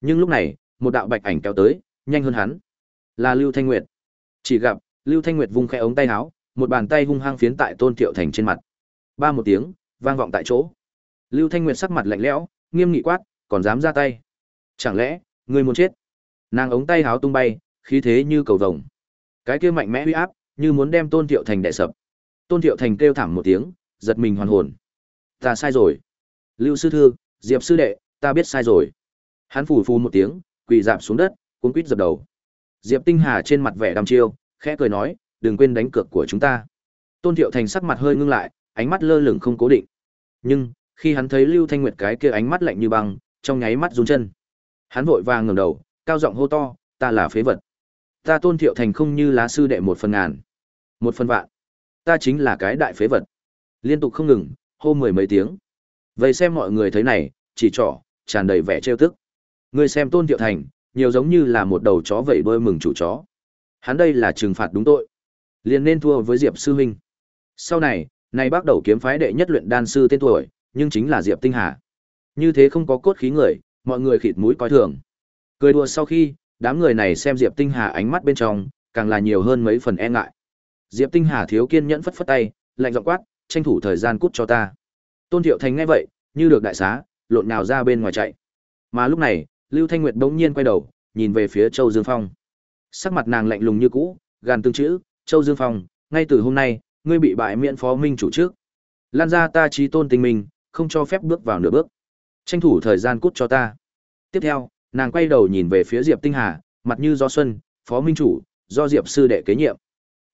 Nhưng lúc này, một đạo bạch ảnh kéo tới, nhanh hơn hắn. Là Lưu Thanh Nguyệt. Chỉ gặp, Lưu Thanh Nguyệt vung khẽ ống tay áo, một bàn tay hung hăng phiến tại Tôn Thiệu Thành trên mặt. Ba một tiếng, vang vọng tại chỗ. Lưu Thanh Nguyệt sắc mặt lạnh lẽo, nghiêm nghị quát, còn dám ra tay? Chẳng lẽ, ngươi muốn chết? Nàng ống tay áo tung bay, khí thế như cầu vồng. Cái kia mạnh mẽ uy áp, như muốn đem Tôn Thiệu Thành đè sập. Tôn Thiệu Thành kêu thảm một tiếng, giật mình hoàn hồn. Ta sai rồi. Lưu sư thư, Diệp sư đệ, ta biết sai rồi. Hắn phủ phù một tiếng, quỳ dạp xuống đất, cuống quýt dập đầu. Diệp Tinh Hà trên mặt vẻ đăm chiêu, khẽ cười nói, đừng quên đánh cược của chúng ta. Tôn Thiệu Thành sắc mặt hơi ngưng lại, ánh mắt lơ lửng không cố định. Nhưng, khi hắn thấy Lưu Thanh Nguyệt cái kia ánh mắt lạnh như băng, trong nháy mắt run chân. Hắn vội vàng ngẩng đầu, cao giọng hô to, ta là phế vật. Ta Tôn Thiệu Thành không như lá sư đệ một phần ngàn, một phần vạn. Ta chính là cái đại phế vật. Liên tục không ngừng, hô mười mấy tiếng. Vậy xem mọi người thấy này, chỉ trỏ, tràn đầy vẻ trêu tức. Người xem Tôn Thiệu Thành, nhiều giống như là một đầu chó vẫy đuôi mừng chủ chó. Hắn đây là trừng phạt đúng tội, liền nên thua với Diệp sư huynh. Sau này, này bắt đầu kiếm phái đệ nhất luyện đan sư tên tuổi, nhưng chính là Diệp Tinh Hà. Như thế không có cốt khí người, mọi người khịt mũi coi thường. Cười đùa sau khi, đám người này xem Diệp Tinh Hà ánh mắt bên trong, càng là nhiều hơn mấy phần e ngại. Diệp Tinh Hà thiếu kiên nhẫn phất phất tay, lạnh giọng quát, tranh thủ thời gian cút cho ta. Tôn Thiệu Thành nghe vậy, như được đại xá, lộn nào ra bên ngoài chạy. Mà lúc này, Lưu Thanh Nguyệt bỗng nhiên quay đầu, nhìn về phía Châu Dương Phong. Sắc mặt nàng lạnh lùng như cũ, gàn tương chữ, "Châu Dương Phong, ngay từ hôm nay, ngươi bị bại miễn phó minh chủ trước. Lan ra ta trí tôn tình mình, không cho phép bước vào nửa bước. Tranh thủ thời gian cút cho ta." Tiếp theo, nàng quay đầu nhìn về phía Diệp Tinh Hà, mặt như do xuân, "Phó minh chủ, do Diệp sư đệ kế nhiệm."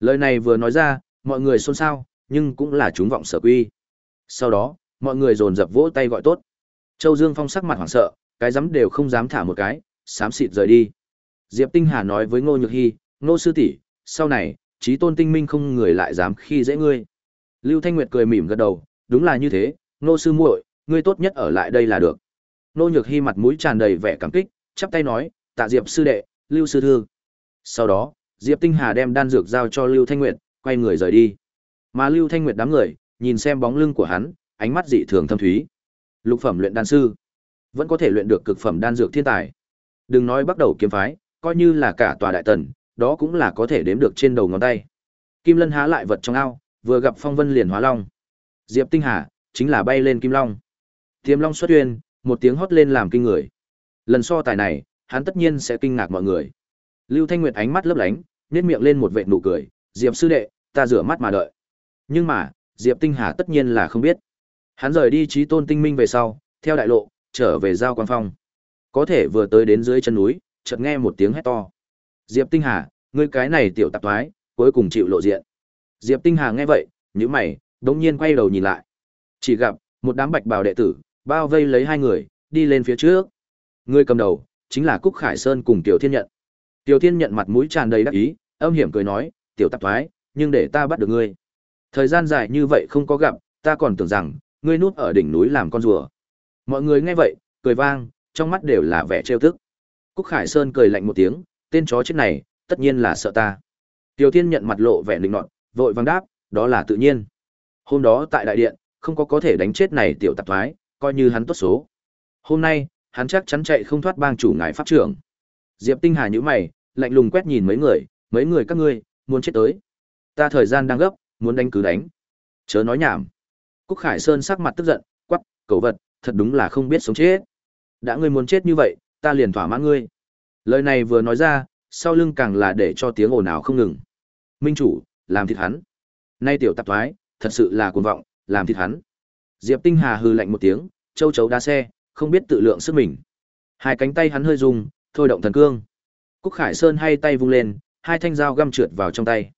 Lời này vừa nói ra, mọi người xôn xao, nhưng cũng là chúng vọng sở quy. Sau đó, mọi người dồn dập vỗ tay gọi tốt. Châu Dương Phong sắc mặt hoảng sợ, cái dám đều không dám thả một cái, xám xịt rời đi. Diệp Tinh Hà nói với Ngô Nhược Hi, Ngô sư tỷ, sau này, trí tôn tinh minh không người lại dám khi dễ ngươi. Lưu Thanh Nguyệt cười mỉm gật đầu, đúng là như thế, Ngô sư muội, ngươi tốt nhất ở lại đây là được. Ngô Nhược Hi mặt mũi tràn đầy vẻ cảm kích, chắp tay nói, tạ Diệp sư đệ, Lưu sư thư. Sau đó, Diệp Tinh Hà đem đan dược giao cho Lưu Thanh Nguyệt, quay người rời đi. Mà Lưu Thanh Nguyệt đám người, nhìn xem bóng lưng của hắn, ánh mắt dị thường thâm thúy. Lục phẩm luyện đan sư, vẫn có thể luyện được cực phẩm đan dược thiên tài. Đừng nói bắt đầu kiếm phái, coi như là cả tòa đại tần, đó cũng là có thể đếm được trên đầu ngón tay. Kim Lân há lại vật trong ao, vừa gặp phong vân liền hóa long. Diệp Tinh Hà chính là bay lên kim long. Tiêm long xuất uyên, một tiếng hót lên làm kinh người. Lần so tài này, hắn tất nhiên sẽ kinh ngạc mọi người. Lưu Thanh Nguyệt ánh mắt lấp lánh, nhếch miệng lên một vệt nụ cười, "Diệp sư đệ, ta rửa mắt mà đợi." Nhưng mà, Diệp Tinh Hà tất nhiên là không biết. Hắn rời đi trí tôn tinh minh về sau, theo đại lộ, trở về giao quan phong. Có thể vừa tới đến dưới chân núi, chợt nghe một tiếng hét to. Diệp Tinh Hà, ngươi cái này tiểu tạp thoái, cuối cùng chịu lộ diện. Diệp Tinh Hà nghe vậy, nhíu mày, đống nhiên quay đầu nhìn lại. Chỉ gặp, một đám bạch bào đệ tử, bao vây lấy hai người, đi lên phía trước. Người cầm đầu, chính là Cúc Khải Sơn cùng Tiểu Thiên Nhận. Tiểu Thiên Nhận mặt mũi tràn đầy đắc ý, âm hiểm cười nói, tiểu tạp thoái, nhưng để ta bắt được ngươi. Thời gian dài như vậy không có gặp, ta còn tưởng rằng, ngươi núp ở đỉnh núi làm con rùa. Mọi người nghe vậy, cười vang, trong mắt đều là vẻ trêu tức. Cúc Khải Sơn cười lạnh một tiếng, tên chó chết này, tất nhiên là sợ ta. Tiểu Thiên nhận mặt lộ vẻ nịnh nọt, vội vàng đáp, đó là tự nhiên. Hôm đó tại đại điện, không có có thể đánh chết này tiểu tạp thoái, coi như hắn tốt số. Hôm nay, hắn chắc chắn chạy không thoát bang chủ ngài pháp trưởng. Diệp Tinh Hà nhíu mày, lạnh lùng quét nhìn mấy người, mấy người các ngươi, muốn chết tới. Ta thời gian đang gấp, muốn đánh cứ đánh. Chớ nói nhảm. Cúc Khải Sơn sắc mặt tức giận, quắc, cẩu vật, thật đúng là không biết sống chết. Đã ngươi muốn chết như vậy, ta liền thỏa mãn ngươi. Lời này vừa nói ra, sau lưng càng là để cho tiếng ồn ào không ngừng. Minh chủ, làm thịt hắn. Nay tiểu tạp thoái, thật sự là cuồng vọng, làm thịt hắn. Diệp Tinh Hà hừ lạnh một tiếng, châu chấu đá xe, không biết tự lượng sức mình. Hai cánh tay hắn hơi rung, thôi động thần cương. Cúc Khải Sơn hay tay vung lên, hai thanh dao găm trượt vào trong tay.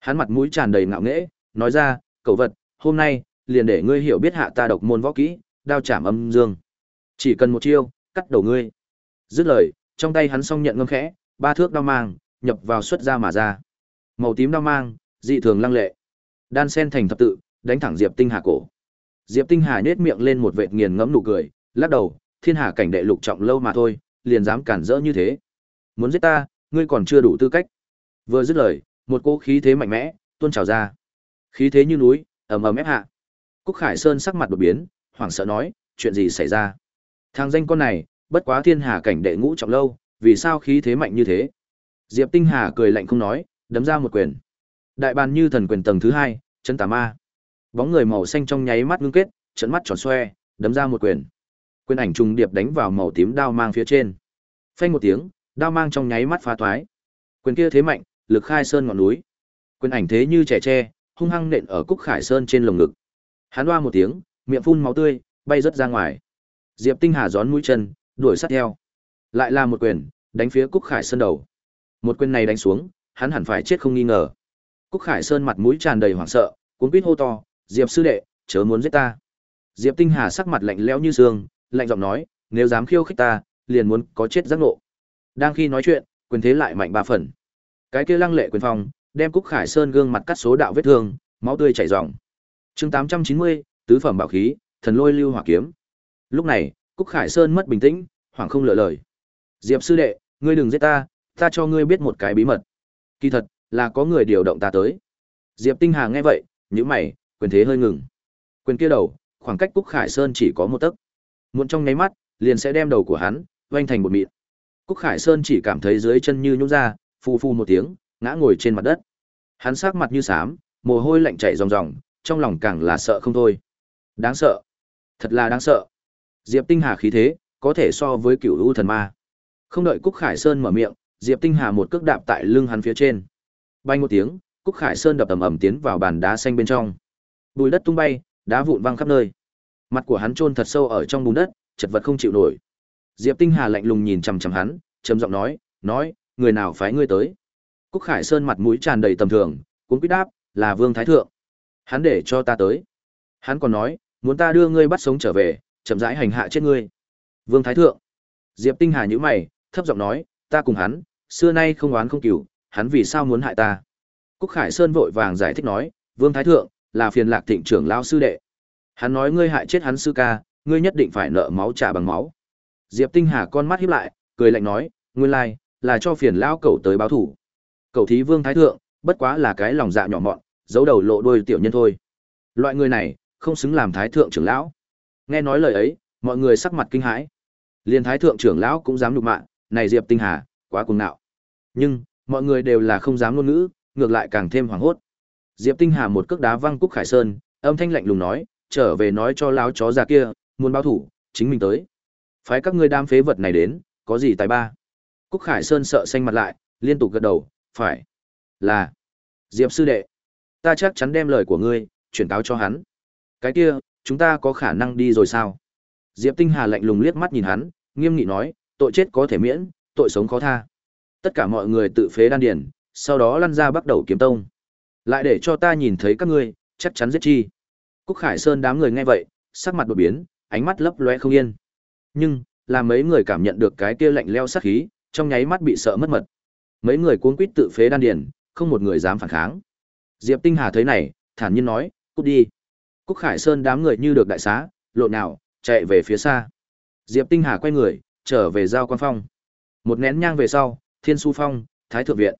Hắn mặt mũi tràn đầy ngạo nghễ, nói ra, cậu vật, hôm nay, liền để ngươi hiểu biết hạ ta độc môn võ kỹ, đao chạm âm dương. Chỉ cần một chiêu, cắt đầu ngươi. Dứt lời, trong tay hắn song nhận ngâm khẽ, ba thước đao mang, nhập vào xuất ra mà ra. Màu tím đao mang, dị thường lăng lệ. Đan sen thành thập tự, đánh thẳng Diệp Tinh Hà cổ. Diệp Tinh Hà nhếch miệng lên một vệt nghiền ngẫm nụ cười, lắc đầu, thiên hà cảnh đệ lục trọng lâu mà thôi, liền dám cản rỡ như thế. Muốn giết ta, ngươi còn chưa đủ tư cách. Vừa dứt lời, một cỗ khí thế mạnh mẽ tuôn trào ra. Khí thế như núi, ầm ầm ép hạ. Cúc Khải Sơn sắc mặt đột biến, hoảng sợ nói, chuyện gì xảy ra? Thằng danh con này, bất quá thiên hà cảnh đệ ngũ trọng lâu, vì sao khí thế mạnh như thế? Diệp Tinh Hà cười lạnh không nói, đấm ra một quyền. Đại bàn như thần quyền tầng thứ hai, chân tà ma. Bóng người màu xanh trong nháy mắt ngưng kết, trận mắt tròn xoe, đấm ra một quyền. Quyền ảnh trùng điệp đánh vào màu tím đao mang phía trên. Phanh một tiếng, đao mang trong nháy mắt phá thoái. Quyền kia thế mạnh, lực khai sơn ngọn núi. Quyền ảnh thế như trẻ tre, hung hăng nện ở Cúc Khải Sơn trên lồng ngực. Hắn oa một tiếng, miệng phun máu tươi, bay rất ra ngoài. Diệp Tinh Hà gión mũi chân, đuổi sát theo. Lại là một quyền, đánh phía Cúc Khải Sơn đầu. Một quyền này đánh xuống, hắn hẳn phải chết không nghi ngờ. Cúc Khải Sơn mặt mũi tràn đầy hoảng sợ, cuống quýt hô to, "Diệp sư đệ, chớ muốn giết ta." Diệp Tinh Hà sắc mặt lạnh lẽo như xương, lạnh giọng nói, "Nếu dám khiêu khích ta, liền muốn có chết giác ngộ." Đang khi nói chuyện, quyền thế lại mạnh ba phần. Cái kia lăng lệ quyền phong, đem Cúc Khải Sơn gương mặt cắt số đạo vết thương, máu tươi chảy ròng. Chương 890, tứ phẩm bảo khí, thần lôi lưu hỏa kiếm. Lúc này, Cúc Khải Sơn mất bình tĩnh, hoảng không lựa lời. "Diệp sư đệ, ngươi đừng giết ta, ta cho ngươi biết một cái bí mật." Kỳ thật, là có người điều động ta tới. Diệp Tinh Hà nghe vậy, nhíu mày, quyền thế hơi ngừng. Quyền kia đầu, khoảng cách Cúc Khải Sơn chỉ có một tấc. Muộn trong nháy mắt, liền sẽ đem đầu của hắn vênh thành một mịn. Cúc Khải Sơn chỉ cảm thấy dưới chân như nhũn ra, phù phù một tiếng, ngã ngồi trên mặt đất. Hắn sắc mặt như xám, mồ hôi lạnh chảy ròng ròng, trong lòng càng là sợ không thôi. Đáng sợ, thật là đáng sợ. Diệp Tinh Hà khí thế, có thể so với cựu u thần ma. Không đợi Cúc Khải Sơn mở miệng, Diệp Tinh Hà một cước đạp tại lưng hắn phía trên. Bay một tiếng, Cúc Khải Sơn đập ầm ầm tiến vào bàn đá xanh bên trong. Bùi đất tung bay, đá vụn văng khắp nơi. Mặt của hắn chôn thật sâu ở trong bùn đất, chật vật không chịu nổi. Diệp Tinh Hà lạnh lùng nhìn chằm chằm hắn, trầm giọng nói, "Nói, người nào phái ngươi tới?" Cúc Khải Sơn mặt mũi tràn đầy tầm thường, cuống quýt đáp, "Là Vương Thái thượng." Hắn để cho ta tới. Hắn còn nói, muốn ta đưa ngươi bắt sống trở về, chậm rãi hành hạ chết ngươi. Vương Thái thượng. Diệp Tinh Hà nhíu mày, thấp giọng nói, "Ta cùng hắn, xưa nay không oán không cừu, hắn vì sao muốn hại ta?" Cúc Khải Sơn vội vàng giải thích nói, "Vương Thái thượng là phiền Lạc Thịnh trưởng lão sư đệ. Hắn nói ngươi hại chết hắn sư ca, ngươi nhất định phải nợ máu trả bằng máu." Diệp Tinh Hà con mắt híp lại, cười lạnh nói, "Nguyên lai là cho phiền lão cầu tới báo thủ." cầu thí Vương Thái thượng, bất quá là cái lòng dạ nhỏ mọn, giấu đầu lộ đuôi tiểu nhân thôi. Loại người này, không xứng làm thái thượng trưởng lão. Nghe nói lời ấy, mọi người sắc mặt kinh hãi. Liên thái thượng trưởng lão cũng dám nhục mạ, này Diệp Tinh Hà, quá cuồng ngạo. Nhưng, mọi người đều là không dám ngôn ngữ, ngược lại càng thêm hoảng hốt. Diệp Tinh Hà một cước đá văng Cúc Khải Sơn, âm thanh lạnh lùng nói, trở về nói cho lão chó già kia, muốn báo thủ, chính mình tới. Phái các ngươi đám phế vật này đến, có gì tài ba? Cúc Khải Sơn sợ xanh mặt lại, liên tục gật đầu, phải. Là. Diệp sư đệ. Ta chắc chắn đem lời của ngươi, chuyển cáo cho hắn. Cái kia, chúng ta có khả năng đi rồi sao? Diệp Tinh Hà lạnh lùng liếc mắt nhìn hắn, nghiêm nghị nói, tội chết có thể miễn, tội sống khó tha. Tất cả mọi người tự phế đan điền, sau đó lăn ra bắt đầu kiếm tông. Lại để cho ta nhìn thấy các ngươi, chắc chắn giết chi. Cúc Khải Sơn đám người nghe vậy, sắc mặt đột biến, ánh mắt lấp lóe không yên. Nhưng, là mấy người cảm nhận được cái kia lạnh leo sát khí, trong nháy mắt bị sợ mất mật. Mấy người cuống quýt tự phế đan điền, không một người dám phản kháng. Diệp Tinh Hà thấy này, thản nhiên nói, cút đi. Cúc Khải Sơn đám người như được đại xá, lộn nào, chạy về phía xa. Diệp Tinh Hà quay người, trở về giao quan phong. Một nén nhang về sau, Thiên Su Phong, Thái Thượng Viện.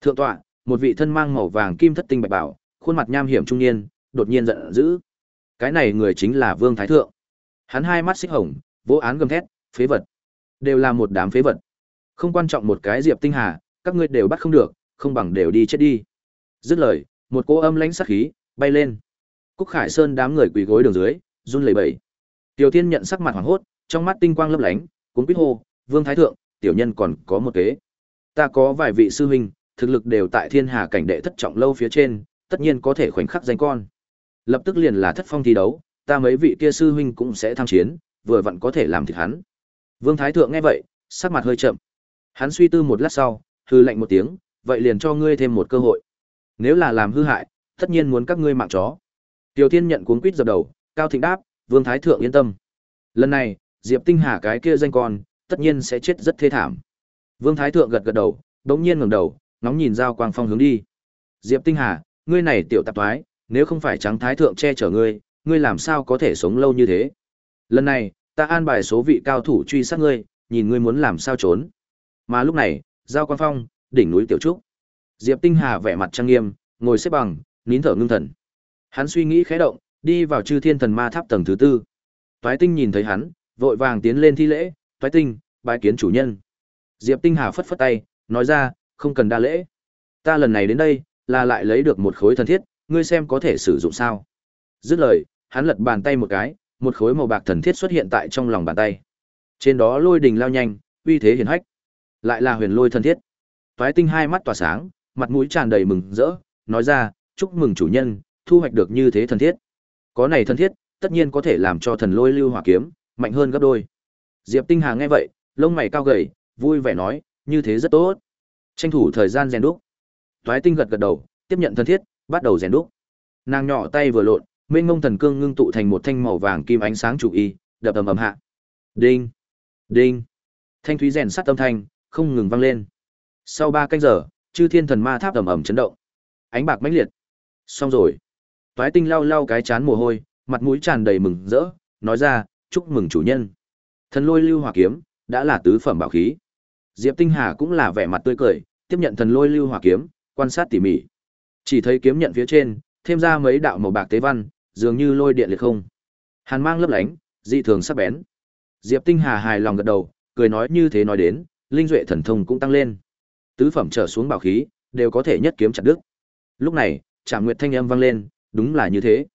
Thượng tọa, một vị thân mang màu vàng kim thất tinh bạch bảo, khuôn mặt nham hiểm trung niên, đột nhiên giận dữ. Cái này người chính là Vương Thái Thượng. Hắn hai mắt xích hồng, vô án gầm thét, phế vật. Đều là một đám phế vật. Không quan trọng một cái Diệp Tinh Hà, các ngươi đều bắt không được, không bằng đều đi chết đi. Dứt lời, một cỗ âm lãnh sát khí bay lên. Cúc Khải Sơn đám người quỳ gối đường dưới, run lẩy bẩy. Tiểu Thiên nhận sắc mặt hoảng hốt, trong mắt tinh quang lấp lánh, cuốn quýt hô, "Vương Thái thượng, tiểu nhân còn có một kế. Ta có vài vị sư huynh, thực lực đều tại Thiên Hà cảnh đệ thất trọng lâu phía trên, tất nhiên có thể khoảnh khắc danh con. Lập tức liền là thất phong thi đấu, ta mấy vị kia sư huynh cũng sẽ tham chiến, vừa vặn có thể làm thịt hắn." Vương Thái thượng nghe vậy, sắc mặt hơi chậm. Hắn suy tư một lát sau, hừ lạnh một tiếng, "Vậy liền cho ngươi thêm một cơ hội." Nếu là làm hư hại, tất nhiên muốn các ngươi mạng chó. Tiểu Thiên nhận cuốn quýt dập đầu, Cao Thịnh đáp, Vương Thái Thượng yên tâm. Lần này, Diệp Tinh Hà cái kia danh con, tất nhiên sẽ chết rất thê thảm. Vương Thái Thượng gật gật đầu, đống nhiên ngẩng đầu, nóng nhìn giao quang phong hướng đi. Diệp Tinh Hà, ngươi này tiểu tạp toái, nếu không phải trắng Thái Thượng che chở ngươi, ngươi làm sao có thể sống lâu như thế? Lần này, ta an bài số vị cao thủ truy sát ngươi, nhìn ngươi muốn làm sao trốn. Mà lúc này, giao quang phong, đỉnh núi tiểu trúc. Diệp Tinh Hà vẻ mặt trang nghiêm, ngồi xếp bằng, nín thở ngưng thần. Hắn suy nghĩ khẽ động, đi vào Chư Thiên Thần Ma Tháp tầng thứ tư. Toái Tinh nhìn thấy hắn, vội vàng tiến lên thi lễ, Toái Tinh, bái kiến chủ nhân. Diệp Tinh Hà phất phất tay, nói ra, không cần đa lễ. Ta lần này đến đây, là lại lấy được một khối thần thiết, ngươi xem có thể sử dụng sao. Dứt lời, hắn lật bàn tay một cái, một khối màu bạc thần thiết xuất hiện tại trong lòng bàn tay. Trên đó lôi đình lao nhanh, uy thế hiển hách. Lại là huyền lôi thần thiết. Toái Tinh hai mắt tỏa sáng, mặt mũi tràn đầy mừng rỡ, nói ra, chúc mừng chủ nhân, thu hoạch được như thế thần thiết. Có này thần thiết, tất nhiên có thể làm cho thần lôi lưu hỏa kiếm mạnh hơn gấp đôi. Diệp Tinh Hà nghe vậy, lông mày cao gầy, vui vẻ nói, như thế rất tốt. Tranh thủ thời gian rèn đúc. Toái Tinh gật gật đầu, tiếp nhận thần thiết, bắt đầu rèn đúc. Nàng nhỏ tay vừa lộn, mênh mông thần cương ngưng tụ thành một thanh màu vàng kim ánh sáng chủ y, đập ầm ầm hạ. Đinh, đinh. Thanh thúy rèn sắt âm thanh không ngừng vang lên. Sau ba canh giờ, Chư Thiên Thần Ma Tháp ầm ầm chấn động. Ánh bạc mãnh liệt. Xong rồi. Toái Tinh lau lau cái chán mồ hôi, mặt mũi tràn đầy mừng rỡ, nói ra, chúc mừng chủ nhân. Thần lôi lưu hỏa kiếm, đã là tứ phẩm bảo khí. Diệp Tinh Hà cũng là vẻ mặt tươi cười, tiếp nhận thần lôi lưu hỏa kiếm, quan sát tỉ mỉ. Chỉ thấy kiếm nhận phía trên, thêm ra mấy đạo màu bạc tế văn, dường như lôi điện liệt không. Hàn mang lấp lánh, dị thường sắc bén. Diệp Tinh Hà hài lòng gật đầu, cười nói như thế nói đến, linh duệ thần thông cũng tăng lên. Tứ phẩm trở xuống bảo khí, đều có thể nhất kiếm chặt đứt. Lúc này, trạm Nguyệt thanh âm vang lên, đúng là như thế.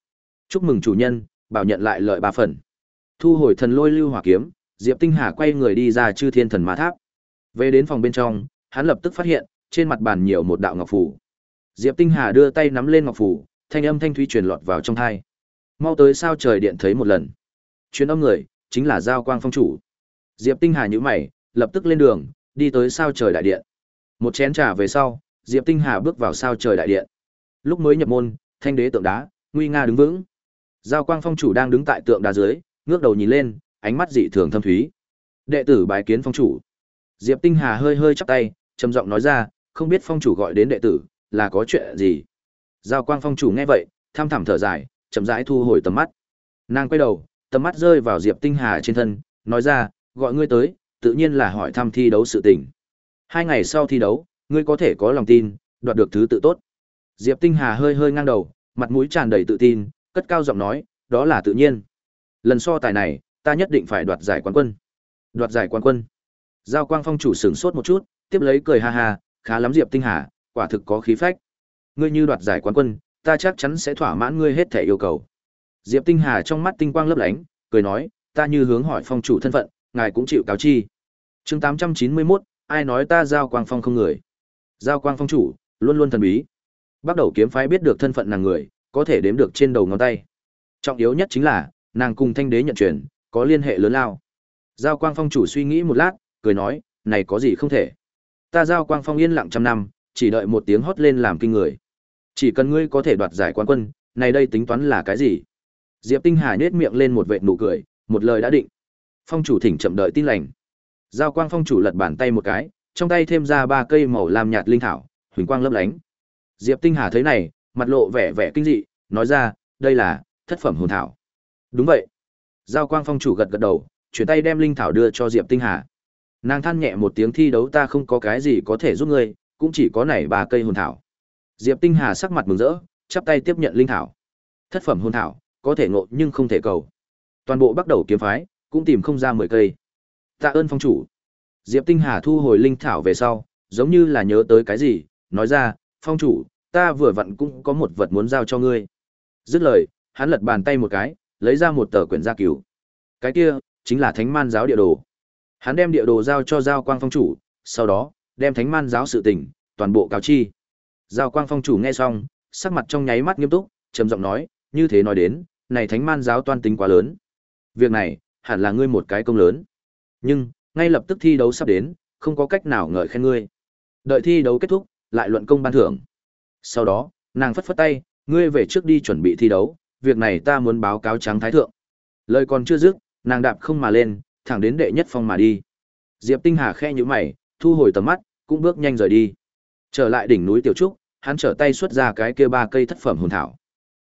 Chúc mừng chủ nhân, bảo nhận lại lợi ba phần. Thu hồi thần lôi lưu hỏa kiếm, Diệp Tinh Hà quay người đi ra Chư Thiên Thần Ma Tháp. Về đến phòng bên trong, hắn lập tức phát hiện, trên mặt bàn nhiều một đạo ngọc phù. Diệp Tinh Hà đưa tay nắm lên ngọc phù, thanh âm thanh thúy truyền lọt vào trong tai. Mau tới sao trời điện thấy một lần. Chuyến âm người, chính là Giao Quang Phong chủ. Diệp Tinh Hà nhíu mày, lập tức lên đường, đi tới sao trời đại điện. Một chén trà về sau, Diệp Tinh Hà bước vào sao trời đại điện. Lúc mới nhập môn, thanh đế tượng đá, nguy nga đứng vững. Giao Quang Phong chủ đang đứng tại tượng đá dưới, ngước đầu nhìn lên, ánh mắt dị thường thâm thúy. Đệ tử bái kiến phong chủ. Diệp Tinh Hà hơi hơi chắp tay, trầm giọng nói ra, không biết phong chủ gọi đến đệ tử, là có chuyện gì. Giao Quang phong chủ nghe vậy, tham thẳm thở dài, chậm rãi thu hồi tầm mắt. Nàng quay đầu, tầm mắt rơi vào Diệp Tinh Hà trên thân, nói ra, gọi ngươi tới, tự nhiên là hỏi thăm thi đấu sự tình. Hai ngày sau thi đấu, ngươi có thể có lòng tin, đoạt được thứ tự tốt. Diệp Tinh Hà hơi hơi ngang đầu, mặt mũi tràn đầy tự tin, cất cao giọng nói, đó là tự nhiên. Lần so tài này, ta nhất định phải đoạt giải quán quân. Đoạt giải quán quân. Giao Quang Phong chủ sửng sốt một chút, tiếp lấy cười ha ha, khá lắm Diệp Tinh Hà, quả thực có khí phách. Ngươi như đoạt giải quán quân, ta chắc chắn sẽ thỏa mãn ngươi hết thể yêu cầu. Diệp Tinh Hà trong mắt tinh quang lấp lánh, cười nói, ta như hướng hỏi phong chủ thân phận, ngài cũng chịu cáo chi. Chương 891, ai nói ta Giao Quang Phong không người? Giao Quang Phong chủ, luôn luôn thần bí. Bắt đầu kiếm phái biết được thân phận nàng người, có thể đếm được trên đầu ngón tay. Trọng yếu nhất chính là, nàng cùng thanh đế nhận truyền, có liên hệ lớn lao. Giao Quang Phong chủ suy nghĩ một lát, cười nói, này có gì không thể. Ta Giao Quang Phong yên lặng trăm năm, chỉ đợi một tiếng hót lên làm kinh người. Chỉ cần ngươi có thể đoạt giải quán quân, này đây tính toán là cái gì? Diệp Tinh Hà nhếch miệng lên một vệt nụ cười, một lời đã định. Phong chủ thỉnh chậm đợi tin lành. Giao Quang Phong chủ lật bàn tay một cái, trong tay thêm ra ba cây màu lam nhạt linh thảo, huỳnh quang lấp lánh. Diệp Tinh Hà thấy này, mặt lộ vẻ vẻ kinh dị, nói ra, đây là thất phẩm hồn thảo. Đúng vậy. Giao Quang Phong chủ gật gật đầu, chuyển tay đem linh thảo đưa cho Diệp Tinh Hà. Nàng than nhẹ một tiếng thi đấu ta không có cái gì có thể giúp ngươi, cũng chỉ có này ba cây hồn thảo. Diệp Tinh Hà sắc mặt mừng rỡ, chắp tay tiếp nhận linh thảo. Thất phẩm hồn thảo, có thể ngộ nhưng không thể cầu. Toàn bộ bắt đầu kiếm phái, cũng tìm không ra 10 cây. Tạ ơn phong chủ. Diệp Tinh Hà thu hồi linh thảo về sau, giống như là nhớ tới cái gì, nói ra, phong chủ, ta vừa vặn cũng có một vật muốn giao cho ngươi. Dứt lời, hắn lật bàn tay một cái, lấy ra một tờ quyển gia cửu. Cái kia, chính là thánh man giáo địa đồ. Hắn đem địa đồ giao cho Giao Quang Phong chủ, sau đó, đem thánh man giáo sự tình, toàn bộ cáo chi. Giao Quang Phong chủ nghe xong, sắc mặt trong nháy mắt nghiêm túc, trầm giọng nói, như thế nói đến, này thánh man giáo toan tính quá lớn. Việc này, hẳn là ngươi một cái công lớn. Nhưng, ngay lập tức thi đấu sắp đến, không có cách nào ngợi khen ngươi. Đợi thi đấu kết thúc, lại luận công ban thưởng. Sau đó, nàng phất phất tay, ngươi về trước đi chuẩn bị thi đấu, việc này ta muốn báo cáo trắng thái thượng. Lời còn chưa dứt, nàng đạp không mà lên, thẳng đến đệ nhất phong mà đi. Diệp Tinh Hà khe nhíu mày, thu hồi tầm mắt, cũng bước nhanh rời đi. Trở lại đỉnh núi Tiểu Trúc, hắn trở tay xuất ra cái kia ba cây thất phẩm hồn thảo.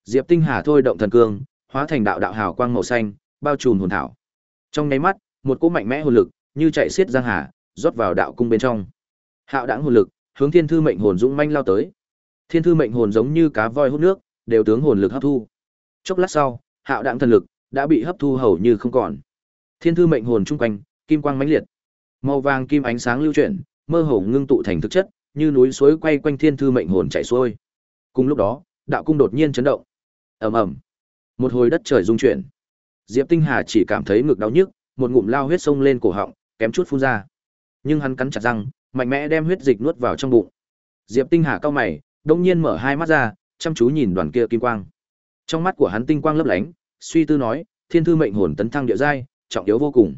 Diệp Tinh Hà thôi động thần cương, hóa thành đạo đạo hào quang màu xanh, bao trùm hồn thảo. Trong nháy mắt, một cỗ mạnh mẽ hồn lực, như chạy xiết giang hà, rót vào đạo cung bên trong. Hạo đãng hồn lực, hướng Thiên Thư Mệnh hồn dũng manh lao tới. Thiên Thư Mệnh hồn giống như cá voi hút nước, đều tướng hồn lực hấp thu. Chốc lát sau, Hạo đạn thần lực đã bị hấp thu hầu như không còn. Thiên Thư Mệnh hồn trung quanh, kim quang mãnh liệt. Màu vàng kim ánh sáng lưu chuyển, mơ hồ ngưng tụ thành thực chất, như núi suối quay quanh thiên thư mệnh hồn chảy xuôi. Cùng lúc đó, đạo cung đột nhiên chấn động. Ầm ầm. Một hồi đất trời rung chuyển. Diệp Tinh Hà chỉ cảm thấy ngực đau nhức, một ngụm lao huyết sông lên cổ họng, kém chút phun ra. Nhưng hắn cắn chặt răng, mạnh mẽ đem huyết dịch nuốt vào trong bụng. Diệp Tinh Hà cao mày, đông nhiên mở hai mắt ra, chăm chú nhìn đoàn kia kim quang. Trong mắt của hắn tinh quang lấp lánh, suy tư nói, thiên thư mệnh hồn tấn thăng địa giai, trọng yếu vô cùng.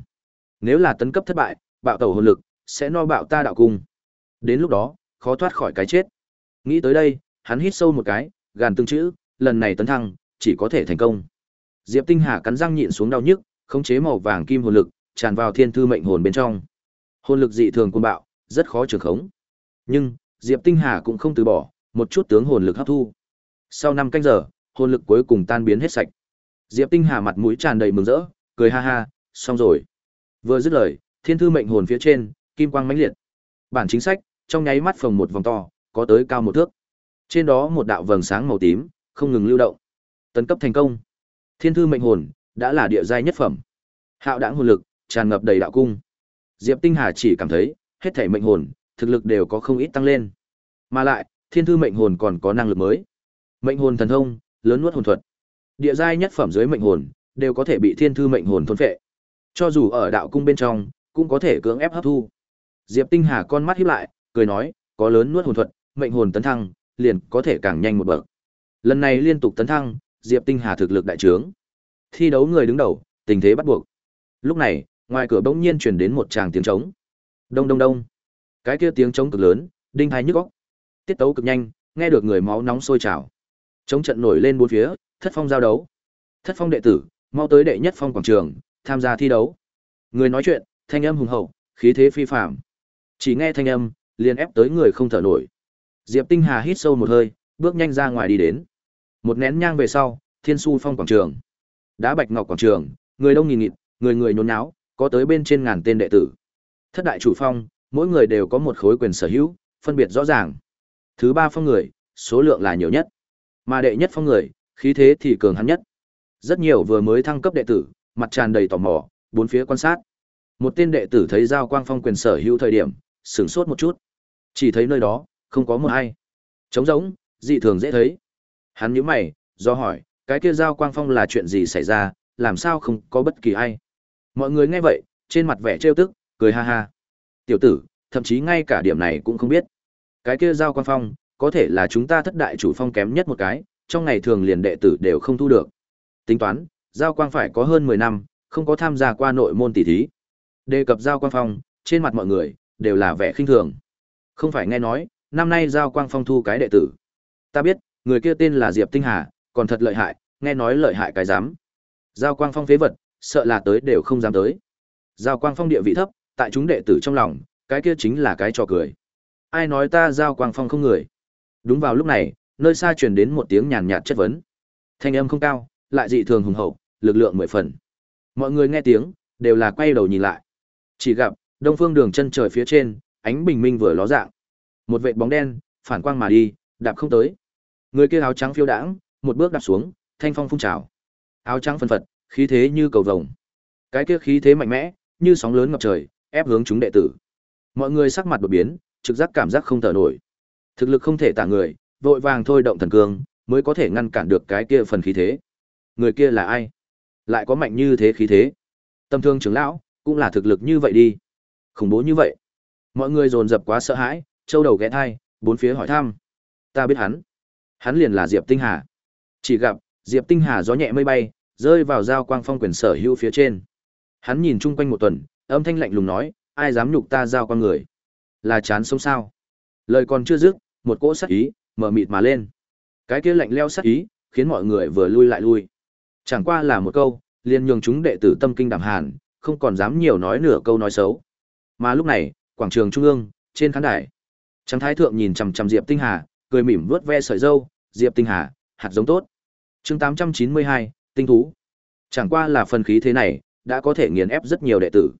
Nếu là tấn cấp thất bại, bạo tẩu hồn lực sẽ no bạo ta đạo cung. Đến lúc đó, khó thoát khỏi cái chết. Nghĩ tới đây, hắn hít sâu một cái, gàn từng chữ, lần này tấn thăng, chỉ có thể thành công. Diệp Tinh Hà cắn răng nhịn xuống đau nhức, khống chế màu vàng kim hồn lực, tràn vào thiên thư mệnh hồn bên trong. Hồn lực dị thường cuồng bạo, rất khó trường khống. Nhưng, Diệp Tinh Hà cũng không từ bỏ, một chút tướng hồn lực hấp thu. Sau 5 canh giờ, hồn lực cuối cùng tan biến hết sạch. Diệp Tinh Hà mặt mũi tràn đầy mừng rỡ, cười ha ha, xong rồi. Vừa dứt lời, thiên thư mệnh hồn phía trên, kim quang mãnh liệt. Bản chính sách, trong nháy mắt phồng một vòng to, có tới cao một thước. Trên đó một đạo vầng sáng màu tím, không ngừng lưu động. Tấn cấp thành công. Thiên thư mệnh hồn đã là địa giai nhất phẩm. Hạo đãng hồn lực tràn ngập đầy đạo cung. Diệp Tinh Hà chỉ cảm thấy, hết thảy mệnh hồn, thực lực đều có không ít tăng lên. Mà lại, thiên thư mệnh hồn còn có năng lực mới. Mệnh hồn thần thông, lớn nuốt hồn thuật. Địa giai nhất phẩm dưới mệnh hồn, đều có thể bị thiên thư mệnh hồn thôn phệ. Cho dù ở đạo cung bên trong, cũng có thể cưỡng ép hấp thu. Diệp Tinh Hà con mắt hiếp lại, cười nói, có lớn nuốt hồn thuật, mệnh hồn tấn thăng, liền có thể càng nhanh một bậc. Lần này liên tục tấn thăng, Diệp Tinh Hà thực lực đại trướng. Thi đấu người đứng đầu, tình thế bắt buộc. Lúc này, ngoài cửa bỗng nhiên truyền đến một tràng tiếng trống. Đông đông đông. Cái kia tiếng trống cực lớn, đinh hai nhức óc. Tiết tấu cực nhanh, nghe được người máu nóng sôi trào. chống trận nổi lên bốn phía, thất phong giao đấu. Thất phong đệ tử, mau tới đệ nhất phong quảng trường, tham gia thi đấu. Người nói chuyện, thanh âm hùng hậu, khí thế phi phàm. Chỉ nghe thanh âm, liền ép tới người không thở nổi. Diệp Tinh Hà hít sâu một hơi, bước nhanh ra ngoài đi đến. Một nén nhang về sau, Thiên Su Phong quảng trường. Đá Bạch Ngọc quảng trường, người đông nghìn nghịt, người người nhốn nháo, có tới bên trên ngàn tên đệ tử. Thất đại chủ phong, mỗi người đều có một khối quyền sở hữu, phân biệt rõ ràng. Thứ ba phong người, số lượng là nhiều nhất. Mà đệ nhất phong người, khí thế thì cường hắn nhất. Rất nhiều vừa mới thăng cấp đệ tử, mặt tràn đầy tò mò, bốn phía quan sát. Một tên đệ tử thấy giao quang phong quyền sở hữu thời điểm, sửng sốt một chút. Chỉ thấy nơi đó, không có một ai. Trống rỗng, dị thường dễ thấy. Hắn nhíu mày, do hỏi, cái kia giao quang phong là chuyện gì xảy ra, làm sao không có bất kỳ ai. Mọi người nghe vậy, trên mặt vẻ trêu tức, cười ha ha. Tiểu tử, thậm chí ngay cả điểm này cũng không biết. Cái kia giao quang phong, có thể là chúng ta thất đại chủ phong kém nhất một cái, trong ngày thường liền đệ tử đều không thu được. Tính toán, giao quang phải có hơn 10 năm, không có tham gia qua nội môn tỷ thí. Đề cập giao quang phong, trên mặt mọi người đều là vẻ khinh thường. Không phải nghe nói, năm nay giao quang phong thu cái đệ tử. Ta biết, người kia tên là Diệp Tinh Hà, còn thật lợi hại, nghe nói lợi hại cái dám. Giao quang phong phế vật, sợ là tới đều không dám tới. Giao quang phong địa vị thấp, tại chúng đệ tử trong lòng, cái kia chính là cái trò cười. Ai nói ta giao quang phong không người? Đúng vào lúc này, nơi xa truyền đến một tiếng nhàn nhạt chất vấn. Thanh âm không cao, lại dị thường hùng hậu, lực lượng mười phần. Mọi người nghe tiếng, đều là quay đầu nhìn lại. Chỉ gặp, đông phương đường chân trời phía trên, ánh bình minh vừa ló dạng. Một vệt bóng đen, phản quang mà đi, đạp không tới. Người kia áo trắng phiêu đãng, một bước đạp xuống, thanh phong phun trào. Áo trắng phân phật, khí thế như cầu vồng. Cái kia khí thế mạnh mẽ, như sóng lớn ngập trời, ép hướng chúng đệ tử. Mọi người sắc mặt đột biến, trực giác cảm giác không thở nổi. Thực lực không thể tả người, vội vàng thôi động thần cương, mới có thể ngăn cản được cái kia phần khí thế. Người kia là ai? Lại có mạnh như thế khí thế? Tâm thương trưởng lão, cũng là thực lực như vậy đi. Khủng bố như vậy. Mọi người dồn dập quá sợ hãi, châu đầu ghé thai, bốn phía hỏi thăm. Ta biết hắn. Hắn liền là Diệp Tinh Hà. Chỉ gặp, Diệp Tinh Hà gió nhẹ mây bay, rơi vào giao quang phong quyền sở hữu phía trên. Hắn nhìn chung quanh một tuần, âm thanh lạnh lùng nói, ai dám nhục ta giao quang người? Là chán sống sao? Lời còn chưa dứt, một cỗ sát ý, mở mịt mà lên. Cái kia lạnh leo sát ý, khiến mọi người vừa lui lại lui. Chẳng qua là một câu, liền nhường chúng đệ tử tâm kinh đảm hàn, không còn dám nhiều nói nửa câu nói xấu. Mà lúc này, quảng trường trung ương, trên khán đài, Trắng Thái thượng nhìn chằm chằm Diệp Tinh Hà, cười mỉm vuốt ve sợi râu, Diệp Tinh Hà, hạt giống tốt. Chương 892, tinh thú. Chẳng qua là phần khí thế này, đã có thể nghiền ép rất nhiều đệ tử.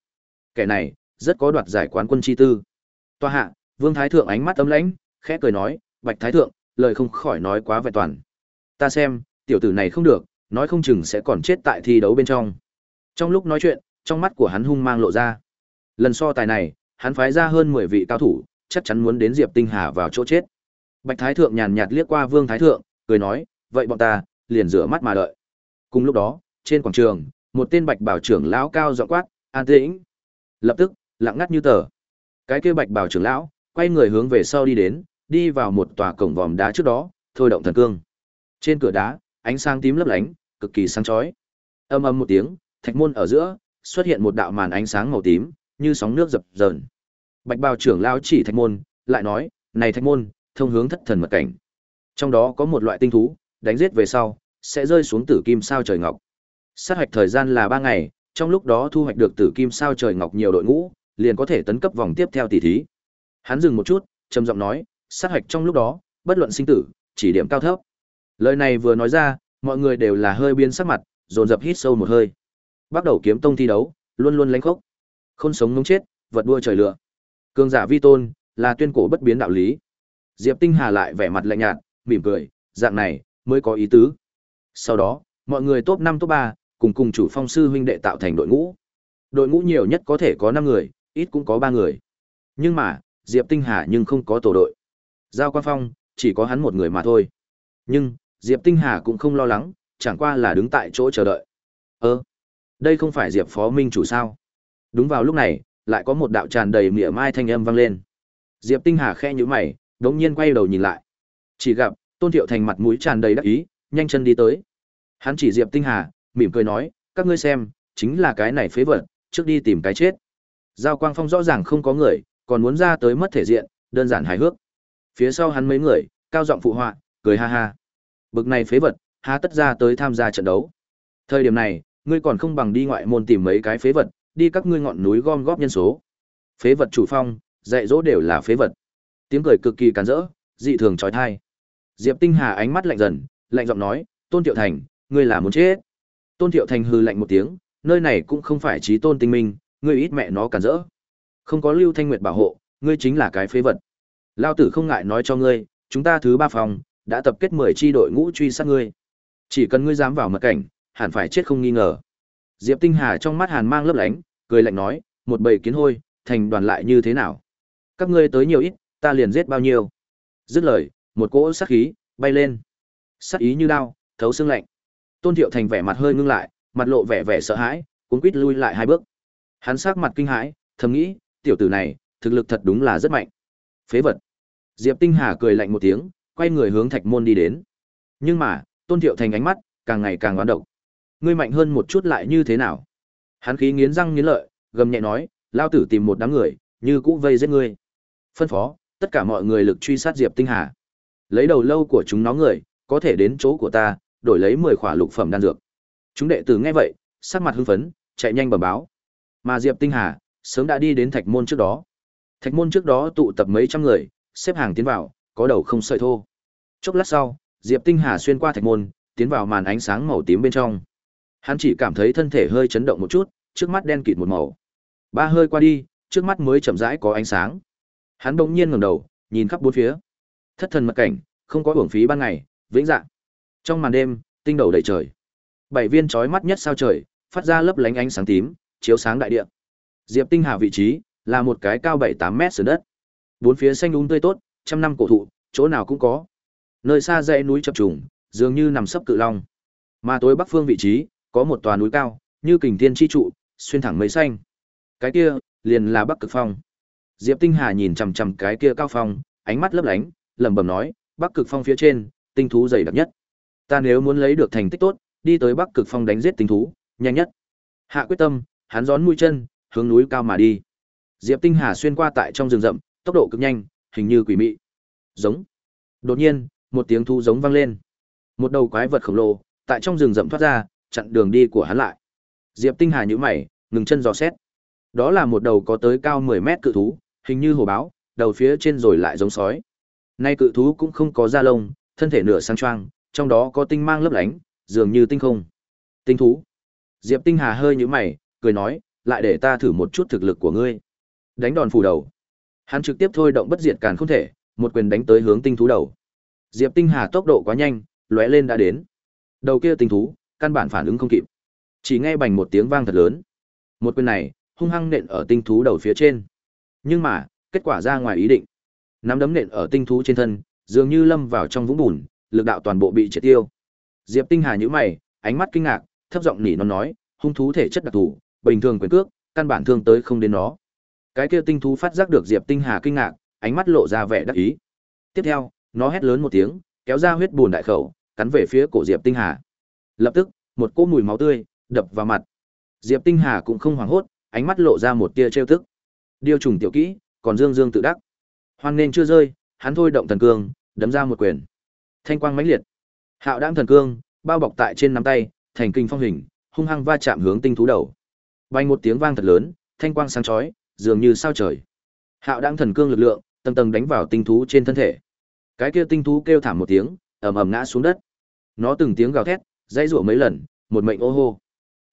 Kẻ này, rất có đoạt giải quán quân chi tư. Toa hạ, Vương Thái thượng ánh mắt ấm lãnh, khẽ cười nói, "Bạch Thái thượng, lời không khỏi nói quá vẹn toàn. Ta xem, tiểu tử này không được, nói không chừng sẽ còn chết tại thi đấu bên trong." Trong lúc nói chuyện, trong mắt của hắn hung mang lộ ra. Lần so tài này, hắn phái ra hơn 10 vị cao thủ, chắc chắn muốn đến Diệp Tinh Hà vào chỗ chết. Bạch Thái Thượng nhàn nhạt liếc qua Vương Thái Thượng, cười nói, vậy bọn ta, liền rửa mắt mà đợi. Cùng lúc đó, trên quảng trường, một tên bạch bảo trưởng lão cao giọng quát, an tĩnh. Lập tức, lặng ngắt như tờ. Cái kia bạch bào trưởng lão, quay người hướng về sau đi đến, đi vào một tòa cổng vòm đá trước đó, thôi động thần cương. Trên cửa đá, ánh sáng tím lấp lánh, cực kỳ sáng chói. Âm âm một tiếng, thạch môn ở giữa xuất hiện một đạo màn ánh sáng màu tím, như sóng nước dập dờn. Bạch bào trưởng lão chỉ thạch môn, lại nói, "Này thạch môn, thông hướng thất thần mật cảnh. Trong đó có một loại tinh thú, đánh giết về sau sẽ rơi xuống tử kim sao trời ngọc. Sát hoạch thời gian là 3 ngày, trong lúc đó thu hoạch được tử kim sao trời ngọc nhiều đội ngũ, liền có thể tấn cấp vòng tiếp theo tỷ thí." Hắn dừng một chút, trầm giọng nói, "Sát hoạch trong lúc đó, bất luận sinh tử, chỉ điểm cao thấp." Lời này vừa nói ra, mọi người đều là hơi biến sắc mặt, dồn dập hít sâu một hơi. Bắt đầu kiếm tông thi đấu, luôn luôn lánh khốc. Không sống ngống chết, vật đua trời lựa. Cường giả vi tôn, là tuyên cổ bất biến đạo lý. Diệp Tinh Hà lại vẻ mặt lạnh nhạt, mỉm cười, dạng này mới có ý tứ. Sau đó, mọi người top 5 top 3, cùng cùng chủ phong sư huynh đệ tạo thành đội ngũ. Đội ngũ nhiều nhất có thể có 5 người, ít cũng có ba người. Nhưng mà, Diệp Tinh Hà nhưng không có tổ đội. Giao Quan Phong, chỉ có hắn một người mà thôi. Nhưng, Diệp Tinh Hà cũng không lo lắng, chẳng qua là đứng tại chỗ chờ đợi. Ơ, đây không phải Diệp Phó Minh chủ sao? Đúng vào lúc này, lại có một đạo tràn đầy mỉa mai thanh âm vang lên. Diệp Tinh Hà khẽ nhíu mày, đống nhiên quay đầu nhìn lại. Chỉ gặp, Tôn Thiệu Thành mặt mũi tràn đầy đắc ý, nhanh chân đi tới. Hắn chỉ Diệp Tinh Hà, mỉm cười nói, các ngươi xem, chính là cái này phế vật, trước đi tìm cái chết. Giao Quang Phong rõ ràng không có người, còn muốn ra tới mất thể diện, đơn giản hài hước. Phía sau hắn mấy người, cao giọng phụ họa, cười ha ha. Bực này phế vật, há tất ra tới tham gia trận đấu. Thời điểm này, ngươi còn không bằng đi ngoại môn tìm mấy cái phế vật, đi các ngươi ngọn núi gom góp nhân số. Phế vật chủ phong, dạy dỗ đều là phế vật. Tiếng cười cực kỳ càn rỡ, dị thường chói tai. Diệp Tinh Hà ánh mắt lạnh dần, lạnh giọng nói, "Tôn thiệu Thành, ngươi là muốn chết." Tôn thiệu Thành hừ lạnh một tiếng, nơi này cũng không phải trí tôn tinh minh, ngươi ít mẹ nó cản rỡ. Không có Lưu Thanh Nguyệt bảo hộ, ngươi chính là cái phế vật. Lao tử không ngại nói cho ngươi, chúng ta thứ ba phòng đã tập kết 10 chi đội ngũ truy sát ngươi. Chỉ cần ngươi dám vào mật cảnh, hẳn phải chết không nghi ngờ. Diệp Tinh Hà trong mắt hàn mang lấp lánh, cười lạnh nói, một bầy kiến hôi, thành đoàn lại như thế nào? Các ngươi tới nhiều ít, ta liền giết bao nhiêu. Dứt lời, một cỗ sát khí bay lên. Sát ý như đao, thấu xương lạnh. Tôn Thiệu Thành vẻ mặt hơi ngưng lại, mặt lộ vẻ vẻ sợ hãi, cuống quýt lui lại hai bước. Hắn sắc mặt kinh hãi, thầm nghĩ, tiểu tử này, thực lực thật đúng là rất mạnh. Phế vật. Diệp Tinh Hà cười lạnh một tiếng, quay người hướng thạch môn đi đến. Nhưng mà, Tôn Thiệu Thành ánh mắt càng ngày càng oán độc. Ngươi mạnh hơn một chút lại như thế nào? Hắn khí nghiến răng nghiến lợi, gầm nhẹ nói, lao tử tìm một đám người, như cũ vây giết ngươi. Phân phó, tất cả mọi người lực truy sát Diệp Tinh Hà. Lấy đầu lâu của chúng nó người, có thể đến chỗ của ta, đổi lấy 10 khỏa lục phẩm đan dược. Chúng đệ tử nghe vậy, sắc mặt hưng phấn, chạy nhanh bẩm báo. Mà Diệp Tinh Hà, sớm đã đi đến thạch môn trước đó. Thạch môn trước đó tụ tập mấy trăm người, xếp hàng tiến vào, có đầu không sợi thô. Chốc lát sau, Diệp Tinh Hà xuyên qua thạch môn, tiến vào màn ánh sáng màu tím bên trong. Hắn chỉ cảm thấy thân thể hơi chấn động một chút, trước mắt đen kịt một màu. Ba hơi qua đi, trước mắt mới chậm rãi có ánh sáng. Hắn bỗng nhiên ngẩng đầu, nhìn khắp bốn phía. Thất thần mật cảnh, không có uổng phí ban ngày, vĩnh dạng. Trong màn đêm, tinh đầu đầy trời. Bảy viên chói mắt nhất sao trời, phát ra lấp lánh ánh sáng tím, chiếu sáng đại địa. Diệp Tinh Hà vị trí là một cái cao 7-8 mét sườn đất. Bốn phía xanh um tươi tốt, trăm năm cổ thụ, chỗ nào cũng có. Nơi xa dãy núi chập trùng, dường như nằm sấp cự long. Mà tối bắc phương vị trí, có một tòa núi cao, như kình thiên chi trụ, xuyên thẳng mây xanh. Cái kia, liền là Bắc Cực Phong. Diệp Tinh Hà nhìn chằm chằm cái kia cao phong, ánh mắt lấp lánh, lẩm bẩm nói, Bắc Cực Phong phía trên, tinh thú dày đặc nhất. Ta nếu muốn lấy được thành tích tốt, đi tới Bắc Cực Phong đánh giết tinh thú, nhanh nhất. Hạ quyết tâm, hắn gión mũi chân, hướng núi cao mà đi. Diệp Tinh Hà xuyên qua tại trong rừng rậm, tốc độ cực nhanh, hình như quỷ mị. Giống. Đột nhiên, một tiếng thu giống vang lên. Một đầu quái vật khổng lồ tại trong rừng rậm thoát ra, chặn đường đi của hắn lại. Diệp Tinh Hà nhíu mày, ngừng chân dò xét. Đó là một đầu có tới cao 10 mét cự thú, hình như hổ báo, đầu phía trên rồi lại giống sói. Nay cự thú cũng không có da lông, thân thể nửa sang choang, trong đó có tinh mang lấp lánh, dường như tinh không. Tinh thú. Diệp Tinh Hà hơi nhíu mày, cười nói, lại để ta thử một chút thực lực của ngươi. Đánh đòn phủ đầu. Hắn trực tiếp thôi động bất diệt càn không thể, một quyền đánh tới hướng tinh thú đầu. Diệp Tinh Hà tốc độ quá nhanh, lóe lên đã đến. Đầu kia tinh thú, căn bản phản ứng không kịp. Chỉ nghe bành một tiếng vang thật lớn. Một quyền này, hung hăng nện ở tinh thú đầu phía trên. Nhưng mà, kết quả ra ngoài ý định. Nắm đấm nện ở tinh thú trên thân, dường như lâm vào trong vũng bùn, lực đạo toàn bộ bị triệt tiêu. Diệp Tinh Hà nhíu mày, ánh mắt kinh ngạc, thấp giọng nỉ nó nói, hung thú thể chất đặc thù, bình thường quyền cước, căn bản thương tới không đến nó. Cái kia tinh thú phát giác được Diệp Tinh Hà kinh ngạc, ánh mắt lộ ra vẻ đắc ý. Tiếp theo, nó hét lớn một tiếng, kéo ra huyết buồn đại khẩu, cắn về phía cổ Diệp Tinh Hà. Lập tức, một cỗ mùi máu tươi đập vào mặt. Diệp Tinh Hà cũng không hoảng hốt, ánh mắt lộ ra một tia trêu tức. điều trùng tiểu kỹ, còn Dương Dương tự đắc. Hoan nên chưa rơi, hắn thôi động thần cương, đấm ra một quyền. Thanh quang mãnh liệt. Hạo đãng thần cương, bao bọc tại trên nắm tay, thành kinh phong hình, hung hăng va chạm hướng tinh thú đầu. Vang một tiếng vang thật lớn, thanh quang sáng chói, dường như sao trời. Hạo đang thần cương lực lượng, tầng tầng đánh vào tinh thú trên thân thể. Cái kia tinh thú kêu thảm một tiếng, ầm ầm ngã xuống đất. Nó từng tiếng gào thét, dãy rủa mấy lần, một mệnh ô hô.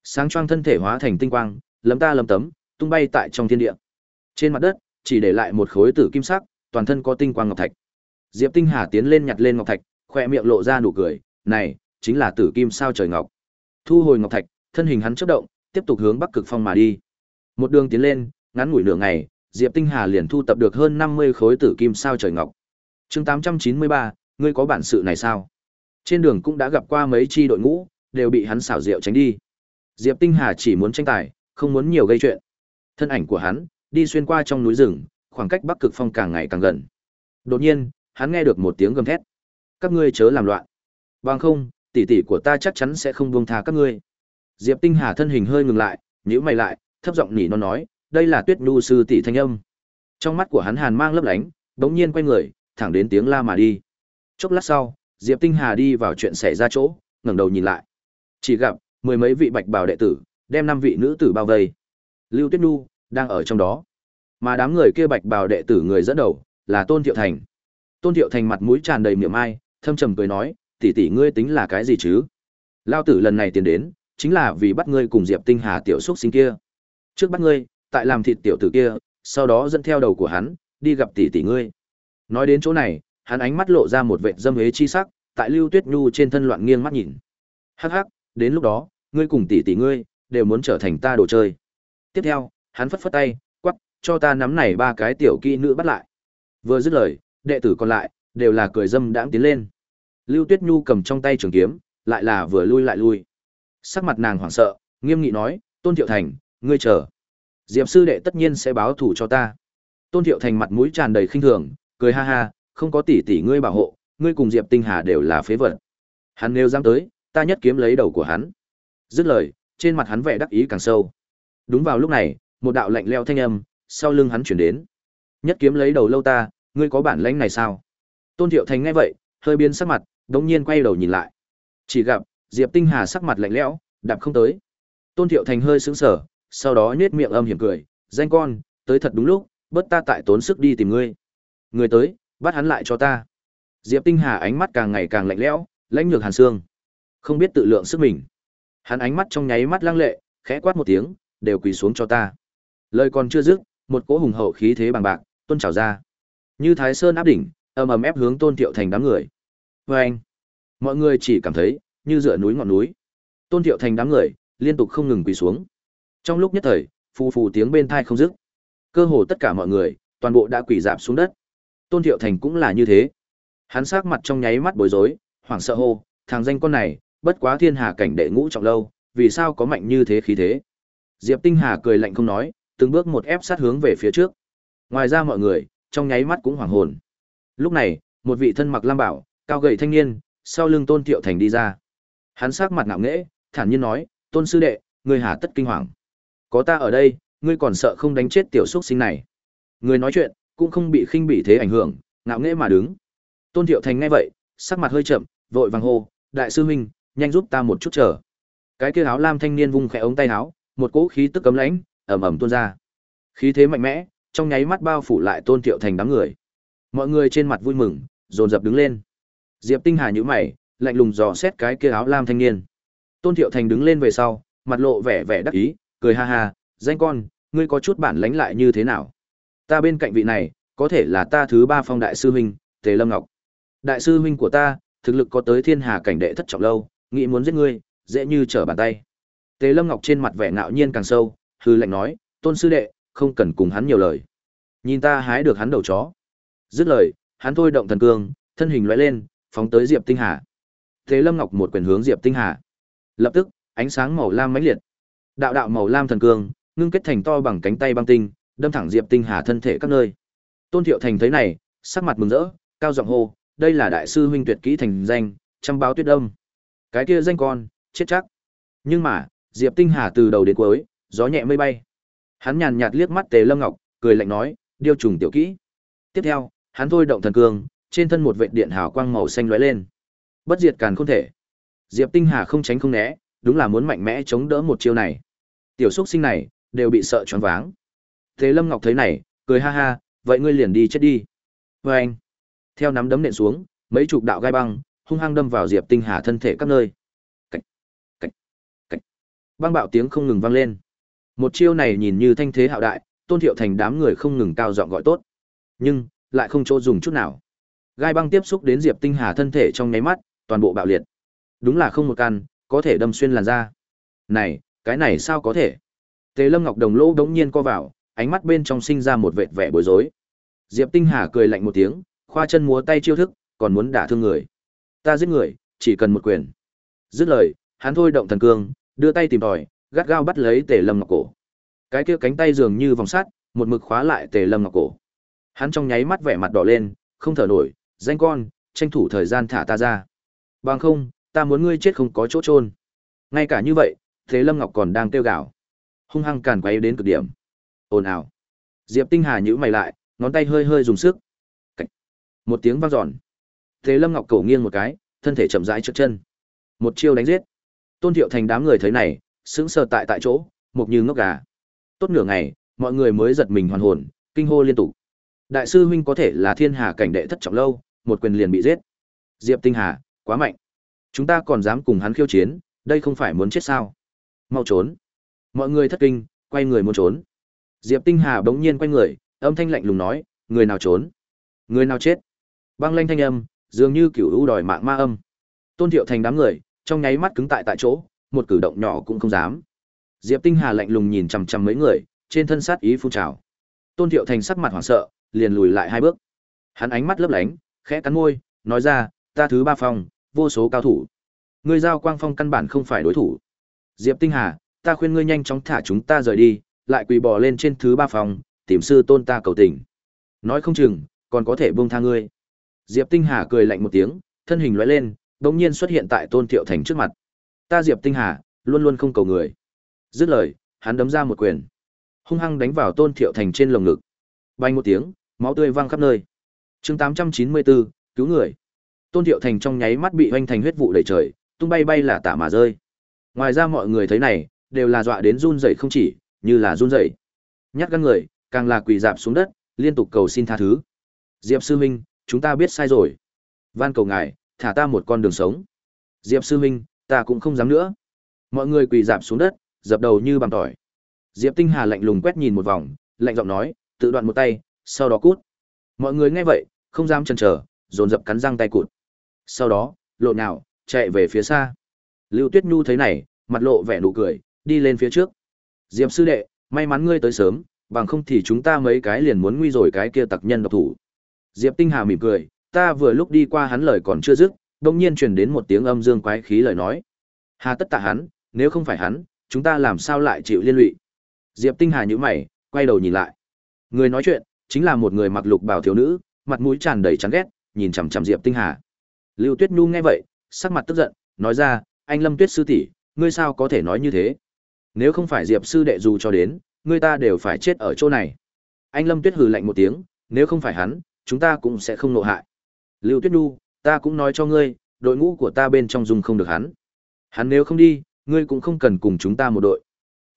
Sáng choang thân thể hóa thành tinh quang, lấm ta lấm tấm, tung bay tại trong thiên địa. Trên mặt đất, chỉ để lại một khối tử kim sắc, toàn thân có tinh quang ngọc thạch. Diệp Tinh Hà tiến lên nhặt lên ngọc thạch, khoe miệng lộ ra nụ cười, này, chính là tử kim sao trời ngọc. Thu hồi ngọc thạch, thân hình hắn chớp động, tiếp tục hướng Bắc Cực Phong mà đi. Một đường tiến lên, ngắn ngủi nửa ngày, Diệp Tinh Hà liền thu tập được hơn 50 khối tử kim sao trời ngọc. Chương 893, ngươi có bản sự này sao? Trên đường cũng đã gặp qua mấy chi đội ngũ, đều bị hắn xảo diệu tránh đi. Diệp Tinh Hà chỉ muốn tranh tài, không muốn nhiều gây chuyện. Thân ảnh của hắn đi xuyên qua trong núi rừng, khoảng cách Bắc Cực Phong càng ngày càng gần. Đột nhiên, hắn nghe được một tiếng gầm thét. Các ngươi chớ làm loạn. Bằng không, tỷ tỷ của ta chắc chắn sẽ không buông tha các ngươi. Diệp Tinh Hà thân hình hơi ngừng lại, nhíu mày lại, thấp giọng nỉ nó nói, đây là Tuyết Nhu sư tỷ thanh âm. Trong mắt của hắn hàn mang lấp lánh, đống nhiên quay người, thẳng đến tiếng la mà đi. Chốc lát sau, Diệp Tinh Hà đi vào chuyện xảy ra chỗ, ngẩng đầu nhìn lại. Chỉ gặp mười mấy vị bạch bào đệ tử, đem năm vị nữ tử bao vây. Lưu Tuyết Nhu đang ở trong đó. Mà đám người kia bạch bào đệ tử người dẫn đầu là Tôn Thiệu Thành. Tôn Thiệu Thành mặt mũi tràn đầy miệng ai, thâm trầm cười nói, tỷ tỷ ngươi tính là cái gì chứ? Lao tử lần này tiền đến, chính là vì bắt ngươi cùng Diệp Tinh Hà tiểu xúc sinh kia. Trước bắt ngươi, tại làm thịt tiểu tử kia, sau đó dẫn theo đầu của hắn, đi gặp tỷ tỷ ngươi. Nói đến chỗ này, hắn ánh mắt lộ ra một vệt dâm hế chi sắc, tại Lưu Tuyết Nhu trên thân loạn nghiêng mắt nhìn. Hắc hắc, đến lúc đó, ngươi cùng tỷ tỷ ngươi đều muốn trở thành ta đồ chơi. Tiếp theo, hắn phất phất tay, quắc, cho ta nắm này ba cái tiểu kỹ nữ bắt lại. Vừa dứt lời, đệ tử còn lại đều là cười dâm đãng tiến lên. Lưu Tuyết Nhu cầm trong tay trường kiếm, lại là vừa lui lại lui. Sắc mặt nàng hoảng sợ, nghiêm nghị nói, "Tôn Thiệu Thành, ngươi chờ. Diệp sư đệ tất nhiên sẽ báo thù cho ta." Tôn Thiệu Thành mặt mũi tràn đầy khinh thường, cười ha ha, "Không có tỷ tỷ ngươi bảo hộ, ngươi cùng Diệp Tinh Hà đều là phế vật. Hắn nếu dám tới, ta nhất kiếm lấy đầu của hắn." Dứt lời, trên mặt hắn vẻ đắc ý càng sâu. Đúng vào lúc này, một đạo lạnh lẽo thanh âm sau lưng hắn chuyển đến. "Nhất kiếm lấy đầu lâu ta, ngươi có bản lĩnh này sao?" Tôn Thiệu Thành nghe vậy, hơi biến sắc mặt, đống nhiên quay đầu nhìn lại. Chỉ gặp, Diệp Tinh Hà sắc mặt lạnh lẽo, đạp không tới. Tôn Thiệu Thành hơi sững sờ, sau đó nhếch miệng âm hiểm cười, "Danh con, tới thật đúng lúc, bất ta tại tốn sức đi tìm ngươi." Người tới, bắt hắn lại cho ta. Diệp Tinh Hà ánh mắt càng ngày càng lạnh lẽo, lãnh nhược hàn xương. Không biết tự lượng sức mình. Hắn ánh mắt trong nháy mắt lăng lệ, khẽ quát một tiếng, "Đều quỳ xuống cho ta." Lời còn chưa dứt, một cỗ hùng hậu khí thế bằng bạc tuôn trào ra. Như Thái Sơn áp đỉnh, ầm ầm ép hướng Tôn Thiệu Thành đám người. Và anh, mọi người chỉ cảm thấy như dựa núi ngọn núi. Tôn Thiệu Thành đám người liên tục không ngừng quỳ xuống. Trong lúc nhất thời, phù phù tiếng bên tai không dứt. Cơ hồ tất cả mọi người, toàn bộ đã quỳ rạp xuống đất. Tôn Thiệu Thành cũng là như thế. Hắn sắc mặt trong nháy mắt bối rối, hoảng sợ hô, thằng danh con này, bất quá thiên hà cảnh đệ ngũ trọng lâu, vì sao có mạnh như thế khí thế? Diệp Tinh Hà cười lạnh không nói, từng bước một ép sát hướng về phía trước. Ngoài ra mọi người, trong nháy mắt cũng hoảng hồn. Lúc này, một vị thân mặc lam bảo, cao gầy thanh niên, sau lưng Tôn thiệu Thành đi ra. Hắn sắc mặt ngạo nghễ, thản nhiên nói, "Tôn sư đệ, ngươi hà tất kinh hoàng? Có ta ở đây, ngươi còn sợ không đánh chết tiểu xuất sinh này?" Người nói chuyện, cũng không bị khinh bỉ thế ảnh hưởng, ngạo nghễ mà đứng. Tôn Thiệu Thành nghe vậy, sắc mặt hơi chậm, vội vàng hô, "Đại sư huynh, nhanh giúp ta một chút chờ." Cái kia áo lam thanh niên vung khẽ ống tay áo, một cỗ khí tức cấm lãnh, ầm ầm tuôn ra. Khí thế mạnh mẽ, trong nháy mắt bao phủ lại Tôn Thiệu Thành đám người. Mọi người trên mặt vui mừng, dồn dập đứng lên. Diệp Tinh Hà nhíu mày, lạnh lùng dò xét cái kia áo lam thanh niên. Tôn Thiệu Thành đứng lên về sau, mặt lộ vẻ vẻ đắc ý, cười ha ha, "Danh con, ngươi có chút bản lãnh lại như thế nào? Ta bên cạnh vị này, có thể là ta thứ ba phong đại sư huynh, Tề Lâm Ngọc. Đại sư huynh của ta, thực lực có tới thiên hà cảnh đệ thất trọng lâu, nghĩ muốn giết ngươi, dễ như trở bàn tay." Tề Lâm Ngọc trên mặt vẻ ngạo nhiên càng sâu, hư lạnh nói, tôn sư đệ, không cần cùng hắn nhiều lời. Nhìn ta hái được hắn đầu chó. Dứt lời, hắn thôi động thần cương, thân hình lóe lên, phóng tới Diệp Tinh Hà. Thế Lâm Ngọc một quyền hướng Diệp Tinh Hà. Lập tức, ánh sáng màu lam mãnh liệt. Đạo đạo màu lam thần cương, ngưng kết thành to bằng cánh tay băng tinh, đâm thẳng Diệp Tinh Hà thân thể các nơi. Tôn Thiệu Thành thấy này, sắc mặt mừng rỡ, cao giọng hô, đây là đại sư huynh tuyệt kỹ thành danh, trăm báo tuyết đông. Cái kia danh con, chết chắc. Nhưng mà, Diệp Tinh Hà từ đầu đến cuối, gió nhẹ mây bay. Hắn nhàn nhạt liếc mắt Tề Lâm Ngọc, cười lạnh nói, điêu trùng tiểu kỹ. Tiếp theo, hắn thôi động thần cương, trên thân một vệt điện hào quang màu xanh lóe lên. Bất diệt càn không thể. Diệp Tinh Hà không tránh không né, đúng là muốn mạnh mẽ chống đỡ một chiêu này. Tiểu xúc sinh này, đều bị sợ choáng váng. thế Lâm Ngọc thấy này, cười ha ha, vậy ngươi liền đi chết đi. với anh, theo nắm đấm nện xuống, mấy chục đạo gai băng hung hăng đâm vào Diệp Tinh Hà thân thể các nơi. Cách, cách, cách. Băng bạo tiếng không ngừng vang lên. Một chiêu này nhìn như thanh thế hạo đại, Tôn Thiệu Thành đám người không ngừng cao giọng gọi tốt, nhưng lại không chỗ dùng chút nào. Gai băng tiếp xúc đến Diệp Tinh Hà thân thể trong nháy mắt, toàn bộ bạo liệt. Đúng là không một căn, có thể đâm xuyên làn da. Này, cái này sao có thể? Tề Lâm Ngọc Đồng lỗ đống nhiên co vào, ánh mắt bên trong sinh ra một vệt vẻ bối rối. Diệp Tinh Hà cười lạnh một tiếng, khoa chân múa tay chiêu thức, còn muốn đả thương người. Ta giết người, chỉ cần một quyền. Dứt lời, hắn thôi động thần cương, đưa tay tìm tòi, gắt gao bắt lấy Tề Lâm Ngọc cổ. Cái kia cánh tay dường như vòng sắt, một mực khóa lại Tề Lâm Ngọc cổ. Hắn trong nháy mắt vẻ mặt đỏ lên, không thở nổi, danh con, tranh thủ thời gian thả ta ra. Bằng không, ta muốn ngươi chết không có chỗ trôn. Ngay cả như vậy, Thế Lâm Ngọc còn đang tiêu gạo. Hung hăng càn quay đến cực điểm. Ồn ào. Diệp Tinh Hà nhữ mày lại, ngón tay hơi hơi dùng sức. Cách. Một tiếng vang giòn Thế Lâm Ngọc cổ nghiêng một cái, thân thể chậm rãi trước chân. Một chiêu đánh giết. Tôn Thiệu Thành đám người thấy này, sững sờ tại tại chỗ, mục như ngốc gà. Tốt nửa ngày, mọi người mới giật mình hoàn hồn, kinh hô liên tục. Đại sư huynh có thể là thiên hà cảnh đệ thất trọng lâu, một quyền liền bị giết. Diệp Tinh Hà, quá mạnh. Chúng ta còn dám cùng hắn khiêu chiến, đây không phải muốn chết sao? Mau trốn. Mọi người thất kinh, quay người muốn trốn. Diệp Tinh Hà bỗng nhiên quay người, âm thanh lạnh lùng nói, người nào trốn? Người nào chết? Băng lanh thanh âm, dường như kiểu ưu đòi mạng ma âm. Tôn Thiệu Thành đám người, trong nháy mắt cứng tại tại chỗ, một cử động nhỏ cũng không dám. Diệp Tinh Hà lạnh lùng nhìn chằm chằm mấy người, trên thân sát ý phun trào. Tôn Thiệu Thành sắc mặt hoảng sợ, liền lùi lại hai bước. Hắn ánh mắt lấp lánh, khẽ cắn môi, nói ra, ta thứ ba phòng, vô số cao thủ. Ngươi giao quang phong căn bản không phải đối thủ. Diệp Tinh Hà, ta khuyên ngươi nhanh chóng thả chúng ta rời đi, lại quỳ bò lên trên thứ ba phòng, tìm sư tôn ta cầu tình. Nói không chừng, còn có thể buông tha ngươi. Diệp Tinh Hà cười lạnh một tiếng, thân hình lóe lên, đột nhiên xuất hiện tại Tôn Thiệu Thành trước mặt. Ta Diệp Tinh Hà, luôn luôn không cầu người. Dứt lời, hắn đấm ra một quyền, hung hăng đánh vào Tôn Thiệu Thành trên lồng ngực. Bay một tiếng, máu tươi văng khắp nơi. Chương 894, cứu người. Tôn Thiệu Thành trong nháy mắt bị hoành thành huyết vụ đầy trời, tung bay bay là tả mà rơi. Ngoài ra mọi người thấy này, đều là dọa đến run rẩy không chỉ, như là run rẩy. Nhát gan người, càng là quỳ dạp xuống đất, liên tục cầu xin tha thứ. Diệp sư huynh, chúng ta biết sai rồi. Van cầu ngài, thả ta một con đường sống. Diệp sư huynh, ta cũng không dám nữa. Mọi người quỳ dạp xuống đất, dập đầu như bằng tỏi. Diệp Tinh Hà lạnh lùng quét nhìn một vòng, lạnh giọng nói, tự đoạn một tay, sau đó cút. Mọi người nghe vậy, không dám chần chờ, dồn dập cắn răng tay cụt. Sau đó, lộn nhào, chạy về phía xa. Lưu Tuyết Nhu thấy này, mặt lộ vẻ nụ cười, đi lên phía trước. Diệp sư đệ, may mắn ngươi tới sớm, bằng không thì chúng ta mấy cái liền muốn nguy rồi cái kia tặc nhân độc thủ. Diệp Tinh Hà mỉm cười, ta vừa lúc đi qua hắn lời còn chưa dứt, đột nhiên truyền đến một tiếng âm dương quái khí lời nói. Hà tất tạ hắn, nếu không phải hắn, chúng ta làm sao lại chịu liên lụy? Diệp Tinh Hà nhíu mày, quay đầu nhìn lại. Người nói chuyện chính là một người mặc lục bào thiếu nữ, mặt mũi tràn đầy chán ghét, nhìn chằm chằm Diệp Tinh Hà. Lưu Tuyết Nhu nghe vậy, sắc mặt tức giận, nói ra, anh Lâm Tuyết sư tỷ, ngươi sao có thể nói như thế? Nếu không phải Diệp sư đệ dù cho đến, ngươi ta đều phải chết ở chỗ này. Anh Lâm Tuyết hừ lạnh một tiếng, nếu không phải hắn, chúng ta cũng sẽ không nộ hại. Lưu Tuyết Nhu, ta cũng nói cho ngươi, đội ngũ của ta bên trong dùng không được hắn. Hắn nếu không đi, ngươi cũng không cần cùng chúng ta một đội.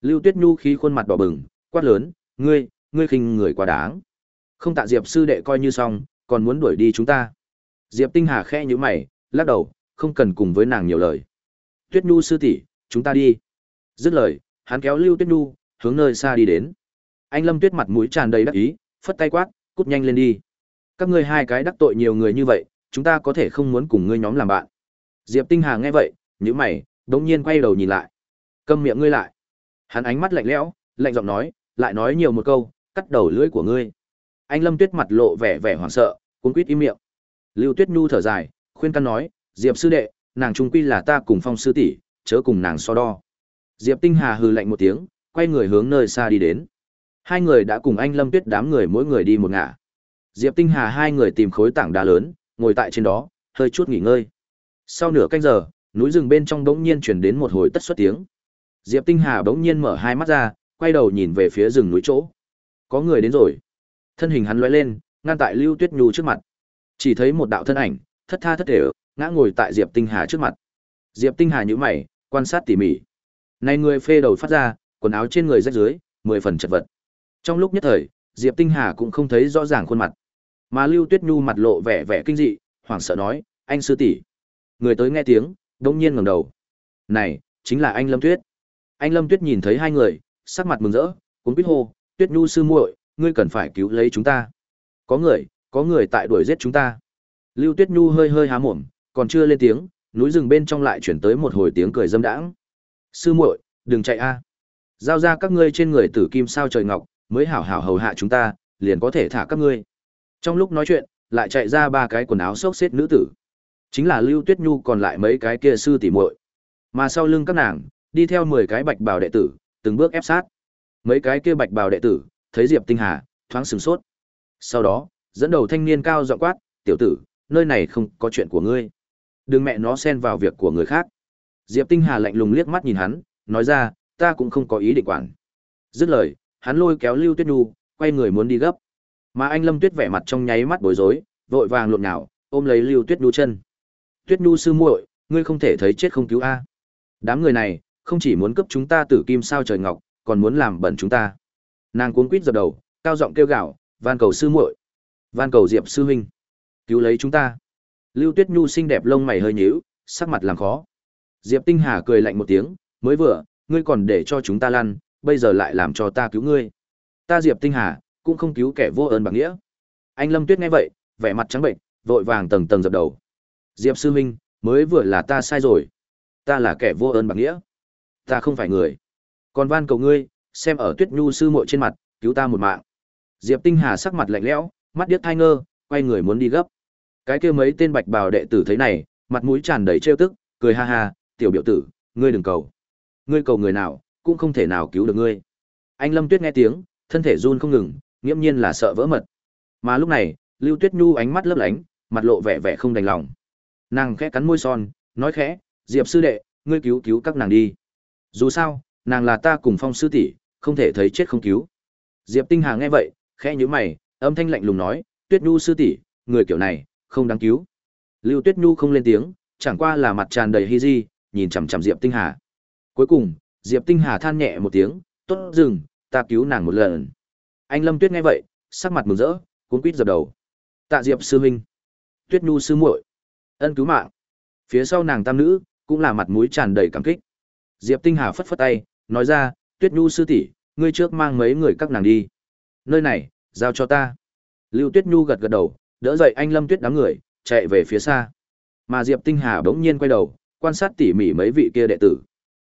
Lưu Tuyết Nhu khí khuôn mặt đỏ bừng, quát lớn, ngươi, ngươi khinh người quá đáng. Không tạ Diệp sư đệ coi như xong, còn muốn đuổi đi chúng ta. Diệp Tinh Hà khẽ nhíu mày, lắc đầu, không cần cùng với nàng nhiều lời. Tuyết Nhu sư tỷ, chúng ta đi. Dứt lời, hắn kéo Lưu Tuyết Nhu, hướng nơi xa đi đến. Anh Lâm Tuyết mặt mũi tràn đầy đắc ý, phất tay quát, cút nhanh lên đi. Các ngươi hai cái đắc tội nhiều người như vậy, chúng ta có thể không muốn cùng ngươi nhóm làm bạn. Diệp Tinh Hà nghe vậy, nhíu mày, đống nhiên quay đầu nhìn lại. Câm miệng ngươi lại. Hắn ánh mắt lạnh lẽo, lạnh giọng nói, lại nói nhiều một câu, cắt đầu lưỡi của ngươi. Anh Lâm Tuyết mặt lộ vẻ vẻ hoảng sợ, cuống quýt im miệng. Lưu Tuyết Nhu thở dài, khuyên can nói, Diệp sư đệ, nàng trung quy là ta cùng phong sư tỷ, chớ cùng nàng so đo. Diệp Tinh Hà hừ lạnh một tiếng, quay người hướng nơi xa đi đến. Hai người đã cùng anh Lâm Tuyết đám người mỗi người đi một ngả. Diệp Tinh Hà hai người tìm khối tảng đá lớn, ngồi tại trên đó, hơi chút nghỉ ngơi. Sau nửa canh giờ, núi rừng bên trong bỗng nhiên truyền đến một hồi tất xuất tiếng. Diệp Tinh Hà bỗng nhiên mở hai mắt ra, quay đầu nhìn về phía rừng núi chỗ. Có người đến rồi. Thân hình hắn lóe lên, ngăn tại Lưu Tuyết Nhu trước mặt. Chỉ thấy một đạo thân ảnh, thất tha thất thể, ngã ngồi tại Diệp Tinh Hà trước mặt. Diệp Tinh Hà nhíu mày, quan sát tỉ mỉ. Này người phê đầu phát ra, quần áo trên người rách dưới, mười phần chật vật. Trong lúc nhất thời, Diệp Tinh Hà cũng không thấy rõ ràng khuôn mặt. Mà Lưu Tuyết Nhu mặt lộ vẻ vẻ kinh dị, hoảng sợ nói, "Anh sư tỷ." Người tới nghe tiếng, đông nhiên ngẩng đầu. "Này, chính là anh Lâm Tuyết." Anh Lâm Tuyết nhìn thấy hai người, sắc mặt mừng rỡ, cuống quýt hô, "Tuyết Nhu sư muội, ngươi cần phải cứu lấy chúng ta." "Có người, có người tại đuổi giết chúng ta." Lưu Tuyết Nhu hơi hơi há mồm, còn chưa lên tiếng, núi rừng bên trong lại chuyển tới một hồi tiếng cười dâm đãng. "Sư muội, đừng chạy a." Giao ra các ngươi trên người tử kim sao trời ngọc, mới hảo hảo hầu hạ chúng ta, liền có thể thả các ngươi. Trong lúc nói chuyện, lại chạy ra ba cái quần áo xốc xếp nữ tử. Chính là Lưu Tuyết Nhu còn lại mấy cái kia sư tỷ muội. Mà sau lưng các nàng, đi theo 10 cái bạch bào đệ tử, từng bước ép sát. Mấy cái kia bạch bào đệ tử, thấy Diệp Tinh Hà, thoáng sửng sốt. Sau đó, dẫn đầu thanh niên cao giọng quát, "Tiểu tử, nơi này không có chuyện của ngươi. Đừng mẹ nó xen vào việc của người khác." Diệp Tinh Hà lạnh lùng liếc mắt nhìn hắn, nói ra, "Ta cũng không có ý định quản." Dứt lời, hắn lôi kéo Lưu Tuyết Nhu, quay người muốn đi gấp. Mà anh Lâm Tuyết vẻ mặt trong nháy mắt bối rối, vội vàng lộn nhào, ôm lấy Lưu Tuyết Nhu chân. Tuyết Nhu sư muội, ngươi không thể thấy chết không cứu a. Đám người này, không chỉ muốn cướp chúng ta tử kim sao trời ngọc, còn muốn làm bẩn chúng ta. Nàng cuống quýt dập đầu, cao giọng kêu gào, van cầu sư muội, van cầu Diệp sư huynh, cứu lấy chúng ta. Lưu Tuyết Nhu xinh đẹp lông mày hơi nhíu, sắc mặt làm khó. Diệp Tinh Hà cười lạnh một tiếng, mới vừa, ngươi còn để cho chúng ta lăn, bây giờ lại làm cho ta cứu ngươi. Ta Diệp Tinh Hà, cũng không cứu kẻ vô ơn bạc nghĩa. Anh Lâm Tuyết nghe vậy, vẻ mặt trắng bệnh, vội vàng tầng tầng dập đầu. Diệp sư huynh, mới vừa là ta sai rồi. Ta là kẻ vô ơn bạc nghĩa. Ta không phải người. Còn van cầu ngươi, xem ở Tuyết Nhu sư muội trên mặt, cứu ta một mạng. Diệp Tinh Hà sắc mặt lạnh lẽo, mắt điếc thai ngơ, quay người muốn đi gấp. Cái kia mấy tên bạch bào đệ tử thấy này, mặt mũi tràn đầy trêu tức, cười ha ha, "Tiểu biểu tử, ngươi đừng cầu. Ngươi cầu người nào, cũng không thể nào cứu được ngươi." Anh Lâm Tuyết nghe tiếng, thân thể run không ngừng, nghiêm nhiên là sợ vỡ mật. Mà lúc này, Lưu Tuyết Nhu ánh mắt lấp lánh, mặt lộ vẻ vẻ không đành lòng. Nàng khẽ cắn môi son, nói khẽ, "Diệp sư đệ, ngươi cứu cứu các nàng đi. Dù sao, nàng là ta cùng Phong sư tỷ, không thể thấy chết không cứu." Diệp Tinh Hà nghe vậy, khẽ nhíu mày, âm thanh lạnh lùng nói, "Tuyết Nhu sư tỷ, người kiểu này, không đáng cứu." Lưu Tuyết Nhu không lên tiếng, chẳng qua là mặt tràn đầy hy di, nhìn chằm chằm Diệp Tinh Hà. Cuối cùng, Diệp Tinh Hà than nhẹ một tiếng, "Tốt dừng, ta cứu nàng một lần." Anh Lâm Tuyết nghe vậy, sắc mặt mừng rỡ, cuốn quýt dập đầu. Tạ Diệp sư huynh, Tuyết Nhu sư muội, ân cứu mạng. Phía sau nàng tam nữ, cũng là mặt mũi tràn đầy cảm kích. Diệp Tinh Hà phất phất tay, nói ra, Tuyết Nhu sư tỷ, ngươi trước mang mấy người các nàng đi. Nơi này, giao cho ta. Lưu Tuyết Nhu gật gật đầu, đỡ dậy anh Lâm Tuyết đám người, chạy về phía xa. Mà Diệp Tinh Hà bỗng nhiên quay đầu, quan sát tỉ mỉ mấy vị kia đệ tử.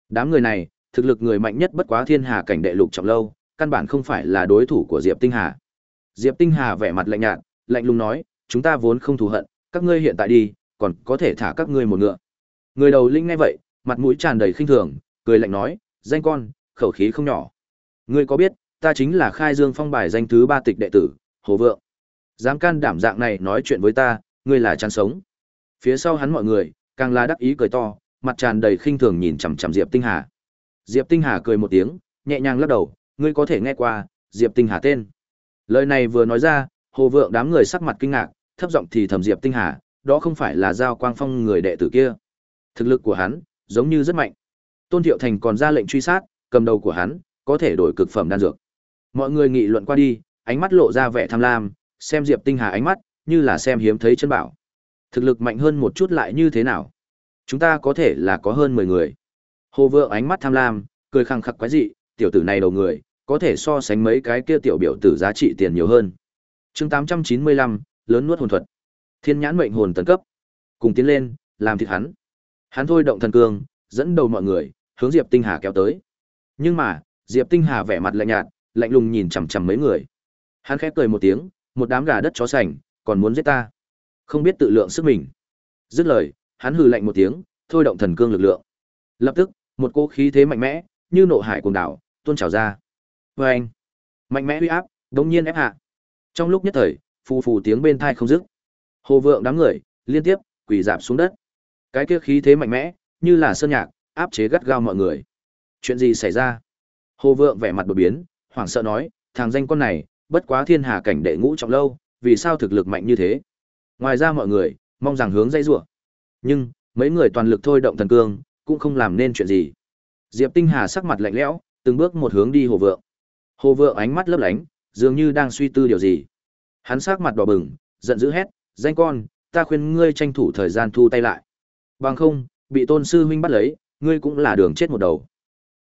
Đám người này, thực lực người mạnh nhất bất quá thiên hà cảnh đệ lục trọng lâu, căn bản không phải là đối thủ của Diệp Tinh Hà. Diệp Tinh Hà vẻ mặt lạnh nhạt, lạnh lùng nói, chúng ta vốn không thù hận, các ngươi hiện tại đi, còn có thể thả các ngươi một ngựa. Người đầu linh nghe vậy, mặt mũi tràn đầy khinh thường, cười lạnh nói, danh con, khẩu khí không nhỏ. Ngươi có biết, ta chính là khai dương phong bài danh thứ ba tịch đệ tử, Hồ Vượng. Dám can đảm dạng này nói chuyện với ta, ngươi là chán sống. Phía sau hắn mọi người, càng là đắc ý cười to, mặt tràn đầy khinh thường nhìn chằm chằm Diệp Tinh Hà. Diệp Tinh Hà cười một tiếng, nhẹ nhàng lắc đầu, ngươi có thể nghe qua, Diệp Tinh Hà tên. Lời này vừa nói ra, hồ vượng đám người sắc mặt kinh ngạc, thấp giọng thì thầm Diệp Tinh Hà, đó không phải là Giao Quang Phong người đệ tử kia. Thực lực của hắn, giống như rất mạnh. Tôn Thiệu Thành còn ra lệnh truy sát, cầm đầu của hắn, có thể đổi cực phẩm đan dược. Mọi người nghị luận qua đi, ánh mắt lộ ra vẻ tham lam, xem Diệp Tinh Hà ánh mắt, như là xem hiếm thấy chân bảo. Thực lực mạnh hơn một chút lại như thế nào? Chúng ta có thể là có hơn 10 người. Hồ Vượng ánh mắt tham lam, cười khăng khặc quái dị, tiểu tử này đầu người, có thể so sánh mấy cái kia tiểu biểu tử giá trị tiền nhiều hơn. Chương 895, lớn nuốt hồn thuật. Thiên nhãn mệnh hồn tấn cấp. Cùng tiến lên, làm thịt hắn. Hắn thôi động thần cương, dẫn đầu mọi người, hướng Diệp Tinh Hà kéo tới. Nhưng mà, Diệp Tinh Hà vẻ mặt lạnh nhạt, lạnh lùng nhìn chằm chằm mấy người. Hắn khẽ cười một tiếng, một đám gà đất chó sành, còn muốn giết ta. Không biết tự lượng sức mình. Dứt lời, hắn hừ lạnh một tiếng, thôi động thần cương lực lượng. Lập tức, một cỗ khí thế mạnh mẽ, như nộ hải cuồng đảo, tuôn trào ra. Và anh, mạnh mẽ uy áp, đống nhiên ép hạ. Trong lúc nhất thời, phù phù tiếng bên thai không dứt. Hồ vượng đám người, liên tiếp, quỳ dạp xuống đất. Cái kia khí thế mạnh mẽ, như là sơn nhạc, áp chế gắt gao mọi người. Chuyện gì xảy ra? Hồ vượng vẻ mặt đột biến, hoảng sợ nói, thằng danh con này, bất quá thiên hà cảnh đệ ngũ trọng lâu, vì sao thực lực mạnh như thế? Ngoài ra mọi người, mong rằng hướng dây rủa. Nhưng, mấy người toàn lực thôi động thần cương, cũng không làm nên chuyện gì. Diệp Tinh Hà sắc mặt lạnh lẽo, từng bước một hướng đi Hồ Vượng. Hồ Vượng ánh mắt lấp lánh, dường như đang suy tư điều gì. Hắn sắc mặt đỏ bừng, giận dữ hét, "Danh con, ta khuyên ngươi tranh thủ thời gian thu tay lại. Bằng không, bị Tôn sư huynh bắt lấy, ngươi cũng là đường chết một đầu.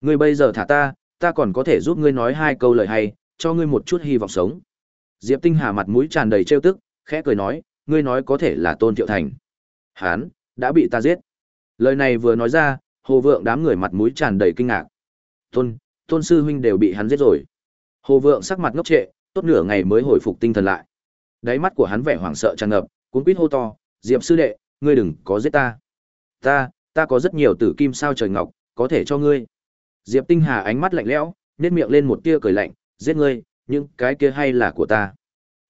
Ngươi bây giờ thả ta, ta còn có thể giúp ngươi nói hai câu lời hay, cho ngươi một chút hy vọng sống." Diệp Tinh Hà mặt mũi tràn đầy trêu tức, khẽ cười nói, "Ngươi nói có thể là Tôn Thiệu Thành." Hán, đã bị ta giết. Lời này vừa nói ra, Hồ Vượng đám người mặt mũi tràn đầy kinh ngạc. Tôn, Tôn sư huynh đều bị hắn giết rồi. Hồ Vượng sắc mặt ngốc trệ, tốt nửa ngày mới hồi phục tinh thần lại. Đáy mắt của hắn vẻ hoảng sợ tràn ngập, cuống quýt hô to, "Diệp sư đệ, ngươi đừng có giết ta. Ta, ta có rất nhiều tử kim sao trời ngọc, có thể cho ngươi." Diệp Tinh Hà ánh mắt lạnh lẽo, nét miệng lên một tia cười lạnh, "Giết ngươi, nhưng cái kia hay là của ta."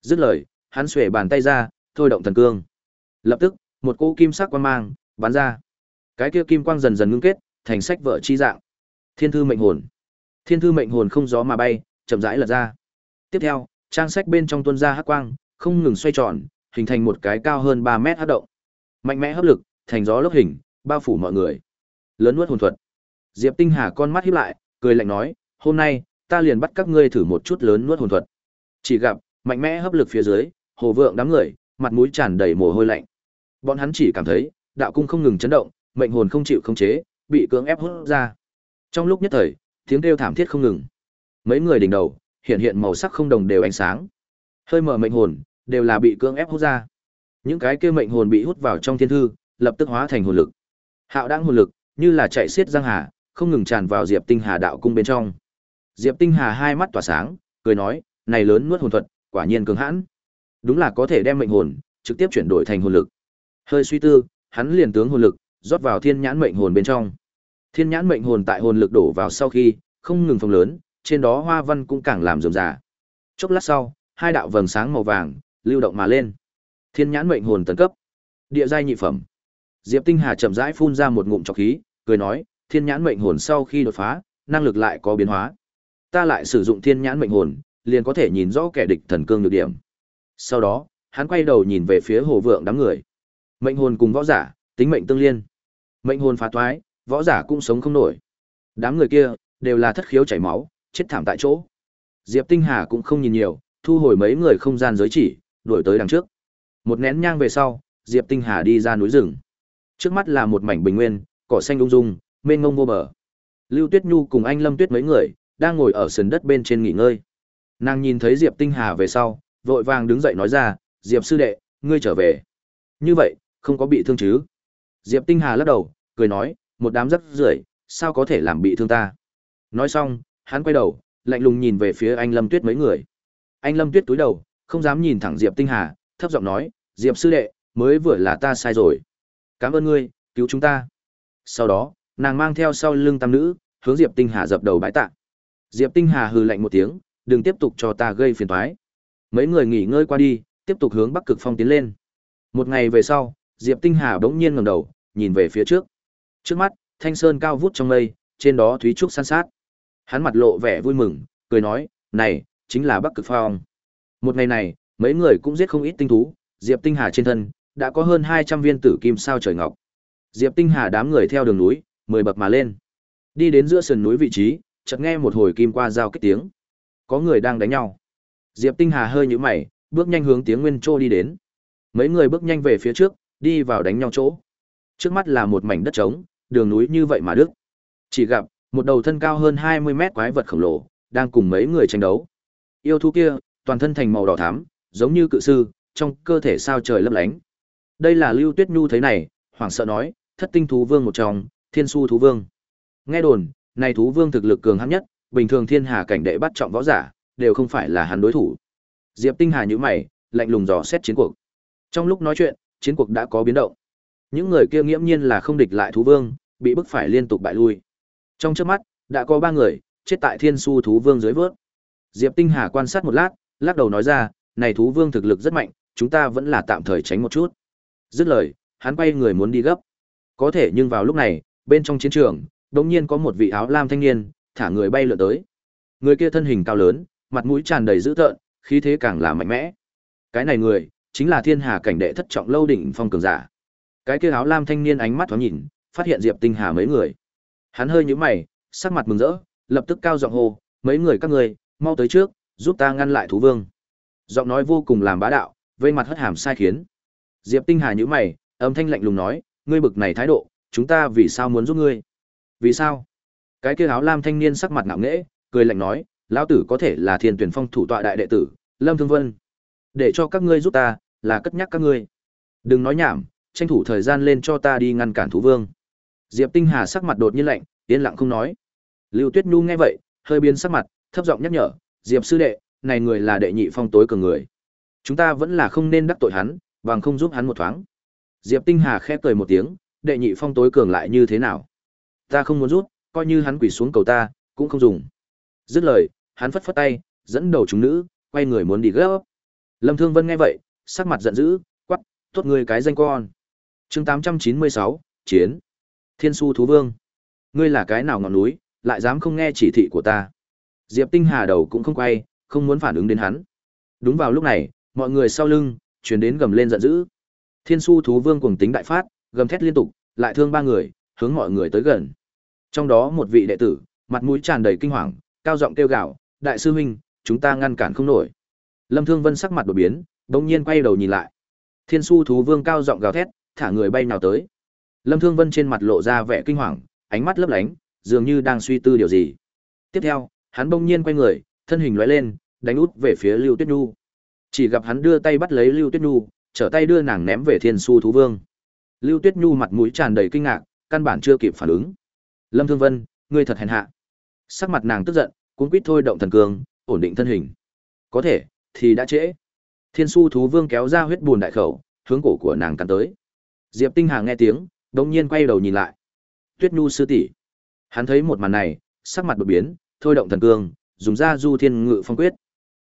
Dứt lời, hắn xuề bàn tay ra, thôi động thần cương. Lập tức, một cỗ kim sắc quang mang bắn ra. Cái kia kim quang dần dần ngưng kết, thành sách vợ chi dạng. Thiên thư mệnh hồn. Thiên thư mệnh hồn không gió mà bay, chậm rãi lật ra. Tiếp theo, trang sách bên trong tuôn ra hắc quang, không ngừng xoay tròn, hình thành một cái cao hơn 3 mét hất động. Mạnh mẽ hấp lực, thành gió lốc hình, bao phủ mọi người. Lớn nuốt hồn thuật. Diệp Tinh Hà con mắt híp lại, cười lạnh nói, "Hôm nay, ta liền bắt các ngươi thử một chút lớn nuốt hồn thuật." Chỉ gặp, mạnh mẽ hấp lực phía dưới, hồ vượng đám người, mặt mũi tràn đầy mồ hôi lạnh. Bọn hắn chỉ cảm thấy, đạo cung không ngừng chấn động, mệnh hồn không chịu khống chế, bị cưỡng ép hút ra. Trong lúc nhất thời, tiếng kêu thảm thiết không ngừng. Mấy người đỉnh đầu, hiện hiện màu sắc không đồng đều ánh sáng. Hơi mở mệnh hồn, đều là bị cưỡng ép hút ra. Những cái kia mệnh hồn bị hút vào trong thiên thư, lập tức hóa thành hồn lực. Hạo đang hồn lực, như là chạy xiết giang hà, không ngừng tràn vào Diệp Tinh Hà đạo cung bên trong. Diệp Tinh Hà hai mắt tỏa sáng, cười nói, này lớn nuốt hồn thuật, quả nhiên cường hãn. Đúng là có thể đem mệnh hồn trực tiếp chuyển đổi thành hồn lực. Hơi suy tư, hắn liền tướng hồn lực rót vào thiên nhãn mệnh hồn bên trong. Thiên nhãn mệnh hồn tại hồn lực đổ vào sau khi, không ngừng phồng lớn, trên đó hoa văn cũng càng làm rườm rà. Chốc lát sau, hai đạo vầng sáng màu vàng lưu động mà lên. Thiên nhãn mệnh hồn tấn cấp, địa giai nhị phẩm. Diệp Tinh Hà chậm rãi phun ra một ngụm trọc khí, cười nói, thiên nhãn mệnh hồn sau khi đột phá, năng lực lại có biến hóa. Ta lại sử dụng thiên nhãn mệnh hồn, liền có thể nhìn rõ kẻ địch thần cương nhược điểm. Sau đó, hắn quay đầu nhìn về phía hồ vượng đám người. Mệnh hồn cùng võ giả, tính mệnh tương liên. Mệnh hồn phá toái, võ giả cũng sống không nổi. Đám người kia đều là thất khiếu chảy máu, chết thảm tại chỗ. Diệp Tinh Hà cũng không nhìn nhiều, thu hồi mấy người không gian giới chỉ, đuổi tới đằng trước. Một nén nhang về sau, Diệp Tinh Hà đi ra núi rừng. Trước mắt là một mảnh bình nguyên, cỏ xanh ung dung, mênh ngông vô bờ. Lưu Tuyết Nhu cùng anh Lâm Tuyết mấy người đang ngồi ở sườn đất bên trên nghỉ ngơi. Nàng nhìn thấy Diệp Tinh Hà về sau, vội vàng đứng dậy nói ra, "Diệp sư đệ, ngươi trở về." Như vậy, không có bị thương chứ? Diệp Tinh Hà lắc đầu, cười nói, một đám rất rưởi, sao có thể làm bị thương ta? Nói xong, hắn quay đầu, lạnh lùng nhìn về phía anh Lâm Tuyết mấy người. Anh Lâm Tuyết túi đầu, không dám nhìn thẳng Diệp Tinh Hà, thấp giọng nói, Diệp sư đệ, mới vừa là ta sai rồi. Cảm ơn ngươi, cứu chúng ta. Sau đó, nàng mang theo sau lưng tam nữ, hướng Diệp Tinh Hà dập đầu bái tạ. Diệp Tinh Hà hừ lạnh một tiếng, đừng tiếp tục cho ta gây phiền toái. Mấy người nghỉ ngơi qua đi, tiếp tục hướng Bắc Cực Phong tiến lên. Một ngày về sau, Diệp Tinh Hà bỗng nhiên ngẩng đầu, nhìn về phía trước. Trước mắt, thanh sơn cao vút trong mây, trên đó thúy trúc san sát. Hắn mặt lộ vẻ vui mừng, cười nói, "Này, chính là Bắc Cực Phong." Một ngày này, mấy người cũng giết không ít tinh thú, Diệp Tinh Hà trên thân đã có hơn 200 viên tử kim sao trời ngọc. Diệp Tinh Hà đám người theo đường núi, mười bậc mà lên. Đi đến giữa sườn núi vị trí, chợt nghe một hồi kim qua giao kích tiếng. Có người đang đánh nhau. Diệp Tinh Hà hơi nhíu mày, bước nhanh hướng tiếng Nguyên Trô đi đến. Mấy người bước nhanh về phía trước, đi vào đánh nhau chỗ. Trước mắt là một mảnh đất trống, đường núi như vậy mà đức. Chỉ gặp một đầu thân cao hơn 20 mét quái vật khổng lồ đang cùng mấy người tranh đấu. Yêu thú kia, toàn thân thành màu đỏ thắm, giống như cự sư, trong cơ thể sao trời lấp lánh. Đây là Lưu Tuyết Nhu thấy này, hoảng sợ nói, thất tinh thú vương một trong, thiên su thú vương. Nghe đồn, này thú vương thực lực cường hãn nhất, bình thường thiên hà cảnh đệ bắt trọng võ giả, đều không phải là hắn đối thủ. Diệp Tinh Hà nhíu mày, lạnh lùng dò xét chiến cuộc. Trong lúc nói chuyện, chiến cuộc đã có biến động. Những người kia nghiễm nhiên là không địch lại thú vương, bị bức phải liên tục bại lui. Trong chớp mắt, đã có ba người chết tại Thiên Su thú vương dưới vớt. Diệp Tinh Hà quan sát một lát, lắc đầu nói ra, này thú vương thực lực rất mạnh, chúng ta vẫn là tạm thời tránh một chút. Dứt lời, hắn quay người muốn đi gấp. Có thể nhưng vào lúc này, bên trong chiến trường, đột nhiên có một vị áo lam thanh niên, thả người bay lượn tới. Người kia thân hình cao lớn, mặt mũi tràn đầy dữ tợn, khí thế càng là mạnh mẽ. Cái này người, chính là Thiên Hà cảnh đệ thất trọng lâu đỉnh phong cường giả. Cái kia áo lam thanh niên ánh mắt thoáng nhìn, phát hiện Diệp Tinh Hà mấy người. Hắn hơi nhíu mày, sắc mặt mừng rỡ, lập tức cao giọng hô, "Mấy người các ngươi, mau tới trước, giúp ta ngăn lại thú vương." Giọng nói vô cùng làm bá đạo, vây mặt hất hàm sai khiến. Diệp Tinh Hà nhíu mày, âm thanh lạnh lùng nói, "Ngươi bực này thái độ, chúng ta vì sao muốn giúp ngươi?" "Vì sao?" Cái kia áo lam thanh niên sắc mặt ngạo nghễ, cười lạnh nói, lão tử có thể là Thiên Tuyển Phong thủ tọa đại đệ tử, Lâm Thương Vân. Để cho các ngươi giúp ta, là cất nhắc các ngươi. Đừng nói nhảm, tranh thủ thời gian lên cho ta đi ngăn cản thú vương. Diệp Tinh Hà sắc mặt đột nhiên lạnh, yên lặng không nói. Lưu Tuyết Nhu nghe vậy, hơi biến sắc mặt, thấp giọng nhắc nhở, "Diệp sư đệ, này người là đệ nhị phong tối cường người. Chúng ta vẫn là không nên đắc tội hắn, bằng không giúp hắn một thoáng." Diệp Tinh Hà khẽ cười một tiếng, "Đệ nhị phong tối cường lại như thế nào? Ta không muốn rút, coi như hắn quỳ xuống cầu ta, cũng không dùng." Dứt lời, hắn phất phất tay, dẫn đầu chúng nữ, quay người muốn đi gấp. Lâm Thương Vân nghe vậy, sắc mặt giận dữ, quắp tốt ngươi cái danh con. chương 896, Chiến. Thiên su thú vương. Ngươi là cái nào ngọn núi, lại dám không nghe chỉ thị của ta. Diệp Tinh Hà đầu cũng không quay, không muốn phản ứng đến hắn. Đúng vào lúc này, mọi người sau lưng, chuyển đến gầm lên giận dữ. Thiên su thú vương cùng tính đại phát, gầm thét liên tục, lại thương ba người, hướng mọi người tới gần. Trong đó một vị đệ tử, mặt mũi tràn đầy kinh hoàng, cao giọng kêu gào, đại sư huynh, chúng ta ngăn cản không nổi. Lâm Thương Vân sắc mặt đổi biến, bỗng nhiên quay đầu nhìn lại. Thiên su thú vương cao giọng gào thét, thả người bay nào tới. Lâm Thương Vân trên mặt lộ ra vẻ kinh hoàng, ánh mắt lấp lánh, dường như đang suy tư điều gì. Tiếp theo, hắn bỗng nhiên quay người, thân hình lóe lên, đánh út về phía Lưu Tuyết Nhu. Chỉ gặp hắn đưa tay bắt lấy Lưu Tuyết Nhu, trở tay đưa nàng ném về Thiên Su thú vương. Lưu Tuyết Nhu mặt mũi tràn đầy kinh ngạc, căn bản chưa kịp phản ứng. Lâm Thương Vân, ngươi thật hèn hạ. Sắc mặt nàng tức giận, cuống quýt thôi động thần cường, ổn định thân hình. Có thể, thì đã trễ. Thiên su thú vương kéo ra huyết buồn đại khẩu, hướng cổ của nàng cắn tới. Diệp Tinh Hà nghe tiếng, đống nhiên quay đầu nhìn lại. Tuyết Nhu sư tỷ. Hắn thấy một màn này, sắc mặt đột biến, thôi động thần cương, dùng ra du thiên ngự phong quyết.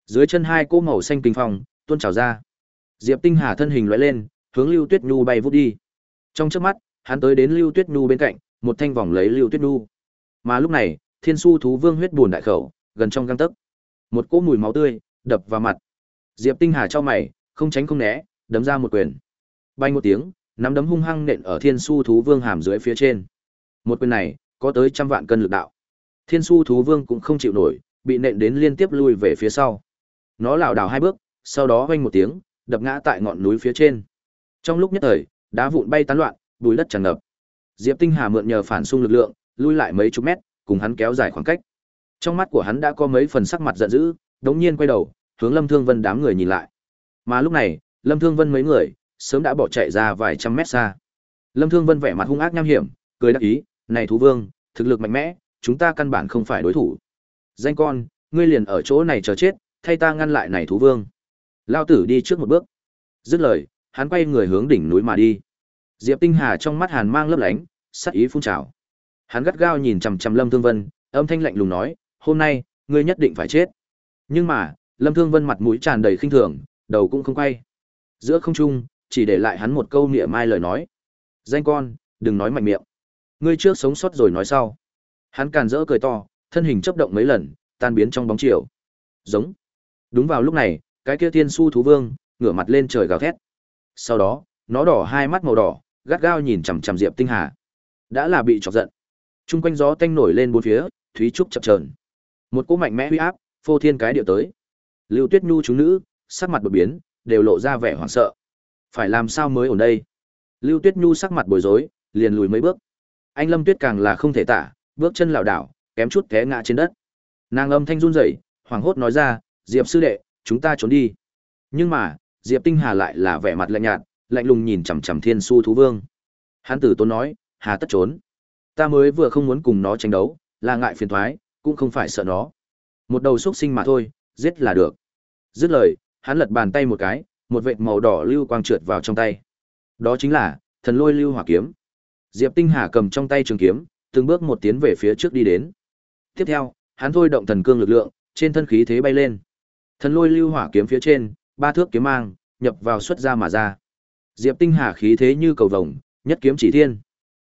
Dưới chân hai cô màu xanh kinh phong, tuôn trào ra. Diệp Tinh Hà thân hình lóe lên, hướng Lưu Tuyết Nhu bay vút đi. Trong chớp mắt, hắn tới đến Lưu Tuyết Nhu bên cạnh, một thanh vòng lấy Lưu Tuyết Nhu. Mà lúc này, Thiên su thú vương huyết buồn đại khẩu, gần trong gang tấc. Một cỗ mùi máu tươi đập vào mặt. Diệp Tinh Hà cho mày, không tránh không né, đấm ra một quyền. Bay một tiếng, nắm đấm hung hăng nện ở Thiên Su thú vương hàm dưới phía trên. Một quyền này, có tới trăm vạn cân lực đạo. Thiên Su thú vương cũng không chịu nổi, bị nện đến liên tiếp lui về phía sau. Nó lảo đảo hai bước, sau đó vang một tiếng, đập ngã tại ngọn núi phía trên. Trong lúc nhất thời, đá vụn bay tán loạn, bùi đất tràn ngập. Diệp Tinh Hà mượn nhờ phản xung lực lượng, lui lại mấy chục mét, cùng hắn kéo dài khoảng cách. Trong mắt của hắn đã có mấy phần sắc mặt giận dữ, đống nhiên quay đầu, hướng Lâm Thương Vân đám người nhìn lại. Mà lúc này, Lâm Thương Vân mấy người sớm đã bỏ chạy ra vài trăm mét xa. Lâm Thương Vân vẻ mặt hung ác nham hiểm, cười đắc ý, "Này thú vương, thực lực mạnh mẽ, chúng ta căn bản không phải đối thủ. Danh con, ngươi liền ở chỗ này chờ chết, thay ta ngăn lại này thú vương." Lao tử đi trước một bước. Dứt lời, hắn quay người hướng đỉnh núi mà đi. Diệp Tinh Hà trong mắt hàn mang lấp lánh, sắc ý phun trào. Hắn gắt gao nhìn chằm chằm Lâm Thương Vân, âm thanh lạnh lùng nói, "Hôm nay, ngươi nhất định phải chết." Nhưng mà, Lâm Thương Vân mặt mũi tràn đầy khinh thường, đầu cũng không quay. Giữa không trung, chỉ để lại hắn một câu nghĩa mai lời nói. Danh con, đừng nói mạnh miệng. Ngươi trước sống sót rồi nói sau. Hắn càn rỡ cười to, thân hình chớp động mấy lần, tan biến trong bóng chiều. Giống. Đúng vào lúc này, cái kia thiên su thú vương, ngửa mặt lên trời gào thét. Sau đó, nó đỏ hai mắt màu đỏ, gắt gao nhìn chằm chằm Diệp Tinh Hà. Đã là bị chọc giận. Trung quanh gió tanh nổi lên bốn phía, thúy trúc chập chờn. Một cỗ mạnh mẽ huy áp, phô thiên cái điệu tới. Lưu Tuyết Nhu chúng nữ, sắc mặt đột biến, đều lộ ra vẻ hoảng sợ. Phải làm sao mới ổn đây? Lưu Tuyết Nhu sắc mặt bối rối, liền lùi mấy bước. Anh Lâm Tuyết càng là không thể tả, bước chân lảo đảo, kém chút té ngã trên đất. Nàng âm thanh run rẩy, hoảng hốt nói ra, "Diệp sư đệ, chúng ta trốn đi." Nhưng mà, Diệp Tinh Hà lại là vẻ mặt lạnh nhạt, lạnh lùng nhìn chằm chằm Thiên Su thú vương. Hắn tử tốn nói, "Hà tất trốn? Ta mới vừa không muốn cùng nó tranh đấu, là ngại phiền toái, cũng không phải sợ nó. Một đầu xúc sinh mà thôi, giết là được. Dứt lời, hắn lật bàn tay một cái, một vệt màu đỏ lưu quang trượt vào trong tay. Đó chính là thần lôi lưu hỏa kiếm. Diệp Tinh Hà cầm trong tay trường kiếm, từng bước một tiến về phía trước đi đến. Tiếp theo, hắn thôi động thần cương lực lượng, trên thân khí thế bay lên. Thần lôi lưu hỏa kiếm phía trên, ba thước kiếm mang, nhập vào xuất ra mà ra. Diệp Tinh Hà khí thế như cầu vồng, nhất kiếm chỉ thiên.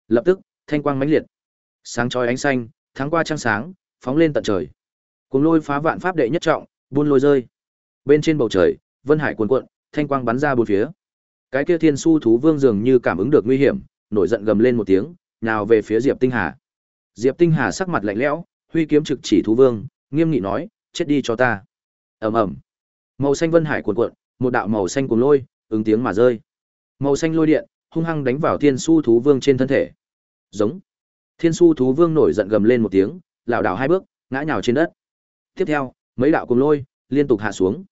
Lập tức, thanh quang mãnh liệt, sáng chói ánh xanh, thắng qua trăng sáng, phóng lên tận trời. cùng lôi phá vạn pháp đệ nhất trọng, buôn lôi rơi. Bên trên bầu trời, vân hải cuồn cuộn, thanh quang bắn ra bốn phía. Cái kia thiên su thú vương dường như cảm ứng được nguy hiểm, nổi giận gầm lên một tiếng, nào về phía Diệp Tinh Hà. Diệp Tinh Hà sắc mặt lạnh lẽo, huy kiếm trực chỉ thú vương, nghiêm nghị nói, chết đi cho ta. Ầm ầm. Màu xanh vân hải cuộn cuộn, một đạo màu xanh cuồng lôi, ứng tiếng mà rơi. Màu xanh lôi điện, hung hăng đánh vào thiên su thú vương trên thân thể. Giống. Thiên su thú vương nổi giận gầm lên một tiếng, lảo đảo hai bước, ngã nhào trên đất. Tiếp theo, mấy đạo cuồng lôi liên tục hạ xuống.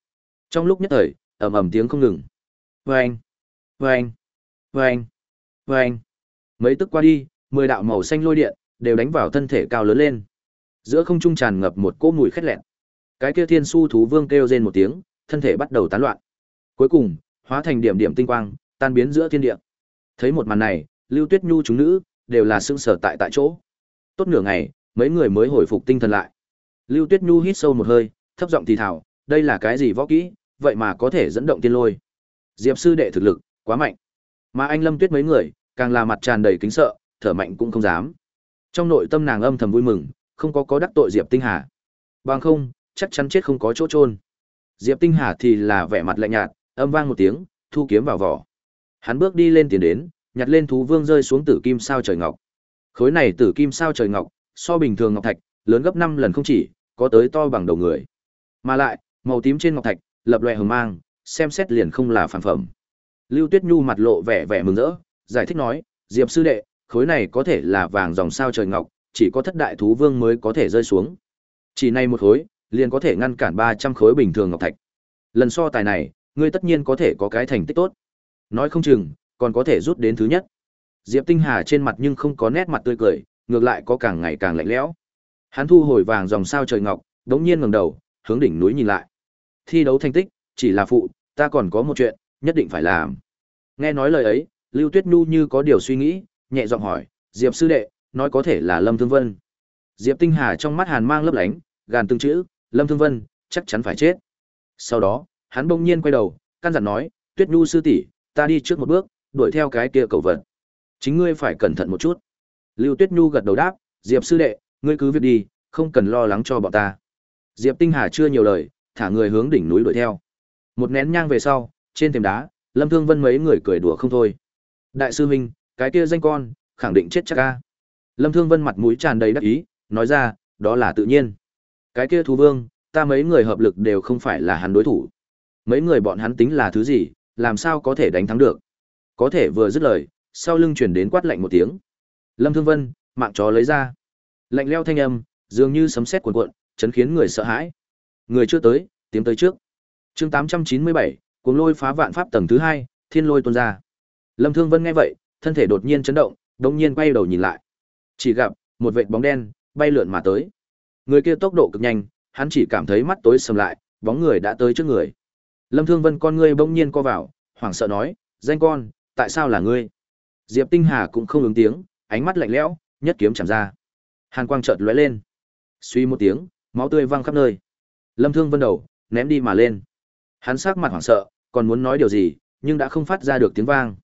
Trong lúc nhất thời, ầm ầm tiếng không ngừng. vang, vang, vang, vang. Mấy tức qua đi, mười đạo màu xanh lôi điện đều đánh vào thân thể cao lớn lên. Giữa không trung tràn ngập một cỗ mùi khét lẹn. Cái kia thiên su thú vương kêu rên một tiếng, thân thể bắt đầu tán loạn. Cuối cùng, hóa thành điểm điểm tinh quang, tan biến giữa thiên địa. Thấy một màn này, Lưu Tuyết Nhu chúng nữ đều là sững sờ tại tại chỗ. Tốt nửa ngày, mấy người mới hồi phục tinh thần lại. Lưu Tuyết Nhu hít sâu một hơi, thấp giọng thì thào, đây là cái gì võ kỹ, vậy mà có thể dẫn động tiên lôi. Diệp sư đệ thực lực quá mạnh. Mà anh Lâm Tuyết mấy người, càng là mặt tràn đầy kính sợ, thở mạnh cũng không dám. Trong nội tâm nàng âm thầm vui mừng, không có có đắc tội Diệp Tinh Hà. Bằng không, chắc chắn chết không có chỗ trôn. Diệp Tinh Hà thì là vẻ mặt lạnh nhạt, âm vang một tiếng, thu kiếm vào vỏ. Hắn bước đi lên tiền đến, nhặt lên thú vương rơi xuống tử kim sao trời ngọc. Khối này tử kim sao trời ngọc, so bình thường ngọc thạch, lớn gấp 5 lần không chỉ, có tới to bằng đầu người. Mà lại, màu tím trên ngọc thạch, lập lòe hồng mang, xem xét liền không là phản phẩm. Lưu Tuyết Nhu mặt lộ vẻ vẻ mừng rỡ, giải thích nói, Diệp sư đệ, khối này có thể là vàng dòng sao trời ngọc, chỉ có thất đại thú vương mới có thể rơi xuống. Chỉ này một khối, liền có thể ngăn cản 300 khối bình thường ngọc thạch. Lần so tài này, ngươi tất nhiên có thể có cái thành tích tốt. Nói không chừng, còn có thể rút đến thứ nhất. Diệp Tinh Hà trên mặt nhưng không có nét mặt tươi cười, ngược lại có càng ngày càng lạnh lẽo. Hắn thu hồi vàng dòng sao trời ngọc, đống nhiên ngẩng đầu, hướng đỉnh núi nhìn lại. Thi đấu thành tích, chỉ là phụ, ta còn có một chuyện, nhất định phải làm. Nghe nói lời ấy, Lưu Tuyết Nhu như có điều suy nghĩ, nhẹ giọng hỏi, Diệp sư đệ, nói có thể là Lâm Thương Vân. Diệp Tinh Hà trong mắt hàn mang lấp lánh, gàn từng chữ, Lâm Thương Vân, chắc chắn phải chết. Sau đó, hắn bỗng nhiên quay đầu, căn dặn nói, Tuyết Nhu sư tỷ, ta đi trước một bước, đuổi theo cái kia cầu vật. Chính ngươi phải cẩn thận một chút. Lưu Tuyết Nhu gật đầu đáp, Diệp sư đệ, ngươi cứ việc đi, không cần lo lắng cho bọn ta. Diệp Tinh Hà chưa nhiều lời, thả người hướng đỉnh núi đuổi theo. Một nén nhang về sau, trên thềm đá, Lâm Thương Vân mấy người cười đùa không thôi. Đại sư huynh, cái kia danh con, khẳng định chết chắc a. Lâm Thương Vân mặt mũi tràn đầy đắc ý, nói ra, đó là tự nhiên. Cái kia thú vương, ta mấy người hợp lực đều không phải là hắn đối thủ. Mấy người bọn hắn tính là thứ gì, làm sao có thể đánh thắng được. Có thể vừa dứt lời, sau lưng chuyển đến quát lạnh một tiếng. Lâm Thương Vân, mạng chó lấy ra. Lạnh leo thanh âm, dường như sấm sét cuồn cuộn, chấn khiến người sợ hãi. Người chưa tới, tiến tới trước. Chương 897, cuồng lôi phá vạn pháp tầng thứ hai, thiên lôi tuôn ra. Lâm Thương Vân nghe vậy, thân thể đột nhiên chấn động, đột nhiên quay đầu nhìn lại. Chỉ gặp một vệt bóng đen bay lượn mà tới. Người kia tốc độ cực nhanh, hắn chỉ cảm thấy mắt tối sầm lại, bóng người đã tới trước người. Lâm Thương Vân con ngươi bỗng nhiên co vào, hoảng sợ nói, "Danh con, tại sao là ngươi?" Diệp Tinh Hà cũng không ứng tiếng, ánh mắt lạnh lẽo, nhất kiếm chạm ra. Hàn quang chợt lóe lên. Suy một tiếng, máu tươi văng khắp nơi. Lâm Thương Vân đầu ném đi mà lên. Hắn sắc mặt hoảng sợ, còn muốn nói điều gì, nhưng đã không phát ra được tiếng vang.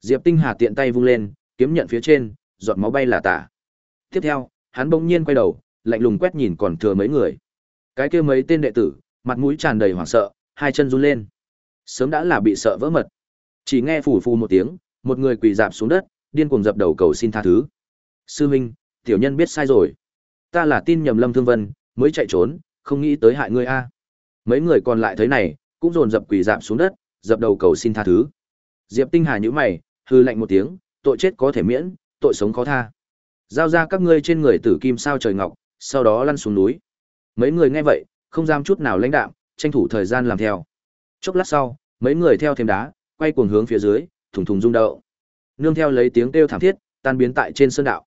Diệp Tinh Hà tiện tay vung lên, kiếm nhận phía trên, giọt máu bay là tả. Tiếp theo, hắn bỗng nhiên quay đầu, lạnh lùng quét nhìn còn thừa mấy người. Cái kia mấy tên đệ tử, mặt mũi tràn đầy hoảng sợ, hai chân run lên. Sớm đã là bị sợ vỡ mật. Chỉ nghe phủ phù một tiếng, một người quỳ dạp xuống đất, điên cuồng dập đầu cầu xin tha thứ. Sư huynh, tiểu nhân biết sai rồi. Ta là tin nhầm Lâm Thương Vân, mới chạy trốn, không nghĩ tới hại ngươi a. Mấy người còn lại thấy này, cũng dồn dập quỳ dạp xuống đất, dập đầu cầu xin tha thứ. Diệp Tinh Hà nhíu mày, hư lạnh một tiếng, tội chết có thể miễn, tội sống khó tha. Giao ra các ngươi trên người tử kim sao trời ngọc, sau đó lăn xuống núi. Mấy người nghe vậy, không dám chút nào lãnh đạm, tranh thủ thời gian làm theo. Chốc lát sau, mấy người theo thêm đá, quay cuồng hướng phía dưới, thùng thùng rung đậu. Nương theo lấy tiếng kêu thảm thiết, tan biến tại trên sơn đạo.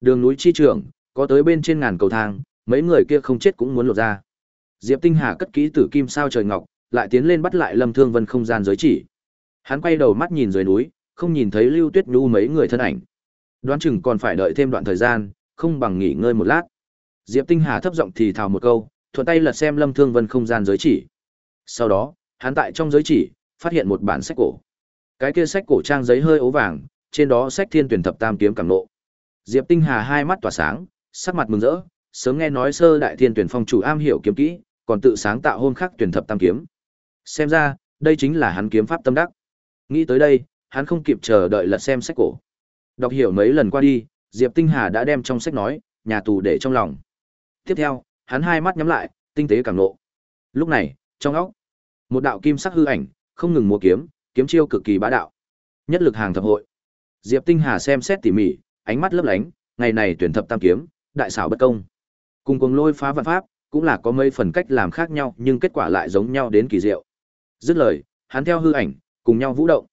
Đường núi chi trường, có tới bên trên ngàn cầu thang, mấy người kia không chết cũng muốn lột ra. Diệp Tinh Hà cất kỹ tử kim sao trời ngọc, lại tiến lên bắt lại Lâm Thương Vân không gian giới chỉ. Hắn quay đầu mắt nhìn dưới núi, không nhìn thấy Lưu Tuyết Nhu mấy người thân ảnh. Đoán chừng còn phải đợi thêm đoạn thời gian, không bằng nghỉ ngơi một lát. Diệp Tinh Hà thấp giọng thì thào một câu, thuận tay lật xem Lâm Thương Vân không gian giới chỉ. Sau đó, hắn tại trong giới chỉ phát hiện một bản sách cổ. Cái kia sách cổ trang giấy hơi ố vàng, trên đó sách Thiên Tuyển Thập Tam kiếm cảm nộ. Diệp Tinh Hà hai mắt tỏa sáng, sắc mặt mừng rỡ, sớm nghe nói sơ đại thiên tuyển phong chủ am hiểu kiếm kỹ, còn tự sáng tạo hôm khắc tuyển thập tam kiếm. Xem ra, đây chính là hắn kiếm pháp tâm đắc. Nghĩ tới đây, hắn không kịp chờ đợi lật xem sách cổ. Đọc hiểu mấy lần qua đi, Diệp Tinh Hà đã đem trong sách nói, nhà tù để trong lòng. Tiếp theo, hắn hai mắt nhắm lại, tinh tế càng lộ. Lúc này, trong óc, một đạo kim sắc hư ảnh, không ngừng múa kiếm, kiếm chiêu cực kỳ bá đạo. Nhất lực hàng thập hội. Diệp Tinh Hà xem xét tỉ mỉ, ánh mắt lấp lánh, ngày này tuyển thập tam kiếm, đại xảo bất công. Cùng cùng lôi phá vạn pháp, cũng là có mấy phần cách làm khác nhau, nhưng kết quả lại giống nhau đến kỳ diệu. Dứt lời, hắn theo hư ảnh, cùng nhau vũ động.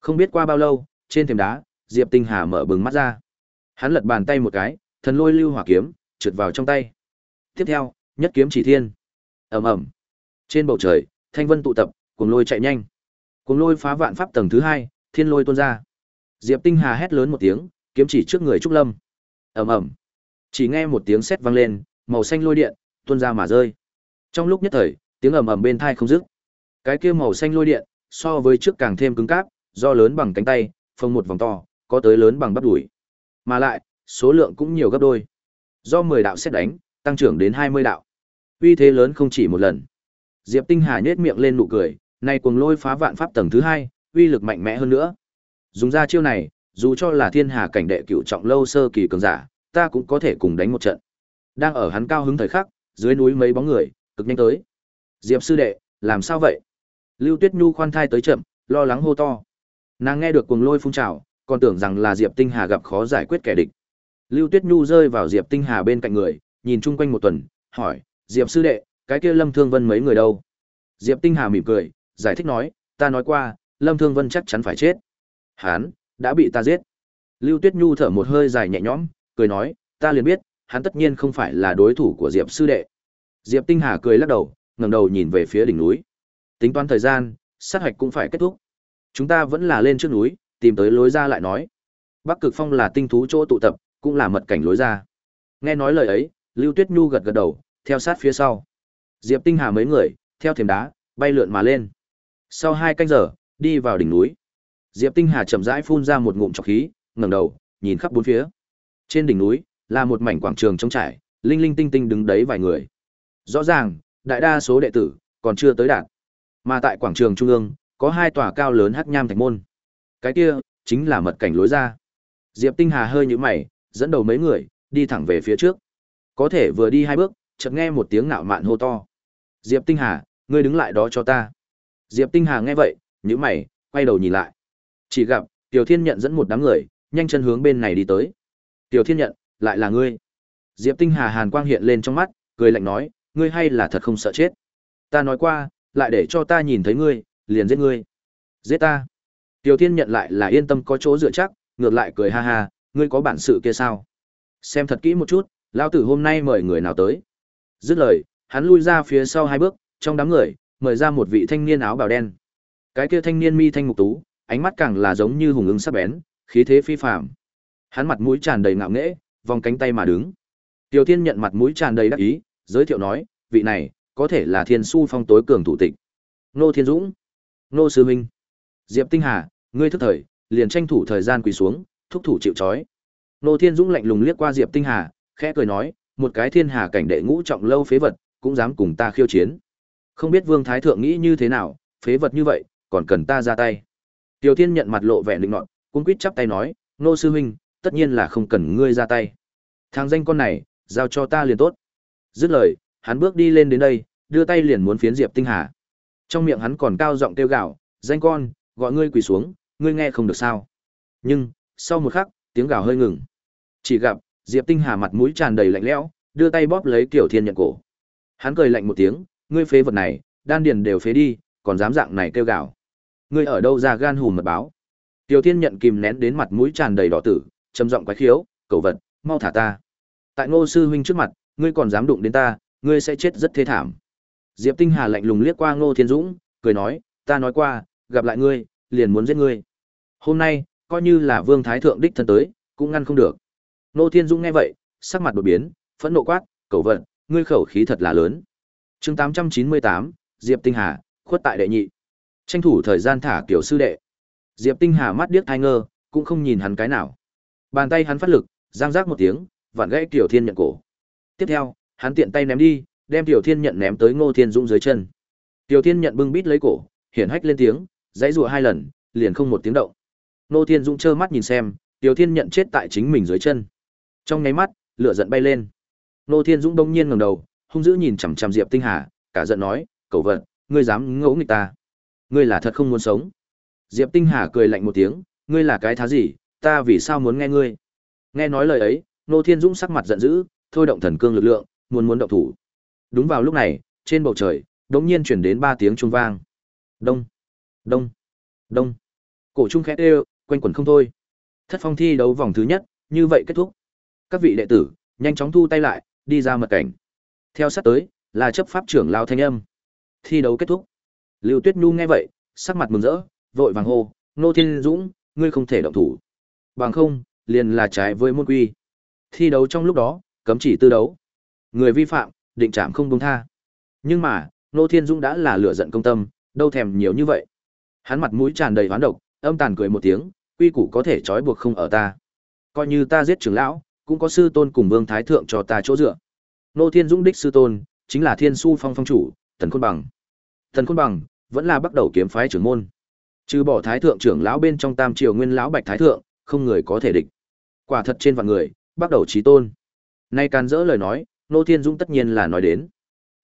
Không biết qua bao lâu, trên thềm đá, Diệp Tinh Hà mở bừng mắt ra. Hắn lật bàn tay một cái, thần lôi lưu hỏa kiếm trượt vào trong tay. Tiếp theo, nhất kiếm chỉ thiên. Ầm ầm. Trên bầu trời, thanh vân tụ tập, cuồng lôi chạy nhanh. Cuồng lôi phá vạn pháp tầng thứ hai, thiên lôi tuôn ra. Diệp Tinh Hà hét lớn một tiếng, kiếm chỉ trước người trúc lâm. Ầm ầm. Chỉ nghe một tiếng sét vang lên, màu xanh lôi điện tuôn ra mà rơi. Trong lúc nhất thời, tiếng ầm ầm bên thai không dứt. Cái kia màu xanh lôi điện, so với trước càng thêm cứng cáp, do lớn bằng cánh tay, phồng một vòng to, có tới lớn bằng bắp đùi. Mà lại, số lượng cũng nhiều gấp đôi. Do 10 đạo xét đánh, tăng trưởng đến 20 đạo. Uy thế lớn không chỉ một lần. Diệp Tinh Hà nhếch miệng lên nụ cười, nay cuồng lôi phá vạn pháp tầng thứ hai, uy lực mạnh mẽ hơn nữa. Dùng ra chiêu này, dù cho là thiên hà cảnh đệ cửu trọng lâu sơ kỳ cường giả, ta cũng có thể cùng đánh một trận. Đang ở hắn cao hứng thời khắc, dưới núi mấy bóng người, cực nhanh tới. Diệp sư đệ, làm sao vậy? Lưu Tuyết Nhu khoan thai tới chậm, lo lắng hô to. Nàng nghe được cuồng lôi phun trào, còn tưởng rằng là Diệp Tinh Hà gặp khó giải quyết kẻ địch. Lưu Tuyết Nhu rơi vào Diệp Tinh Hà bên cạnh người, nhìn chung quanh một tuần, hỏi, Diệp sư đệ, cái kia Lâm Thương Vân mấy người đâu? Diệp Tinh Hà mỉm cười, giải thích nói, ta nói qua, Lâm Thương Vân chắc chắn phải chết. Hán, đã bị ta giết. Lưu Tuyết Nhu thở một hơi dài nhẹ nhõm, cười nói, ta liền biết, hắn tất nhiên không phải là đối thủ của Diệp sư đệ. Diệp Tinh Hà cười lắc đầu, ngẩng đầu nhìn về phía đỉnh núi. Tính toán thời gian, sát hạch cũng phải kết thúc. Chúng ta vẫn là lên trước núi, tìm tới lối ra lại nói. Bắc Cực Phong là tinh thú chỗ tụ tập, cũng là mật cảnh lối ra. Nghe nói lời ấy, Lưu Tuyết Nhu gật gật đầu, theo sát phía sau. Diệp Tinh Hà mấy người, theo thềm đá, bay lượn mà lên. Sau hai canh giờ, đi vào đỉnh núi. Diệp Tinh Hà chậm rãi phun ra một ngụm trọc khí, ngẩng đầu, nhìn khắp bốn phía. Trên đỉnh núi là một mảnh quảng trường trống trải, linh linh tinh tinh đứng đấy vài người. Rõ ràng, đại đa số đệ tử còn chưa tới đạt. Mà tại quảng trường trung ương, có hai tòa cao lớn hắc nham thạch môn. Cái kia chính là mật cảnh lối ra. Diệp Tinh Hà hơi nhíu mày, dẫn đầu mấy người đi thẳng về phía trước. Có thể vừa đi hai bước, chợt nghe một tiếng nạo mạn hô to. "Diệp Tinh Hà, ngươi đứng lại đó cho ta." Diệp Tinh Hà nghe vậy, nhíu mày, quay đầu nhìn lại. Chỉ gặp Tiểu Thiên nhận dẫn một đám người, nhanh chân hướng bên này đi tới. Tiểu Thiên nhận, lại là ngươi. Diệp Tinh Hà hàn quang hiện lên trong mắt, cười lạnh nói, ngươi hay là thật không sợ chết. Ta nói qua, lại để cho ta nhìn thấy ngươi, liền giết ngươi. Giết ta. Tiểu Thiên nhận lại là yên tâm có chỗ dựa chắc, ngược lại cười ha ha, ngươi có bản sự kia sao? Xem thật kỹ một chút, lão tử hôm nay mời người nào tới. Dứt lời, hắn lui ra phía sau hai bước, trong đám người, mời ra một vị thanh niên áo bào đen. Cái kia thanh niên mi thanh mục tú, ánh mắt càng là giống như hùng ứng sắc bén, khí thế phi phàm. Hắn mặt mũi tràn đầy ngạo nghễ, vòng cánh tay mà đứng. Tiểu Thiên nhận mặt mũi tràn đầy đắc ý, giới thiệu nói, vị này có thể là Thiên Su Phong tối cường thủ tịch. Nô Thiên Dũng, Nô sư huynh, Diệp Tinh Hà, ngươi thức thời, liền tranh thủ thời gian quỳ xuống, thúc thủ chịu trói. Nô Thiên Dũng lạnh lùng liếc qua Diệp Tinh Hà, khẽ cười nói, một cái thiên hà cảnh đệ ngũ trọng lâu phế vật, cũng dám cùng ta khiêu chiến. Không biết Vương Thái Thượng nghĩ như thế nào, phế vật như vậy, còn cần ta ra tay. Tiểu Thiên nhận mặt lộ vẻ lĩnh nọt, cung quýt chắp tay nói, nô sư huynh, tất nhiên là không cần ngươi ra tay. Thằng danh con này, giao cho ta liền tốt. Dứt lời, hắn bước đi lên đến đây, đưa tay liền muốn phiến Diệp Tinh Hà. Trong miệng hắn còn cao giọng kêu gào, danh con, gọi ngươi quỳ xuống, ngươi nghe không được sao. Nhưng, sau một khắc, tiếng gào hơi ngừng. Chỉ gặp, Diệp Tinh Hà mặt mũi tràn đầy lạnh lẽo, đưa tay bóp lấy Tiểu Thiên nhận cổ. Hắn cười lạnh một tiếng, ngươi phế vật này, đan điền đều phế đi, còn dám dạng này kêu gào. Ngươi ở đâu ra gan hùm mật báo? Tiểu Thiên nhận kìm nén đến mặt mũi tràn đầy đỏ tử, trầm giọng quái khiếu, "Cậu vật, mau thả ta." Tại Ngô sư huynh trước mặt, ngươi còn dám đụng đến ta, ngươi sẽ chết rất thê thảm. Diệp Tinh Hà lạnh lùng liếc qua Ngô Thiên Dũng, cười nói, ta nói qua, gặp lại ngươi, liền muốn giết ngươi. Hôm nay, coi như là Vương Thái Thượng đích thân tới, cũng ngăn không được. Nô Thiên Dung nghe vậy, sắc mặt đột biến, phẫn nộ quát, cầu vận, ngươi khẩu khí thật là lớn. chương 898, Diệp Tinh Hà, khuất tại đệ nhị. Tranh thủ thời gian thả kiểu sư đệ. Diệp Tinh Hà mắt điếc hai ngơ, cũng không nhìn hắn cái nào. Bàn tay hắn phát lực, giang giác một tiếng, vặn gãy Tiểu Thiên nhận cổ. Tiếp theo, hắn tiện tay ném đi, đem Tiểu Thiên nhận ném tới Ngô Thiên Dung dưới chân. Tiểu Thiên nhận bưng bít lấy cổ, hiển hách lên tiếng, dãy rủa hai lần, liền không một tiếng động. Ngô Thiên Dung trơ mắt nhìn xem, Tiểu Thiên nhận chết tại chính mình dưới chân. Trong nháy mắt, lửa giận bay lên. nô Thiên Dũng đông nhiên ngẩng đầu, hung dữ nhìn chằm chằm Diệp Tinh Hà, cả giận nói, "Cẩu vật, ngươi dám ngỗ nghịch ta? Ngươi là thật không muốn sống?" Diệp Tinh Hà cười lạnh một tiếng, "Ngươi là cái thá gì, ta vì sao muốn nghe ngươi?" Nghe nói lời ấy, nô Thiên Dũng sắc mặt giận dữ, thôi động thần cương lực lượng, muốn muốn động thủ. Đúng vào lúc này, trên bầu trời, đông nhiên chuyển đến ba tiếng trung vang. Đông, đông, đông. Cổ trung khẽ đều, quanh quẩn không thôi. Thất phong thi đấu vòng thứ nhất, như vậy kết thúc. Các vị đệ tử, nhanh chóng thu tay lại, đi ra mật cảnh. Theo sát tới, là chấp pháp trưởng lao thanh âm. Thi đấu kết thúc. Lưu Tuyết Nhu nghe vậy, sắc mặt mừng rỡ, vội vàng hô, "Nô Thiên Dũng, ngươi không thể động thủ." Bằng không, liền là trái với môn quy. Thi đấu trong lúc đó, cấm chỉ tư đấu. Người vi phạm, định trảm không đúng tha. Nhưng mà, Nô Thiên Dũng đã là lửa giận công tâm, đâu thèm nhiều như vậy. Hắn mặt mũi tràn đầy hoán độc, âm tàn cười một tiếng, quy củ có thể trói buộc không ở ta. Coi như ta giết trưởng lão, cũng có sư tôn cùng vương thái thượng cho ta chỗ dựa. Nô Thiên Dũng đích sư tôn, chính là Thiên Su Phong phong chủ, Tần Khôn Bằng. Tần Khôn Bằng vẫn là bắt đầu kiếm phái trưởng môn. Trừ bỏ thái thượng trưởng lão bên trong Tam Triều Nguyên lão Bạch thái thượng, không người có thể địch. Quả thật trên vạn người, bắt đầu chí tôn. Nay can dỡ lời nói, Nô Thiên Dũng tất nhiên là nói đến.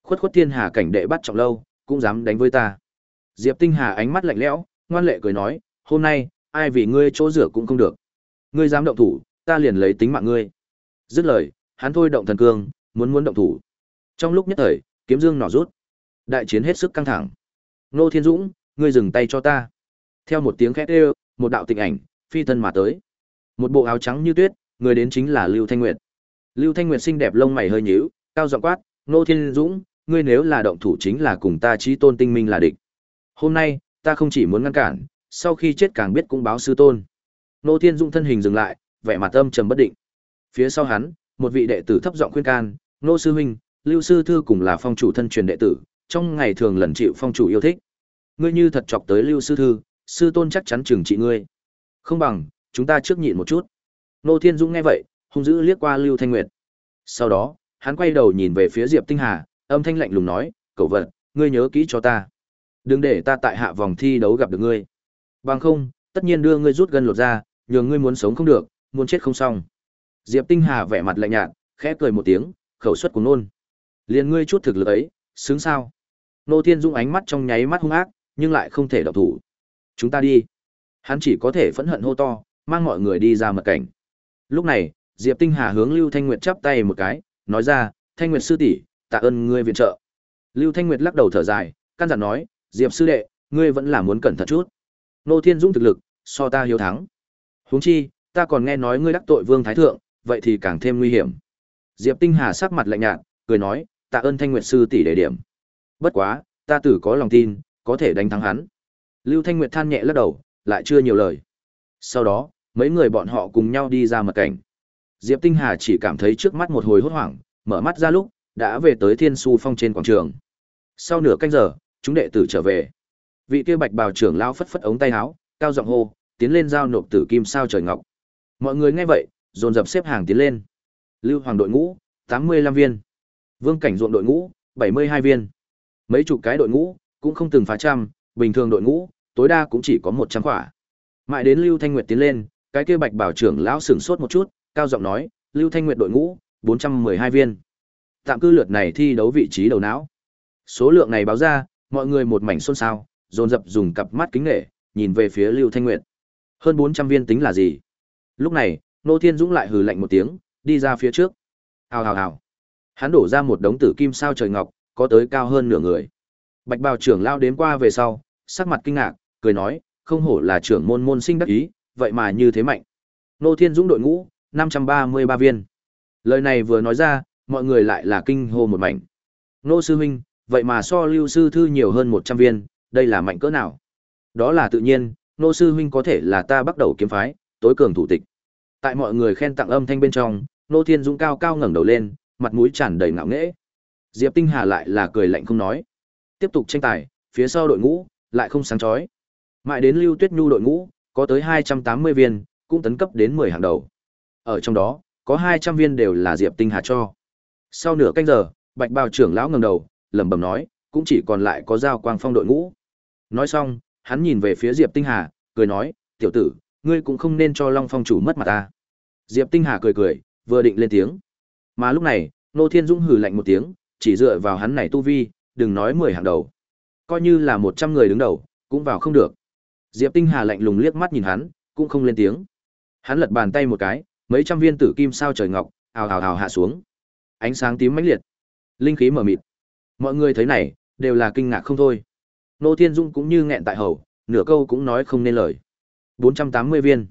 Khuất khuất thiên hà cảnh đệ bắt trọng lâu, cũng dám đánh với ta. Diệp Tinh Hà ánh mắt lạnh lẽo, ngoan lệ cười nói, hôm nay, ai vì ngươi chỗ rửa cũng không được. Ngươi dám động thủ, ta liền lấy tính mạng ngươi. Dứt lời, hắn thôi động thần cương, muốn muốn động thủ. Trong lúc nhất thời, kiếm dương nỏ rút. Đại chiến hết sức căng thẳng. Nô Thiên Dũng, ngươi dừng tay cho ta. Theo một tiếng khét kêu, một đạo tịnh ảnh, phi thân mà tới. Một bộ áo trắng như tuyết, người đến chính là Lưu Thanh Nguyệt. Lưu Thanh Nguyệt xinh đẹp lông mày hơi nhíu, cao giọng quát, "Nô Thiên Dũng, ngươi nếu là động thủ chính là cùng ta chí tôn tinh minh là địch. Hôm nay, ta không chỉ muốn ngăn cản, sau khi chết càng biết cũng báo sư tôn." Nô Thiên Dũng thân hình dừng lại, vẻ mặt âm trầm bất định. Phía sau hắn, một vị đệ tử thấp giọng khuyên can, "Nô sư huynh, Lưu sư thư cùng là phong chủ thân truyền đệ tử, trong ngày thường lần chịu phong chủ yêu thích. Ngươi như thật chọc tới Lưu sư thư, sư tôn chắc chắn trừng trị ngươi. Không bằng, chúng ta trước nhịn một chút." Nô Thiên Dũng nghe vậy, hung dữ liếc qua Lưu Thanh Nguyệt. Sau đó, hắn quay đầu nhìn về phía Diệp Tinh Hà, âm thanh lạnh lùng nói, "Cậu vật, ngươi nhớ kỹ cho ta. Đừng để ta tại hạ vòng thi đấu gặp được ngươi. Bằng không, tất nhiên đưa ngươi rút gần lột ra, nhường ngươi muốn sống không được, muốn chết không xong." Diệp Tinh Hà vẻ mặt lạnh nhạt, khẽ cười một tiếng, khẩu suất của nôn. Liền ngươi chút thực lực ấy, xứng sao? Nô Thiên Dung ánh mắt trong nháy mắt hung ác, nhưng lại không thể động thủ. Chúng ta đi. Hắn chỉ có thể phẫn hận hô to, mang mọi người đi ra mật cảnh. Lúc này, Diệp Tinh Hà hướng Lưu Thanh Nguyệt chắp tay một cái, nói ra, Thanh Nguyệt sư tỷ, tạ ơn ngươi viện trợ. Lưu Thanh Nguyệt lắc đầu thở dài, căn dặn nói, Diệp sư đệ, ngươi vẫn là muốn cẩn thận chút. Nô Thiên Dung thực lực, so ta hiếu thắng. Huống chi, ta còn nghe nói ngươi đắc tội Vương Thái Thượng, vậy thì càng thêm nguy hiểm. Diệp Tinh Hà sắc mặt lạnh nhạt, cười nói, tạ ơn Thanh Nguyệt sư tỷ đề điểm. Bất quá, ta tử có lòng tin, có thể đánh thắng hắn. Lưu Thanh Nguyệt than nhẹ lắc đầu, lại chưa nhiều lời. Sau đó, mấy người bọn họ cùng nhau đi ra mật cảnh. Diệp Tinh Hà chỉ cảm thấy trước mắt một hồi hốt hoảng, mở mắt ra lúc, đã về tới Thiên Su Phong trên quảng trường. Sau nửa canh giờ, chúng đệ tử trở về. Vị kia bạch bào trưởng lao phất phất ống tay áo, cao giọng hô, tiến lên giao nộp tử kim sao trời ngọc. Mọi người nghe vậy, dồn dập xếp hàng tiến lên. Lưu Hoàng đội ngũ, 85 viên. Vương Cảnh ruộng đội ngũ, 72 viên. Mấy chục cái đội ngũ, cũng không từng phá trăm, bình thường đội ngũ, tối đa cũng chỉ có 100 quả. Mãi đến Lưu Thanh Nguyệt tiến lên, cái kia bạch bảo trưởng lão sửng sốt một chút, cao giọng nói, Lưu Thanh Nguyệt đội ngũ, 412 viên. Tạm cư lượt này thi đấu vị trí đầu não. Số lượng này báo ra, mọi người một mảnh xôn xao, dồn dập dùng cặp mắt kính nể, nhìn về phía Lưu Thanh Nguyệt. Hơn 400 viên tính là gì? Lúc này, Nô Thiên Dũng lại hừ lạnh một tiếng, đi ra phía trước. Hào hào hào. Hắn đổ ra một đống tử kim sao trời ngọc, có tới cao hơn nửa người. Bạch bào trưởng lao đến qua về sau, sắc mặt kinh ngạc, cười nói, không hổ là trưởng môn môn sinh đắc ý, vậy mà như thế mạnh. Nô Thiên Dũng đội ngũ, 533 viên. Lời này vừa nói ra, mọi người lại là kinh hô một mảnh. Nô sư huynh, vậy mà so lưu sư thư nhiều hơn 100 viên, đây là mạnh cỡ nào? Đó là tự nhiên, nô sư huynh có thể là ta bắt đầu kiếm phái, tối cường thủ tịch. Tại mọi người khen tặng âm thanh bên trong, nô thiên dũng cao cao ngẩng đầu lên, mặt mũi tràn đầy ngạo nghễ. Diệp Tinh Hà lại là cười lạnh không nói. Tiếp tục tranh tài, phía sau đội ngũ lại không sáng chói. Mãi đến Lưu Tuyết Nhu đội ngũ, có tới 280 viên, cũng tấn cấp đến 10 hàng đầu. Ở trong đó, có 200 viên đều là Diệp Tinh Hà cho. Sau nửa canh giờ, Bạch Bào trưởng lão ngẩng đầu, lẩm bẩm nói, cũng chỉ còn lại có Giao Quang Phong đội ngũ. Nói xong, hắn nhìn về phía Diệp Tinh Hà, cười nói, "Tiểu tử, ngươi cũng không nên cho Long Phong chủ mất mặt ta." Diệp Tinh Hà cười cười, vừa định lên tiếng. Mà lúc này, Nô Thiên Dũng hừ lạnh một tiếng, chỉ dựa vào hắn này tu vi, đừng nói 10 hàng đầu. Coi như là 100 người đứng đầu, cũng vào không được. Diệp Tinh Hà lạnh lùng liếc mắt nhìn hắn, cũng không lên tiếng. Hắn lật bàn tay một cái, mấy trăm viên tử kim sao trời ngọc, ào ào ào hạ xuống. Ánh sáng tím mãnh liệt, linh khí mở mịt. Mọi người thấy này, đều là kinh ngạc không thôi. Nô Thiên Dung cũng như nghẹn tại hầu, nửa câu cũng nói không nên lời. 480 viên.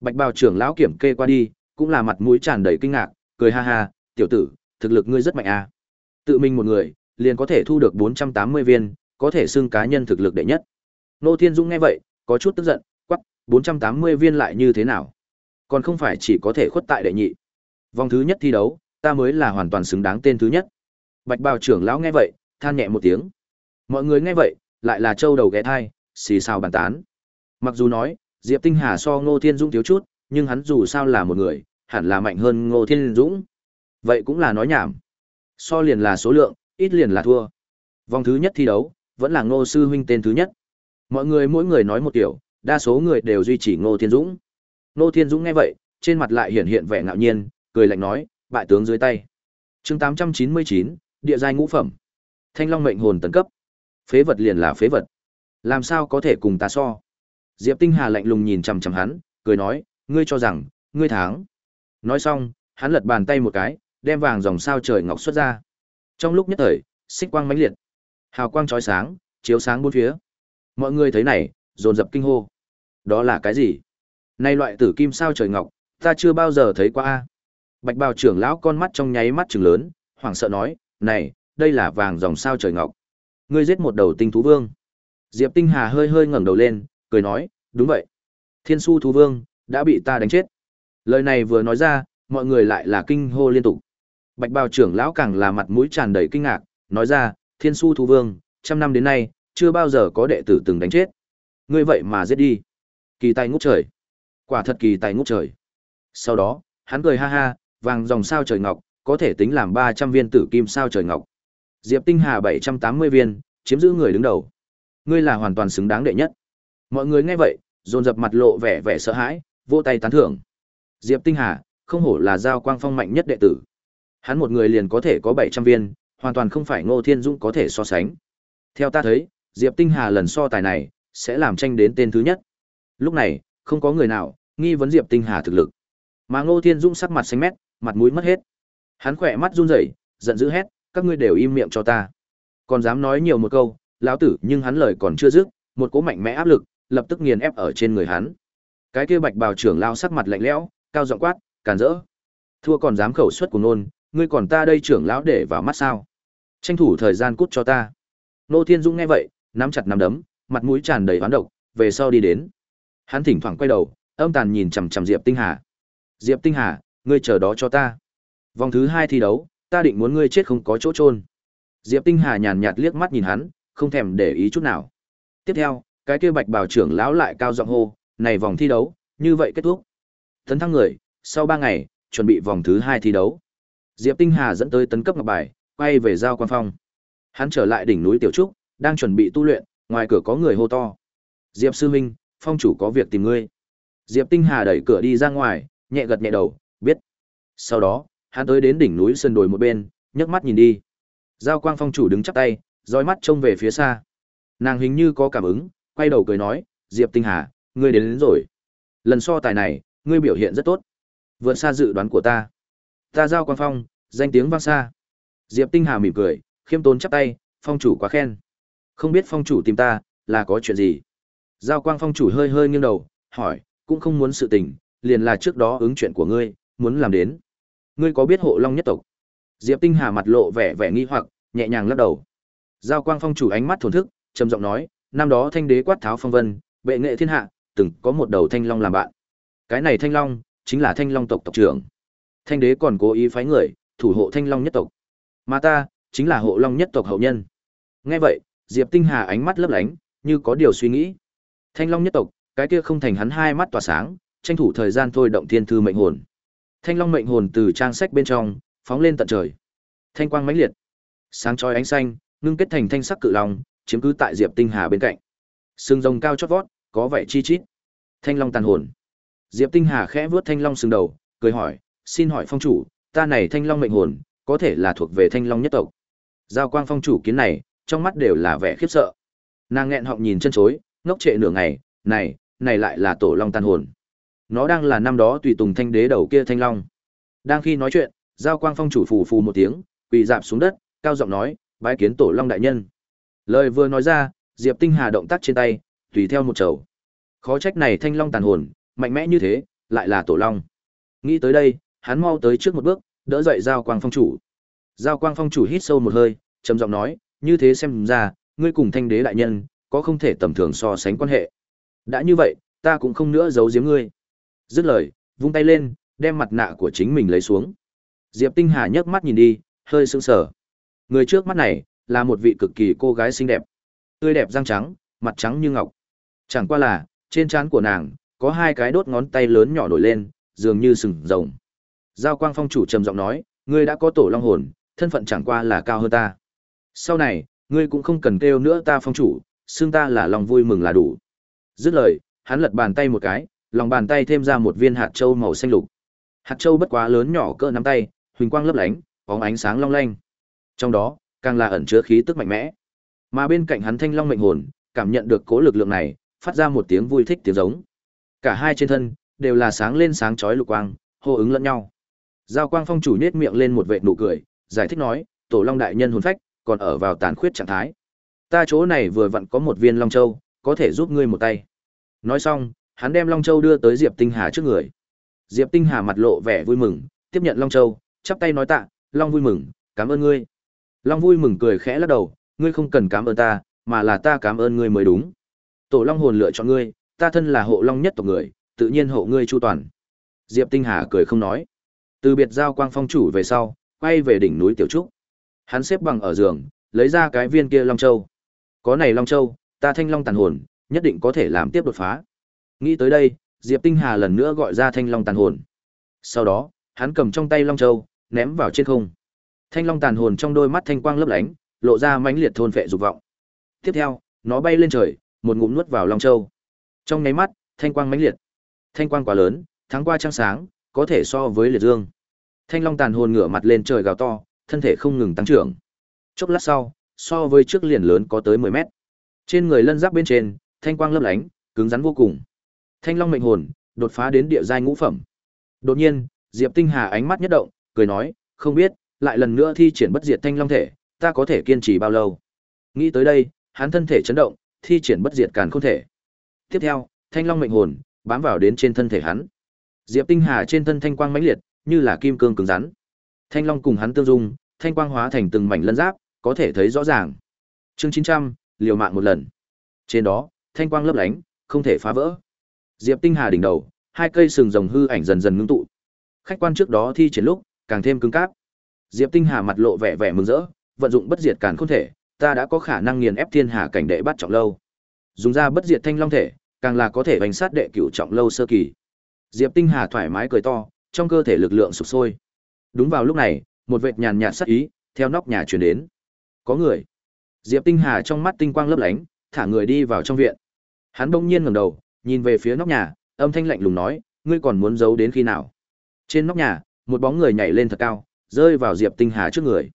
Bạch bào trưởng lão kiểm kê qua đi, cũng là mặt mũi tràn đầy kinh ngạc, cười ha ha, tiểu tử, thực lực ngươi rất mạnh à. Tự mình một người, liền có thể thu được 480 viên, có thể xưng cá nhân thực lực đệ nhất. Nô Thiên Dung nghe vậy, có chút tức giận, quắc, 480 viên lại như thế nào? Còn không phải chỉ có thể khuất tại đệ nhị. Vòng thứ nhất thi đấu, ta mới là hoàn toàn xứng đáng tên thứ nhất. Bạch bào trưởng lão nghe vậy, than nhẹ một tiếng. Mọi người nghe vậy, lại là châu đầu ghé thai, xì xào bàn tán. Mặc dù nói, Diệp Tinh Hà so Ngô Thiên Dũng thiếu chút, nhưng hắn dù sao là một người, hẳn là mạnh hơn Ngô Thiên Dũng. Vậy cũng là nói nhảm. So liền là số lượng, ít liền là thua. Vòng thứ nhất thi đấu, vẫn là Ngô sư huynh tên thứ nhất. Mọi người mỗi người nói một kiểu, đa số người đều duy trì Ngô Thiên Dũng. Ngô Thiên Dũng nghe vậy, trên mặt lại hiện hiện vẻ ngạo nhiên, cười lạnh nói, bại tướng dưới tay. Chương 899, địa giai ngũ phẩm. Thanh Long mệnh hồn tấn cấp. Phế vật liền là phế vật. Làm sao có thể cùng ta so? Diệp Tinh Hà lạnh lùng nhìn chằm chằm hắn, cười nói, ngươi cho rằng, ngươi thắng. Nói xong, hắn lật bàn tay một cái, đem vàng dòng sao trời ngọc xuất ra. Trong lúc nhất thời, xích quang mãnh liệt, hào quang chói sáng, chiếu sáng bốn phía. Mọi người thấy này, dồn dập kinh hô. Đó là cái gì? Nay loại tử kim sao trời ngọc, ta chưa bao giờ thấy qua a. Bạch bào trưởng lão con mắt trong nháy mắt trừng lớn, hoảng sợ nói, này, đây là vàng dòng sao trời ngọc. Ngươi giết một đầu tinh thú vương. Diệp Tinh Hà hơi hơi ngẩng đầu lên, cười nói, đúng vậy. Thiên su thú vương, đã bị ta đánh chết. Lời này vừa nói ra, mọi người lại là kinh hô liên tục. Bạch bào trưởng lão càng là mặt mũi tràn đầy kinh ngạc, nói ra, thiên su thú vương, trăm năm đến nay, chưa bao giờ có đệ tử từng đánh chết. Ngươi vậy mà giết đi. Kỳ tài ngút trời. Quả thật kỳ tài ngút trời. Sau đó, hắn cười ha ha, vàng dòng sao trời ngọc, có thể tính làm 300 viên tử kim sao trời ngọc. Diệp Tinh Hà 780 viên, chiếm giữ người đứng đầu. Ngươi là hoàn toàn xứng đáng đệ nhất. Mọi người nghe vậy, dồn dập mặt lộ vẻ vẻ sợ hãi, vỗ tay tán thưởng. Diệp Tinh Hà, không hổ là giao quang phong mạnh nhất đệ tử. Hắn một người liền có thể có 700 viên, hoàn toàn không phải Ngô Thiên Dũng có thể so sánh. Theo ta thấy, Diệp Tinh Hà lần so tài này sẽ làm tranh đến tên thứ nhất. Lúc này, không có người nào nghi vấn Diệp Tinh Hà thực lực. Mà Ngô Thiên Dũng sắc mặt xanh mét, mặt mũi mất hết. Hắn khỏe mắt run rẩy, giận dữ hét, các ngươi đều im miệng cho ta. Còn dám nói nhiều một câu, lão tử, nhưng hắn lời còn chưa dứt, một cỗ mạnh mẽ áp lực lập tức nghiền ép ở trên người hắn. Cái kia Bạch Bào trưởng lao sắc mặt lạnh lẽo, cao giọng quát, càn rỡ. Thua còn dám khẩu xuất của nôn, ngươi còn ta đây trưởng lão để vào mắt sao? Tranh thủ thời gian cút cho ta. Nô Thiên Dung nghe vậy, nắm chặt nắm đấm, mặt mũi tràn đầy oán độc, về sau đi đến. Hắn thỉnh thoảng quay đầu, âm tàn nhìn chằm chằm Diệp Tinh Hà. Diệp Tinh Hà, ngươi chờ đó cho ta. Vòng thứ hai thi đấu, ta định muốn ngươi chết không có chỗ trôn. Diệp Tinh Hà nhàn nhạt liếc mắt nhìn hắn, không thèm để ý chút nào. Tiếp theo, cái kia Bạch Bảo trưởng lão lại cao giọng hô, "Này vòng thi đấu, như vậy kết thúc." Tấn thăng người, sau 3 ngày, chuẩn bị vòng thứ hai thi đấu. Diệp Tinh Hà dẫn tới tấn cấp ngọc bài, quay về giao quan phong. Hắn trở lại đỉnh núi Tiểu Trúc, đang chuẩn bị tu luyện, ngoài cửa có người hô to. Diệp sư minh, phong chủ có việc tìm ngươi. Diệp Tinh Hà đẩy cửa đi ra ngoài, nhẹ gật nhẹ đầu, biết. Sau đó, hắn tới đến đỉnh núi sơn đồi một bên, nhấc mắt nhìn đi. Giao quang phong chủ đứng chắp tay, dõi mắt trông về phía xa. Nàng hình như có cảm ứng, quay đầu cười nói, Diệp Tinh Hà, ngươi đến, đến rồi. Lần so tài này, ngươi biểu hiện rất tốt. Vượt xa dự đoán của ta. Ta giao quang phong, danh tiếng vang xa. Diệp Tinh Hà mỉm cười, khiêm tốn chắp tay, phong chủ quá khen. Không biết phong chủ tìm ta, là có chuyện gì? Giao quang phong chủ hơi hơi nghiêng đầu, hỏi, cũng không muốn sự tình, liền là trước đó ứng chuyện của ngươi, muốn làm đến. Ngươi có biết hộ long nhất tộc? Diệp Tinh Hà mặt lộ vẻ vẻ nghi hoặc, nhẹ nhàng lắc đầu. Giao Quang Phong chủ ánh mắt thổn thức, trầm giọng nói, năm đó thanh đế quát tháo phong vân, bệ nghệ thiên hạ, từng có một đầu thanh long làm bạn. Cái này thanh long, chính là thanh long tộc tộc trưởng. Thanh đế còn cố ý phái người, thủ hộ thanh long nhất tộc. Mà ta, chính là hộ long nhất tộc hậu nhân. Nghe vậy, Diệp Tinh Hà ánh mắt lấp lánh, như có điều suy nghĩ. Thanh long nhất tộc, cái kia không thành hắn hai mắt tỏa sáng, tranh thủ thời gian thôi động thiên thư mệnh hồn. Thanh long mệnh hồn từ trang sách bên trong phóng lên tận trời. Thanh quang mãnh liệt, sáng chói ánh xanh, ngưng kết thành thanh sắc cự long, chiếm cứ tại Diệp Tinh Hà bên cạnh. Sừng rồng cao chót vót, có vẻ chi chít. Thanh long tàn hồn. Diệp Tinh Hà khẽ vuốt thanh long sừng đầu, cười hỏi, "Xin hỏi phong chủ, ta này thanh long mệnh hồn, có thể là thuộc về thanh long nhất tộc?" Giao Quang phong chủ kiến này, trong mắt đều là vẻ khiếp sợ. Nàng nghẹn họng nhìn chân chối, ngốc trệ nửa ngày, "Này, này lại là tổ long tàn hồn." Nó đang là năm đó tùy tùng thanh đế đầu kia thanh long. Đang khi nói chuyện, Giao Quang phong chủ phù phù một tiếng, quỳ dạp xuống đất, cao giọng nói, "Bái kiến tổ long đại nhân." Lời vừa nói ra, Diệp Tinh Hà động tác trên tay, tùy theo một chầu. Khó trách này thanh long tàn hồn, mạnh mẽ như thế, lại là tổ long. Nghĩ tới đây, hắn mau tới trước một bước, đỡ dậy Giao Quang Phong chủ. Giao Quang Phong chủ hít sâu một hơi, trầm giọng nói, như thế xem ra, ngươi cùng thanh đế đại nhân, có không thể tầm thường so sánh quan hệ. Đã như vậy, ta cũng không nữa giấu giếm ngươi. Dứt lời, vung tay lên, đem mặt nạ của chính mình lấy xuống. Diệp Tinh Hà nhấc mắt nhìn đi, hơi sững sờ. Người trước mắt này, là một vị cực kỳ cô gái xinh đẹp. Tươi đẹp răng trắng, mặt trắng như ngọc. Chẳng qua là, trên trán của nàng, có hai cái đốt ngón tay lớn nhỏ nổi lên, dường như sừng rồng. Giao Quang Phong chủ trầm giọng nói, ngươi đã có tổ long hồn, thân phận chẳng qua là cao hơn ta. Sau này, ngươi cũng không cần kêu nữa ta phong chủ, xưng ta là lòng vui mừng là đủ. Dứt lời, hắn lật bàn tay một cái, lòng bàn tay thêm ra một viên hạt châu màu xanh lục. Hạt châu bất quá lớn nhỏ cỡ nắm tay, huỳnh quang lấp lánh, bóng ánh sáng long lanh. Trong đó, càng là ẩn chứa khí tức mạnh mẽ. Mà bên cạnh hắn Thanh Long mệnh hồn, cảm nhận được cố lực lượng này, phát ra một tiếng vui thích tiếng giống. Cả hai trên thân đều là sáng lên sáng chói lục quang, hô ứng lẫn nhau. Giao Quang Phong chủ nhếch miệng lên một vệt nụ cười, giải thích nói, "Tổ Long đại nhân hồn phách còn ở vào tàn khuyết trạng thái. Ta chỗ này vừa vặn có một viên Long Châu, có thể giúp ngươi một tay." Nói xong, hắn đem Long Châu đưa tới Diệp Tinh Hà trước người. Diệp Tinh Hà mặt lộ vẻ vui mừng, tiếp nhận Long Châu, chắp tay nói tạ, "Long vui mừng, cảm ơn ngươi." Long vui mừng cười khẽ lắc đầu, "Ngươi không cần cảm ơn ta, mà là ta cảm ơn ngươi mới đúng. Tổ Long hồn lựa chọn ngươi, ta thân là hộ Long nhất tộc người, tự nhiên hộ ngươi chu toàn." Diệp Tinh Hà cười không nói. Từ biệt giao quang phong chủ về sau, quay về đỉnh núi Tiểu Trúc. Hắn xếp bằng ở giường, lấy ra cái viên kia Long Châu. Có này Long Châu, ta thanh Long tàn hồn, nhất định có thể làm tiếp đột phá. Nghĩ tới đây, Diệp Tinh Hà lần nữa gọi ra thanh Long tàn hồn. Sau đó, hắn cầm trong tay Long Châu, ném vào trên không. Thanh Long tàn hồn trong đôi mắt thanh quang lấp lánh, lộ ra mãnh liệt thôn phệ dục vọng. Tiếp theo, nó bay lên trời, một ngụm nuốt vào Long Châu. Trong nháy mắt, thanh quang mãnh liệt. Thanh quang quá lớn, thắng qua trăng sáng, có thể so với liệt dương. Thanh Long tàn hồn ngửa mặt lên trời gào to, thân thể không ngừng tăng trưởng. Chốc lát sau, so với trước liền lớn có tới 10 mét. Trên người lân giáp bên trên, thanh quang lấp lánh, cứng rắn vô cùng. Thanh Long mệnh hồn, đột phá đến địa giai ngũ phẩm. Đột nhiên, Diệp Tinh Hà ánh mắt nhất động, cười nói, không biết, lại lần nữa thi triển bất diệt thanh long thể, ta có thể kiên trì bao lâu? Nghĩ tới đây, hắn thân thể chấn động, thi triển bất diệt càn khôn thể. Tiếp theo, thanh long mệnh hồn bám vào đến trên thân thể hắn. Diệp Tinh Hà trên thân thanh quang mãnh liệt, như là kim cương cứng rắn. Thanh long cùng hắn tương dung, thanh quang hóa thành từng mảnh lân giáp, có thể thấy rõ ràng. Chương 900, liều mạng một lần. Trên đó, thanh quang lấp lánh, không thể phá vỡ. Diệp Tinh Hà đỉnh đầu, hai cây sừng rồng hư ảnh dần dần ngưng tụ. Khách quan trước đó thi triển lúc, càng thêm cứng cáp. Diệp Tinh Hà mặt lộ vẻ vẻ mừng rỡ, vận dụng bất diệt càn khôn thể, ta đã có khả năng nghiền ép thiên hà cảnh đệ bắt trọng lâu. Dùng ra bất diệt thanh long thể, càng là có thể đánh sát đệ cửu trọng lâu sơ kỳ. Diệp Tinh Hà thoải mái cười to, trong cơ thể lực lượng sục sôi. Đúng vào lúc này, một vệt nhàn nhạt sắc ý theo nóc nhà truyền đến. Có người. Diệp Tinh Hà trong mắt tinh quang lấp lánh, thả người đi vào trong viện. Hắn bỗng nhiên ngẩng đầu, nhìn về phía nóc nhà, âm thanh lạnh lùng nói, ngươi còn muốn giấu đến khi nào? Trên nóc nhà, một bóng người nhảy lên thật cao, rơi vào Diệp Tinh Hà trước người.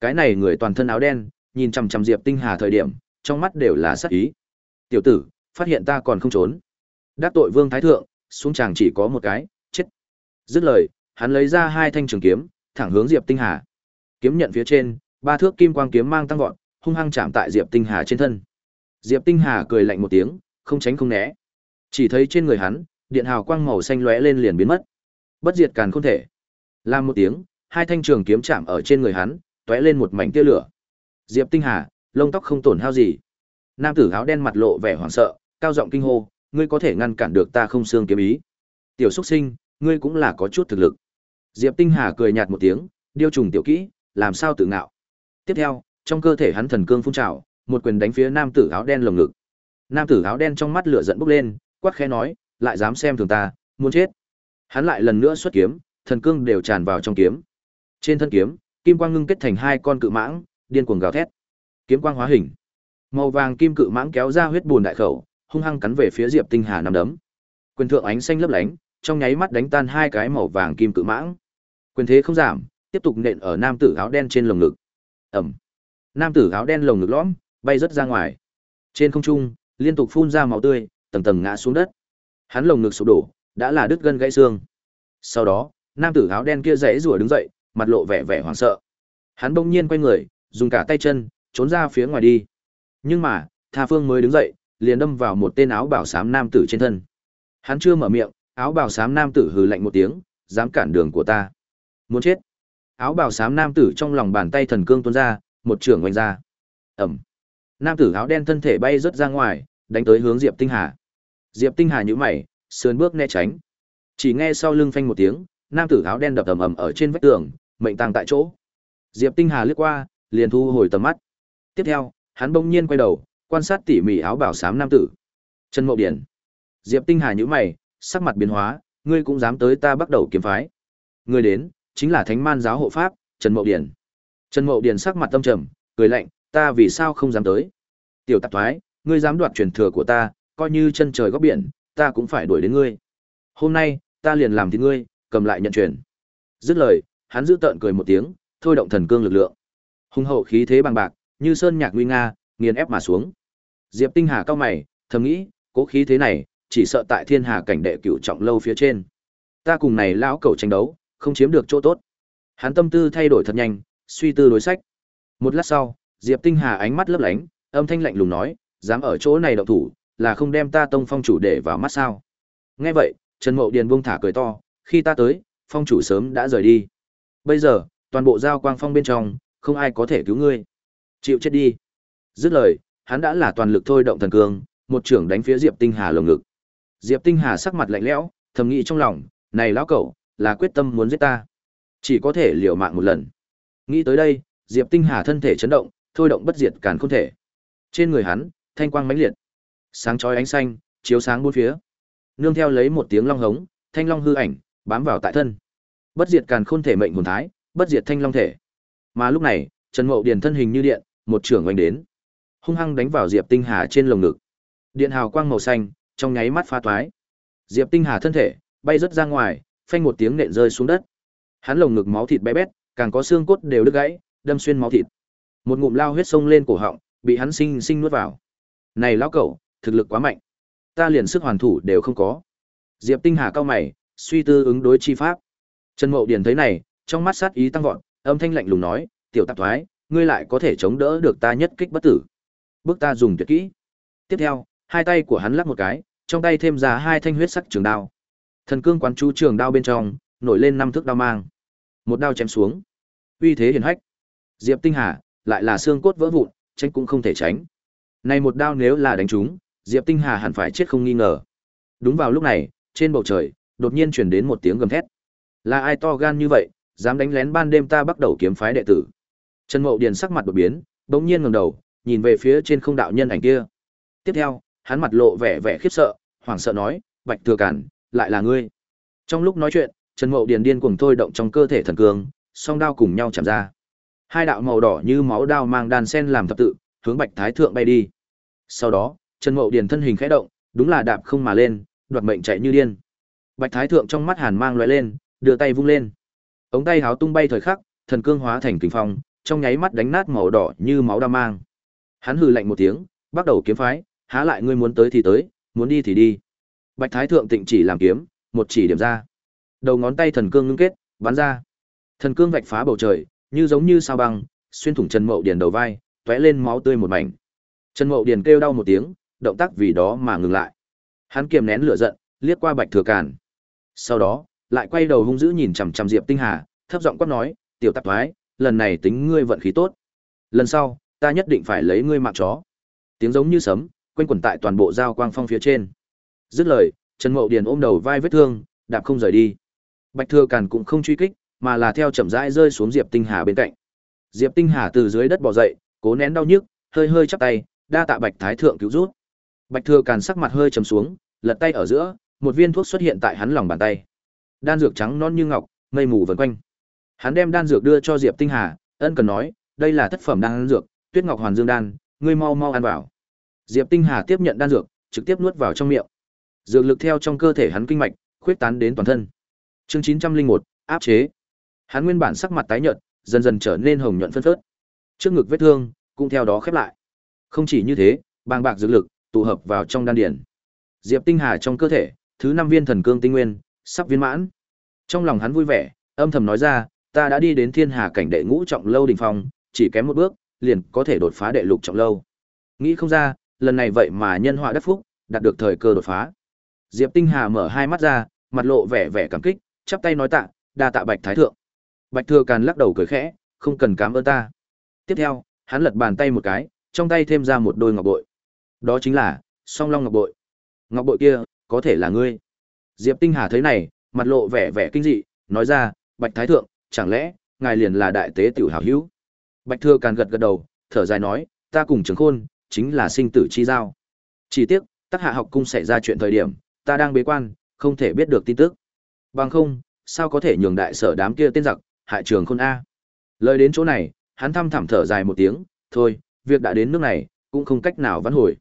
Cái này người toàn thân áo đen, nhìn chằm chằm Diệp Tinh Hà thời điểm, trong mắt đều là sát ý. "Tiểu tử, phát hiện ta còn không trốn." Đắc tội Vương Thái thượng, xuống chàng chỉ có một cái, chết. Dứt lời, hắn lấy ra hai thanh trường kiếm, thẳng hướng Diệp Tinh Hà. Kiếm nhận phía trên, ba thước kim quang kiếm mang tăng vọt, hung hăng chạm tại Diệp Tinh Hà trên thân. Diệp Tinh Hà cười lạnh một tiếng, không tránh không né. Chỉ thấy trên người hắn, điện hào quang màu xanh lóe lên liền biến mất. Bất diệt càn khôn thể. Làm một tiếng, hai thanh trường kiếm chạm ở trên người hắn, tóe lên một mảnh tia lửa. Diệp Tinh Hà, lông tóc không tổn hao gì. Nam tử áo đen mặt lộ vẻ hoảng sợ, cao giọng kinh hô, ngươi có thể ngăn cản được ta không xương kiếm ý. Tiểu Súc sinh, ngươi cũng là có chút thực lực. Diệp Tinh Hà cười nhạt một tiếng, điêu trùng tiểu kỹ, làm sao tự ngạo. Tiếp theo, trong cơ thể hắn thần cương phun trào, một quyền đánh phía nam tử áo đen lồng ngực. Nam tử áo đen trong mắt lửa giận bốc lên, quát khẽ nói, lại dám xem thường ta, muốn chết. Hắn lại lần nữa xuất kiếm, thần cương đều tràn vào trong kiếm. Trên thân kiếm, kim quang ngưng kết thành hai con cự mãng, điên cuồng gào thét. Kiếm quang hóa hình. Màu vàng kim cự mãng kéo ra huyết bùn đại khẩu, hung hăng cắn về phía Diệp Tinh Hà nằm đấm. Quyền thượng ánh xanh lấp lánh, trong nháy mắt đánh tan hai cái màu vàng kim cự mãng. Quyền thế không giảm, tiếp tục nện ở nam tử áo đen trên lồng ngực. ẩm, Nam tử áo đen lồng ngực lõm, bay rất ra ngoài. Trên không trung, liên tục phun ra máu tươi, tầng tầng ngã xuống đất. Hắn lồng ngực sụp đổ, đã là đứt gân gãy xương. Sau đó, nam tử áo đen kia rẽ rủa đứng dậy, mặt lộ vẻ vẻ hoảng sợ. Hắn bỗng nhiên quay người, dùng cả tay chân, trốn ra phía ngoài đi. Nhưng mà, Tha Phương mới đứng dậy, liền đâm vào một tên áo bảo xám nam tử trên thân. Hắn chưa mở miệng, áo bảo xám nam tử hừ lạnh một tiếng, dám cản đường của ta. Muốn chết. Áo bảo xám nam tử trong lòng bàn tay thần cương tuôn ra, một trường oanh ra. ầm! Nam tử áo đen thân thể bay rớt ra ngoài, đánh tới hướng Diệp Tinh Hà. Diệp Tinh Hà nhíu mày, sườn bước né tránh. Chỉ nghe sau lưng phanh một tiếng, nam tử áo đen đập ầm ầm ở trên vách tường, mệnh tàng tại chỗ. Diệp Tinh Hà liếc qua, liền thu hồi tầm mắt. Tiếp theo, hắn bỗng nhiên quay đầu, quan sát tỉ mỉ áo bảo sám nam tử. Trần Mậu Điển. Diệp Tinh Hà nhíu mày, sắc mặt biến hóa, ngươi cũng dám tới ta bắt đầu kiếm phái. Ngươi đến, chính là Thánh Man giáo hộ pháp, Trần Mậu Điển. Trần Mậu Điển sắc mặt tâm trầm, cười lạnh, ta vì sao không dám tới? Tiểu tạp thoái, ngươi dám đoạt truyền thừa của ta, coi như chân trời góc biển, ta cũng phải đuổi đến ngươi. Hôm nay, ta liền làm thịt ngươi, cầm lại nhận truyền. Dứt lời, hắn giữ tợn cười một tiếng, thôi động thần cương lực lượng. Hung hậu khí thế bằng bạc, như sơn nhạc nguy nga, nghiền ép mà xuống. Diệp Tinh Hà cao mày, thầm nghĩ, cố khí thế này, chỉ sợ tại Thiên Hà cảnh đệ cửu trọng lâu phía trên. Ta cùng này lão cẩu tranh đấu, không chiếm được chỗ tốt. Hắn tâm tư thay đổi thật nhanh, suy tư đối sách. Một lát sau, Diệp Tinh Hà ánh mắt lấp lánh, âm thanh lạnh lùng nói, dám ở chỗ này động thủ, là không đem ta tông phong chủ để vào mắt sao? Nghe vậy, Trần Mậu Điền buông thả cười to, khi ta tới, phong chủ sớm đã rời đi. Bây giờ, toàn bộ giao quang phong bên trong, không ai có thể cứu ngươi. Chịu chết đi. Dứt lời, hắn đã là toàn lực thôi động thần cương, một trưởng đánh phía Diệp Tinh Hà lồng ngực. Diệp Tinh Hà sắc mặt lạnh lẽo, thầm nghĩ trong lòng, này lão cẩu, là quyết tâm muốn giết ta. Chỉ có thể liều mạng một lần. Nghĩ tới đây, Diệp Tinh Hà thân thể chấn động, thôi động bất diệt càn không thể. Trên người hắn, thanh quang mãnh liệt, sáng chói ánh xanh, chiếu sáng bốn phía. Nương theo lấy một tiếng long hống, thanh long hư ảnh bám vào tại thân. Bất diệt càn khôn thể mệnh hồn thái, bất diệt thanh long thể. Mà lúc này, Trần Mậu Điền thân hình như điện, một trưởng oanh đến, hung hăng đánh vào Diệp Tinh Hà trên lồng ngực. Điện hào quang màu xanh, trong nháy mắt phá toái. Diệp Tinh Hà thân thể bay rất ra ngoài, phanh một tiếng nện rơi xuống đất. Hắn lồng ngực máu thịt bé bét, càng có xương cốt đều đứt gãy, đâm xuyên máu thịt. Một ngụm lao huyết sông lên cổ họng, bị hắn sinh sinh nuốt vào. Này lão cẩu, thực lực quá mạnh. Ta liền sức hoàn thủ đều không có. Diệp Tinh Hà cao mày, suy tư ứng đối chi pháp. Trần Mậu Điền thấy này, trong mắt sát ý tăng vọt, âm thanh lạnh lùng nói, "Tiểu tạp thoái, ngươi lại có thể chống đỡ được ta nhất kích bất tử." Bước ta dùng tuyệt kỹ. Tiếp theo, hai tay của hắn lắc một cái, trong tay thêm ra hai thanh huyết sắc trường đao. Thần cương quán chú trường đao bên trong, nổi lên năm thước đao mang. Một đao chém xuống. Uy thế hiển hách. Diệp Tinh Hà, lại là xương cốt vỡ vụn, tránh cũng không thể tránh. Này một đao nếu là đánh trúng, Diệp Tinh Hà hẳn phải chết không nghi ngờ. Đúng vào lúc này, trên bầu trời, đột nhiên truyền đến một tiếng gầm thét. Là ai to gan như vậy, dám đánh lén ban đêm ta bắt đầu kiếm phái đệ tử. Trần Mậu Điền sắc mặt đột biến, bỗng nhiên ngẩng đầu, nhìn về phía trên không đạo nhân ảnh kia. Tiếp theo, hắn mặt lộ vẻ vẻ khiếp sợ, hoảng sợ nói, "Bạch Thừa Cản, lại là ngươi?" Trong lúc nói chuyện, Trần Mậu Điền điên cuồng thôi động trong cơ thể thần cương, song đao cùng nhau chạm ra. Hai đạo màu đỏ như máu đao mang đan sen làm thập tự, hướng Bạch Thái thượng bay đi. Sau đó, Trần Mậu Điền thân hình khẽ động, đúng là đạp không mà lên, đoạt mệnh chạy như điên. Bạch Thái thượng trong mắt hàn mang lóe lên, đưa tay vung lên. Ống tay háo tung bay thời khắc, thần cương hóa thành kinh phong, trong nháy mắt đánh nát màu đỏ như máu đa mang. Hắn hừ lạnh một tiếng, bắt đầu kiếm phái, há lại ngươi muốn tới thì tới, muốn đi thì đi. Bạch Thái thượng tịnh chỉ làm kiếm, một chỉ điểm ra. Đầu ngón tay thần cương ngưng kết, bắn ra. Thần cương vạch phá bầu trời, như giống như sao băng, xuyên thủng Trần Mậu Điền đầu vai, tóe lên máu tươi một mảnh. Trần Mậu Điền kêu đau một tiếng, động tác vì đó mà ngừng lại. Hắn kiềm nén lửa giận, liếc qua Bạch Thừa Càn. Sau đó, lại quay đầu hung dữ nhìn chằm chằm Diệp Tinh Hà, thấp giọng quát nói, tiểu tạp thoái, lần này tính ngươi vận khí tốt. Lần sau, ta nhất định phải lấy ngươi mạng chó. Tiếng giống như sấm, quanh quẩn tại toàn bộ giao quang phong phía trên. Dứt lời, Trần Mậu Điền ôm đầu vai vết thương, đạp không rời đi. Bạch Thừa Càn cũng không truy kích, mà là theo chậm rãi rơi xuống Diệp Tinh Hà bên cạnh. Diệp Tinh Hà từ dưới đất bò dậy, cố nén đau nhức, hơi hơi chắp tay, đa tạ Bạch Thái thượng cứu giúp. Bạch Thừa Càn sắc mặt hơi trầm xuống, lật tay ở giữa, một viên thuốc xuất hiện tại hắn lòng bàn tay. Đan dược trắng non như ngọc, mây mù vần quanh. Hắn đem đan dược đưa cho Diệp Tinh Hà, ân cần nói, đây là thất phẩm đan dược, Tuyết Ngọc Hoàn Dương đan, ngươi mau mau ăn vào. Diệp Tinh Hà tiếp nhận đan dược, trực tiếp nuốt vào trong miệng. Dược lực theo trong cơ thể hắn kinh mạch, khuyết tán đến toàn thân. Chương 901, áp chế. Hắn nguyên bản sắc mặt tái nhợt, dần dần trở nên hồng nhuận phân phớt. Trước ngực vết thương cũng theo đó khép lại. Không chỉ như thế, bàng bạc dược lực tụ hợp vào trong đan điền. Diệp Tinh Hà trong cơ thể, thứ năm viên thần cương tinh nguyên, sắp viên mãn. Trong lòng hắn vui vẻ, âm thầm nói ra, ta đã đi đến Thiên Hà cảnh đệ ngũ trọng lâu đỉnh phong, chỉ kém một bước, liền có thể đột phá đệ lục trọng lâu. Nghĩ không ra, lần này vậy mà nhân họa đắc phúc, đạt được thời cơ đột phá. Diệp Tinh Hà mở hai mắt ra, mặt lộ vẻ vẻ cảm kích, chắp tay nói tạ, đa tạ Bạch Thái thượng. Bạch Thừa Càn lắc đầu cười khẽ, không cần cảm ơn ta. Tiếp theo, hắn lật bàn tay một cái, trong tay thêm ra một đôi ngọc bội. Đó chính là Song Long ngọc bội. Ngọc bội kia, có thể là ngươi. Diệp Tinh Hà thấy này, mặt lộ vẻ vẻ kinh dị, nói ra, Bạch Thái thượng, chẳng lẽ ngài liền là đại tế tiểu hảo hữu? Bạch Thừa Càn gật gật đầu, thở dài nói, ta cùng Trường Khôn chính là sinh tử chi giao. Chỉ tiếc, Tắc Hạ học cung xảy ra chuyện thời điểm, ta đang bế quan, không thể biết được tin tức. Bằng không, sao có thể nhường đại sở đám kia tên giặc, hại Trường Khôn a? Lời đến chỗ này, hắn thăm thẳm thở dài một tiếng, thôi, việc đã đến nước này, cũng không cách nào vãn hồi.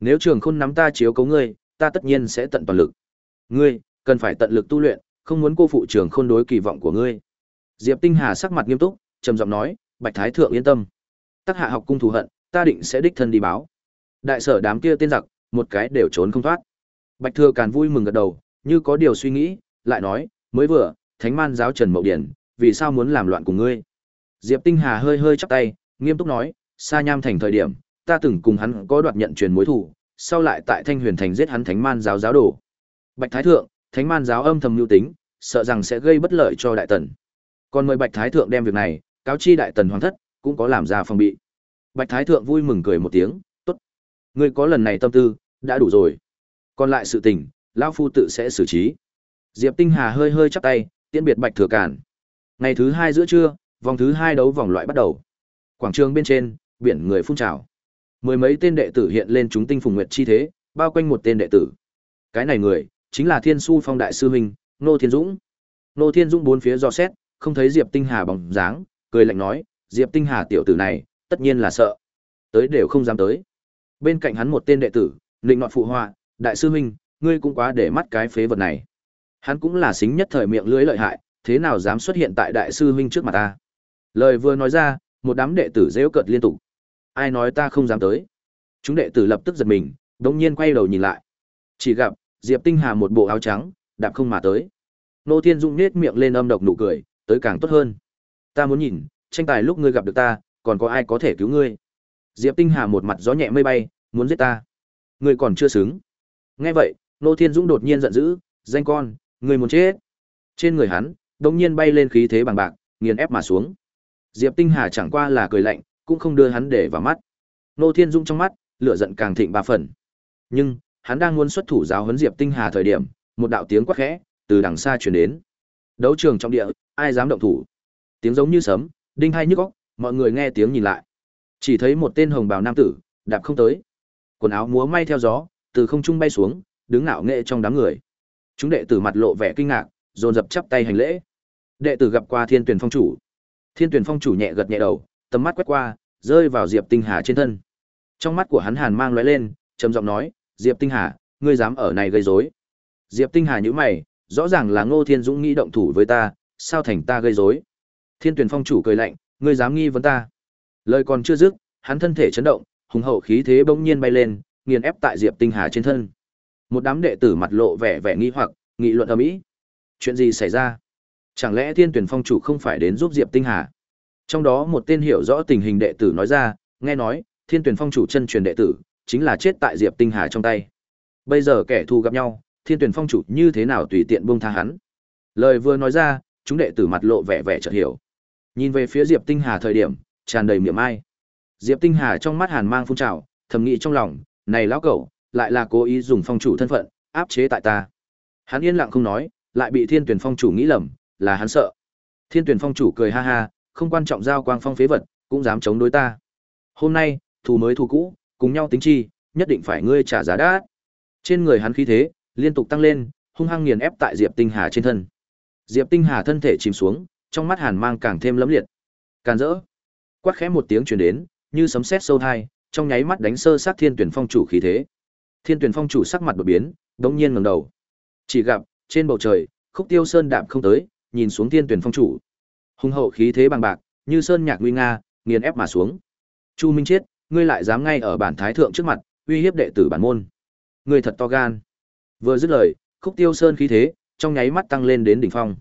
Nếu Trường Khôn nắm ta chiếu cố ngươi, ta tất nhiên sẽ tận toàn lực. Ngươi, cần phải tận lực tu luyện, không muốn cô phụ Trường Khôn đối kỳ vọng của ngươi. Diệp Tinh Hà sắc mặt nghiêm túc, trầm giọng nói, Bạch Thái thượng yên tâm. Tắc hạ học cung thù hận, ta định sẽ đích thân đi báo. Đại sở đám kia tên giặc, một cái đều trốn không thoát. Bạch Thừa Càn vui mừng gật đầu, như có điều suy nghĩ, lại nói, mới vừa, Thánh Man giáo Trần Mậu Điển, vì sao muốn làm loạn cùng ngươi? Diệp Tinh Hà hơi hơi chắp tay, nghiêm túc nói, Sa Nham thành thời điểm, ta từng cùng hắn có đoạt nhận truyền mối thù, sau lại tại Thanh Huyền thành giết hắn Thánh Man giáo giáo đồ. Bạch Thái thượng, Thánh Man giáo âm thầm lưu tính, sợ rằng sẽ gây bất lợi cho đại tần. Còn mời Bạch Thái thượng đem việc này cáo chi đại tần hoàng thất, cũng có làm ra phòng bị. Bạch Thái thượng vui mừng cười một tiếng, "Tốt, ngươi có lần này tâm tư, đã đủ rồi. Còn lại sự tình, lão phu tự sẽ xử trí." Diệp Tinh Hà hơi hơi chắp tay, tiễn biệt Bạch Thừa Cản. Ngày thứ hai giữa trưa, vòng thứ hai đấu vòng loại bắt đầu. Quảng trường bên trên, biển người phun trào. Mười mấy tên đệ tử hiện lên chúng tinh phùng nguyệt chi thế, bao quanh một tên đệ tử. Cái này người, chính là Thiên Su Phong đại sư huynh, Nô Thiên Dũng. Nô Thiên Dũng bốn phía dò xét, không thấy Diệp Tinh Hà bóng dáng, cười lạnh nói, Diệp Tinh Hà tiểu tử này, tất nhiên là sợ. Tới đều không dám tới. Bên cạnh hắn một tên đệ tử, định nọt phụ họa, đại sư huynh, ngươi cũng quá để mắt cái phế vật này. Hắn cũng là xính nhất thời miệng lưới lợi hại, thế nào dám xuất hiện tại đại sư huynh trước mặt ta. Lời vừa nói ra, một đám đệ tử rêu cợt liên tục. Ai nói ta không dám tới? Chúng đệ tử lập tức giật mình, đống nhiên quay đầu nhìn lại. Chỉ gặp, Diệp Tinh Hà một bộ áo trắng, đạp không mà tới. Nô Thiên Dung nết miệng lên âm độc nụ cười, tới càng tốt hơn. Ta muốn nhìn, tranh tài lúc ngươi gặp được ta, còn có ai có thể cứu ngươi? Diệp Tinh Hà một mặt gió nhẹ mây bay, muốn giết ta. Ngươi còn chưa xứng. Nghe vậy, Nô Thiên Dũng đột nhiên giận dữ, danh con, ngươi muốn chết. Trên người hắn, đột nhiên bay lên khí thế bằng bạc, nghiền ép mà xuống. Diệp Tinh Hà chẳng qua là cười lạnh, cũng không đưa hắn để vào mắt. Nô Thiên Dung trong mắt, lửa giận càng thịnh ba phần. Nhưng, hắn đang muốn xuất thủ giáo huấn Diệp Tinh Hà thời điểm, một đạo tiếng quát khẽ từ đằng xa truyền đến. Đấu trường trong địa, ai dám động thủ? Tiếng giống như sấm, đinh hai nhức óc, mọi người nghe tiếng nhìn lại. Chỉ thấy một tên hồng bào nam tử, đạp không tới. Quần áo múa may theo gió, từ không trung bay xuống, đứng ngạo nghệ trong đám người. Chúng đệ tử mặt lộ vẻ kinh ngạc, dồn dập chắp tay hành lễ. Đệ tử gặp qua Thiên Tuyển Phong chủ. Thiên Tuyển Phong chủ nhẹ gật nhẹ đầu, tầm mắt quét qua, rơi vào Diệp Tinh Hà trên thân. Trong mắt của hắn hàn mang lóe lên, trầm giọng nói, "Diệp Tinh Hà, ngươi dám ở này gây rối?" Diệp Tinh Hà nhíu mày, rõ ràng là Ngô Thiên Dũng nghĩ động thủ với ta, sao thành ta gây rối? Thiên Tuyển Phong chủ cười lạnh, ngươi dám nghi vấn ta? Lời còn chưa dứt, hắn thân thể chấn động, hùng hậu khí thế bỗng nhiên bay lên, nghiền ép tại Diệp Tinh Hà trên thân. Một đám đệ tử mặt lộ vẻ vẻ nghi hoặc, nghị luận ầm ĩ. Chuyện gì xảy ra? Chẳng lẽ Thiên Tuyển Phong chủ không phải đến giúp Diệp Tinh Hà? Trong đó một tên hiểu rõ tình hình đệ tử nói ra, nghe nói, Thiên Tuyển Phong chủ chân truyền đệ tử, chính là chết tại Diệp Tinh Hà trong tay. Bây giờ kẻ thù gặp nhau, Thiên Tuyển Phong chủ như thế nào tùy tiện buông tha hắn? Lời vừa nói ra, chúng đệ tử mặt lộ vẻ vẻ chợt hiểu. Nhìn về phía Diệp Tinh Hà thời điểm, tràn đầy miệng ai. Diệp Tinh Hà trong mắt hàn mang phun trào, thầm nghĩ trong lòng, này lão cẩu, lại là cố ý dùng phong chủ thân phận, áp chế tại ta. Hắn yên lặng không nói, lại bị Thiên Tuyển Phong chủ nghĩ lầm, là hắn sợ. Thiên Tuyển Phong chủ cười ha ha, không quan trọng giao quang phong phế vật, cũng dám chống đối ta. Hôm nay, thù mới thù cũ, cùng nhau tính chi, nhất định phải ngươi trả giá đắt. Trên người hắn khí thế liên tục tăng lên, hung hăng nghiền ép tại Diệp Tinh Hà trên thân. Diệp Tinh Hà thân thể chìm xuống, trong mắt hàn mang càng thêm lẫm liệt. Càn rỡ. Quát khẽ một tiếng truyền đến, như sấm sét sâu thai, trong nháy mắt đánh sơ sát Thiên Tuyển Phong chủ khí thế. Thiên Tuyển Phong chủ sắc mặt đột biến, đống nhiên ngẩng đầu. Chỉ gặp, trên bầu trời, Khúc Tiêu Sơn đạm không tới, nhìn xuống Thiên Tuyển Phong chủ. Hung hậu khí thế bằng bạc, như sơn nhạc nguy nga, nghiền ép mà xuống. Chu Minh Chết, ngươi lại dám ngay ở bản thái thượng trước mặt, uy hiếp đệ tử bản môn. Ngươi thật to gan. Vừa dứt lời, Khúc Tiêu Sơn khí thế trong nháy mắt tăng lên đến đỉnh phong.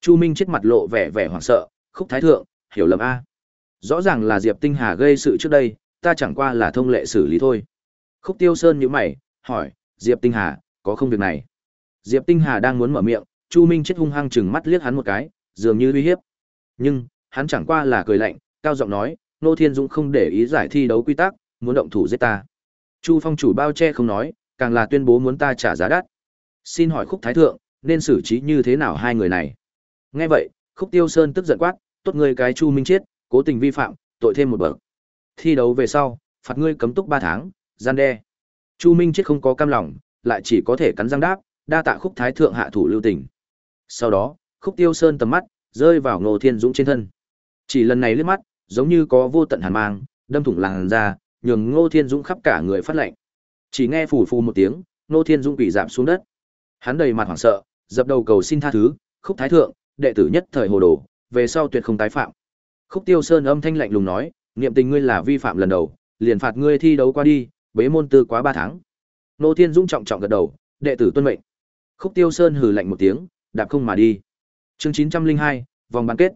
Chu Minh chết mặt lộ vẻ vẻ hoảng sợ, "Khúc thái thượng, hiểu lầm a." Rõ ràng là Diệp Tinh Hà gây sự trước đây, ta chẳng qua là thông lệ xử lý thôi. Khúc Tiêu Sơn nhíu mày, hỏi, Diệp Tinh Hà, có không việc này? Diệp Tinh Hà đang muốn mở miệng, Chu Minh chết hung hăng chừng mắt liếc hắn một cái, dường như uy hiếp. Nhưng, hắn chẳng qua là cười lạnh, cao giọng nói, Nô Thiên Dũng không để ý giải thi đấu quy tắc, muốn động thủ giết ta. Chu Phong chủ bao che không nói, càng là tuyên bố muốn ta trả giá đắt. Xin hỏi Khúc Thái Thượng, nên xử trí như thế nào hai người này? Nghe vậy, Khúc Tiêu Sơn tức giận quát, tốt người cái Chu Minh chết, cố tình vi phạm, tội thêm một bậc. Thi đấu về sau, phạt ngươi cấm túc 3 tháng, gian đe. Chu Minh chết không có cam lòng, lại chỉ có thể cắn răng đáp, đa tạ khúc thái thượng hạ thủ lưu tình. Sau đó, khúc tiêu sơn tầm mắt, rơi vào Ngô Thiên Dũng trên thân. Chỉ lần này liếc mắt, giống như có vô tận hàn mang, đâm thủng làn da, nhường Ngô Thiên Dũng khắp cả người phát lạnh. Chỉ nghe phù phù một tiếng, Ngô Thiên Dũng quỳ rạp xuống đất. Hắn đầy mặt hoảng sợ, dập đầu cầu xin tha thứ, "Khúc thái thượng, đệ tử nhất thời hồ đồ, về sau tuyệt không tái phạm." Khúc Tiêu Sơn âm thanh lạnh lùng nói, "Niệm tình ngươi là vi phạm lần đầu, liền phạt ngươi thi đấu qua đi, bế môn tư quá ba tháng." Ngô Thiên Dung trọng trọng gật đầu, "Đệ tử tuân mệnh." Khúc Tiêu Sơn hừ lạnh một tiếng, đạp không mà đi. Chương chín trăm linh hai, vòng bán kết.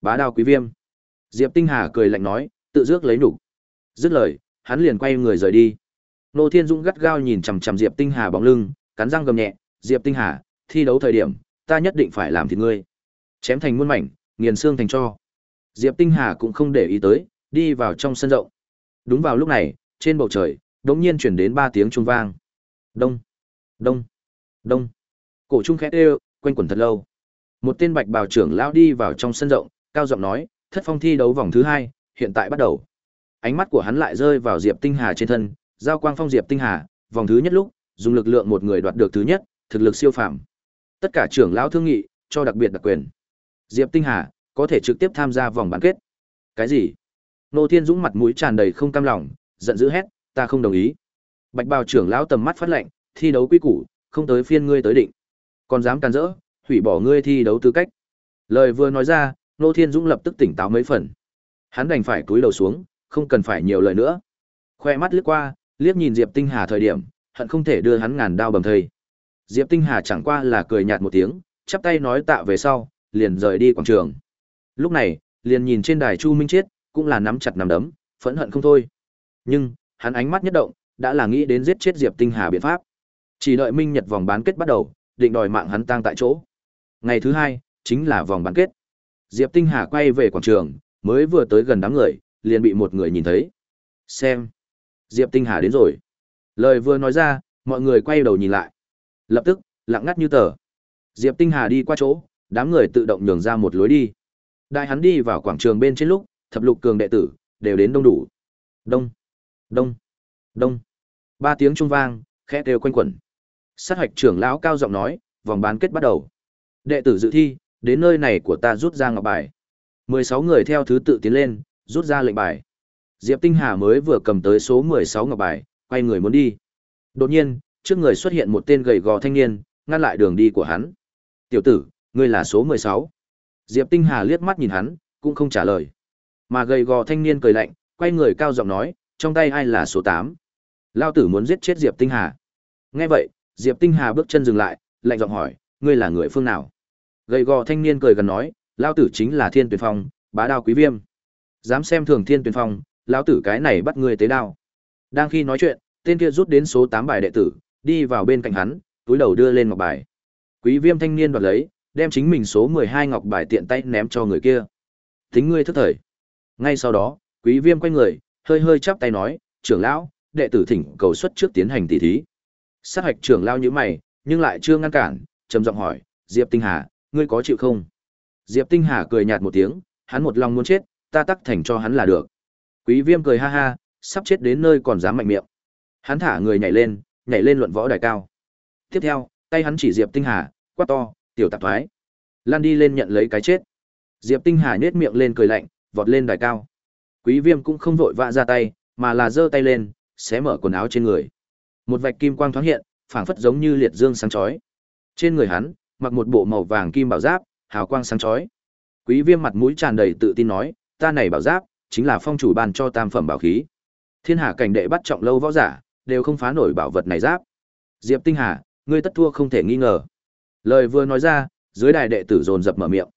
Bá đao quý viêm. Diệp Tinh Hà cười lạnh nói, tự dước lấy nhục. Dứt lời, hắn liền quay người rời đi. Nô Thiên Dung gắt gao nhìn chằm chằm Diệp Tinh Hà bóng lưng, cắn răng gầm nhẹ, "Diệp Tinh Hà, thi đấu thời điểm, ta nhất định phải làm thịt ngươi." Chém thành muôn mảnh, nghiền xương thành cho. Diệp Tinh Hà cũng không để ý tới, đi vào trong sân rộng. Đúng vào lúc này, trên bầu trời, đột nhiên chuyển đến ba tiếng chuông vang. Đông, đông, đông. Cổ trung khẽ đều, quanh quẩn thật lâu. Một tên bạch bào trưởng lão đi vào trong sân rộng, cao giọng nói, thất phong thi đấu vòng thứ hai, hiện tại bắt đầu. Ánh mắt của hắn lại rơi vào Diệp Tinh Hà trên thân, giao quang phong Diệp Tinh Hà, vòng thứ nhất lúc, dùng lực lượng một người đoạt được thứ nhất, thực lực siêu phàm. Tất cả trưởng lão thương nghị, cho đặc biệt đặc quyền. Diệp Tinh Hà, có thể trực tiếp tham gia vòng bán kết. Cái gì? Nô Thiên Dũng mặt mũi tràn đầy không cam lòng, giận dữ hét, ta không đồng ý. Bạch bào trưởng lão tầm mắt phát lệnh, thi đấu quy củ, không tới phiên ngươi tới định. Còn dám can rỡ, hủy bỏ ngươi thi đấu tư cách. Lời vừa nói ra, Nô Thiên Dũng lập tức tỉnh táo mấy phần. Hắn đành phải cúi đầu xuống, không cần phải nhiều lời nữa. Khoe mắt lướt qua, liếc nhìn Diệp Tinh Hà thời điểm, hận không thể đưa hắn ngàn đao bầm thây. Diệp Tinh Hà chẳng qua là cười nhạt một tiếng, chắp tay nói tạ về sau, liền rời đi quảng trường. Lúc này, liền nhìn trên đài Chu Minh Chiết, cũng là nắm chặt nắm đấm, phẫn hận không thôi. Nhưng, hắn ánh mắt nhất động, đã là nghĩ đến giết chết Diệp Tinh Hà biện pháp. Chỉ đợi Minh Nhật vòng bán kết bắt đầu, định đòi mạng hắn tang tại chỗ. Ngày thứ hai, chính là vòng bán kết. Diệp Tinh Hà quay về quảng trường, mới vừa tới gần đám người, liền bị một người nhìn thấy. Xem. Diệp Tinh Hà đến rồi. Lời vừa nói ra, mọi người quay đầu nhìn lại. Lập tức, lặng ngắt như tờ. Diệp Tinh Hà đi qua chỗ, đám người tự động nhường ra một lối đi. Đại hắn đi vào quảng trường bên trên lúc, thập lục cường đệ tử đều đến đông đủ. Đông, đông, đông. Ba tiếng trung vang, khẽ đều quanh quẩn. Sát hạch trưởng lão cao giọng nói, vòng bán kết bắt đầu. Đệ tử dự thi, đến nơi này của ta rút ra ngọc bài. 16 người theo thứ tự tiến lên, rút ra lệnh bài. Diệp Tinh Hà mới vừa cầm tới số 16 ngọc bài, quay người muốn đi. Đột nhiên, trước người xuất hiện một tên gầy gò thanh niên, ngăn lại đường đi của hắn. "Tiểu tử, ngươi là số 16." Diệp Tinh Hà liếc mắt nhìn hắn, cũng không trả lời. Mà gầy gò thanh niên cười lạnh, quay người cao giọng nói, trong tay ai là số 8? Lao tử muốn giết chết Diệp Tinh Hà. Nghe vậy, Diệp Tinh Hà bước chân dừng lại, lạnh giọng hỏi, ngươi là người phương nào? Gầy gò thanh niên cười gần nói, Lao tử chính là Thiên Tuyền Phong, bá đao quý viêm. Dám xem thường Thiên Tuyền Phong, lão tử cái này bắt ngươi tế đao. Đang khi nói chuyện, tên kia rút đến số tám bài đệ tử, đi vào bên cạnh hắn, túi đầu đưa lên ngọc bài. Quý viêm thanh niên đoạt lấy, đem chính mình số 12 ngọc bài tiện tay ném cho người kia. Tính ngươi thức thời. Ngay sau đó, Quý Viêm quay người, hơi hơi chắp tay nói, "Trưởng lão, đệ tử thỉnh cầu xuất trước tiến hành tỷ thí." Sát hạch trưởng lao nhíu mày, nhưng lại chưa ngăn cản, trầm giọng hỏi, "Diệp Tinh Hà, ngươi có chịu không?" Diệp Tinh Hà cười nhạt một tiếng, hắn một lòng muốn chết, ta tắc thành cho hắn là được. Quý Viêm cười ha ha, sắp chết đến nơi còn dám mạnh miệng. Hắn thả người nhảy lên, nhảy lên luận võ đài cao. Tiếp theo, tay hắn chỉ Diệp Tinh Hà, quát to, "Tiểu tạp thoái, lan đi lên nhận lấy cái chết." Diệp Tinh Hà nhếch miệng lên cười lạnh, vọt lên đài cao. Quý Viêm cũng không vội vã ra tay, mà là giơ tay lên, xé mở quần áo trên người. Một vạch kim quang thoáng hiện, phảng phất giống như liệt dương sáng chói. Trên người hắn, mặc một bộ màu vàng kim bảo giáp, hào quang sáng chói. Quý Viêm mặt mũi tràn đầy tự tin nói, ta này bảo giáp chính là phong chủ ban cho tam phẩm bảo khí. Thiên hạ cảnh đệ bắt trọng lâu võ giả, đều không phá nổi bảo vật này giáp. Diệp Tinh Hà, ngươi tất thua không thể nghi ngờ. Lời vừa nói ra, dưới đài đệ tử dồn dập mở miệng.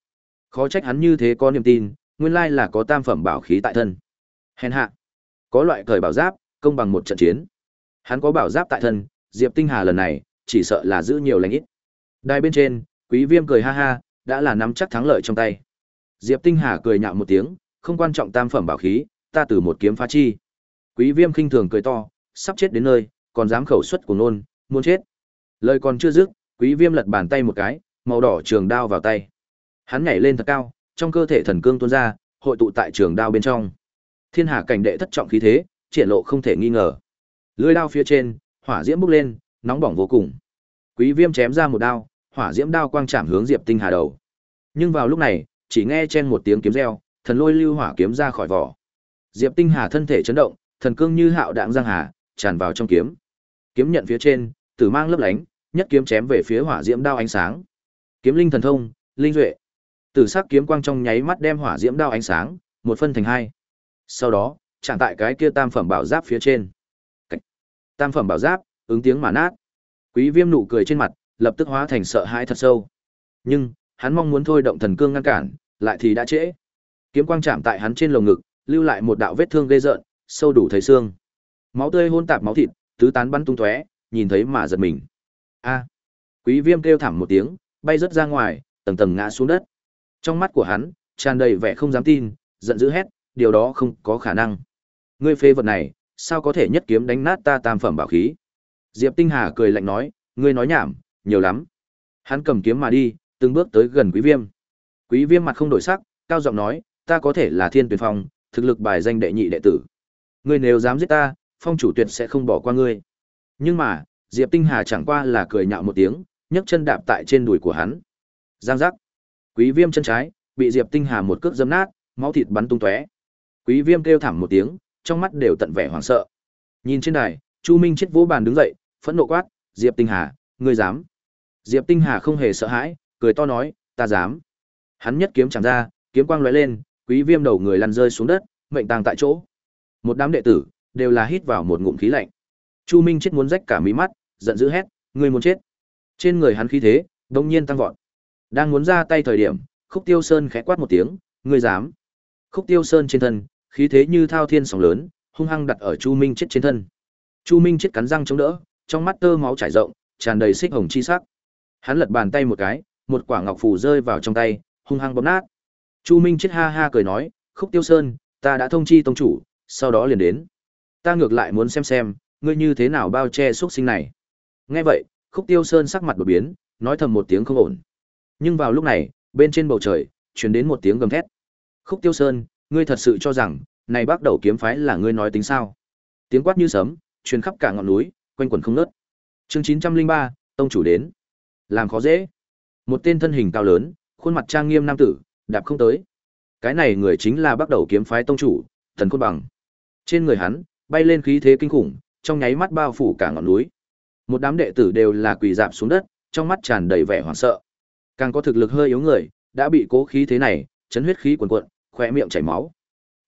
Khó trách hắn như thế có niềm tin, nguyên lai là có tam phẩm bảo khí tại thân. Hèn hạ, có loại cởi bảo giáp, công bằng một trận chiến. Hắn có bảo giáp tại thân, Diệp Tinh Hà lần này, chỉ sợ là giữ nhiều lành ít. Đài bên trên, Quý Viêm cười ha ha, đã là nắm chắc thắng lợi trong tay. Diệp Tinh Hà cười nhạo một tiếng, không quan trọng tam phẩm bảo khí, ta từ một kiếm phá chi. Quý Viêm khinh thường cười to, sắp chết đến nơi, còn dám khẩu xuất của nôn, muốn chết. Lời còn chưa dứt, Quý Viêm lật bàn tay một cái, màu đỏ trường đao vào tay. Hắn nhảy lên thật cao, trong cơ thể thần cương tuôn ra, hội tụ tại trường đao bên trong. Thiên Hà cảnh đệ thất trọng khí thế, triển lộ không thể nghi ngờ. Lưỡi đao phía trên, hỏa diễm bốc lên, nóng bỏng vô cùng. Quý Viêm chém ra một đao, hỏa diễm đao quang chạm hướng Diệp Tinh Hà đầu. Nhưng vào lúc này, chỉ nghe chen một tiếng kiếm reo, thần lôi lưu hỏa kiếm ra khỏi vỏ. Diệp Tinh Hà thân thể chấn động, thần cương như hạo đạn giang hà, tràn vào trong kiếm. Kiếm nhận phía trên, tử mang lấp lánh, nhất kiếm chém về phía hỏa diễm đao ánh sáng. Kiếm linh thần thông, linh duệ. Tử sắc kiếm quang trong nháy mắt đem hỏa diễm đao ánh sáng, một phân thành hai. Sau đó, chạm tại cái kia tam phẩm bảo giáp phía trên. Cách. Tam phẩm bảo giáp, ứng tiếng mà nát. Quý Viêm nụ cười trên mặt, lập tức hóa thành sợ hãi thật sâu. Nhưng, hắn mong muốn thôi động thần cương ngăn cản, lại thì đã trễ. Kiếm quang chạm tại hắn trên lồng ngực, lưu lại một đạo vết thương ghê rợn, sâu đủ thấy xương. Máu tươi hôn tạp máu thịt, tứ tán bắn tung tóe, nhìn thấy mà giật mình. A! Quý Viêm kêu thảm một tiếng, bay rất ra ngoài, tầng tầng ngã xuống đất. Trong mắt của hắn, tràn đầy vẻ không dám tin, giận dữ hét, điều đó không có khả năng. Ngươi phê vật này, sao có thể nhất kiếm đánh nát ta tam phẩm bảo khí? Diệp Tinh Hà cười lạnh nói, ngươi nói nhảm, nhiều lắm. Hắn cầm kiếm mà đi, từng bước tới gần Quý Viêm. Quý Viêm mặt không đổi sắc, cao giọng nói, ta có thể là Thiên Tuyển Phong, thực lực bài danh đệ nhị đệ tử. Ngươi nếu dám giết ta, Phong chủ tuyệt sẽ không bỏ qua ngươi. Nhưng mà, Diệp Tinh Hà chẳng qua là cười nhạo một tiếng, nhấc chân đạp tại trên đùi của hắn. Giang giác. Quý Viêm chân trái bị Diệp Tinh Hà một cước giẫm nát, máu thịt bắn tung tóe. Quý Viêm kêu thảm một tiếng, trong mắt đều tận vẻ hoảng sợ. Nhìn trên đài, Chu Minh chết vỗ bàn đứng dậy, phẫn nộ quát, "Diệp Tinh Hà, ngươi dám?" Diệp Tinh Hà không hề sợ hãi, cười to nói, "Ta dám." Hắn nhất kiếm chẳng ra, kiếm quang lóe lên, Quý Viêm đầu người lăn rơi xuống đất, mệnh tang tại chỗ. Một đám đệ tử đều là hít vào một ngụm khí lạnh. Chu Minh chết muốn rách cả mí mắt, giận dữ hét, "Ngươi muốn chết!" Trên người hắn khí thế đông nhiên tăng vọt. Đang muốn ra tay thời điểm, Khúc Tiêu Sơn khẽ quát một tiếng, "Ngươi dám?" Khúc Tiêu Sơn trên thân, khí thế như thao thiên sóng lớn, hung hăng đặt ở Chu Minh chết trên thân. Chu Minh chết cắn răng chống đỡ, trong mắt tơ máu chảy rộng, tràn đầy xích hồng chi sắc. Hắn lật bàn tay một cái, một quả ngọc phù rơi vào trong tay, hung hăng bóp nát. Chu Minh chết ha ha cười nói, "Khúc Tiêu Sơn, ta đã thông chi tông chủ, sau đó liền đến. Ta ngược lại muốn xem xem, ngươi như thế nào bao che xuất sinh này." Nghe vậy, Khúc Tiêu Sơn sắc mặt đổi biến, nói thầm một tiếng không ổn. Nhưng vào lúc này, bên trên bầu trời truyền đến một tiếng gầm thét. "Khúc Tiêu Sơn, ngươi thật sự cho rằng, này bắt đầu kiếm phái là ngươi nói tính sao?" Tiếng quát như sấm, truyền khắp cả ngọn núi, quanh quẩn không ngớt. Chương 903, tông chủ đến. Làm khó dễ. Một tên thân hình cao lớn, khuôn mặt trang nghiêm nam tử, đạp không tới. Cái này người chính là bắt đầu kiếm phái tông chủ, Thần Côn Bằng. Trên người hắn, bay lên khí thế kinh khủng, trong nháy mắt bao phủ cả ngọn núi. Một đám đệ tử đều là quỳ dạp xuống đất, trong mắt tràn đầy vẻ hoảng sợ. Càng có thực lực hơi yếu người, đã bị cố khí thế này, chấn huyết khí cuồn cuộn, khóe miệng chảy máu.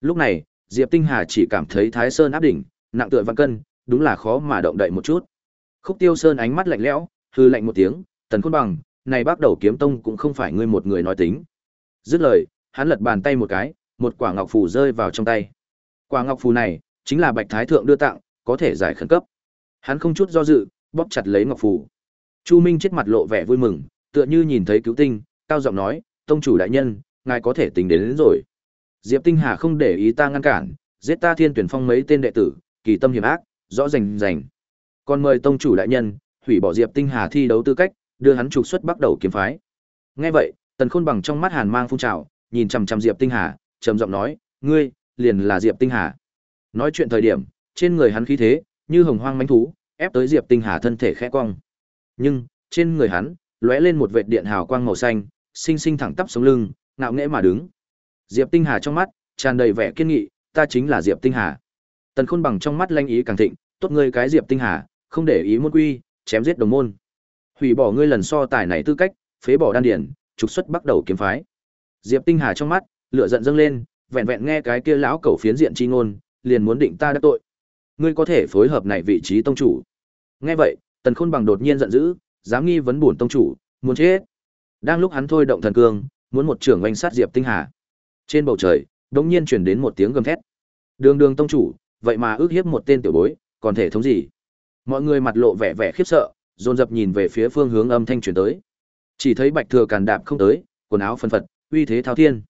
Lúc này, Diệp Tinh Hà chỉ cảm thấy Thái Sơn áp đỉnh, nặng tựa vạn cân, đúng là khó mà động đậy một chút. Khúc Tiêu Sơn ánh mắt lạnh lẽo, hư lạnh một tiếng, "Tần Khôn Bằng, này bắt đầu kiếm tông cũng không phải ngươi một người nói tính." Dứt lời, hắn lật bàn tay một cái, một quả ngọc phù rơi vào trong tay. Quả ngọc phù này chính là Bạch Thái thượng đưa tặng, có thể giải khẩn cấp. Hắn không chút do dự, bóp chặt lấy ngọc phù. Chu Minh chết mặt lộ vẻ vui mừng, tựa như nhìn thấy cứu tinh, cao giọng nói, "Tông chủ đại nhân, ngài có thể tính đến, đến rồi." Diệp Tinh Hà không để ý ta ngăn cản, giết ta Thiên Tuyển Phong mấy tên đệ tử, kỳ tâm hiểm ác, rõ rành rành. Còn mời tông chủ đại nhân, hủy bỏ Diệp Tinh Hà thi đấu tư cách, đưa hắn trục xuất bắt đầu kiếm phái. Nghe vậy, Tần Khôn bằng trong mắt hàn mang phun trào, nhìn chằm chằm Diệp Tinh Hà, trầm giọng nói, "Ngươi, liền là Diệp Tinh Hà." Nói chuyện thời điểm, trên người hắn khí thế, như hồng hoang mãnh thú, ép tới Diệp Tinh Hà thân thể khẽ cong. Nhưng, trên người hắn, lóe lên một vệt điện hào quang màu xanh, sinh sinh thẳng tắp sống lưng, ngạo nghễ mà đứng. Diệp Tinh Hà trong mắt tràn đầy vẻ kiên nghị, ta chính là Diệp Tinh Hà. Tần Khôn bằng trong mắt lanh ý càng thịnh, tốt ngươi cái Diệp Tinh Hà, không để ý môn quy, chém giết đồng môn. Hủy bỏ ngươi lần so tài này tư cách, phế bỏ đan điển, trục xuất bắt đầu kiếm phái. Diệp Tinh Hà trong mắt, lửa giận dâng lên, vẹn vẹn nghe cái kia lão cẩu phiến diện chi ngôn, liền muốn định ta đã tội. Ngươi có thể phối hợp này vị trí tông chủ. Nghe vậy, Tần Khôn bằng đột nhiên giận dữ, dám nghi vấn bổn tông chủ, muốn chết. Đang lúc hắn thôi động thần cương, muốn một trưởng oanh sát Diệp Tinh Hà. Trên bầu trời, đột nhiên truyền đến một tiếng gầm thét. Đường Đường tông chủ, vậy mà ước hiếp một tên tiểu bối, còn thể thống gì? Mọi người mặt lộ vẻ vẻ khiếp sợ, dồn dập nhìn về phía phương hướng âm thanh truyền tới. Chỉ thấy Bạch Thừa Càn đạp không tới, quần áo phân phật, uy thế thao thiên.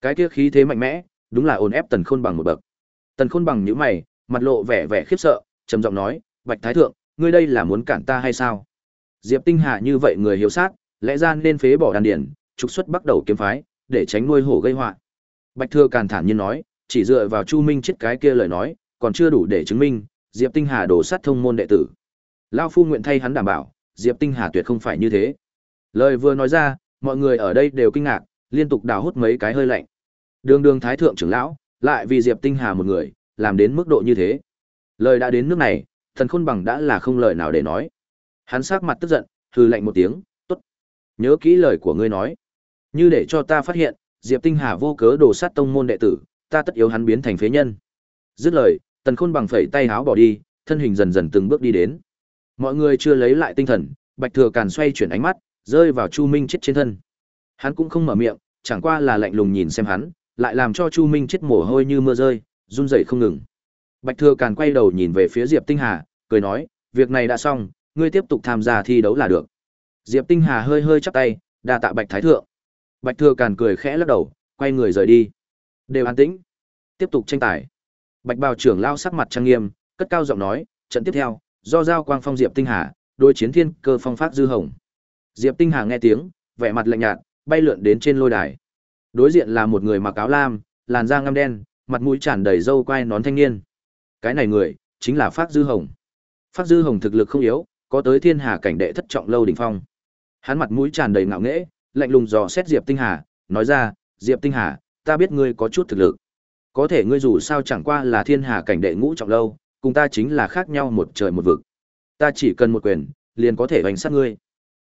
Cái kia khí thế mạnh mẽ, đúng là ổn ép Tần Khôn bằng một bậc. Tần Khôn bằng nhíu mày, mặt lộ vẻ vẻ khiếp sợ, trầm giọng nói, "Bạch Thái thượng, ngươi đây là muốn cản ta hay sao?" Diệp Tinh Hà như vậy người hiếu sát, lẽ ra nên phế bỏ đàn điển, trục xuất bắt đầu kiếm phái, để tránh nuôi hổ gây họa. Bạch Thừa Càn thản nhiên nói, chỉ dựa vào Chu Minh chết cái kia lời nói, còn chưa đủ để chứng minh Diệp Tinh Hà đổ sát thông môn đệ tử. Lão phu nguyện thay hắn đảm bảo, Diệp Tinh Hà tuyệt không phải như thế. Lời vừa nói ra, mọi người ở đây đều kinh ngạc, liên tục đào hút mấy cái hơi lạnh. Đường đường thái thượng trưởng lão, lại vì Diệp Tinh Hà một người, làm đến mức độ như thế. Lời đã đến nước này, thần khôn bằng đã là không lời nào để nói. Hắn sắc mặt tức giận, hừ lạnh một tiếng, tốt. Nhớ kỹ lời của ngươi nói. Như để cho ta phát hiện, Diệp Tinh Hà vô cớ đổ sát tông môn đệ tử, ta tất yếu hắn biến thành phế nhân. Dứt lời, tần khôn bằng phẩy tay háo bỏ đi, thân hình dần dần từng bước đi đến. Mọi người chưa lấy lại tinh thần, Bạch Thừa Càn xoay chuyển ánh mắt, rơi vào Chu Minh chết trên thân. Hắn cũng không mở miệng, chẳng qua là lạnh lùng nhìn xem hắn, lại làm cho Chu Minh chết mồ hôi như mưa rơi, run rẩy không ngừng. Bạch Thừa Càn quay đầu nhìn về phía Diệp Tinh Hà, cười nói, việc này đã xong, ngươi tiếp tục tham gia thi đấu là được. Diệp Tinh Hà hơi hơi chắp tay, đa tạ Bạch Thái Thượng. Bạch Thừa Càn cười khẽ lắc đầu, quay người rời đi. Đều an tĩnh. Tiếp tục tranh tài. Bạch Bào trưởng lao sắc mặt trang nghiêm, cất cao giọng nói, trận tiếp theo, do giao quang phong Diệp Tinh Hà, đối chiến thiên cơ phong phát dư hồng. Diệp Tinh Hà nghe tiếng, vẻ mặt lạnh nhạt, bay lượn đến trên lôi đài. Đối diện là một người mặc áo lam, làn da ngăm đen, mặt mũi tràn đầy râu quai nón thanh niên. Cái này người, chính là Phát Dư Hồng. Phát Dư Hồng thực lực không yếu, có tới thiên hà cảnh đệ thất trọng lâu đỉnh phong. Hắn mặt mũi tràn đầy ngạo nghễ, lạnh lùng dò xét Diệp Tinh Hà, nói ra, Diệp Tinh Hà, ta biết ngươi có chút thực lực. Có thể ngươi dù sao chẳng qua là thiên hà cảnh đệ ngũ trọng lâu, cùng ta chính là khác nhau một trời một vực. Ta chỉ cần một quyền, liền có thể đánh sát ngươi.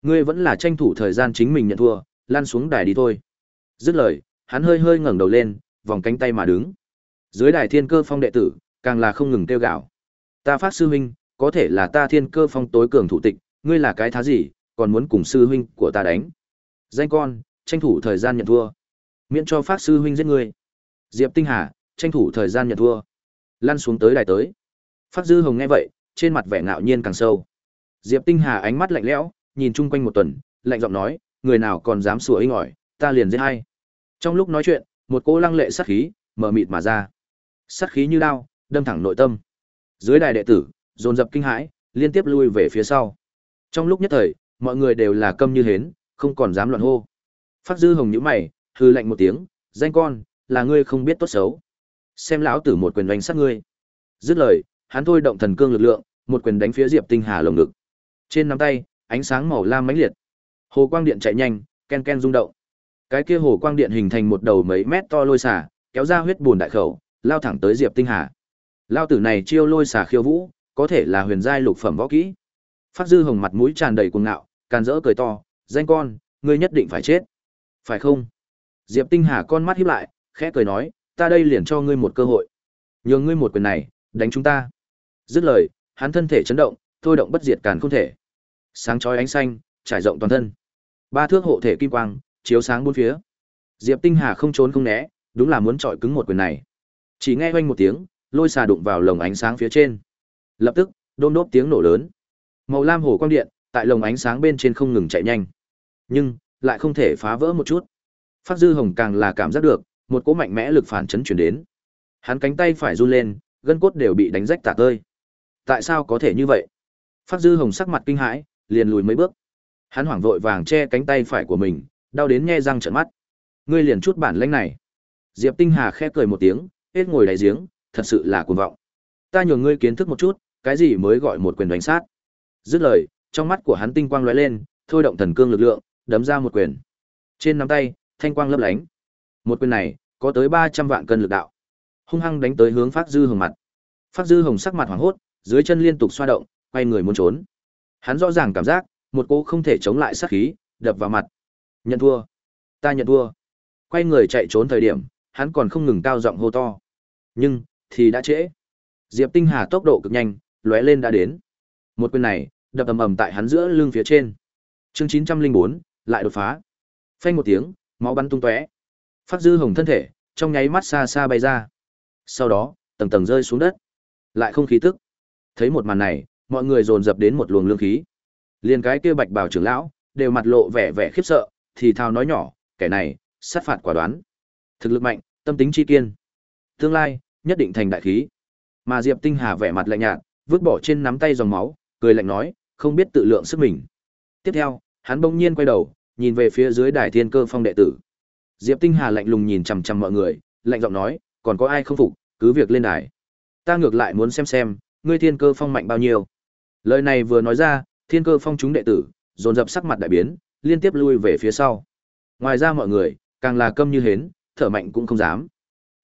Ngươi vẫn là tranh thủ thời gian chính mình nhận thua, lăn xuống đài đi thôi. Dứt lời, hắn hơi hơi ngẩng đầu lên, vòng cánh tay mà đứng. Dưới đài thiên cơ phong đệ tử, càng là không ngừng tiêu gạo. Ta phát sư huynh, có thể là ta thiên cơ phong tối cường thủ tịch, ngươi là cái thá gì, còn muốn cùng sư huynh của ta đánh. Danh con, tranh thủ thời gian nhận thua. Miễn cho phát sư huynh giết ngươi. Diệp Tinh Hà, tranh thủ thời gian nhận thua. Lăn xuống tới đài tới. Phát Dư Hồng nghe vậy, trên mặt vẻ ngạo nhiên càng sâu. Diệp Tinh Hà ánh mắt lạnh lẽo, nhìn chung quanh một tuần, lạnh giọng nói, người nào còn dám sủa inh ỏi, ta liền giết hay. Trong lúc nói chuyện, một cô lăng lệ sát khí, mở mịt mà ra. Sát khí như đao, đâm thẳng nội tâm. Dưới đài đệ tử, dồn dập kinh hãi, liên tiếp lui về phía sau. Trong lúc nhất thời, mọi người đều là câm như hến, không còn dám loạn hô. Phát Dư Hồng nhíu mày, hư lạnh một tiếng, "Danh con, là ngươi không biết tốt xấu. Xem lão tử một quyền đánh sát ngươi." Dứt lời, hắn thôi động thần cương lực lượng, một quyền đánh phía Diệp Tinh Hà lồng ngực. Trên nắm tay, ánh sáng màu lam mãnh liệt. Hồ quang điện chạy nhanh, ken ken rung động. Cái kia hồ quang điện hình thành một đầu mấy mét to lôi xả, kéo ra huyết buồn đại khẩu, lao thẳng tới Diệp Tinh Hà. Lao tử này chiêu lôi xả khiêu vũ, có thể là huyền giai lục phẩm võ kỹ. Phát Dư Hồng mặt mũi tràn đầy cuồng ngạo, càn rỡ cười to, "Danh con, ngươi nhất định phải chết." "Phải không?" Diệp Tinh Hà con mắt híp lại, khẽ cười nói, "Ta đây liền cho ngươi một cơ hội. Nhường ngươi một quyền này, đánh chúng ta." Dứt lời, hắn thân thể chấn động, thôi động bất diệt càn không thể. Sáng chói ánh xanh, trải rộng toàn thân. Ba thước hộ thể kim quang, chiếu sáng bốn phía. Diệp Tinh Hà không trốn không né, đúng là muốn trọi cứng một quyền này. Chỉ nghe oanh một tiếng, lôi xà đụng vào lồng ánh sáng phía trên. Lập tức, đôm đốp tiếng nổ lớn. Màu lam hồ quang điện, tại lồng ánh sáng bên trên không ngừng chạy nhanh. Nhưng, lại không thể phá vỡ một chút. Phát Dư Hồng càng là cảm giác được, một cỗ mạnh mẽ lực phản chấn chuyển đến. Hắn cánh tay phải run lên, gân cốt đều bị đánh rách tả tơi. Tại sao có thể như vậy? Phát Dư Hồng sắc mặt kinh hãi, liền lùi mấy bước. Hắn hoảng vội vàng che cánh tay phải của mình, đau đến nghe răng trợn mắt. Ngươi liền chút bản lĩnh này. Diệp Tinh Hà khẽ cười một tiếng, hết ngồi đáy giếng, thật sự là cuồng vọng. Ta nhường ngươi kiến thức một chút, cái gì mới gọi một quyền đánh sát. Dứt lời, trong mắt của hắn tinh quang lóe lên, thôi động thần cương lực lượng, đấm ra một quyền. Trên nắm tay, thanh quang lấp lánh. Một quyền này, có tới 300 vạn cân lực đạo. Hung hăng đánh tới hướng Phát Dư Hồng mặt. Phát Dư Hồng sắc mặt hoảng hốt, dưới chân liên tục xoa động, quay người muốn trốn. Hắn rõ ràng cảm giác, một cô không thể chống lại sát khí, đập vào mặt. Nhận thua. Ta nhận thua. Quay người chạy trốn thời điểm, hắn còn không ngừng cao giọng hô to. Nhưng, thì đã trễ. Diệp Tinh Hà tốc độ cực nhanh, lóe lên đã đến. Một quyền này, đập ầm ầm tại hắn giữa lưng phía trên. Chương 904, lại đột phá. Phanh một tiếng, máu bắn tung tóe. Phát dư hồng thân thể, trong nháy mắt xa xa bay ra. Sau đó, tầng tầng rơi xuống đất. Lại không khí tức. Thấy một màn này, mọi người dồn dập đến một luồng lương khí. Liên cái kia bạch bảo trưởng lão, đều mặt lộ vẻ vẻ khiếp sợ, thì thào nói nhỏ, kẻ này, sát phạt quả đoán. Thực lực mạnh, tâm tính chi kiên. Tương lai, nhất định thành đại khí. Mà Diệp Tinh Hà vẻ mặt lạnh nhạt, vứt bỏ trên nắm tay dòng máu, cười lạnh nói, không biết tự lượng sức mình. Tiếp theo, hắn bỗng nhiên quay đầu, nhìn về phía dưới đài thiên cơ phong đệ tử. Diệp Tinh Hà lạnh lùng nhìn chằm chằm mọi người, lạnh giọng nói, còn có ai không phục, cứ việc lên đài. Ta ngược lại muốn xem xem, ngươi thiên cơ phong mạnh bao nhiêu. Lời này vừa nói ra, thiên cơ phong chúng đệ tử, dồn dập sắc mặt đại biến, liên tiếp lui về phía sau. Ngoài ra mọi người, càng là câm như hến, thở mạnh cũng không dám.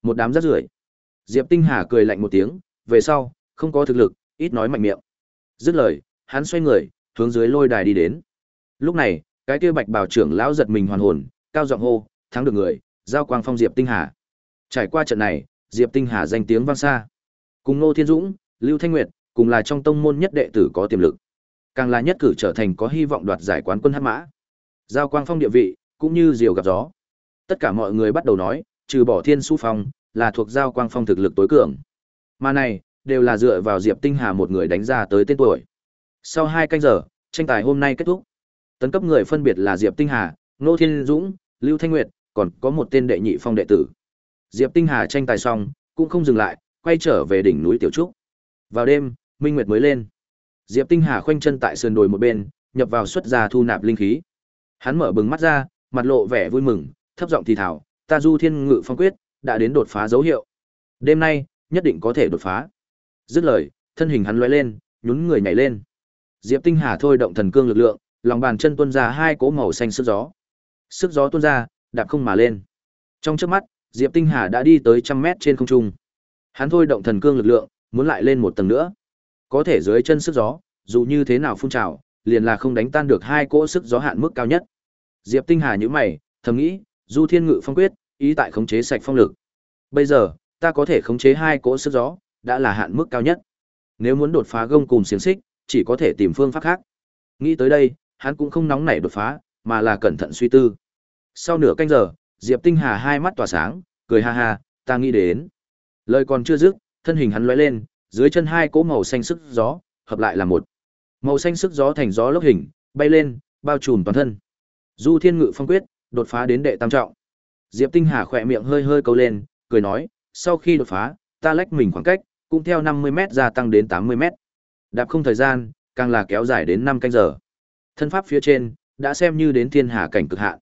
Một đám rắt rưởi. Diệp Tinh Hà cười lạnh một tiếng, về sau, không có thực lực, ít nói mạnh miệng. Dứt lời, hắn xoay người, hướng dưới lôi đài đi đến. Lúc này, cái kia bạch Bảo trưởng lão giật mình hoàn hồn, cao giọng hô, thắng được người, giao quang phong Diệp Tinh Hà. Trải qua trận này, Diệp Tinh Hà danh tiếng vang xa. Cùng Nô Thiên Dũng, Lưu Thanh Nguyệt, cùng là trong tông môn nhất đệ tử có tiềm lực. Càng là nhất cử trở thành có hy vọng đoạt giải quán quân hắc mã. Giao quang phong địa vị, cũng như diều gặp gió. Tất cả mọi người bắt đầu nói, trừ bỏ Thiên Su Phong, là thuộc giao quang phong thực lực tối cường. Mà này, đều là dựa vào Diệp Tinh Hà một người đánh ra tới tên tuổi. Sau hai canh giờ, tranh tài hôm nay kết thúc. Tấn cấp người phân biệt là Diệp Tinh Hà, Ngô Thiên Dũng, Lưu Thanh Nguyệt, còn có một tên đệ nhị phong đệ tử. Diệp Tinh Hà tranh tài xong, cũng không dừng lại, quay trở về đỉnh núi Tiểu Trúc. Vào đêm, minh nguyệt mới lên. Diệp Tinh Hà khoanh chân tại sườn đồi một bên, nhập vào xuất ra thu nạp linh khí. Hắn mở bừng mắt ra, mặt lộ vẻ vui mừng, thấp giọng thì thào, "Ta Du Thiên Ngự Phong Quyết đã đến đột phá dấu hiệu. Đêm nay, nhất định có thể đột phá." Dứt lời, thân hình hắn lóe lên, nhún người nhảy lên. Diệp Tinh Hà thôi động thần cương lực lượng, lòng bàn chân tuôn ra hai cỗ màu xanh sức gió. Sức gió tuôn ra, đạp không mà lên. Trong chớp mắt, Diệp Tinh Hà đã đi tới trăm mét trên không trung. Hắn thôi động thần cương lực lượng, muốn lại lên một tầng nữa. Có thể dưới chân sức gió, dù như thế nào phun trào, liền là không đánh tan được hai cỗ sức gió hạn mức cao nhất. Diệp Tinh Hà nhíu mày, thầm nghĩ, Du Thiên Ngự Phong Quyết, ý tại khống chế sạch phong lực. Bây giờ, ta có thể khống chế hai cỗ sức gió, đã là hạn mức cao nhất. Nếu muốn đột phá gông cùng xiềng xích, chỉ có thể tìm phương pháp khác. Nghĩ tới đây, hắn cũng không nóng nảy đột phá, mà là cẩn thận suy tư. Sau nửa canh giờ, Diệp Tinh Hà hai mắt tỏa sáng, cười ha ha, ta nghĩ đến. Lời còn chưa dứt, thân hình hắn lóe lên, dưới chân hai cỗ màu xanh sức gió, hợp lại là một. Màu xanh sức gió thành gió lốc hình, bay lên, bao trùm toàn thân. Du Thiên Ngự Phong Quyết, đột phá đến đệ tam trọng. Diệp Tinh Hà khỏe miệng hơi hơi câu lên, cười nói, sau khi đột phá, ta lách mình khoảng cách, cũng theo 50m gia tăng đến 80m. Đạp không thời gian, càng là kéo dài đến 5 canh giờ. Thân pháp phía trên, đã xem như đến thiên hà cảnh cực hạn.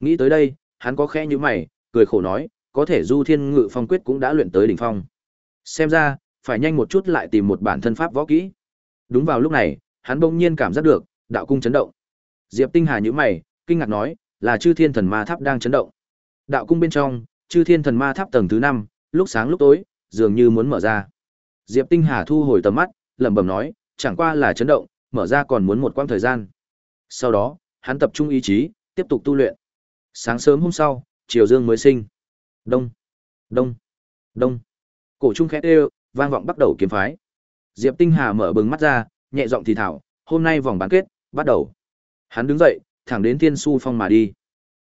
Nghĩ tới đây, hắn có khẽ như mày, cười khổ nói, có thể du thiên ngự phong quyết cũng đã luyện tới đỉnh phong. Xem ra, phải nhanh một chút lại tìm một bản thân pháp võ kỹ. Đúng vào lúc này, hắn bỗng nhiên cảm giác được, đạo cung chấn động. Diệp Tinh Hà nhíu mày, kinh ngạc nói, là chư thiên thần ma tháp đang chấn động. Đạo cung bên trong, chư thiên thần ma tháp tầng thứ 5, lúc sáng lúc tối, dường như muốn mở ra. Diệp Tinh Hà thu hồi tầm mắt, lẩm bẩm nói, chẳng qua là chấn động, mở ra còn muốn một quãng thời gian. Sau đó, hắn tập trung ý chí, tiếp tục tu luyện. Sáng sớm hôm sau, chiều dương mới sinh. Đông, đông, đông. Cổ trung khẽ đều, vang vọng bắt đầu kiếm phái. Diệp Tinh Hà mở bừng mắt ra, nhẹ giọng thì thảo, hôm nay vòng bán kết, bắt đầu. Hắn đứng dậy, thẳng đến Thiên Su Phong mà đi.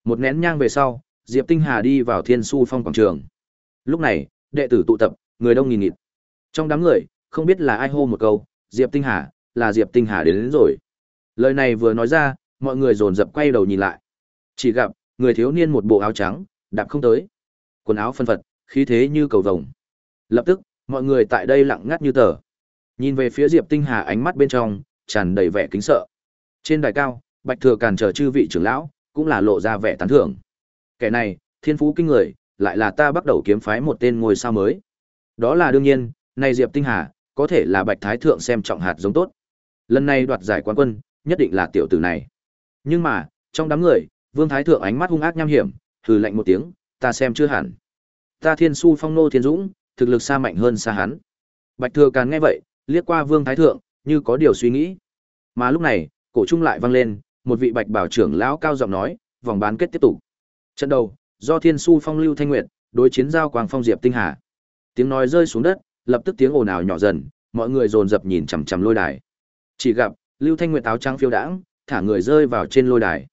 Một nén nhang về sau, Diệp Tinh Hà đi vào Thiên Su Phong quảng trường. Lúc này, đệ tử tụ tập, người đông nghìn nghịt. Trong đám người, không biết là ai hô một câu, Diệp Tinh Hà, là Diệp Tinh Hà đến, đến rồi. Lời này vừa nói ra, mọi người dồn dập quay đầu nhìn lại. Chỉ gặp, người thiếu niên một bộ áo trắng, đạp không tới. quần áo phân phật, khí thế như cầu vồng. Lập tức, mọi người tại đây lặng ngắt như tờ. Nhìn về phía Diệp Tinh Hà ánh mắt bên trong, tràn đầy vẻ kính sợ. Trên đài cao, Bạch Thừa càn trở chư vị trưởng lão, cũng là lộ ra vẻ tán thưởng. Kẻ này, thiên phú kinh người, lại là ta bắt đầu kiếm phái một tên ngôi sao mới. Đó là đương nhiên, này Diệp Tinh Hà, có thể là Bạch Thái Thượng xem trọng hạt giống tốt. Lần này đoạt giải quán quân, nhất định là tiểu tử này. Nhưng mà, trong đám người, Vương Thái Thượng ánh mắt hung ác nham hiểm, hừ lạnh một tiếng, ta xem chưa hẳn. Ta Thiên Su Phong nô Thiên Dũng, thực lực xa mạnh hơn xa hắn. Bạch Thừa Càn nghe vậy, liếc qua Vương Thái Thượng, như có điều suy nghĩ. Mà lúc này, cổ trung lại vang lên, một vị Bạch Bảo trưởng lão cao giọng nói, vòng bán kết tiếp tục. Trận đầu, do Thiên Su Phong Lưu Thanh Nguyệt đối chiến giao Quang Phong Diệp Tinh Hà. Tiếng nói rơi xuống đất, lập tức tiếng ồn ào nhỏ dần, mọi người dồn dập nhìn chằm chằm lôi đài. Chỉ gặp Lưu Thanh Nguyệt áo trắng phiêu đãng, thả người rơi vào trên lôi đài.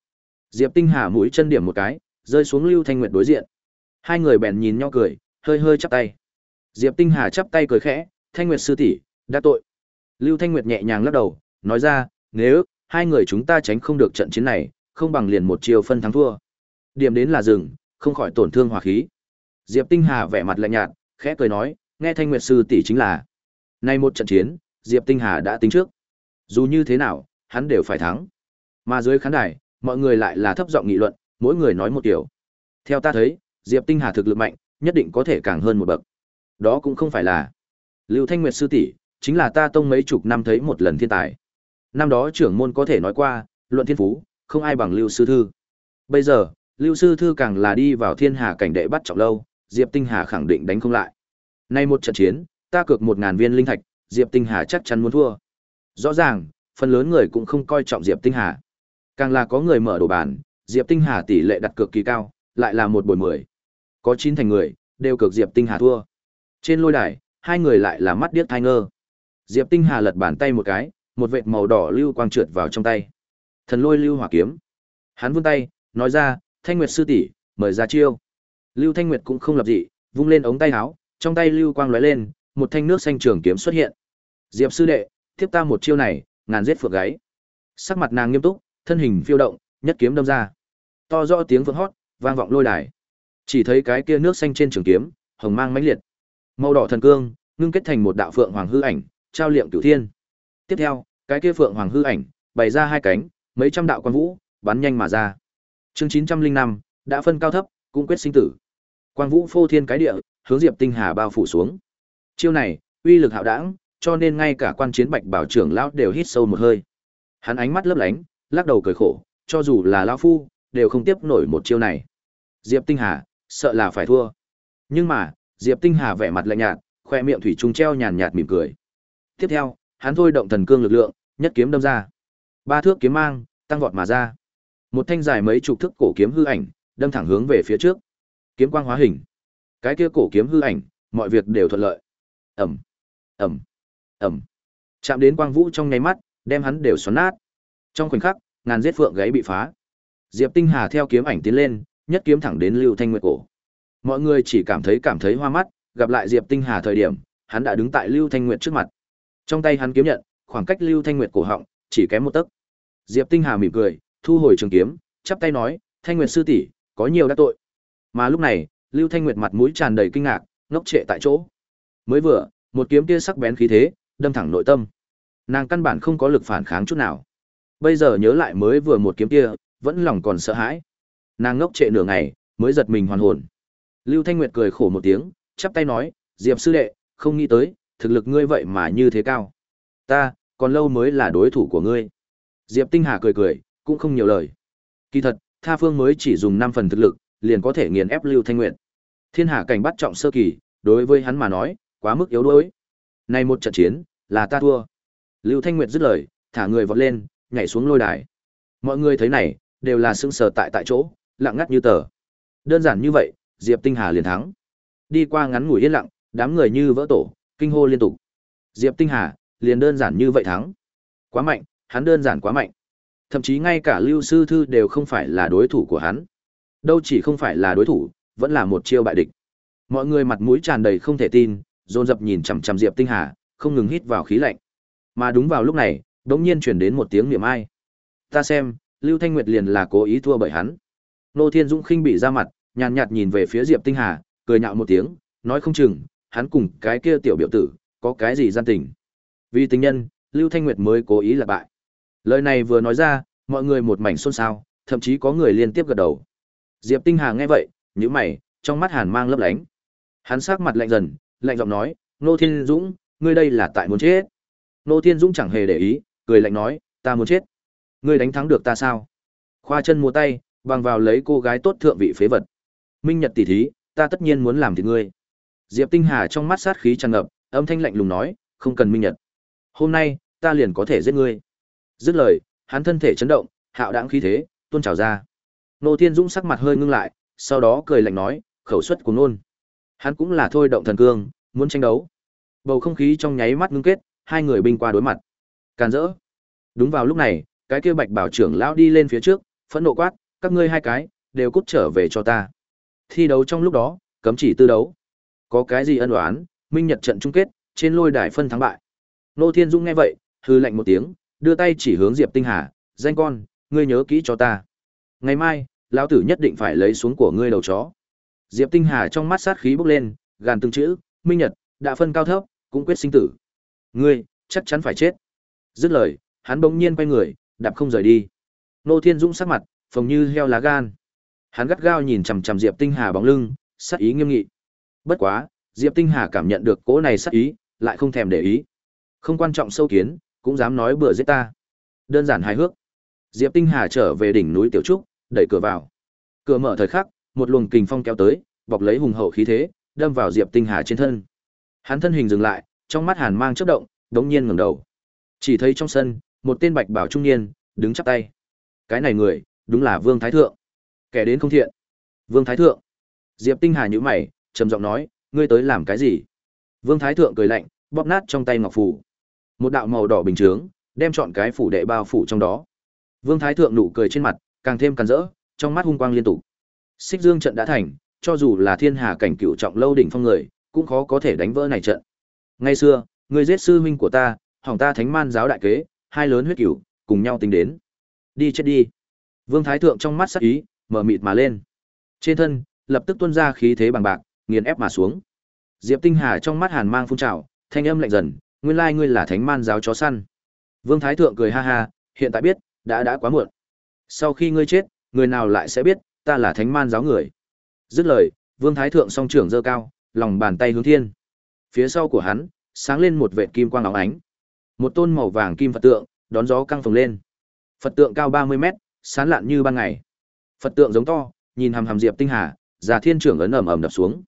Diệp Tinh Hà mũi chân điểm một cái, rơi xuống Lưu Thanh Nguyệt đối diện. Hai người bèn nhìn nhau cười, hơi hơi chắp tay. Diệp Tinh Hà chắp tay cười khẽ, "Thanh Nguyệt sư tỷ, đã tội." Lưu Thanh Nguyệt nhẹ nhàng lắc đầu, nói ra, "Nếu hai người chúng ta tránh không được trận chiến này, không bằng liền một chiều phân thắng thua." Điểm đến là dừng, không khỏi tổn thương hòa khí. Diệp Tinh Hà vẻ mặt lạnh nhạt, khẽ cười nói, "Nghe Thanh Nguyệt sư tỷ chính là." Nay một trận chiến, Diệp Tinh Hà đã tính trước. Dù như thế nào, hắn đều phải thắng. Mà dưới khán đài, mọi người lại là thấp giọng nghị luận, mỗi người nói một điều. Theo ta thấy, Diệp Tinh Hà thực lực mạnh, nhất định có thể càng hơn một bậc. Đó cũng không phải là Lưu Thanh Nguyệt sư tỷ, chính là ta tông mấy chục năm thấy một lần thiên tài. Năm đó trưởng môn có thể nói qua, luận thiên phú, không ai bằng Lưu sư thư. Bây giờ, Lưu sư thư càng là đi vào thiên hà cảnh đệ bắt trọng lâu, Diệp Tinh Hà khẳng định đánh không lại. Nay một trận chiến, ta cược một ngàn viên linh thạch, Diệp Tinh Hà chắc chắn muốn thua. Rõ ràng, phần lớn người cũng không coi trọng Diệp Tinh Hà. Càng là có người mở đồ bàn, Diệp Tinh Hà tỷ lệ đặt cược kỳ cao, lại là một buổi mười. Có chín thành người, đều cược Diệp Tinh Hà thua. Trên lôi đài, hai người lại là mắt điếc thai ngơ. Diệp Tinh Hà lật bàn tay một cái, một vệt màu đỏ lưu quang trượt vào trong tay. Thần lôi lưu hỏa kiếm. Hắn vươn tay, nói ra, Thanh Nguyệt sư tỷ, mời ra chiêu. Lưu Thanh Nguyệt cũng không lập dị, vung lên ống tay áo, trong tay lưu quang lóe lên, một thanh nước xanh trường kiếm xuất hiện. Diệp sư đệ, tiếp ta một chiêu này, ngàn giết phượng gáy. Sắc mặt nàng nghiêm túc, thân hình phiêu động, nhất kiếm đâm ra. To rõ tiếng phượng hót, vang vọng lôi đài. Chỉ thấy cái kia nước xanh trên trường kiếm, hồng mang mãnh liệt. Màu đỏ thần cương, ngưng kết thành một đạo phượng hoàng hư ảnh, trao liệm cửu thiên. Tiếp theo, cái kia phượng hoàng hư ảnh, bày ra hai cánh, mấy trăm đạo quan vũ, bắn nhanh mà ra. Chương 905, đã phân cao thấp, cũng quyết sinh tử. Quang vũ phô thiên cái địa, hướng Diệp Tinh Hà bao phủ xuống. Chiêu này, uy lực hạo đãng, cho nên ngay cả quan chiến Bạch Bảo trưởng lão đều hít sâu một hơi. Hắn ánh mắt lấp lánh, lắc đầu cười khổ, cho dù là lão phu, đều không tiếp nổi một chiêu này. Diệp Tinh Hà, sợ là phải thua. Nhưng mà, Diệp Tinh Hà vẻ mặt lạnh nhạt, khoe miệng thủy trùng treo nhàn nhạt mỉm cười. Tiếp theo, hắn thôi động thần cương lực lượng, nhất kiếm đâm ra. Ba thước kiếm mang, tăng vọt mà ra. Một thanh dài mấy chục thước cổ kiếm hư ảnh, đâm thẳng hướng về phía trước. Kiếm quang hóa hình. Cái kia cổ kiếm hư ảnh, mọi việc đều thuận lợi. Ầm, ầm, ầm. Chạm đến quang vũ trong nháy mắt, đem hắn đều xoắn nát. Trong khoảnh khắc, ngàn giết phượng gáy bị phá. Diệp Tinh Hà theo kiếm ảnh tiến lên, nhất kiếm thẳng đến Lưu Thanh Nguyệt cổ. Mọi người chỉ cảm thấy cảm thấy hoa mắt, gặp lại Diệp Tinh Hà thời điểm, hắn đã đứng tại Lưu Thanh Nguyệt trước mặt. Trong tay hắn kiếm nhận, khoảng cách Lưu Thanh Nguyệt cổ họng chỉ kém một tấc. Diệp Tinh Hà mỉm cười, thu hồi trường kiếm, chắp tay nói, "Thanh Nguyệt sư tỷ, có nhiều đã tội." Mà lúc này, Lưu Thanh Nguyệt mặt mũi tràn đầy kinh ngạc, ngốc trệ tại chỗ. Mới vừa, một kiếm kia sắc bén khí thế, đâm thẳng nội tâm. Nàng căn bản không có lực phản kháng chút nào. Bây giờ nhớ lại mới vừa một kiếm kia, vẫn lòng còn sợ hãi. Nàng ngốc trệ nửa ngày, mới giật mình hoàn hồn. Lưu Thanh Nguyệt cười khổ một tiếng, chắp tay nói, Diệp sư đệ, không nghĩ tới, thực lực ngươi vậy mà như thế cao. Ta, còn lâu mới là đối thủ của ngươi. Diệp Tinh Hà cười cười, cũng không nhiều lời. Kỳ thật, Tha Phương mới chỉ dùng 5 phần thực lực, liền có thể nghiền ép Lưu Thanh Nguyệt. Thiên Hà cảnh bắt trọng sơ kỳ, đối với hắn mà nói, quá mức yếu đuối. Này một trận chiến, là ta thua. Lưu Thanh Nguyệt dứt lời, thả người vọt lên, nhảy xuống lôi đài. Mọi người thấy này, đều là sững sờ tại tại chỗ, lặng ngắt như tờ. Đơn giản như vậy, Diệp Tinh Hà liền thắng. Đi qua ngắn ngủi yên lặng, đám người như vỡ tổ, kinh hô liên tục. Diệp Tinh Hà, liền đơn giản như vậy thắng. Quá mạnh, hắn đơn giản quá mạnh. Thậm chí ngay cả Lưu sư thư đều không phải là đối thủ của hắn. Đâu chỉ không phải là đối thủ, vẫn là một chiêu bại địch. Mọi người mặt mũi tràn đầy không thể tin, dồn dập nhìn chằm chằm Diệp Tinh Hà, không ngừng hít vào khí lạnh. Mà đúng vào lúc này, đột nhiên truyền đến một tiếng niệm ai. Ta xem, Lưu Thanh Nguyệt liền là cố ý thua bởi hắn. Nô Thiên Dũng khinh bị ra mặt, nhàn nhạt nhìn về phía Diệp Tinh Hà, cười nhạo một tiếng, nói không chừng, hắn cùng cái kia tiểu biểu tử, có cái gì gian tình. Vì tình nhân, Lưu Thanh Nguyệt mới cố ý là bại. Lời này vừa nói ra, mọi người một mảnh xôn xao, thậm chí có người liên tiếp gật đầu. Diệp Tinh Hà nghe vậy, nhíu mày, trong mắt hàn mang lấp lánh. Hắn sắc mặt lạnh dần, lạnh giọng nói, "Nô Thiên Dũng, ngươi đây là tại muốn chết?" Nô Thiên Dũng chẳng hề để ý, cười lạnh nói, "Ta muốn chết. Ngươi đánh thắng được ta sao?" Khoa chân mua tay, bằng vào lấy cô gái tốt thượng vị phế vật. Minh Nhật tỷ thí, ta tất nhiên muốn làm thịt ngươi. Diệp Tinh Hà trong mắt sát khí tràn ngập, âm thanh lạnh lùng nói, không cần Minh Nhật. Hôm nay, ta liền có thể giết ngươi. Dứt lời, hắn thân thể chấn động, hạo đãng khí thế, tuôn trào ra. Nô Thiên Dũng sắc mặt hơi ngưng lại, sau đó cười lạnh nói, khẩu suất của nôn. Hắn cũng là thôi động thần cương, muốn tranh đấu. Bầu không khí trong nháy mắt ngưng kết, hai người binh qua đối mặt. Càn rỡ. Đúng vào lúc này, cái kia Bạch Bảo trưởng lão đi lên phía trước, phẫn nộ quát, các ngươi hai cái đều cút trở về cho ta. Thi đấu trong lúc đó, cấm chỉ tư đấu. Có cái gì ân oán, minh nhật trận chung kết, trên lôi đài phân thắng bại. Nô Thiên Dung nghe vậy, hư lạnh một tiếng, đưa tay chỉ hướng Diệp Tinh Hà, "Danh con, ngươi nhớ kỹ cho ta. Ngày mai, lão tử nhất định phải lấy xuống của ngươi đầu chó." Diệp Tinh Hà trong mắt sát khí bốc lên, gàn từng chữ, "Minh Nhật, đã phân cao thấp, cũng quyết sinh tử. Ngươi, chắc chắn phải chết." Dứt lời, hắn bỗng nhiên quay người, đạp không rời đi. Nô Thiên Dung sắc mặt, phồng như heo lá gan. Hắn gắt gao nhìn chằm chằm Diệp Tinh Hà bóng lưng, sát ý nghiêm nghị. Bất quá, Diệp Tinh Hà cảm nhận được cỗ này sát ý, lại không thèm để ý. Không quan trọng sâu kiến, cũng dám nói bừa giết ta. Đơn giản hài hước. Diệp Tinh Hà trở về đỉnh núi Tiểu Trúc, đẩy cửa vào. Cửa mở thời khắc, một luồng kình phong kéo tới, bọc lấy hùng hậu khí thế, đâm vào Diệp Tinh Hà trên thân. Hắn thân hình dừng lại, trong mắt hàn mang chớp động, đống nhiên ngẩng đầu. Chỉ thấy trong sân, một tên bạch bảo trung niên, đứng chắp tay. Cái này người, đúng là Vương Thái Thượng. Kẻ đến không thiện. Vương Thái Thượng. Diệp Tinh Hà nhữ mày, trầm giọng nói, ngươi tới làm cái gì? Vương Thái Thượng cười lạnh, bóp nát trong tay ngọc phủ, Một đạo màu đỏ bình chướng, đem chọn cái phủ đệ bao phủ trong đó. Vương Thái Thượng nụ cười trên mặt, càng thêm càn rỡ, trong mắt hung quang liên tục. Xích Dương trận đã thành, cho dù là thiên hà cảnh cựu trọng lâu đỉnh phong người, cũng khó có thể đánh vỡ này trận. Ngày xưa, người giết sư huynh của ta, hỏng ta thánh man giáo đại kế, hai lớn huyết cửu, cùng nhau tính đến. Đi chết đi. Vương Thái Thượng trong mắt sắc ý, mở mịt mà lên. Trên thân, lập tức tuôn ra khí thế bằng bạc, nghiền ép mà xuống. Diệp Tinh Hà trong mắt hàn mang phun trào, thanh âm lạnh dần, nguyên lai ngươi là thánh man giáo chó săn. Vương Thái Thượng cười ha ha, hiện tại biết, đã đã quá muộn. Sau khi ngươi chết, người nào lại sẽ biết, ta là thánh man giáo người. Dứt lời, Vương Thái Thượng song trưởng giơ cao, lòng bàn tay hướng thiên. Phía sau của hắn, sáng lên một vệt kim quang óng ánh. Một tôn màu vàng kim Phật tượng, đón gió căng phồng lên. Phật tượng cao 30 mét, sáng lạn như ban ngày. Phật tượng giống to, nhìn hằm hằm Diệp Tinh Hà, già thiên trưởng ấn ầm ầm đập xuống.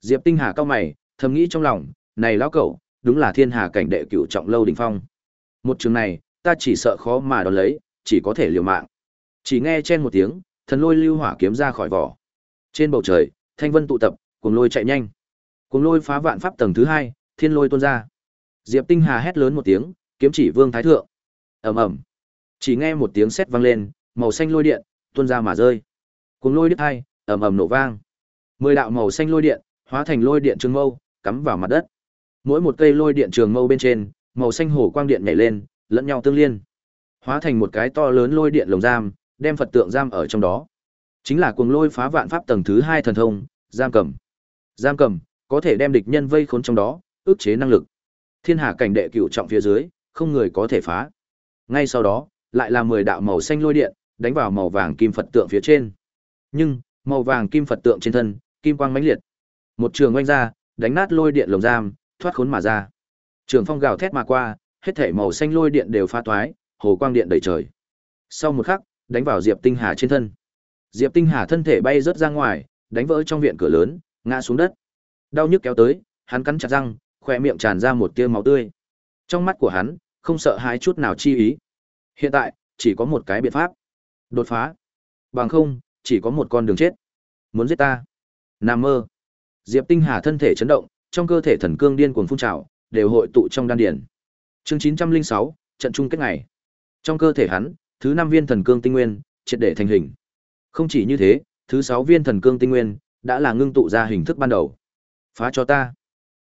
Diệp Tinh Hà cao mày, thầm nghĩ trong lòng, này lão cẩu, đúng là thiên hà cảnh đệ cửu trọng lâu đỉnh phong. Một trường này, ta chỉ sợ khó mà đón lấy, chỉ có thể liều mạng. Chỉ nghe chen một tiếng, thần lôi lưu hỏa kiếm ra khỏi vỏ. Trên bầu trời, thanh vân tụ tập, cuồng lôi chạy nhanh. Cuồng lôi phá vạn pháp tầng thứ hai, thiên lôi tuôn ra. Diệp Tinh Hà hét lớn một tiếng, kiếm chỉ Vương Thái thượng. Ầm ầm. Chỉ nghe một tiếng sét vang lên, màu xanh lôi điện tuôn ra mà rơi. Cuồng lôi đứt hai, ầm ầm nổ vang. Mười đạo màu xanh lôi điện hóa thành lôi điện trường mâu, cắm vào mặt đất. Mỗi một cây lôi điện trường mâu bên trên, màu xanh hổ quang điện nhảy lên, lẫn nhau tương liên. Hóa thành một cái to lớn lôi điện lồng giam, đem Phật tượng giam ở trong đó. Chính là cuồng lôi phá vạn pháp tầng thứ hai thần thông, giam cầm. Giam cầm có thể đem địch nhân vây khốn trong đó, ức chế năng lực. Thiên hạ cảnh đệ cửu trọng phía dưới, không người có thể phá. Ngay sau đó, lại là mười đạo màu xanh lôi điện, đánh vào màu vàng kim Phật tượng phía trên. Nhưng, màu vàng kim Phật tượng trên thân, kim quang mãnh liệt. Một trường oanh ra, đánh nát lôi điện lồng giam, thoát khốn mà ra. Trường phong gào thét mà qua, hết thể màu xanh lôi điện đều pha toái, hồ quang điện đầy trời. Sau một khắc, đánh vào Diệp Tinh Hà trên thân. Diệp Tinh Hà thân thể bay rớt ra ngoài, đánh vỡ trong viện cửa lớn, ngã xuống đất. Đau nhức kéo tới, hắn cắn chặt răng, khỏe miệng tràn ra một tia máu tươi. Trong mắt của hắn, không sợ hãi chút nào chi ý. Hiện tại, chỉ có một cái biện pháp. Đột phá. Bằng không, chỉ có một con đường chết. Muốn giết ta. Nam mơ. Diệp Tinh Hà thân thể chấn động, trong cơ thể thần cương điên cuồng phun trào, đều hội tụ trong đan điển. Chương 906, trận chung kết ngày. Trong cơ thể hắn, thứ 5 viên thần cương tinh nguyên triệt để thành hình. Không chỉ như thế, thứ 6 viên thần cương tinh nguyên đã là ngưng tụ ra hình thức ban đầu. Phá cho ta.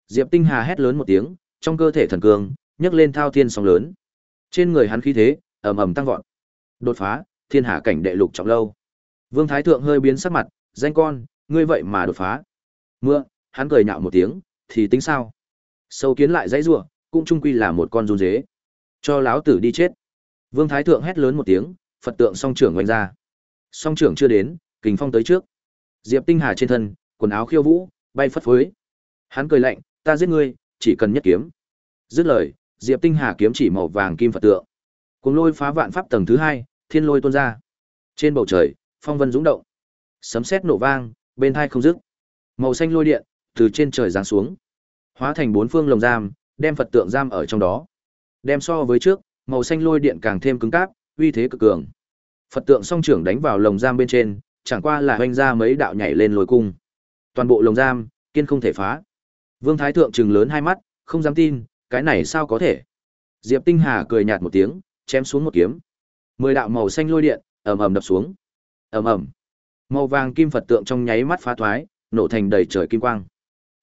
Diệp Tinh Hà hét lớn một tiếng, trong cơ thể thần cương nhấc lên thao thiên sóng lớn. Trên người hắn khí thế ầm ầm tăng vọt. Đột phá, thiên hạ cảnh đệ lục trọng lâu. Vương Thái thượng hơi biến sắc mặt, "Danh con, ngươi vậy mà đột phá?" Mưa, hắn cười nhạo một tiếng, thì tính sao? Sâu kiến lại dãy rủa, cũng trung quy là một con run dế. Cho lão tử đi chết. Vương Thái Thượng hét lớn một tiếng, Phật tượng song trưởng oanh ra. Song trưởng chưa đến, kình phong tới trước. Diệp Tinh Hà trên thân, quần áo khiêu vũ, bay phất phới. Hắn cười lạnh, ta giết ngươi, chỉ cần nhất kiếm. Dứt lời, Diệp Tinh Hà kiếm chỉ màu vàng kim Phật tượng. cùng lôi phá vạn pháp tầng thứ hai, thiên lôi tuôn ra. Trên bầu trời, phong vân dũng động. Sấm sét nổ vang, bên hai không dứt. Màu xanh lôi điện từ trên trời giáng xuống, hóa thành bốn phương lồng giam, đem Phật tượng giam ở trong đó. Đem so với trước, màu xanh lôi điện càng thêm cứng cáp, uy thế cực cường. Phật tượng song trưởng đánh vào lồng giam bên trên, chẳng qua là hoành ra mấy đạo nhảy lên lôi cung. Toàn bộ lồng giam, kiên không thể phá. Vương Thái Thượng trừng lớn hai mắt, không dám tin, cái này sao có thể? Diệp Tinh Hà cười nhạt một tiếng, chém xuống một kiếm. Mười đạo màu xanh lôi điện, ầm ầm đập xuống. Ầm ầm. Màu vàng kim Phật tượng trong nháy mắt phá thoái, nổ thành đầy trời kim quang.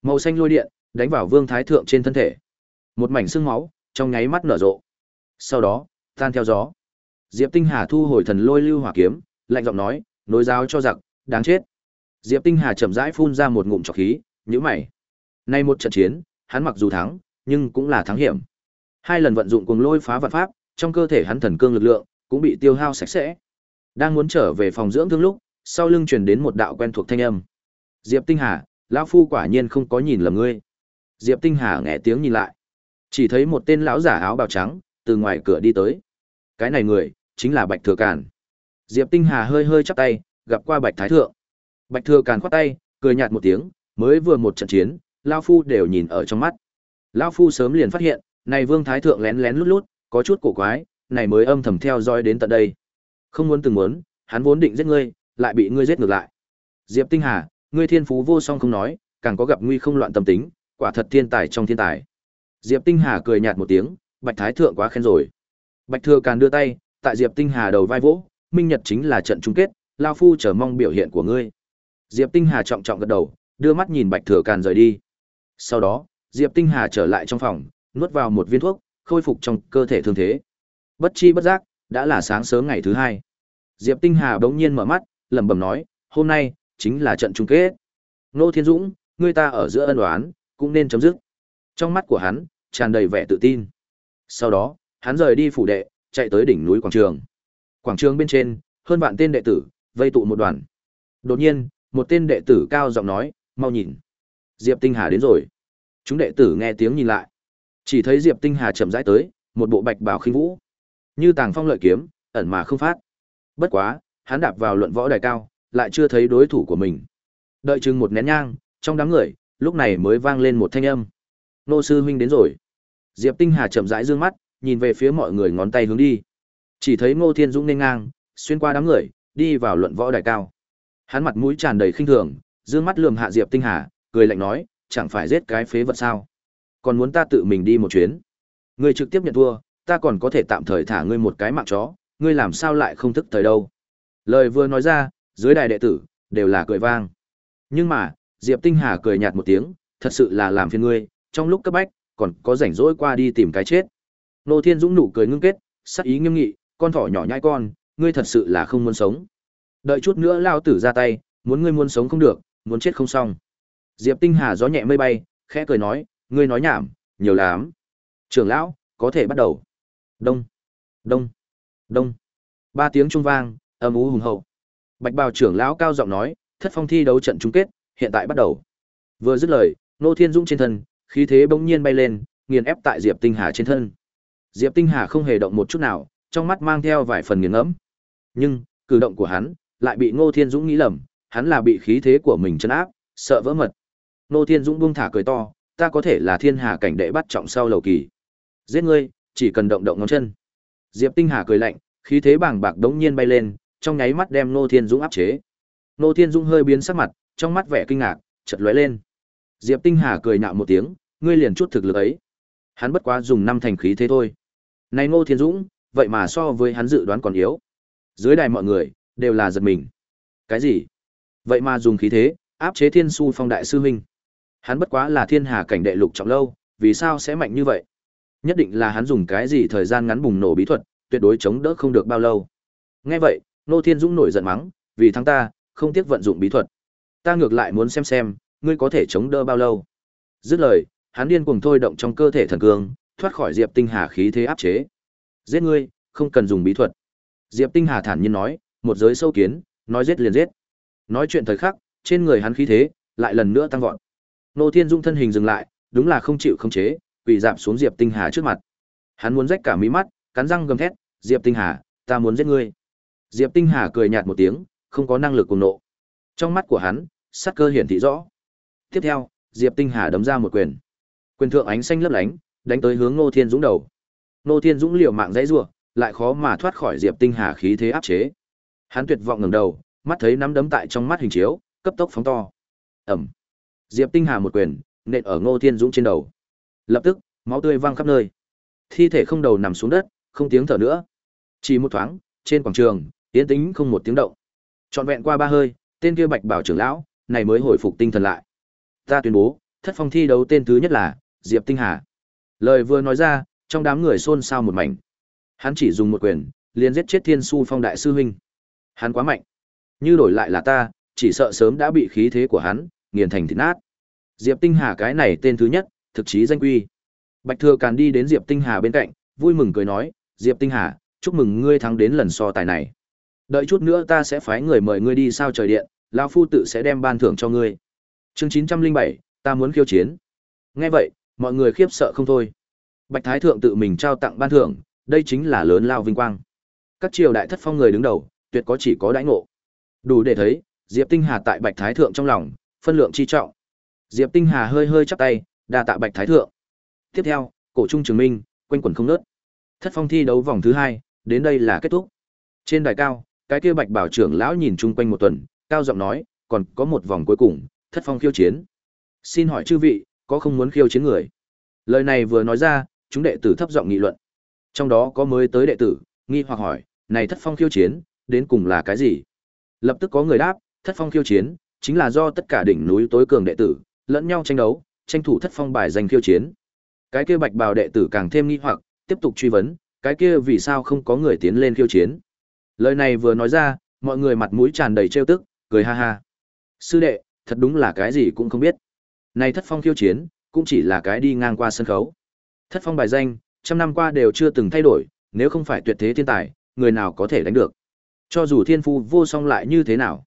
Màu xanh lôi điện đánh vào Vương Thái Thượng trên thân thể. Một mảnh xương máu trong nháy mắt nở rộ. Sau đó, tan theo gió. Diệp Tinh Hà thu hồi thần lôi lưu hỏa kiếm, lạnh giọng nói, nối giáo cho giặc, đáng chết. Diệp Tinh Hà chậm rãi phun ra một ngụm trọc khí, nhữ mày. Nay một trận chiến, hắn mặc dù thắng, nhưng cũng là thắng hiểm. Hai lần vận dụng cuồng lôi phá vạn pháp, trong cơ thể hắn thần cương lực lượng cũng bị tiêu hao sạch sẽ. Đang muốn trở về phòng dưỡng thương lúc, sau lưng truyền đến một đạo quen thuộc thanh âm. Diệp Tinh Hà, lão phu quả nhiên không có nhìn lầm ngươi. Diệp Tinh Hà nghe tiếng nhìn lại, chỉ thấy một tên lão giả áo bào trắng từ ngoài cửa đi tới. Cái này người chính là Bạch Thừa Càn. Diệp Tinh Hà hơi hơi chắp tay, gặp qua Bạch Thái thượng. Bạch Thừa Càn khoát tay, cười nhạt một tiếng, mới vừa một trận chiến, lão phu đều nhìn ở trong mắt. Lão phu sớm liền phát hiện, này Vương Thái thượng lén lén lút lút, có chút cổ quái, này mới âm thầm theo dõi đến tận đây. Không muốn từng muốn, hắn vốn định giết ngươi, lại bị ngươi giết ngược lại. Diệp Tinh Hà, ngươi thiên phú vô song không nói, càng có gặp nguy không loạn tâm tính, quả thật thiên tài trong thiên tài. Diệp Tinh Hà cười nhạt một tiếng, Bạch Thái thượng quá khen rồi. Bạch Thừa Càn đưa tay, tại Diệp Tinh Hà đầu vai vỗ, minh nhật chính là trận chung kết, lão phu chờ mong biểu hiện của ngươi. Diệp Tinh Hà trọng trọng gật đầu, đưa mắt nhìn Bạch Thừa Càn rời đi. Sau đó, Diệp Tinh Hà trở lại trong phòng, nuốt vào một viên thuốc, khôi phục trong cơ thể thương thế. Bất chi bất giác, đã là sáng sớm ngày thứ hai. Diệp Tinh Hà bỗng nhiên mở mắt, lẩm bẩm nói, hôm nay chính là trận chung kết. Nô Thiên Dũng, ngươi ta ở giữa ân oán, cũng nên chấm dứt. Trong mắt của hắn tràn đầy vẻ tự tin. Sau đó, hắn rời đi phủ đệ, chạy tới đỉnh núi quảng trường. Quảng trường bên trên, hơn vạn tên đệ tử vây tụ một đoàn. Đột nhiên, một tên đệ tử cao giọng nói, "Mau nhìn, Diệp Tinh Hà đến rồi." Chúng đệ tử nghe tiếng nhìn lại, chỉ thấy Diệp Tinh Hà chậm rãi tới, một bộ bạch bào khinh vũ, như tàng phong lợi kiếm, ẩn mà không phát. Bất quá, hắn đạp vào luận võ đài cao, lại chưa thấy đối thủ của mình. Đợi chừng một nén nhang, trong đám người, lúc này mới vang lên một thanh âm. Nô sư huynh đến rồi. Diệp Tinh Hà chậm rãi dương mắt, nhìn về phía mọi người ngón tay hướng đi. Chỉ thấy Ngô Thiên Dũng nên ngang, xuyên qua đám người, đi vào luận võ đài cao. Hắn mặt mũi tràn đầy khinh thường, dương mắt lườm hạ Diệp Tinh Hà, cười lạnh nói, chẳng phải giết cái phế vật sao? Còn muốn ta tự mình đi một chuyến? người trực tiếp nhận thua, ta còn có thể tạm thời thả ngươi một cái mạng chó, ngươi làm sao lại không thức thời đâu? Lời vừa nói ra, dưới đài đệ tử đều là cười vang. Nhưng mà, Diệp Tinh Hà cười nhạt một tiếng, thật sự là làm phiền ngươi, trong lúc cấp bách, còn có rảnh rỗi qua đi tìm cái chết. Nô Thiên Dũng nụ cười ngưng kết, sắc ý nghiêm nghị, con thỏ nhỏ nhãi con, ngươi thật sự là không muốn sống. Đợi chút nữa lao tử ra tay, muốn ngươi muốn sống không được, muốn chết không xong. Diệp Tinh Hà gió nhẹ mây bay, khẽ cười nói, ngươi nói nhảm, nhiều lắm. Trưởng lão, có thể bắt đầu. Đông, đông, đông. Ba tiếng trung vang, âm ú hùng hậu. Bạch bào trưởng lão cao giọng nói, thất phong thi đấu trận chung kết, hiện tại bắt đầu. Vừa dứt lời, Nô Thiên Dũng trên thân, khí thế bỗng nhiên bay lên, nghiền ép tại Diệp Tinh Hà trên thân. Diệp Tinh Hà không hề động một chút nào, trong mắt mang theo vài phần nghiền ngẫm. Nhưng, cử động của hắn lại bị Ngô Thiên Dũng nghĩ lầm, hắn là bị khí thế của mình chấn áp, sợ vỡ mật. Ngô Thiên Dũng buông thả cười to, ta có thể là thiên hà cảnh đệ bắt trọng sau lầu kỳ. Giết ngươi, chỉ cần động động ngón chân. Diệp Tinh Hà cười lạnh, khí thế bàng bạc đống nhiên bay lên, trong nháy mắt đem Nô Thiên Dũng áp chế. Nô Thiên Dũng hơi biến sắc mặt, trong mắt vẻ kinh ngạc, chợt lóe lên. Diệp Tinh Hà cười nhạo một tiếng, ngươi liền chút thực lực ấy. Hắn bất quá dùng năm thành khí thế thôi. Này Ngô Thiên Dũng, vậy mà so với hắn dự đoán còn yếu. Dưới đài mọi người đều là giật mình. Cái gì? Vậy mà dùng khí thế áp chế Thiên Su Phong đại sư huynh. Hắn bất quá là thiên hà cảnh đệ lục trọng lâu, vì sao sẽ mạnh như vậy? Nhất định là hắn dùng cái gì thời gian ngắn bùng nổ bí thuật, tuyệt đối chống đỡ không được bao lâu. Nghe vậy, Nô Thiên Dũng nổi giận mắng, vì thắng ta, không tiếc vận dụng bí thuật. Ta ngược lại muốn xem xem, ngươi có thể chống đỡ bao lâu? Dứt lời, hắn điên cuồng thôi động trong cơ thể thần cương, thoát khỏi Diệp Tinh Hà khí thế áp chế. Giết ngươi, không cần dùng bí thuật. Diệp Tinh Hà thản nhiên nói, một giới sâu kiến, nói giết liền giết. Nói chuyện thời khắc, trên người hắn khí thế lại lần nữa tăng vọt. Nô Thiên Dung thân hình dừng lại, đúng là không chịu khống chế, quỳ dạp xuống Diệp Tinh Hà trước mặt. Hắn muốn rách cả mí mắt, cắn răng gầm thét, "Diệp Tinh Hà, ta muốn giết ngươi." Diệp Tinh Hà cười nhạt một tiếng, không có năng lực cùng nộ. Trong mắt của hắn, sát cơ hiển thị rõ. Tiếp theo, Diệp Tinh Hà đấm ra một quyền. Quyền thượng ánh xanh lấp lánh, đánh tới hướng Ngô Thiên Dũng đầu. Ngô Thiên Dũng liều mạng dãy rủa, lại khó mà thoát khỏi Diệp Tinh Hà khí thế áp chế. Hắn tuyệt vọng ngẩng đầu, mắt thấy nắm đấm tại trong mắt hình chiếu, cấp tốc phóng to. Ầm. Diệp Tinh Hà một quyền, nện ở Ngô Thiên Dũng trên đầu. Lập tức, máu tươi văng khắp nơi. Thi thể không đầu nằm xuống đất, không tiếng thở nữa. Chỉ một thoáng, trên quảng trường, yến tính không một tiếng động. Trọn vẹn qua ba hơi, tên kia Bạch Bảo trưởng lão, này mới hồi phục tinh thần lại. Ta tuyên bố, thất phong thi đấu tên thứ nhất là Diệp Tinh Hà. Lời vừa nói ra, trong đám người xôn xao một mảnh. Hắn chỉ dùng một quyền, liền giết chết Thiên Su Phong đại sư huynh. Hắn quá mạnh. Như đổi lại là ta, chỉ sợ sớm đã bị khí thế của hắn nghiền thành thịt nát. Diệp Tinh Hà cái này tên thứ nhất, thực chí danh quy. Bạch Thừa Càn đi đến Diệp Tinh Hà bên cạnh, vui mừng cười nói, "Diệp Tinh Hà, chúc mừng ngươi thắng đến lần so tài này. Đợi chút nữa ta sẽ phái người mời ngươi đi sao trời điện, lão phu tự sẽ đem ban thưởng cho ngươi." Chương 907, ta muốn khiêu chiến. Nghe vậy, mọi người khiếp sợ không thôi. Bạch Thái thượng tự mình trao tặng ban thưởng, đây chính là lớn lao vinh quang. Các triều đại thất phong người đứng đầu, tuyệt có chỉ có đãi ngộ. Đủ để thấy, Diệp Tinh Hà tại Bạch Thái thượng trong lòng, phân lượng chi trọng. Diệp Tinh Hà hơi hơi chắp tay, đa tạ Bạch Thái thượng. Tiếp theo, cổ trung trường minh, quanh quẩn không nớt. Thất phong thi đấu vòng thứ hai, đến đây là kết thúc. Trên đài cao, cái kia Bạch Bảo trưởng lão nhìn chung quanh một tuần, cao giọng nói, còn có một vòng cuối cùng, thất phong khiêu chiến. Xin hỏi chư vị, có không muốn khiêu chiến người? Lời này vừa nói ra, chúng đệ tử thấp giọng nghị luận. Trong đó có mới tới đệ tử, nghi hoặc hỏi, này thất phong khiêu chiến, đến cùng là cái gì? Lập tức có người đáp, thất phong khiêu chiến, chính là do tất cả đỉnh núi tối cường đệ tử, lẫn nhau tranh đấu, tranh thủ thất phong bài danh khiêu chiến. Cái kia bạch bào đệ tử càng thêm nghi hoặc, tiếp tục truy vấn, cái kia vì sao không có người tiến lên khiêu chiến? Lời này vừa nói ra, mọi người mặt mũi tràn đầy trêu tức, cười ha ha. Sư đệ, thật đúng là cái gì cũng không biết. Này thất phong khiêu chiến, cũng chỉ là cái đi ngang qua sân khấu. Thất phong bài danh, trăm năm qua đều chưa từng thay đổi, nếu không phải tuyệt thế thiên tài, người nào có thể đánh được. Cho dù thiên phu vô song lại như thế nào.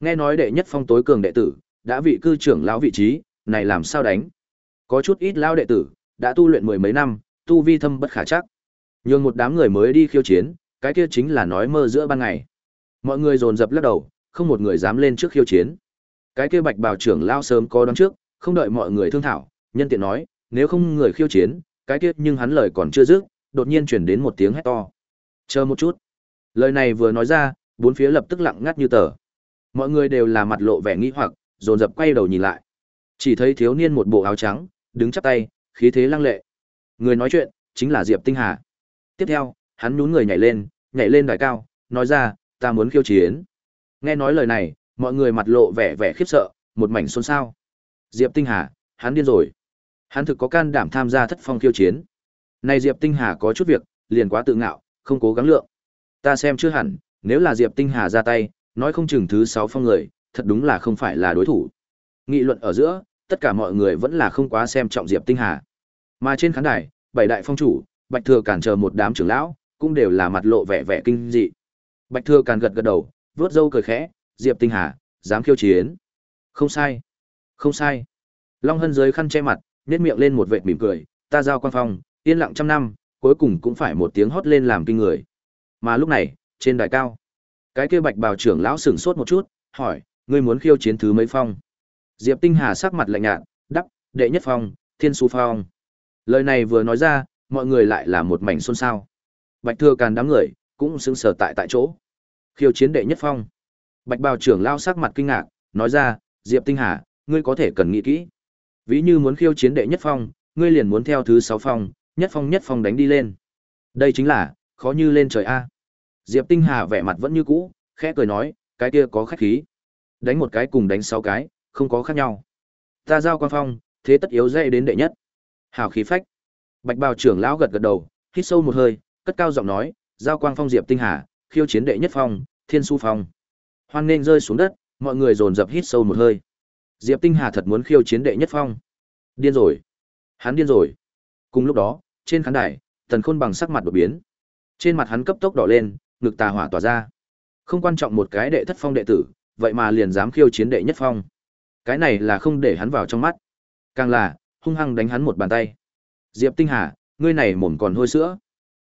Nghe nói đệ nhất phong tối cường đệ tử, đã vị cư trưởng lão vị trí, này làm sao đánh. Có chút ít lão đệ tử, đã tu luyện mười mấy năm, tu vi thâm bất khả chắc. Nhưng một đám người mới đi khiêu chiến, cái kia chính là nói mơ giữa ban ngày. Mọi người dồn dập lắc đầu, không một người dám lên trước khiêu chiến. Cái kia bạch bào trưởng lao sớm có đón trước, không đợi mọi người thương thảo, nhân tiện nói, nếu không người khiêu chiến, cái kia nhưng hắn lời còn chưa dứt, đột nhiên chuyển đến một tiếng hét to. Chờ một chút. Lời này vừa nói ra, bốn phía lập tức lặng ngắt như tờ. Mọi người đều là mặt lộ vẻ nghi hoặc, dồn dập quay đầu nhìn lại. Chỉ thấy thiếu niên một bộ áo trắng, đứng chắp tay, khí thế lăng lệ. Người nói chuyện chính là Diệp Tinh Hà. Tiếp theo, hắn nhún người nhảy lên, nhảy lên đài cao, nói ra, ta muốn khiêu chiến. Nghe nói lời này, mọi người mặt lộ vẻ vẻ khiếp sợ, một mảnh xôn xao. Diệp Tinh Hà, hắn điên rồi. Hắn thực có can đảm tham gia thất phong khiêu chiến. Này Diệp Tinh Hà có chút việc, liền quá tự ngạo, không cố gắng lượng. Ta xem chưa hẳn, nếu là Diệp Tinh Hà ra tay, nói không chừng thứ sáu phong người, thật đúng là không phải là đối thủ. Nghị luận ở giữa, tất cả mọi người vẫn là không quá xem trọng Diệp Tinh Hà. Mà trên khán đài, bảy đại phong chủ, Bạch Thừa cản chờ một đám trưởng lão, cũng đều là mặt lộ vẻ vẻ kinh dị. Bạch Thừa cản gật gật đầu, vớt râu cười khẽ, Diệp Tinh Hà, dám khiêu chiến. Không sai. Không sai. Long Hân dưới khăn che mặt, nhếch miệng lên một vệt mỉm cười, ta giao quan phong, yên lặng trăm năm, cuối cùng cũng phải một tiếng hót lên làm kinh người. Mà lúc này, trên đài cao, cái kia Bạch Bào trưởng lão sửng sốt một chút, hỏi, ngươi muốn khiêu chiến thứ mấy phong? Diệp Tinh Hà sắc mặt lạnh nhạt, đáp, đệ nhất phong, Thiên Su phong. Lời này vừa nói ra, mọi người lại là một mảnh xôn xao. Bạch Thừa Càn đám người cũng sững sờ tại tại chỗ. Khiêu chiến đệ nhất phong. Bạch Bào trưởng lao sắc mặt kinh ngạc, nói ra, Diệp Tinh Hà, ngươi có thể cần nghĩ kỹ. Ví như muốn khiêu chiến đệ nhất phong, ngươi liền muốn theo thứ sáu phong, nhất phong nhất phong đánh đi lên. Đây chính là, khó như lên trời A. Diệp Tinh Hà vẻ mặt vẫn như cũ, khẽ cười nói, cái kia có khách khí. Đánh một cái cùng đánh sáu cái, không có khác nhau. Ta giao quan phong, thế tất yếu dễ đến đệ nhất. Hào khí phách. Bạch bào trưởng lão gật gật đầu, hít sâu một hơi, cất cao giọng nói, giao quang phong Diệp Tinh Hà, khiêu chiến đệ nhất phong, thiên su phong. Hoan nên rơi xuống đất, mọi người dồn dập hít sâu một hơi. Diệp Tinh Hà thật muốn khiêu chiến đệ nhất phong. Điên rồi. Hắn điên rồi. Cùng lúc đó, trên khán đài, Tần Khôn bằng sắc mặt đột biến. Trên mặt hắn cấp tốc đỏ lên, ngực tà hỏa tỏa ra. Không quan trọng một cái đệ thất phong đệ tử, vậy mà liền dám khiêu chiến đệ nhất phong. Cái này là không để hắn vào trong mắt. Càng là, hung hăng đánh hắn một bàn tay. Diệp Tinh Hà, ngươi này mồm còn hôi sữa.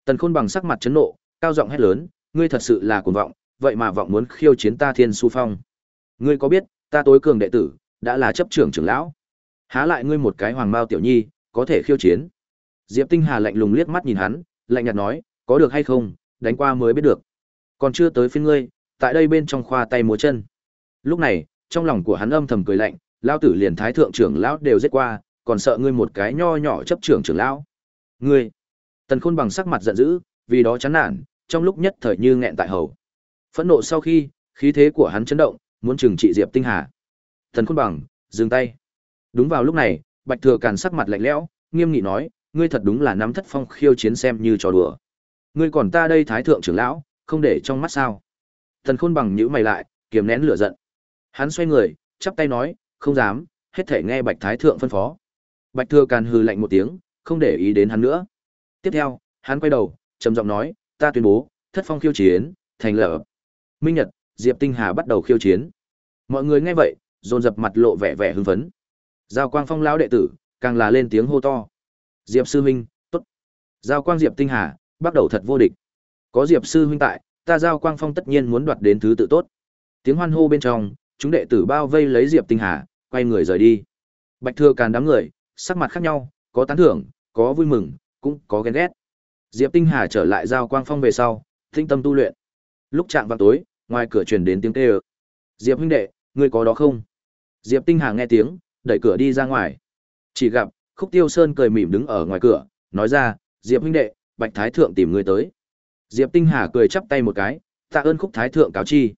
Tần Khôn bằng sắc mặt chấn nộ, cao giọng hét lớn, ngươi thật sự là cuồng vọng, vậy mà vọng muốn khiêu chiến ta Thiên Su Phong. Ngươi có biết, ta tối cường đệ tử, đã là chấp trưởng trưởng lão. Há lại ngươi một cái hoàng mao tiểu nhi, có thể khiêu chiến. Diệp Tinh Hà lạnh lùng liếc mắt nhìn hắn, lạnh nhạt nói, có được hay không, đánh qua mới biết được. Còn chưa tới phiên ngươi, tại đây bên trong khoa tay múa chân. Lúc này, trong lòng của hắn âm thầm cười lạnh, lão tử liền thái thượng trưởng lão đều giết qua, còn sợ ngươi một cái nho nhỏ chấp trưởng trưởng lão. Ngươi. Tần Khôn bằng sắc mặt giận dữ, vì đó chán nản, trong lúc nhất thời như nghẹn tại hầu. Phẫn nộ sau khi, khí thế của hắn chấn động, muốn trừng trị Diệp Tinh Hà. Tần Khôn bằng, dừng tay. Đúng vào lúc này, Bạch Thừa Càn sắc mặt lạnh lẽo, nghiêm nghị nói, ngươi thật đúng là nắm thất phong khiêu chiến xem như trò đùa. Ngươi còn ta đây thái thượng trưởng lão, không để trong mắt sao? Tần Khôn bằng nhíu mày lại, kiềm nén lửa giận. Hắn xoay người, chắp tay nói, không dám, hết thể nghe Bạch Thái Thượng phân phó. Bạch Thừa Càn hừ lạnh một tiếng, không để ý đến hắn nữa. Tiếp theo, hắn quay đầu, trầm giọng nói, ta tuyên bố, thất phong khiêu chiến, thành lập. Minh Nhật, Diệp Tinh Hà bắt đầu khiêu chiến. Mọi người nghe vậy, dồn dập mặt lộ vẻ vẻ hưng phấn. Giao Quang Phong lão đệ tử, càng là lên tiếng hô to. Diệp sư huynh, tốt. Giao Quang Diệp Tinh Hà, bắt đầu thật vô địch. Có Diệp sư huynh tại, ta Giao Quang Phong tất nhiên muốn đoạt đến thứ tự tốt. Tiếng hoan hô bên trong, chúng đệ tử bao vây lấy Diệp Tinh Hà, quay người rời đi. Bạch Thừa Càn đám người, sắc mặt khác nhau, có tán thưởng, có vui mừng, cũng có ghen ghét. Diệp Tinh Hà trở lại giao quang phong về sau, tinh tâm tu luyện. Lúc chạm vào tối, ngoài cửa truyền đến tiếng kêu. Diệp huynh đệ, ngươi có đó không? Diệp Tinh Hà nghe tiếng, đẩy cửa đi ra ngoài. Chỉ gặp Khúc Tiêu Sơn cười mỉm đứng ở ngoài cửa, nói ra, "Diệp huynh đệ, Bạch Thái thượng tìm ngươi tới." Diệp Tinh Hà cười chắp tay một cái, "Tạ ơn Khúc Thái thượng cáo chi."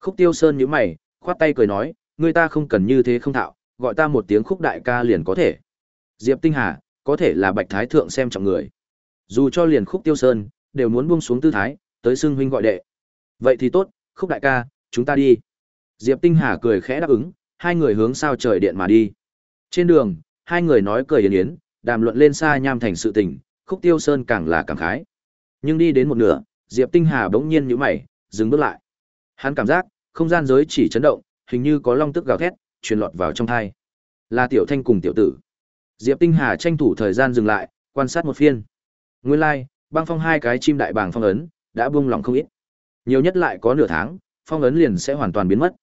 Khúc Tiêu Sơn nhíu mày, khoát tay cười nói, người ta không cần như thế không thạo, gọi ta một tiếng Khúc đại ca liền có thể." Diệp Tinh Hà, có thể là Bạch Thái thượng xem trọng người. Dù cho liền Khúc Tiêu Sơn, đều muốn buông xuống tư thái, tới xưng huynh gọi đệ. Vậy thì tốt, Khúc đại ca, chúng ta đi. Diệp Tinh Hà cười khẽ đáp ứng, hai người hướng sao trời điện mà đi. Trên đường, hai người nói cười yến yến, đàm luận lên xa nham thành sự tình, Khúc Tiêu Sơn càng là cảm khái. Nhưng đi đến một nửa, Diệp Tinh Hà bỗng nhiên nhíu mày, dừng bước lại. Hắn cảm giác, không gian giới chỉ chấn động, hình như có long tức gào thét, truyền lọt vào trong thai. Là Tiểu Thanh cùng tiểu tử. Diệp Tinh Hà tranh thủ thời gian dừng lại, quan sát một phiên. Nguyên lai, like, băng phong hai cái chim đại bàng phong ấn, đã buông lỏng không ít. Nhiều nhất lại có nửa tháng, phong ấn liền sẽ hoàn toàn biến mất.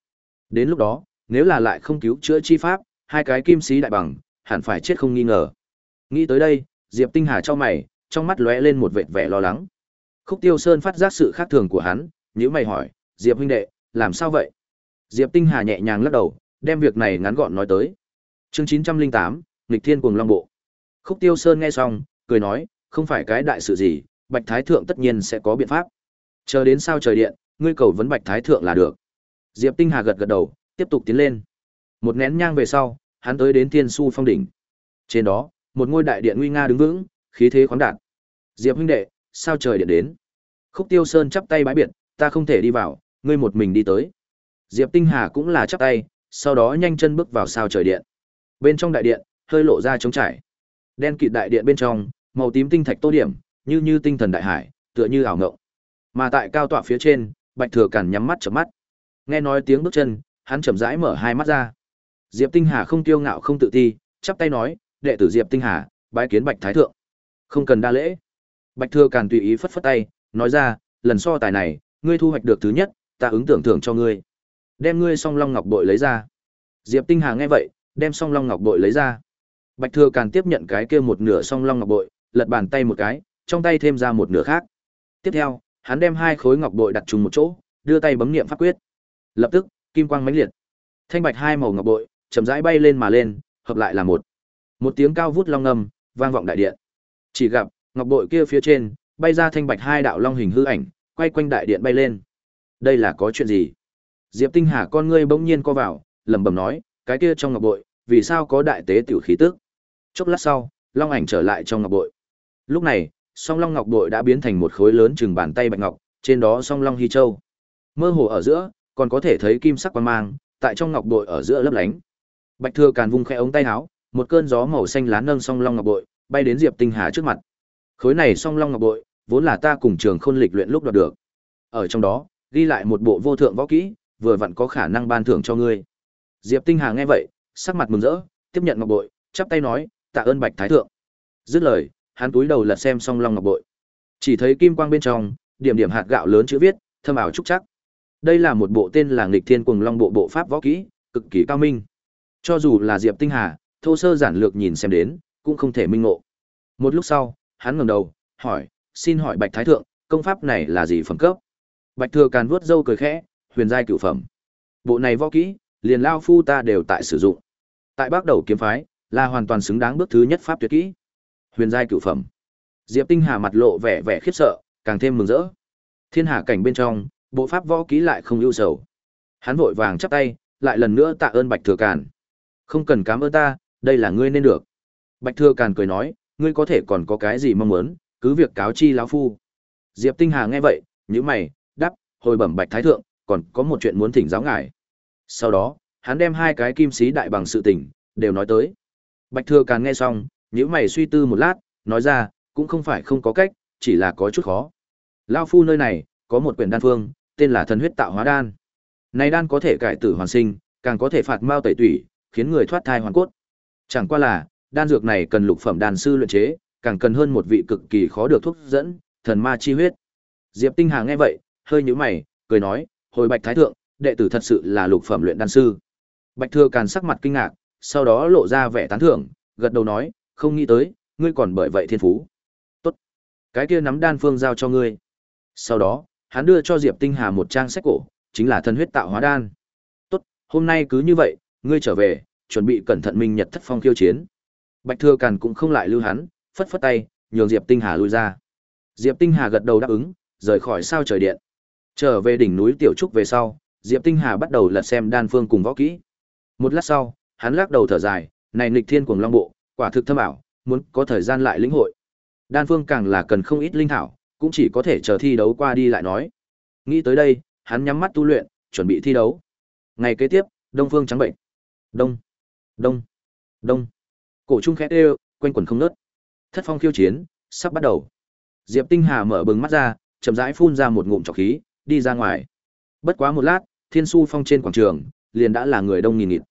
Đến lúc đó, nếu là lại không cứu chữa chi pháp, hai cái kim sĩ đại bằng, hẳn phải chết không nghi ngờ. Nghĩ tới đây, Diệp Tinh Hà cho mày, trong mắt lóe lên một vệt vẻ lo lắng. Khúc Tiêu Sơn phát giác sự khác thường của hắn, nhíu mày hỏi, "Diệp huynh đệ, làm sao vậy?" Diệp Tinh Hà nhẹ nhàng lắc đầu, đem việc này ngắn gọn nói tới. Chương 908, nghịch thiên cuồng long bộ. Khúc Tiêu Sơn nghe xong, cười nói, không phải cái đại sự gì, Bạch Thái Thượng tất nhiên sẽ có biện pháp. Chờ đến sao trời điện, ngươi cầu vấn Bạch Thái Thượng là được. Diệp Tinh Hà gật gật đầu, tiếp tục tiến lên. Một nén nhang về sau, hắn tới đến Thiên Su Phong đỉnh. Trên đó, một ngôi đại điện nguy nga đứng vững, khí thế khoáng đạt. Diệp huynh đệ, sao trời điện đến? Khúc Tiêu Sơn chắp tay bái biệt, ta không thể đi vào, ngươi một mình đi tới. Diệp Tinh Hà cũng là chắp tay, sau đó nhanh chân bước vào sao trời điện. Bên trong đại điện, hơi lộ ra trống trải. Đen kịt đại điện bên trong, màu tím tinh thạch tô điểm, như như tinh thần đại hải, tựa như ảo ngộng. Mà tại cao tọa phía trên, Bạch Thừa cản nhắm mắt chớp mắt. Nghe nói tiếng bước chân, hắn chậm rãi mở hai mắt ra. Diệp Tinh Hà không kiêu ngạo không tự ti, chắp tay nói, đệ tử Diệp Tinh Hà, bái kiến Bạch Thái thượng. Không cần đa lễ. Bạch Thừa cản tùy ý phất phất tay, nói ra, lần so tài này, ngươi thu hoạch được thứ nhất, ta ứng tưởng thưởng cho ngươi. Đem ngươi song long ngọc bội lấy ra. Diệp Tinh Hà nghe vậy, đem song long ngọc bội lấy ra. Bạch Thừa Càn tiếp nhận cái kia một nửa song long ngọc bội, lật bàn tay một cái, trong tay thêm ra một nửa khác. Tiếp theo, hắn đem hai khối ngọc bội đặt chung một chỗ, đưa tay bấm niệm pháp quyết. Lập tức, kim quang mãnh liệt. Thanh bạch hai màu ngọc bội, chậm rãi bay lên mà lên, hợp lại là một. Một tiếng cao vút long ngâm, vang vọng đại điện. Chỉ gặp, ngọc bội kia phía trên, bay ra thanh bạch hai đạo long hình hư ảnh, quay quanh đại điện bay lên. Đây là có chuyện gì? Diệp Tinh Hà con ngươi bỗng nhiên co vào, lẩm bẩm nói, cái kia trong ngọc bội, vì sao có đại tế tiểu khí tức? Chốc lát sau, long ảnh trở lại trong ngọc bội. Lúc này, song long ngọc bội đã biến thành một khối lớn chừng bàn tay bạch ngọc, trên đó song long hy châu. Mơ hồ ở giữa, còn có thể thấy kim sắc quang mang, tại trong ngọc bội ở giữa lấp lánh. Bạch Thừa Càn vung khẽ ống tay áo, một cơn gió màu xanh lá nâng song long ngọc bội, bay đến Diệp Tinh Hà trước mặt. Khối này song long ngọc bội, vốn là ta cùng trường khôn lịch luyện lúc đoạt được. Ở trong đó, ghi lại một bộ vô thượng võ kỹ, vừa vặn có khả năng ban thưởng cho ngươi. Diệp Tinh Hà nghe vậy, sắc mặt mừng rỡ, tiếp nhận ngọc bội, chắp tay nói, tạ ơn Bạch Thái thượng. Dứt lời, hắn túi đầu lật xem song long ngọc bội. Chỉ thấy kim quang bên trong, điểm điểm hạt gạo lớn chữ viết, thâm ảo trúc chắc. Đây là một bộ tên là Nghịch Thiên Cuồng Long bộ bộ pháp võ kỹ, cực kỳ cao minh. Cho dù là Diệp Tinh Hà, thô sơ giản lược nhìn xem đến, cũng không thể minh ngộ. Một lúc sau, hắn ngẩng đầu, hỏi, xin hỏi Bạch Thái Thượng, công pháp này là gì phẩm cấp? Bạch Thừa Càn vuốt râu cười khẽ, huyền giai cửu phẩm. Bộ này võ kỹ, liền lao phu ta đều tại sử dụng. Tại Bắc Đầu kiếm phái, là hoàn toàn xứng đáng bước thứ nhất pháp tuyệt kỹ. Huyền giai cửu phẩm. Diệp Tinh Hà mặt lộ vẻ vẻ khiếp sợ, càng thêm mừng rỡ. Thiên hạ cảnh bên trong, bộ pháp võ kỹ lại không ưu sầu. Hắn vội vàng chắp tay, lại lần nữa tạ ơn Bạch Thừa Càn. Không cần cảm ơn ta, đây là ngươi nên được. Bạch Thừa Càn cười nói, ngươi có thể còn có cái gì mong muốn, cứ việc cáo chi lão phu. Diệp Tinh Hà nghe vậy, nhíu mày, hồi bẩm Bạch Thái thượng, còn có một chuyện muốn thỉnh giáo ngài. Sau đó, hắn đem hai cái kim sĩ đại bằng sự tình đều nói tới. Bạch Thừa Càn nghe xong, nhữ mày suy tư một lát, nói ra, cũng không phải không có cách, chỉ là có chút khó. Lão phu nơi này có một quyển đan phương, tên là Thần huyết tạo hóa đan. Này đan có thể cải tử hoàn sinh, càng có thể phạt mao tẩy tủy, khiến người thoát thai hoàn cốt. Chẳng qua là, đan dược này cần lục phẩm đàn sư luyện chế, càng cần hơn một vị cực kỳ khó được thuốc dẫn, thần ma chi huyết. Diệp Tinh Hà nghe vậy, hơi nhíu mày, cười nói, "Hồi Bạch Thái thượng, đệ tử thật sự là lục phẩm luyện đan sư." Bạch Thừa Càn sắc mặt kinh ngạc, sau đó lộ ra vẻ tán thưởng, gật đầu nói, "Không nghĩ tới, ngươi còn bởi vậy thiên phú." "Tốt, cái kia nắm đan phương giao cho ngươi." Sau đó, hắn đưa cho Diệp Tinh Hà một trang sách cổ, chính là thần huyết tạo hóa đan. "Tốt, hôm nay cứ như vậy, ngươi trở về, chuẩn bị cẩn thận minh nhật thất phong khiêu chiến." Bạch Thừa Càn cũng không lại lưu hắn, phất phất tay, nhường Diệp Tinh Hà lui ra. Diệp Tinh Hà gật đầu đáp ứng, rời khỏi sao trời điện. Trở về đỉnh núi Tiểu Trúc về sau, Diệp Tinh Hà bắt đầu lật xem đan phương cùng võ kỹ. Một lát sau, hắn lắc đầu thở dài, này nghịch thiên cuồng long bộ, quả thực thâm ảo, muốn có thời gian lại lĩnh hội. Đan phương càng là cần không ít linh thảo, cũng chỉ có thể chờ thi đấu qua đi lại nói. Nghĩ tới đây, hắn nhắm mắt tu luyện, chuẩn bị thi đấu. Ngày kế tiếp, Đông Phương trắng bệnh. Đông, đông, đông. Cổ trung khẽ đều, quanh quần không nớt. Thất phong khiêu chiến, sắp bắt đầu. Diệp Tinh Hà mở bừng mắt ra, chậm rãi phun ra một ngụm trọc khí, đi ra ngoài. Bất quá một lát, Thiên Su Phong trên quảng trường, liền đã là người đông nghìn nghịt.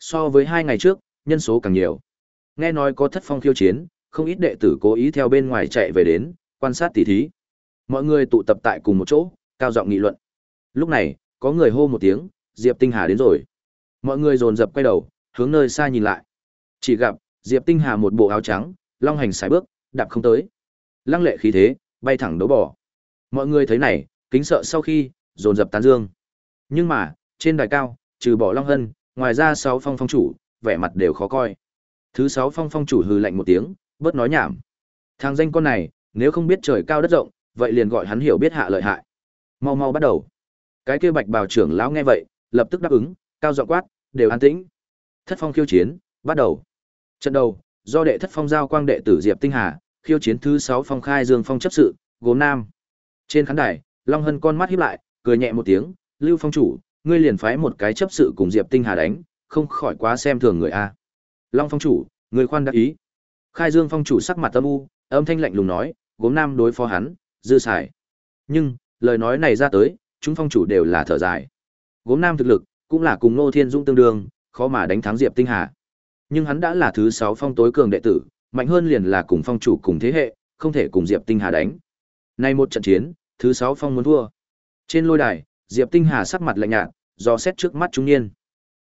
So với hai ngày trước, nhân số càng nhiều. Nghe nói có thất phong khiêu chiến, không ít đệ tử cố ý theo bên ngoài chạy về đến, quan sát tỉ thí. Mọi người tụ tập tại cùng một chỗ, cao giọng nghị luận. Lúc này, có người hô một tiếng, Diệp Tinh Hà đến rồi. Mọi người dồn dập quay đầu, hướng nơi xa nhìn lại. Chỉ gặp, Diệp Tinh Hà một bộ áo trắng, long hành sải bước, đạp không tới. Lăng lệ khí thế, bay thẳng đấu bỏ. Mọi người thấy này, kính sợ sau khi, dồn dập tán dương. Nhưng mà, trên đài cao, trừ bỏ Long Hân, ngoài ra sáu phong phong chủ, vẻ mặt đều khó coi. Thứ sáu phong phong chủ hừ lạnh một tiếng, bớt nói nhảm. Thằng danh con này, nếu không biết trời cao đất rộng, vậy liền gọi hắn hiểu biết hạ lợi hại. Mau mau bắt đầu. Cái kia bạch bào trưởng lão nghe vậy, lập tức đáp ứng, cao giọng quát, đều an tĩnh. Thất phong khiêu chiến, bắt đầu. Trận đầu, do đệ thất phong giao quang đệ tử Diệp Tinh Hà, khiêu chiến thứ sáu phong khai Dương Phong chấp sự, gốm nam. Trên khán đài, Long Hân con mắt híp lại, cười nhẹ một tiếng, "Lưu phong chủ, ngươi liền phái một cái chấp sự cùng Diệp Tinh Hà đánh, không khỏi quá xem thường người a." Long phong chủ, người khoan đã ý. Khai Dương phong chủ sắc mặt âm u, âm thanh lạnh lùng nói, "Gốm nam đối phó hắn, dư xài." Nhưng, lời nói này ra tới, chúng phong chủ đều là thở dài. Gốm nam thực lực, cũng là cùng Ngô Thiên Dung tương đương, khó mà đánh thắng Diệp Tinh Hà. Nhưng hắn đã là thứ 6 phong tối cường đệ tử, mạnh hơn liền là cùng phong chủ cùng thế hệ, không thể cùng Diệp Tinh Hà đánh. Nay một trận chiến, thứ sáu phong muốn thua. Trên lôi đài, Diệp Tinh Hà sắc mặt lạnh nhạt, do xét trước mắt trung niên.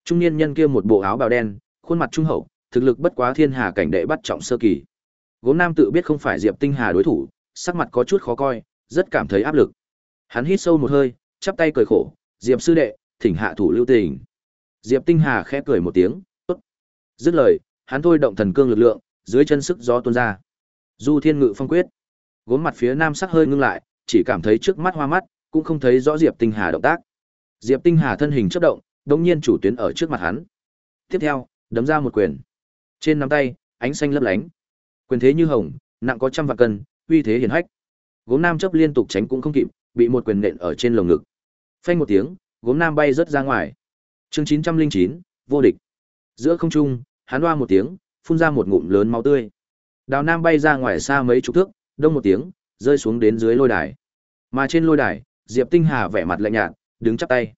Trung niên nhân kia một bộ áo bào đen, khuôn mặt trung hậu, thực lực bất quá thiên hà cảnh đệ bắt trọng sơ kỳ. Gốm Nam tự biết không phải Diệp Tinh Hà đối thủ, sắc mặt có chút khó coi, rất cảm thấy áp lực. Hắn hít sâu một hơi, chắp tay cười khổ, "Diệp sư đệ, thỉnh hạ thủ lưu tình." Diệp Tinh Hà khẽ cười một tiếng, "Tốt." Dứt lời, hắn thôi động thần cương lực lượng, dưới chân sức gió tuôn ra. Du Thiên Ngự Phong quyết. Gốm mặt phía nam sắc hơi ngưng lại, chỉ cảm thấy trước mắt hoa mắt, cũng không thấy rõ Diệp Tinh Hà động tác. Diệp Tinh Hà thân hình chớp động, đột nhiên chủ tuyến ở trước mặt hắn. Tiếp theo, đấm ra một quyền. Trên nắm tay, ánh xanh lấp lánh. Quyền thế như hồng, nặng có trăm vạn cân, uy thế hiển hách. Gốm nam chấp liên tục tránh cũng không kịp, bị một quyền nện ở trên lồng ngực. Phanh một tiếng, gốm nam bay rất ra ngoài. Chương 909, vô địch. Giữa không trung, hắn oa một tiếng, phun ra một ngụm lớn máu tươi. Đào Nam bay ra ngoài xa mấy chục thước, đông một tiếng, rơi xuống đến dưới lôi đài. Mà trên lôi đài, Diệp Tinh Hà vẻ mặt lạnh nhạt, đứng chắp tay.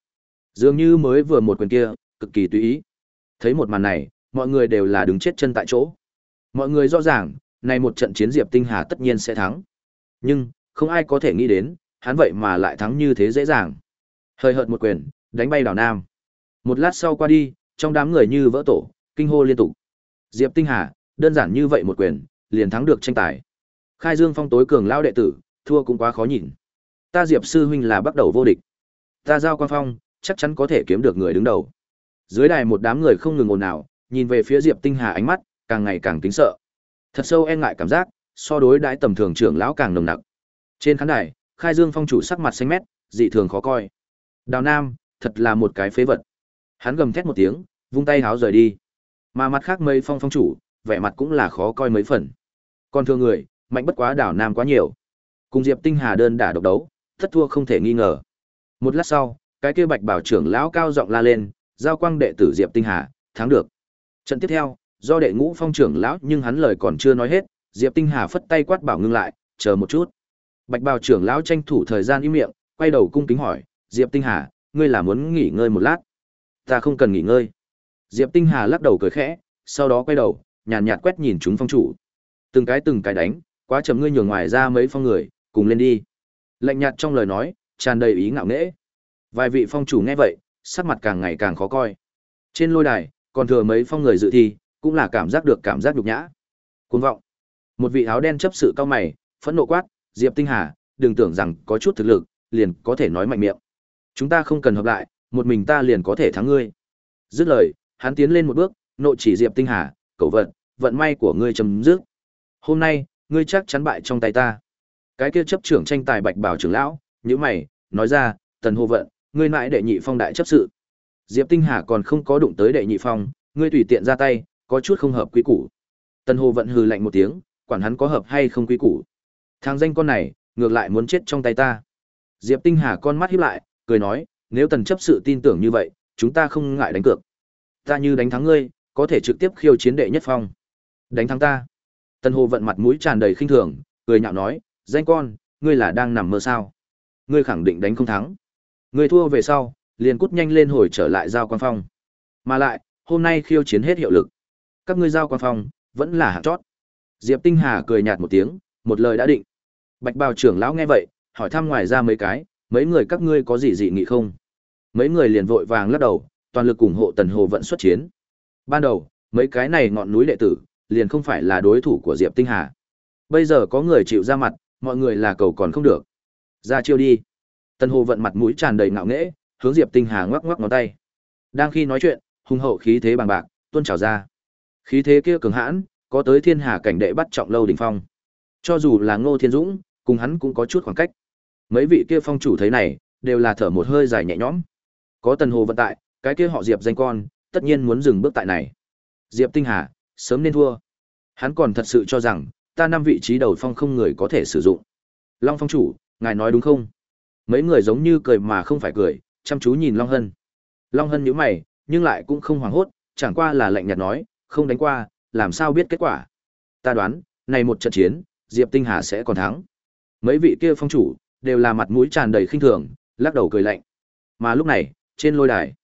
Dường như mới vừa một quyền kia, cực kỳ tùy ý. Thấy một màn này, mọi người đều là đứng chết chân tại chỗ. Mọi người rõ ràng, này một trận chiến Diệp Tinh Hà tất nhiên sẽ thắng. Nhưng, không ai có thể nghĩ đến, hắn vậy mà lại thắng như thế dễ dàng. Hơi hợt một quyền, đánh bay đảo Nam. Một lát sau qua đi, trong đám người như vỡ tổ, kinh hô liên tục. Diệp Tinh Hà, đơn giản như vậy một quyền, liền thắng được tranh tài. Khai Dương Phong tối cường lao đệ tử, thua cũng quá khó nhìn. Ta Diệp sư huynh là bắt đầu vô địch. Ta giao quan phong, chắc chắn có thể kiếm được người đứng đầu. Dưới đài một đám người không ngừng ồn ào, nhìn về phía Diệp Tinh Hà ánh mắt càng ngày càng kính sợ. Thật sâu e ngại cảm giác, so đối đãi tầm thường trưởng lão càng nồng nặc. Trên khán đài, Khai Dương Phong chủ sắc mặt xanh mét, dị thường khó coi. Đào Nam, thật là một cái phế vật. Hắn gầm thét một tiếng, vung tay háo rời đi. Mà mặt khác mây phong phong chủ, vẻ mặt cũng là khó coi mấy phần. Còn thường người, mạnh bất quá đảo Nam quá nhiều. Cùng Diệp Tinh Hà đơn đả độc đấu, thất thua không thể nghi ngờ. Một lát sau, cái kia Bạch Bảo trưởng lão cao giọng la lên, giao quang đệ tử Diệp Tinh Hà, thắng được. Trận tiếp theo, do đệ ngũ phong trưởng lão nhưng hắn lời còn chưa nói hết, Diệp Tinh Hà phất tay quát bảo ngưng lại, chờ một chút. Bạch Bảo trưởng lão tranh thủ thời gian im miệng, quay đầu cung kính hỏi, Diệp Tinh Hà, ngươi là muốn nghỉ ngơi một lát? Ta không cần nghỉ ngơi. Diệp Tinh Hà lắc đầu cười khẽ, sau đó quay đầu, nhàn nhạt, nhạt quét nhìn chúng phong chủ. Từng cái từng cái đánh, quá chậm ngươi nhường ngoài ra mấy phong người, cùng lên đi. Lạnh nhạt trong lời nói, tràn đầy ý ngạo nghễ. Vài vị phong chủ nghe vậy, sắc mặt càng ngày càng khó coi. Trên lôi đài, còn thừa mấy phong người dự thi, cũng là cảm giác được cảm giác nhục nhã. Cuồng vọng. Một vị áo đen chấp sự cao mày, phẫn nộ quát, Diệp Tinh Hà, đừng tưởng rằng có chút thực lực, liền có thể nói mạnh miệng. Chúng ta không cần hợp lại, một mình ta liền có thể thắng ngươi. Dứt lời, hắn tiến lên một bước, nộ chỉ Diệp Tinh Hà, cầu vận, vận may của ngươi chấm dứt. Hôm nay, ngươi chắc chắn bại trong tay ta. Cái kia chấp trưởng tranh tài bạch bảo trưởng lão, nhíu mày, nói ra, tần hồ vận, ngươi mãi đệ nhị phong đại chấp sự. Diệp Tinh Hà còn không có đụng tới đệ nhị phong, ngươi tùy tiện ra tay, có chút không hợp quy củ. Tần hồ vận hừ lạnh một tiếng, quản hắn có hợp hay không quy củ. Thằng danh con này, ngược lại muốn chết trong tay ta. Diệp Tinh Hà con mắt híp lại, cười nói, nếu tần chấp sự tin tưởng như vậy, chúng ta không ngại đánh cược. Ta như đánh thắng ngươi, có thể trực tiếp khiêu chiến đệ nhất phong. Đánh thắng ta. Tần Hồ vận mặt mũi tràn đầy khinh thường, cười nhạo nói, danh con, ngươi là đang nằm mơ sao? Ngươi khẳng định đánh không thắng. Ngươi thua về sau, liền cút nhanh lên hồi trở lại giao quan phong. Mà lại, hôm nay khiêu chiến hết hiệu lực. Các ngươi giao quan phong, vẫn là hạng chót. Diệp Tinh Hà cười nhạt một tiếng, một lời đã định. Bạch bào trưởng lão nghe vậy, hỏi thăm ngoài ra mấy cái, mấy người các ngươi có gì dị nghị không? Mấy người liền vội vàng lắc đầu, toàn lực ủng hộ Tần Hồ vận xuất chiến. Ban đầu, mấy cái này ngọn núi đệ tử, liền không phải là đối thủ của Diệp Tinh Hà. Bây giờ có người chịu ra mặt, mọi người là cầu còn không được. Ra chiêu đi. Tần Hồ vận mặt mũi tràn đầy ngạo nghễ, hướng Diệp Tinh Hà ngoắc ngoắc ngón tay. Đang khi nói chuyện, hung hậu khí thế bằng bạc, tuôn trào ra. Khí thế kia cường hãn, có tới thiên hà cảnh đệ bắt trọng lâu đỉnh phong. Cho dù là Ngô Thiên Dũng, cùng hắn cũng có chút khoảng cách. Mấy vị kia phong chủ thấy này, đều là thở một hơi dài nhẹ nhõm. Có Tần Hồ vận tại, cái kia họ Diệp danh con, tất nhiên muốn dừng bước tại này. Diệp Tinh Hà, sớm nên thua. Hắn còn thật sự cho rằng, ta năm vị trí đầu phong không người có thể sử dụng. Long phong chủ, ngài nói đúng không? Mấy người giống như cười mà không phải cười, chăm chú nhìn Long Hân. Long Hân nhíu mày, nhưng lại cũng không hoảng hốt, chẳng qua là lạnh nhạt nói, không đánh qua, làm sao biết kết quả. Ta đoán, này một trận chiến, Diệp Tinh Hà sẽ còn thắng. Mấy vị kia phong chủ, đều là mặt mũi tràn đầy khinh thường, lắc đầu cười lạnh. Mà lúc này, trên lôi đài,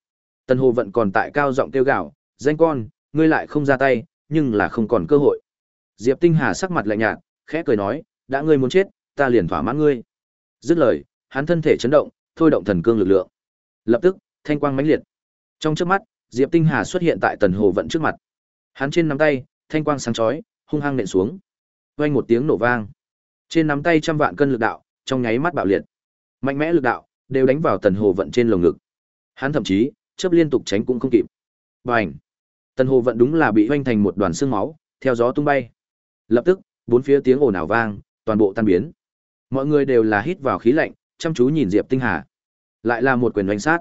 Tần Hồ vẫn còn tại cao giọng kêu gào, danh con, ngươi lại không ra tay, nhưng là không còn cơ hội. Diệp Tinh Hà sắc mặt lạnh nhạt, khẽ cười nói, đã ngươi muốn chết, ta liền thỏa mãn ngươi. Dứt lời, hắn thân thể chấn động, thôi động thần cương lực lượng. Lập tức, thanh quang mãnh liệt. Trong chớp mắt, Diệp Tinh Hà xuất hiện tại Tần Hồ vận trước mặt. Hắn trên nắm tay, thanh quang sáng chói, hung hăng nện xuống. Vang một tiếng nổ vang. Trên nắm tay trăm vạn cân lực đạo, trong nháy mắt bạo liệt. Mạnh mẽ lực đạo, đều đánh vào Tần Hồ vận trên lồng ngực. Hắn thậm chí, chớp liên tục tránh cũng không kịp. Bành! Tần Hồ vận đúng là bị hoanh thành một đoàn xương máu, theo gió tung bay. Lập tức, bốn phía tiếng ồn ào vang, toàn bộ tan biến. Mọi người đều là hít vào khí lạnh, chăm chú nhìn Diệp Tinh Hà. Lại là một quyền đánh sát.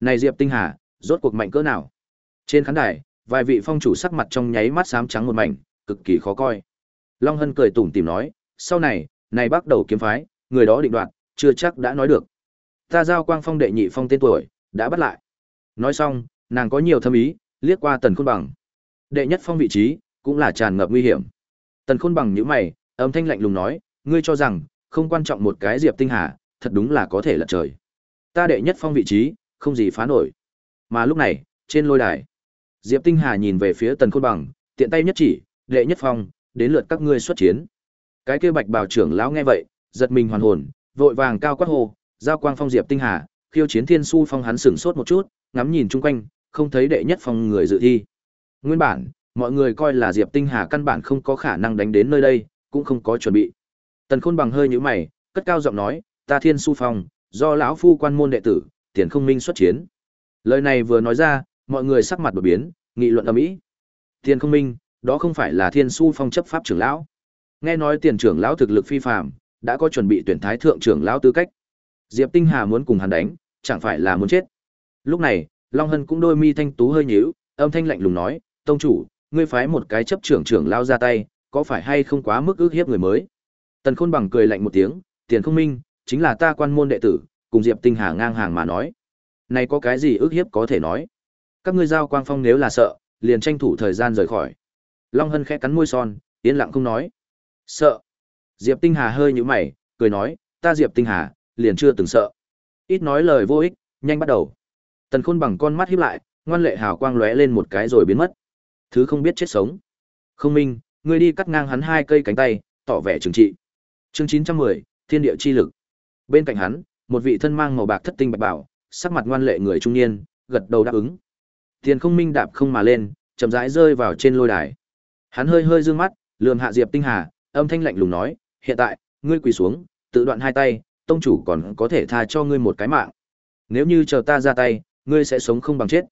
Này Diệp Tinh Hà, rốt cuộc mạnh cỡ nào? Trên khán đài, vài vị phong chủ sắc mặt trong nháy mắt xám trắng một mảnh, cực kỳ khó coi. Long Hân cười tủm tỉm nói, sau này, này bắt đầu kiếm phái, người đó định đoạt, chưa chắc đã nói được. Ta giao quang phong đệ nhị phong tên tuổi, đã bắt lại. Nói xong, nàng có nhiều thâm ý, liếc qua Tần Khôn Bằng. Đệ nhất phong vị trí cũng là tràn ngập nguy hiểm. Tần Khôn Bằng nhữ mày, âm thanh lạnh lùng nói, ngươi cho rằng không quan trọng một cái Diệp Tinh Hà, thật đúng là có thể lật trời. Ta đệ nhất phong vị trí, không gì phá nổi. Mà lúc này, trên lôi đài, Diệp Tinh Hà nhìn về phía Tần Khôn Bằng, tiện tay nhất chỉ, đệ nhất phong, đến lượt các ngươi xuất chiến. Cái kia Bạch Bào trưởng lão nghe vậy, giật mình hoàn hồn, vội vàng cao quát hô, giao quang phong Diệp Tinh Hà, khiêu chiến Thiên Su phong hắn sửng sốt một chút, ngắm nhìn chung quanh, không thấy đệ nhất phong người dự thi. Nguyên bản, mọi người coi là Diệp Tinh Hà căn bản không có khả năng đánh đến nơi đây, cũng không có chuẩn bị. Tần Khôn bằng hơi nhíu mày, cất cao giọng nói, "Ta Thiên Su phong, do lão phu quan môn đệ tử, tiền không minh xuất chiến." Lời này vừa nói ra, mọi người sắc mặt đổi biến, nghị luận ầm ĩ. Tiền không minh, đó không phải là Thiên Su phong chấp pháp trưởng lão. Nghe nói tiền trưởng lão thực lực phi phàm, đã có chuẩn bị tuyển thái thượng trưởng lão tư cách. Diệp Tinh Hà muốn cùng hắn đánh, chẳng phải là muốn chết. Lúc này, Long Hân cũng đôi mi thanh tú hơi nhíu, âm thanh lạnh lùng nói, "Tông chủ, ngươi phái một cái chấp trưởng trưởng lao ra tay, có phải hay không quá mức ước hiếp người mới?" Tần Khôn bằng cười lạnh một tiếng, "Tiền Không Minh, chính là ta quan môn đệ tử, cùng Diệp Tinh Hà ngang hàng mà nói. Này có cái gì ước hiếp có thể nói? Các ngươi giao quang phong nếu là sợ, liền tranh thủ thời gian rời khỏi." Long Hân khẽ cắn môi son, yên lặng không nói. "Sợ?" Diệp Tinh Hà hơi nhíu mày, cười nói, "Ta Diệp Tinh Hà, liền chưa từng sợ." Ít nói lời vô ích, nhanh bắt đầu. Tần Khôn bằng con mắt híp lại, ngoan lệ hào quang lóe lên một cái rồi biến mất. Thứ không biết chết sống. Không minh, ngươi đi cắt ngang hắn hai cây cánh tay, tỏ vẻ trừng trị. Chương 910, Thiên địa chi lực. Bên cạnh hắn, một vị thân mang màu bạc thất tinh bạch bảo, sắc mặt ngoan lệ người trung niên, gật đầu đáp ứng. Tiền Không Minh đạp không mà lên, chậm rãi rơi vào trên lôi đài. Hắn hơi hơi dương mắt, lườm hạ Diệp Tinh Hà, âm thanh lạnh lùng nói, "Hiện tại, ngươi quỳ xuống, tự đoạn hai tay, tông chủ còn có thể tha cho ngươi một cái mạng. Nếu như chờ ta ra tay, ngươi sẽ sống không bằng chết."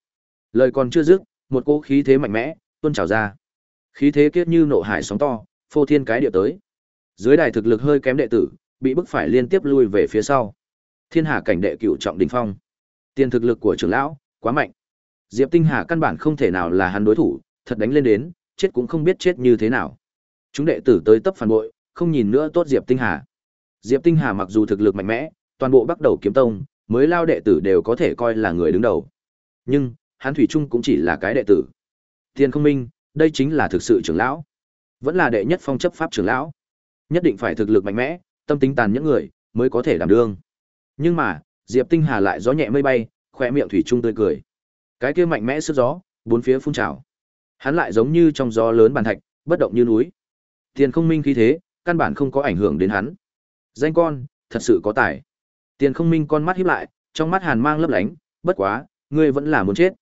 Lời còn chưa dứt, một cỗ khí thế mạnh mẽ tuôn trào ra. Khí thế kiết như nộ hải sóng to, phô thiên cái địa tới. Dưới đài thực lực hơi kém đệ tử, bị bức phải liên tiếp lui về phía sau. Thiên Hà cảnh đệ cửu trọng đỉnh phong. Tiền thực lực của trưởng lão quá mạnh. Diệp Tinh Hà căn bản không thể nào là hắn đối thủ, thật đánh lên đến, chết cũng không biết chết như thế nào. Chúng đệ tử tới tấp phản bội, không nhìn nữa tốt Diệp Tinh Hà. Diệp Tinh Hà mặc dù thực lực mạnh mẽ, toàn bộ bắt đầu kiếm tông, mới lao đệ tử đều có thể coi là người đứng đầu. Nhưng, hắn thủy trung cũng chỉ là cái đệ tử. Tiền không minh, đây chính là thực sự trưởng lão. Vẫn là đệ nhất phong chấp pháp trưởng lão. Nhất định phải thực lực mạnh mẽ, tâm tính tàn những người, mới có thể đảm đương. Nhưng mà, Diệp Tinh Hà lại gió nhẹ mây bay, khỏe miệng thủy trung tươi cười. Cái kia mạnh mẽ sức gió, bốn phía phun trào. Hắn lại giống như trong gió lớn bàn thạch, bất động như núi. Tiền không minh khí thế, căn bản không có ảnh hưởng đến hắn. Danh con, thật sự có tài. Tiền không minh con mắt híp lại, trong mắt hàn mang lấp lánh, bất quá, ngươi vẫn là muốn chết.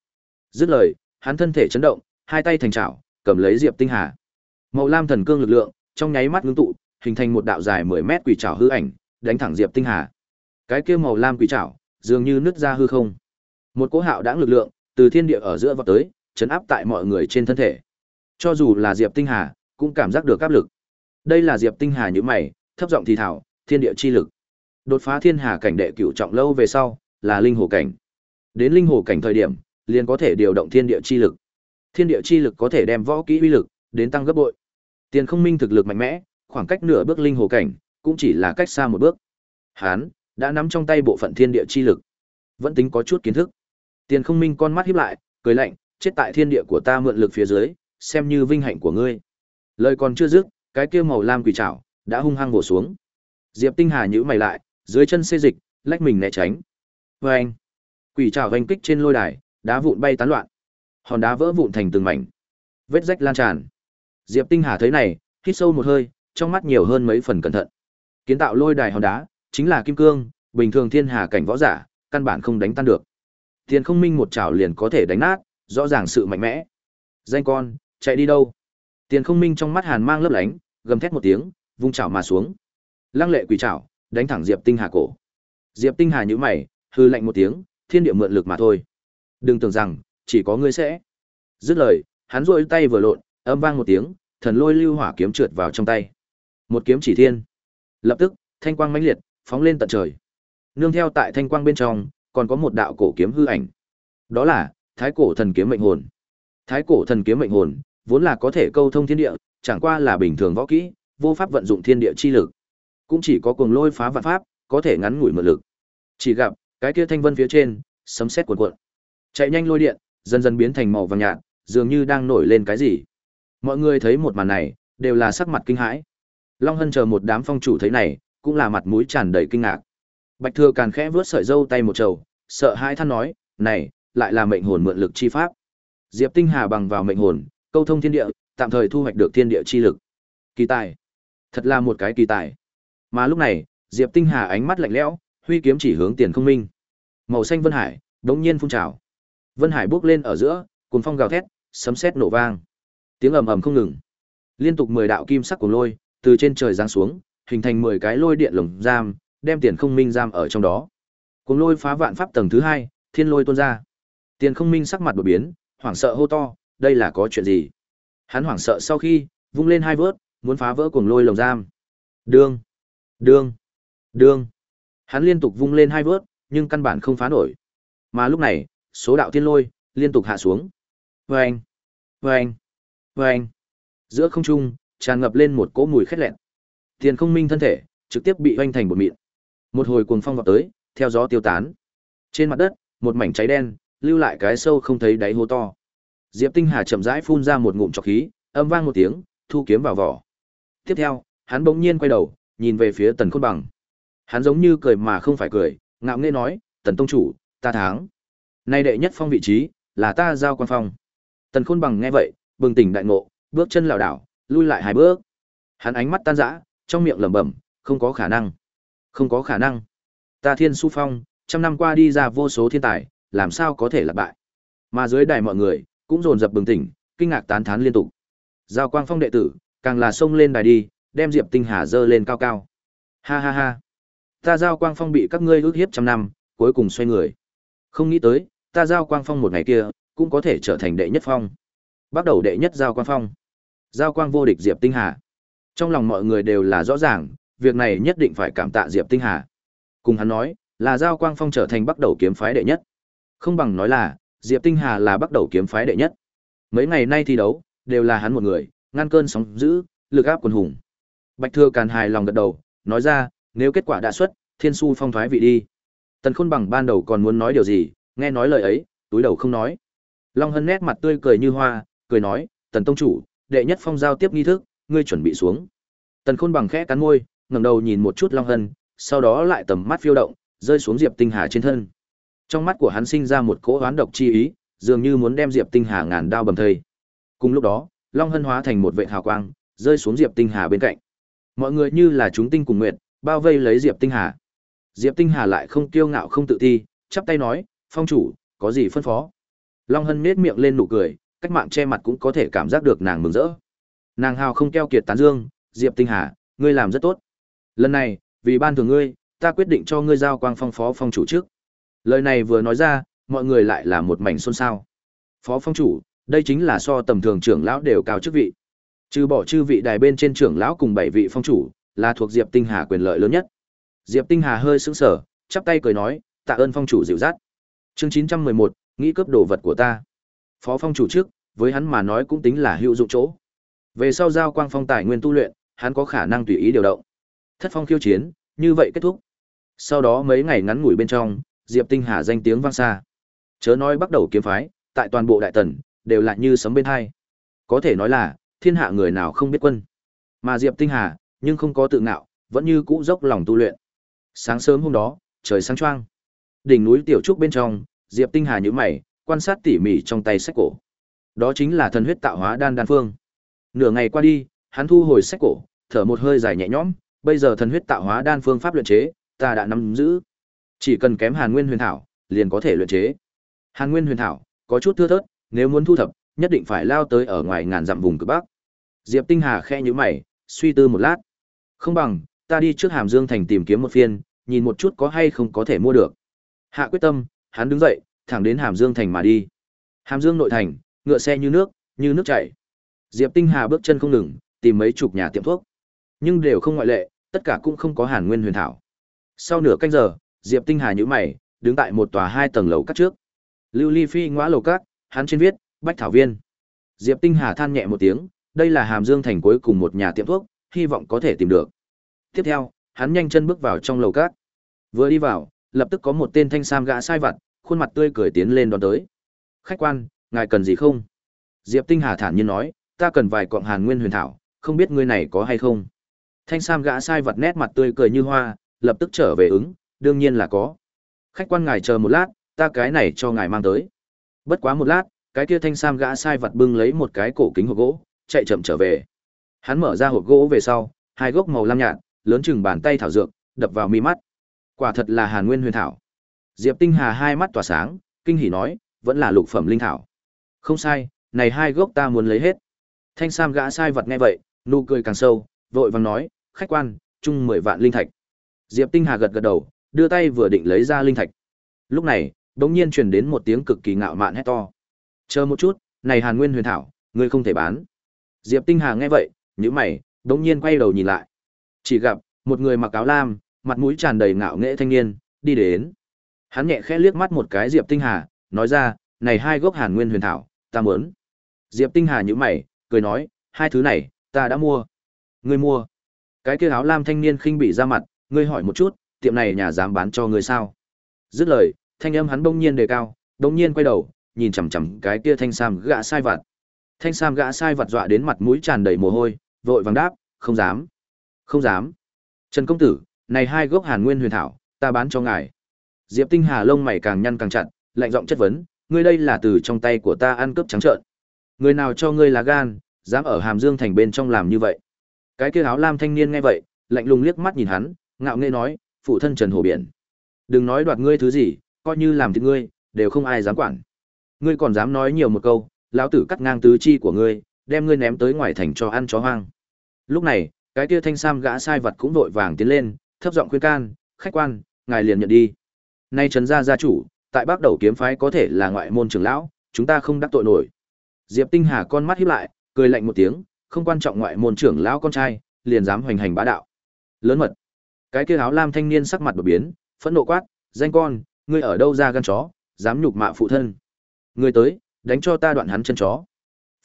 Dứt lời, hắn thân thể chấn động, hai tay thành chảo, cầm lấy Diệp Tinh Hà. Màu lam thần cương lực lượng, trong nháy mắt ngưng tụ, hình thành một đạo dài 10 mét quỷ chảo hư ảnh, đánh thẳng Diệp Tinh Hà. Cái kia màu lam quỷ chảo, dường như nứt ra hư không. Một cỗ hạo đãng lực lượng, từ thiên địa ở giữa vọt tới, chấn áp tại mọi người trên thân thể. Cho dù là Diệp Tinh Hà, cũng cảm giác được áp lực. Đây là Diệp Tinh Hà như mày, thấp giọng thì thảo, thiên địa chi lực. Đột phá thiên hà cảnh đệ cửu trọng lâu về sau, là linh hồ cảnh. Đến linh hồ cảnh thời điểm, liền có thể điều động thiên địa chi lực. Thiên địa chi lực có thể đem võ kỹ uy lực đến tăng gấp bội. Tiền Không Minh thực lực mạnh mẽ, khoảng cách nửa bước linh hồ cảnh, cũng chỉ là cách xa một bước. Hán đã nắm trong tay bộ phận thiên địa chi lực, vẫn tính có chút kiến thức. Tiền Không Minh con mắt híp lại, cười lạnh, chết tại thiên địa của ta mượn lực phía dưới, xem như vinh hạnh của ngươi. Lời còn chưa dứt, cái kia màu lam quỷ trảo đã hung hăng bổ xuống. Diệp Tinh Hà nhữ mày lại, dưới chân xê dịch, lách mình né tránh. Oeng! Quỷ trảo vành kích trên lôi đài, đá vụn bay tán loạn. Hòn đá vỡ vụn thành từng mảnh. Vết rách lan tràn. Diệp tinh hà thấy này hít sâu một hơi trong mắt nhiều hơn mấy phần cẩn thận. Kiến tạo lôi đài hòn đá chính là kim cương bình thường thiên hà cảnh võ giả căn bản không đánh tan được. Tiền không minh một chảo liền có thể đánh nát rõ ràng sự mạnh mẽ. Danh con chạy đi đâu? Tiền không minh trong mắt hàn mang lấp lánh gầm thét một tiếng vung chảo mà xuống. Lăng lệ quỷ chảo đánh thẳng diệp tinh hà cổ diệp tinh hà nhíu mày hư lạnh một tiếng thiên địa mượn lực mà thôi Đừng tưởng rằng, chỉ có ngươi sẽ. Dứt lời, hắn rôi tay vừa lộn, âm vang một tiếng, thần lôi lưu hỏa kiếm trượt vào trong tay. Một kiếm chỉ thiên. Lập tức, thanh quang mãnh liệt, phóng lên tận trời. Nương theo tại thanh quang bên trong, còn có một đạo cổ kiếm hư ảnh. Đó là Thái cổ thần kiếm mệnh hồn. Thái cổ thần kiếm mệnh hồn, vốn là có thể câu thông thiên địa, chẳng qua là bình thường võ kỹ, vô pháp vận dụng thiên địa chi lực. Cũng chỉ có cuồng lôi phá vạn pháp, có thể ngắn ngủi mượn lực. Chỉ gặp, cái kia thanh vân phía trên, sấm sét cuồn cuộn. Chạy nhanh lôi điện, dần dần biến thành màu vàng nhạt, dường như đang nổi lên cái gì. Mọi người thấy một màn này, đều là sắc mặt kinh hãi. Long Hân chờ một đám phong chủ thấy này, cũng là mặt mũi tràn đầy kinh ngạc. Bạch Thừa Càn khẽ vướt sợi dâu tay một trầu, sợ hãi than nói, "Này, lại là mệnh hồn mượn lực chi pháp." Diệp Tinh Hà bằng vào mệnh hồn, câu thông thiên địa, tạm thời thu hoạch được thiên địa chi lực. Kỳ tài, thật là một cái kỳ tài. Mà lúc này, Diệp Tinh Hà ánh mắt lạnh lẽo, huy kiếm chỉ hướng Tiền Không Minh. Màu xanh vân hải, đống nhiên phun trào. Vân hải bước lên ở giữa, cuồng phong gào thét, sấm sét nổ vang. Tiếng ầm ầm không ngừng. Liên tục 10 đạo kim sắc của lôi từ trên trời giáng xuống, hình thành 10 cái lôi điện lồng giam, đem Tiền Không Minh giam ở trong đó. Cuồng lôi phá vạn pháp tầng thứ hai, thiên lôi tuôn ra. Tiền Không Minh sắc mặt đổi biến, hoảng sợ hô to, đây là có chuyện gì? Hắn hoảng sợ sau khi, vung lên hai vớt, muốn phá vỡ cuồng lôi lồng giam. Đương, đương, đương. Hắn liên tục vung lên hai vớt, nhưng căn bản không phá nổi. Mà lúc này, số đạo thiên lôi liên tục hạ xuống. Vâng, vâng, vâng. Giữa không trung, tràn ngập lên một cỗ mùi khét lẹn. Tiền không minh thân thể, trực tiếp bị hoanh thành bột mịn. Một hồi cuồng phong vọt tới, theo gió tiêu tán. Trên mặt đất, một mảnh cháy đen, lưu lại cái sâu không thấy đáy hố to. Diệp Tinh Hà chậm rãi phun ra một ngụm trọc khí, âm vang một tiếng, thu kiếm vào vỏ. Tiếp theo, hắn bỗng nhiên quay đầu, nhìn về phía Tần Khôn Bằng. Hắn giống như cười mà không phải cười, ngạo nghễ nói, "Tần tông chủ, ta thắng. Nay đệ nhất phong vị trí, là ta giao quan phong." Tần Khôn Bằng nghe vậy, bừng tỉnh đại ngộ, bước chân lảo đảo, lui lại hai bước. Hắn ánh mắt tan rã, trong miệng lẩm bẩm, "Không có khả năng, không có khả năng. Ta Thiên Su Phong, trăm năm qua đi ra vô số thiên tài, làm sao có thể là bại?" Mà dưới đài mọi người, cũng dồn dập bừng tỉnh, kinh ngạc tán thán liên tục. Giao Quang Phong đệ tử, càng là xông lên đài đi, đem Diệp Tinh Hà dơ lên cao cao. Ha ha ha. Ta Giao Quang Phong bị các ngươi ước hiếp trăm năm, cuối cùng xoay người. Không nghĩ tới, ta Giao Quang Phong một ngày kia, cũng có thể trở thành đệ nhất phong. Bắt đầu đệ nhất Giao Quang Phong. Giao Quang vô địch Diệp Tinh Hà. Trong lòng mọi người đều là rõ ràng, việc này nhất định phải cảm tạ Diệp Tinh Hà. Cùng hắn nói, là Giao Quang Phong trở thành bắt đầu kiếm phái đệ nhất. Không bằng nói là, Diệp Tinh Hà là bắt đầu kiếm phái đệ nhất. Mấy ngày nay thi đấu, đều là hắn một người, ngăn cơn sóng dữ, lực áp quần hùng. Bạch Thừa Càn hài lòng gật đầu, nói ra, nếu kết quả đã xuất, Thiên Su phong thoái vị đi. Tần Khôn bằng ban đầu còn muốn nói điều gì, nghe nói lời ấy, túi đầu không nói. Long Hân nét mặt tươi cười như hoa, cười nói, Tần Tông Chủ, đệ nhất phong giao tiếp nghi thức, ngươi chuẩn bị xuống. Tần Khôn bằng khẽ cắn môi, ngẩng đầu nhìn một chút Long Hân, sau đó lại tầm mắt phiêu động, rơi xuống Diệp Tinh Hà trên thân. Trong mắt của hắn sinh ra một cỗ oán độc chi ý, dường như muốn đem Diệp Tinh Hà ngàn đao bầm thây. Cùng lúc đó, Long Hân hóa thành một vệt hào quang, rơi xuống Diệp Tinh Hà bên cạnh. Mọi người như là chúng tinh cùng nguyện, bao vây lấy Diệp Tinh Hà. Diệp Tinh Hà lại không kiêu ngạo không tự ti, chắp tay nói, "Phong chủ, có gì phân phó?" Long Hân nết miệng lên nụ cười, cách mạng che mặt cũng có thể cảm giác được nàng mừng rỡ. Nàng hào không keo kiệt tán dương, "Diệp Tinh Hà, ngươi làm rất tốt. Lần này, vì ban thường ngươi, ta quyết định cho ngươi giao quang phong phó phong chủ trước." Lời này vừa nói ra, mọi người lại là một mảnh xôn xao. Phó phong chủ, đây chính là so tầm thường trưởng lão đều cao chức vị. Trừ bỏ chư vị đài bên trên trưởng lão cùng bảy vị phong chủ, là thuộc Diệp Tinh Hà quyền lợi lớn nhất. Diệp Tinh Hà hơi sững sờ, chắp tay cười nói, tạ ơn phong chủ dịu dắt. Chương 911, nghĩ cướp đồ vật của ta. Phó phong chủ trước, với hắn mà nói cũng tính là hữu dụng chỗ. Về sau giao quang phong tài nguyên tu luyện, hắn có khả năng tùy ý điều động. Thất phong khiêu chiến, như vậy kết thúc. Sau đó mấy ngày ngắn ngủi bên trong, Diệp Tinh Hà danh tiếng vang xa. Chớ nói bắt đầu kiếm phái, tại toàn bộ đại tần, đều là như sấm bên hai. Có thể nói là, thiên hạ người nào không biết quân. Mà Diệp Tinh Hà, nhưng không có tự ngạo, vẫn như cũ dốc lòng tu luyện. Sáng sớm hôm đó, trời sáng choang. Đỉnh núi tiểu trúc bên trong, Diệp Tinh Hà nhíu mày, quan sát tỉ mỉ trong tay sách cổ. Đó chính là thần huyết tạo hóa đan đan phương. Nửa ngày qua đi, hắn thu hồi sách cổ, thở một hơi dài nhẹ nhõm, bây giờ thần huyết tạo hóa đan phương pháp luyện chế, ta đã nắm giữ. Chỉ cần kém Hàn Nguyên Huyền Thảo, liền có thể luyện chế. Hàn Nguyên Huyền Thảo có chút thưa thớt, nếu muốn thu thập, nhất định phải lao tới ở ngoài ngàn dặm vùng cực bắc. Diệp Tinh Hà khẽ nhíu mày, suy tư một lát. Không bằng, ta đi trước Hàm Dương thành tìm kiếm một phiên, nhìn một chút có hay không có thể mua được. Hạ quyết tâm, hắn đứng dậy, thẳng đến Hàm Dương thành mà đi. Hàm Dương nội thành, ngựa xe như nước, như nước chảy. Diệp Tinh Hà bước chân không ngừng, tìm mấy chục nhà tiệm thuốc, nhưng đều không ngoại lệ, tất cả cũng không có Hàn Nguyên Huyền Thảo. Sau nửa canh giờ, Diệp Tinh Hà nhíu mày, đứng tại một tòa hai tầng lầu cắt trước. Lưu Ly Phi ngõ lầu cắt, hắn trên viết, Bách Thảo Viên. Diệp Tinh Hà than nhẹ một tiếng, đây là Hàm Dương thành cuối cùng một nhà tiệm thuốc, hy vọng có thể tìm được. Tiếp theo, hắn nhanh chân bước vào trong lầu cát. Vừa đi vào, lập tức có một tên thanh sam gã sai vặt, khuôn mặt tươi cười tiến lên đón tới. Khách quan, ngài cần gì không diệp tinh hà thản nhiên nói ta cần vài cọng hàn nguyên huyền thảo không biết ngươi này có hay không thanh sam gã sai vật nét mặt tươi cười như hoa lập tức trở về ứng đương nhiên là có khách quan ngài chờ một lát ta cái này cho ngài mang tới bất quá một lát cái kia thanh sam gã sai vật bưng lấy một cái cổ kính hộp gỗ chạy chậm trở về. Hắn mở ra hộp gỗ về sau, hai gốc màu lam nhạt, lớn chừng bàn tay thảo dược, đập vào mi mắt. Quả thật là hàn nguyên huyền thảo. Diệp tinh hà hai mắt tỏa sáng, kinh hỉ nói, vẫn là lục phẩm linh thảo. Không sai, này hai gốc ta muốn lấy hết. Thanh sam gã sai vật nghe vậy, nụ cười càng sâu, vội vàng nói, khách quan, chung mười vạn linh thạch. Diệp tinh hà gật gật đầu, đưa tay vừa định lấy ra linh thạch. Lúc này bỗng nhiên truyền đến một tiếng cực kỳ ngạo mạn hét to. Chờ một chút, này hàn nguyên huyền thảo, ngươi không thể bán diệp tinh hà nghe vậy, nhíu mày, đống nhiên quay đầu nhìn lại. Chỉ gặp, một người mặc áo lam, mặt mũi tràn đầy ngạo nghễ thanh niên, đi đến. Hắn nhẹ khẽ liếc mắt một cái diệp tinh hà, nói ra, này hai gốc hàn nguyên huyền thảo, ta muốn. Diệp tinh hà nhíu mày, cười nói, hai thứ này, ta đã mua. Ngươi mua? Cái kia áo lam thanh niên khinh bị ra mặt, ngươi hỏi một chút, tiệm này nhà dám bán cho ngươi sao? Dứt lời, thanh âm hắn bỗng nhiên đề cao bỗng nhiên quay đầu, nhìn chằm chằm cái kia thanh sam gã sai vặt thanh sam gã sai vặt dọa đến mặt mũi tràn đầy mồ hôi, vội vàng đáp, không dám không dám. Trần công tử, này hai gốc hàn nguyên huyền thảo, ta bán cho ngài. Diệp tinh hà lông mày càng nhăn càng chặt, lạnh giọng chất vấn, ngươi đây là từ trong tay của ta ăn cướp trắng trợn. Người nào cho ngươi là gan, dám ở hàm dương thành bên trong làm như vậy? Cái kia áo lam thanh niên nghe vậy, lạnh lùng liếc mắt nhìn hắn, ngạo nghễ nói, phụ thân trần hồ biển, đừng nói đoạt ngươi thứ gì, coi như làm thịt ngươi, đều không ai dám quản. Ngươi còn dám nói nhiều một câu lão tử cắt ngang tứ chi của ngươi, đem ngươi ném tới ngoài thành cho ăn chó hoang. Lúc này, cái kia thanh sam gã sai vật cũng vội vàng tiến lên, thấp giọng khuyên can, khách quan, ngài liền nhận đi. Nay trần gia gia chủ, tại bắc đầu kiếm phái có thể là ngoại môn trưởng lão, chúng ta không đắc tội nổi. Diệp tinh hà con mắt híp lại, cười lạnh một tiếng, không quan trọng ngoại môn trưởng lão con trai, liền dám hoành hành bá đạo. Lớn mật. Cái kia áo lam thanh niên sắc mặt đột biến, phẫn nộ quát, danh con, ngươi ở đâu ra gan chó, dám nhục mạ phụ thân? Ngươi tới đánh cho ta đoạn hắn chân chó.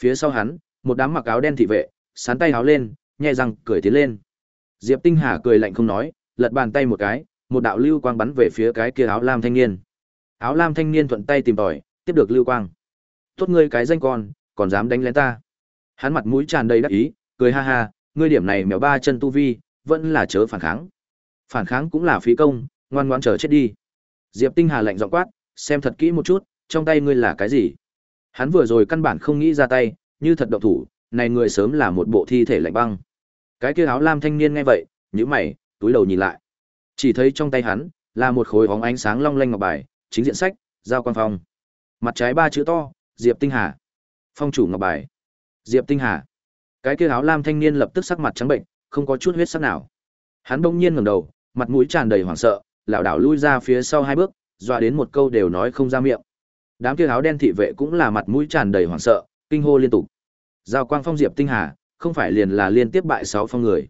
Phía sau hắn, một đám mặc áo đen thị vệ, sán tay áo lên, nhẹ răng cười tiến lên. Diệp tinh hà cười lạnh không nói, lật bàn tay một cái, một đạo lưu quang bắn về phía cái kia áo lam thanh niên. Áo lam thanh niên thuận tay tìm tòi, tiếp được lưu quang. Tốt ngươi cái danh con, còn dám đánh lén ta? Hắn mặt mũi tràn đầy đắc ý, cười ha ha, ngươi điểm này mèo ba chân tu vi, vẫn là chớ phản kháng. Phản kháng cũng là phí công, ngoan ngoan chờ chết đi. Diệp tinh hà lạnh giọng quát, xem thật kỹ một chút, trong tay ngươi là cái gì? Hắn vừa rồi căn bản không nghĩ ra tay, như thật động thủ, này người sớm là một bộ thi thể lạnh băng. Cái kia áo lam thanh niên nghe vậy, nhíu mày, túi đầu nhìn lại. Chỉ thấy trong tay hắn, là một khối óng ánh sáng long lanh ngọc bài, chính diện sách, giao quan phong. Mặt trái ba chữ to, diệp tinh hà. Phong chủ ngọc bài. Diệp tinh hà. Cái kia áo lam thanh niên lập tức sắc mặt trắng bệnh, không có chút huyết sắc nào. Hắn bỗng nhiên ngẩng đầu, mặt mũi tràn đầy hoảng sợ, lảo đảo lui ra phía sau hai bước, dọa đến một câu đều nói không ra miệng đám kia áo đen thị vệ cũng là mặt mũi tràn đầy hoảng sợ, kinh hô liên tục. Giao quang phong diệp tinh hà, không phải liền là liên tiếp bại sáu phong người.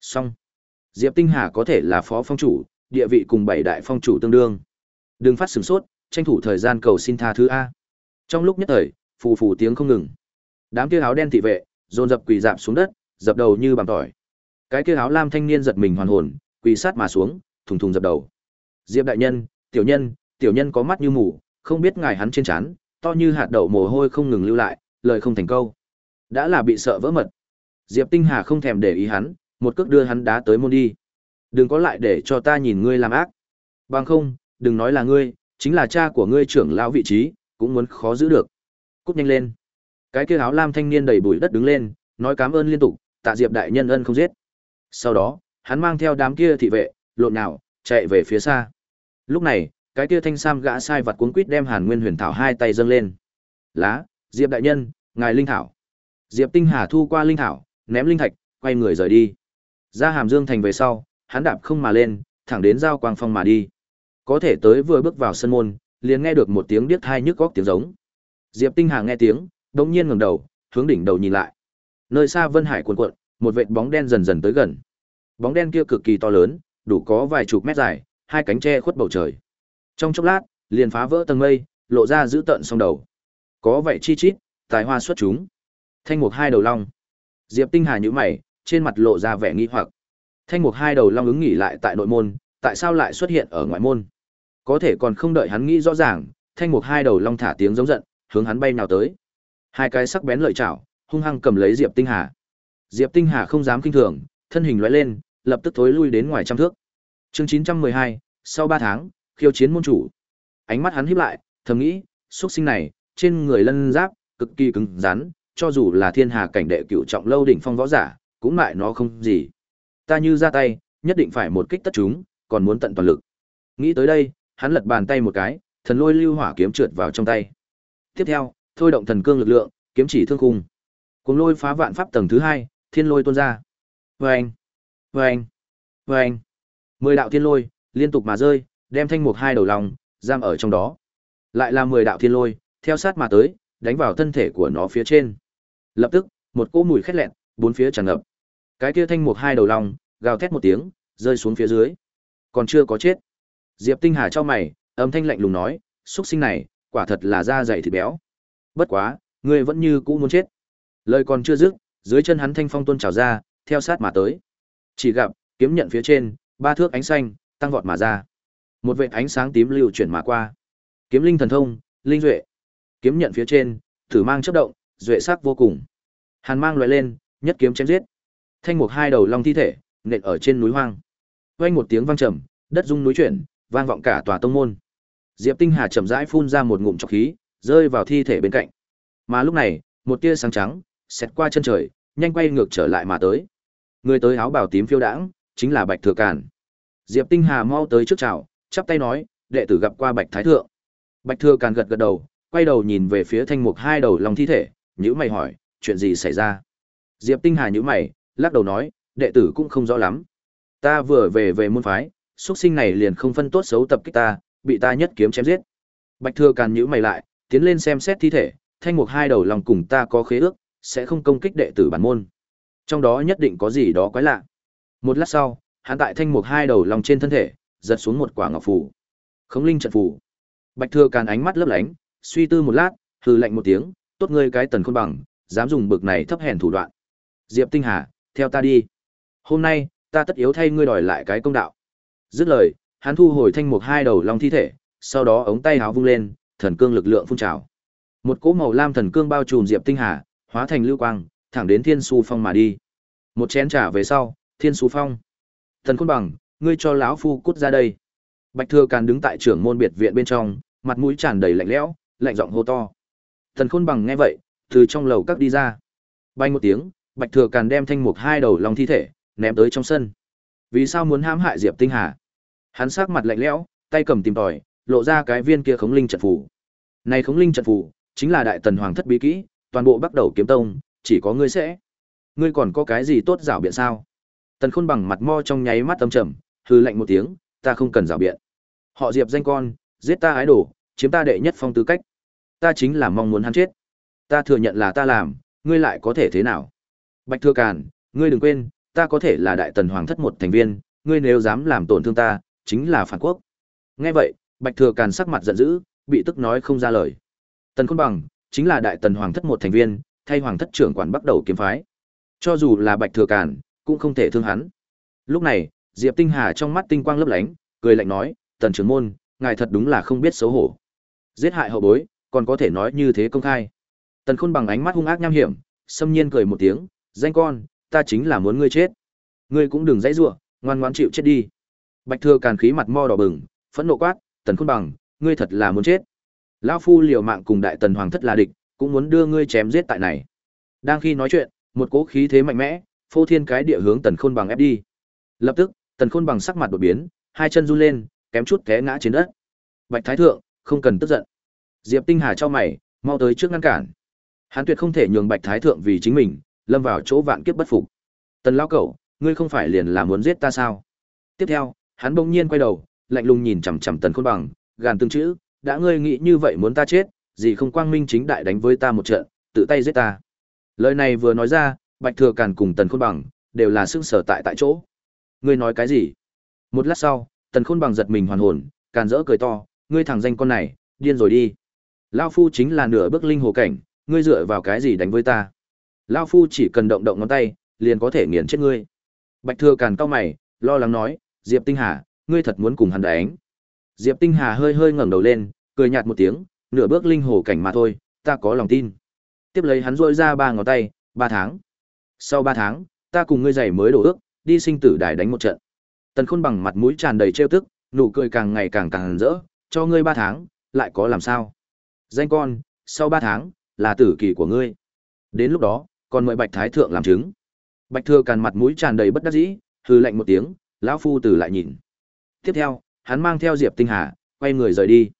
Song diệp tinh hà có thể là phó phong chủ, địa vị cùng bảy đại phong chủ tương đương. Đừng phát sửng sốt, tranh thủ thời gian cầu xin tha thứ a. Trong lúc nhất thời, phù phù tiếng không ngừng. Đám kia áo đen thị vệ, dồn dập quỳ dạp xuống đất, dập đầu như bằng tỏi. Cái kia áo lam thanh niên giật mình hoàn hồn, quỳ sát mà xuống, thùng thùng dập đầu. Diệp đại nhân, tiểu nhân tiểu nhân có mắt như mù không biết ngài hắn trên trán, to như hạt đậu mồ hôi không ngừng lưu lại, lời không thành câu. Đã là bị sợ vỡ mật. Diệp tinh hà không thèm để ý hắn, một cước đưa hắn đá tới môn đi. Đừng có lại để cho ta nhìn ngươi làm ác. Bằng không, đừng nói là ngươi, chính là cha của ngươi trưởng lão vị trí, cũng muốn khó giữ được. Cút nhanh lên. Cái kia áo lam thanh niên đầy bụi đất đứng lên, nói cảm ơn liên tục, tạ diệp đại nhân ân không giết. Sau đó, hắn mang theo đám kia thị vệ, lộn nào chạy về phía xa. Lúc này cái kia thanh sam gã sai vặt cuốn quýt đem hàn nguyên huyền thảo hai tay dâng lên. Lá, diệp đại nhân, ngài linh thảo. Diệp tinh hà thu qua linh thảo, ném linh thạch, quay người rời đi. Ra hàm dương thành về sau, hắn đạp không mà lên, thẳng đến giao quang phong mà đi. Có thể tới vừa bước vào sân môn, liền nghe được một tiếng điếc thai nhức góc tiếng giống. Diệp tinh hà nghe tiếng, đống nhiên ngẩng đầu, hướng đỉnh đầu nhìn lại. Nơi xa vân hải cuồn cuộn, một vệt bóng đen dần dần tới gần. Bóng đen kia cực kỳ to lớn, đủ có vài chục mét dài, hai cánh tre khuất bầu trời trong chốc lát liền phá vỡ tầng mây lộ ra giữ tận song đầu có vậy chi chít tài hoa xuất chúng thanh mục hai đầu long diệp tinh hà nhíu mày trên mặt lộ ra vẻ nghi hoặc thanh mục hai đầu long ứng nghỉ lại tại nội môn tại sao lại xuất hiện ở ngoại môn có thể còn không đợi hắn nghĩ rõ ràng thanh mục hai đầu long thả tiếng giống giận hướng hắn bay nào tới. Hai cái sắc bén lợi chảo, hung hăng cầm lấy Diệp Tinh Hà. Diệp Tinh Hà không dám kinh thường, thân hình lóe lên, lập tức thối lui đến ngoài trăm thước. Chương 912, sau 3 tháng, khiêu chiến môn chủ. Ánh mắt hắn híp lại, thầm nghĩ, xuất sinh này, trên người lân giáp, cực kỳ cứng rắn, cho dù là thiên hà cảnh đệ cửu trọng lâu đỉnh phong võ giả, cũng lại nó không gì. Ta như ra tay, nhất định phải một kích tất chúng, còn muốn tận toàn lực. Nghĩ tới đây, hắn lật bàn tay một cái, thần lôi lưu hỏa kiếm trượt vào trong tay. Tiếp theo, thôi động thần cương lực lượng, kiếm chỉ thương khung. Cùng lôi phá vạn pháp tầng thứ hai, thiên lôi tuôn ra. Vâng, vâng, vâng. Mười đạo thiên lôi liên tục mà rơi, đem thanh mục hai đầu lòng giam ở trong đó. Lại là mười đạo thiên lôi, theo sát mà tới, đánh vào thân thể của nó phía trên. Lập tức, một cỗ mùi khét lẹn, bốn phía tràn ngập. Cái kia thanh mục hai đầu lòng, gào thét một tiếng, rơi xuống phía dưới. Còn chưa có chết. Diệp Tinh Hà cho mày, âm thanh lạnh lùng nói, xuất sinh này, quả thật là da dày thịt béo. Bất quá, ngươi vẫn như cũ muốn chết. Lời còn chưa dứt, dưới chân hắn thanh phong tuôn trào ra, theo sát mà tới. Chỉ gặp, kiếm nhận phía trên, ba thước ánh xanh, tăng vọt mà ra. Một vệt ánh sáng tím lưu chuyển mà qua. Kiếm linh thần thông, linh duệ. Kiếm nhận phía trên, thử mang chớp động, duệ sắc vô cùng. Hàn mang loại lên, nhất kiếm chém giết. Thanh mục hai đầu long thi thể, nện ở trên núi hoang. Vang một tiếng vang trầm, đất rung núi chuyển, vang vọng cả tòa tông môn. Diệp Tinh Hà chậm rãi phun ra một ngụm trọc khí, rơi vào thi thể bên cạnh. Mà lúc này, một tia sáng trắng xẹt qua chân trời, nhanh quay ngược trở lại mà tới. Người tới áo bào tím phiêu đãng, chính là Bạch Thừa Càn. Diệp Tinh Hà mau tới trước chào, chắp tay nói, đệ tử gặp qua Bạch Thái thượng. Bạch Thừa Càn gật gật đầu, quay đầu nhìn về phía thanh mục hai đầu lòng thi thể, nhữ mày hỏi, chuyện gì xảy ra? Diệp Tinh Hà nhữ mày, lắc đầu nói, đệ tử cũng không rõ lắm. Ta vừa về về môn phái, xuất sinh này liền không phân tốt xấu tập kích ta, bị ta nhất kiếm chém giết. Bạch Thừa Càn nhữ mày lại, tiến lên xem xét thi thể, thanh mục hai đầu lòng cùng ta có khế ước, sẽ không công kích đệ tử bản môn. Trong đó nhất định có gì đó quái lạ. Một lát sau, hắn tại thanh mục hai đầu lòng trên thân thể, giật xuống một quả ngọc phù. Khống linh trận phù. Bạch Thừa Càn ánh mắt lấp lánh, suy tư một lát, hừ lạnh một tiếng, tốt ngươi cái tần khôn bằng, dám dùng bực này thấp hèn thủ đoạn. Diệp Tinh Hà, theo ta đi. Hôm nay, ta tất yếu thay ngươi đòi lại cái công đạo. Dứt lời, hắn thu hồi thanh mục hai đầu long thi thể, sau đó ống tay áo vung lên, thần cương lực lượng phun trào. Một cỗ màu lam thần cương bao trùm Diệp Tinh Hà, hóa thành lưu quang, thẳng đến Thiên Su Phong mà đi. Một chén trà về sau, Thiên Su Phong. Thần Khôn Bằng, ngươi cho lão phu cút ra đây. Bạch Thừa Càn đứng tại trưởng môn biệt viện bên trong, mặt mũi tràn đầy lạnh lẽo, lạnh giọng hô to. Thần Khôn Bằng nghe vậy, từ trong lầu các đi ra. Bay một tiếng, Bạch Thừa Càn đem thanh mục hai đầu long thi thể ném tới trong sân. Vì sao muốn hãm hại Diệp Tinh Hà? Hắn sắc mặt lạnh lẽo, tay cầm tìm tòi, lộ ra cái viên kia khống linh trận phù. Này khống linh trận phù, chính là đại tần hoàng thất bí kỹ, toàn bộ bắt đầu kiếm tông, chỉ có ngươi sẽ. Ngươi còn có cái gì tốt rảo biện sao? Tần Khôn bằng mặt mo trong nháy mắt âm trầm, Hư lạnh một tiếng, ta không cần rảo biện. Họ Diệp danh con, giết ta ái đồ, chiếm ta đệ nhất phong tư cách. Ta chính là mong muốn hắn chết. Ta thừa nhận là ta làm, ngươi lại có thể thế nào? Bạch Thừa Càn, ngươi đừng quên, ta có thể là đại tần hoàng thất một thành viên, ngươi nếu dám làm tổn thương ta, chính là phản quốc. Nghe vậy, Bạch Thừa Càn sắc mặt giận dữ, bị tức nói không ra lời. Tần Khôn Bằng chính là đại tần hoàng thất một thành viên, thay hoàng thất trưởng quản bắt đầu kiếm phái. Cho dù là Bạch Thừa Càn, cũng không thể thương hắn. Lúc này, Diệp Tinh Hà trong mắt tinh quang lấp lánh, cười lạnh nói, "Tần trưởng môn, ngài thật đúng là không biết xấu hổ. Giết hại hậu bối, còn có thể nói như thế công khai." Tần Khôn bằng ánh mắt hung ác nham hiểm, xâm nhiên cười một tiếng, "Danh con, ta chính là muốn ngươi chết. Ngươi cũng đừng dãy rủa, ngoan ngoãn chịu chết đi." Bạch Thừa Càn khí mặt mo đỏ bừng, phẫn nộ quát, "Tần Khôn bằng, ngươi thật là muốn chết." Lão phu liều mạng cùng đại tần hoàng thất là địch, cũng muốn đưa ngươi chém giết tại này. Đang khi nói chuyện, một cỗ khí thế mạnh mẽ, phô thiên cái địa hướng tần khôn bằng ép đi. Lập tức, tần khôn bằng sắc mặt đột biến, hai chân run lên, kém chút té ngã trên đất. Bạch Thái thượng, không cần tức giận. Diệp Tinh Hà cho mày, mau tới trước ngăn cản. Hắn tuyệt không thể nhường Bạch Thái thượng vì chính mình, lâm vào chỗ vạn kiếp bất phục. Tần lão cẩu, ngươi không phải liền là muốn giết ta sao? Tiếp theo, hắn bỗng nhiên quay đầu, lạnh lùng nhìn chằm chằm Tần Khôn Bằng, gàn từng chữ, đã ngươi nghĩ như vậy muốn ta chết, gì không quang minh chính đại đánh với ta một trận, tự tay giết ta. Lời này vừa nói ra, Bạch Thừa Càn cùng Tần Khôn Bằng đều là xương sờ tại tại chỗ. Ngươi nói cái gì? Một lát sau, Tần Khôn Bằng giật mình hoàn hồn, càn rỡ cười to, ngươi thằng danh con này, điên rồi đi. Lão phu chính là nửa bước linh hồ cảnh, ngươi dựa vào cái gì đánh với ta? Lão phu chỉ cần động động ngón tay, liền có thể nghiền chết ngươi. Bạch Thừa Càn cau mày, lo lắng nói, Diệp Tinh Hà, ngươi thật muốn cùng hắn đánh? Diệp Tinh Hà hơi hơi ngẩng đầu lên, cười nhạt một tiếng, nửa bước linh hồ cảnh mà thôi, ta có lòng tin. Tiếp lấy hắn dội ra ba ngón tay, ba tháng. Sau ba tháng, ta cùng ngươi giày mới đổ ước, đi sinh tử đài đánh một trận. Tần Khôn bằng mặt mũi tràn đầy trêu tức, nụ cười càng ngày càng càng rỡ, cho ngươi ba tháng, lại có làm sao? Danh con, sau ba tháng, là tử kỳ của ngươi. Đến lúc đó, còn mời Bạch Thái Thượng làm chứng. Bạch Thừa càn mặt mũi tràn đầy bất đắc dĩ, hừ lạnh một tiếng, lão phu tử lại nhìn. Tiếp theo, hắn mang theo Diệp Tinh Hà, quay người rời đi.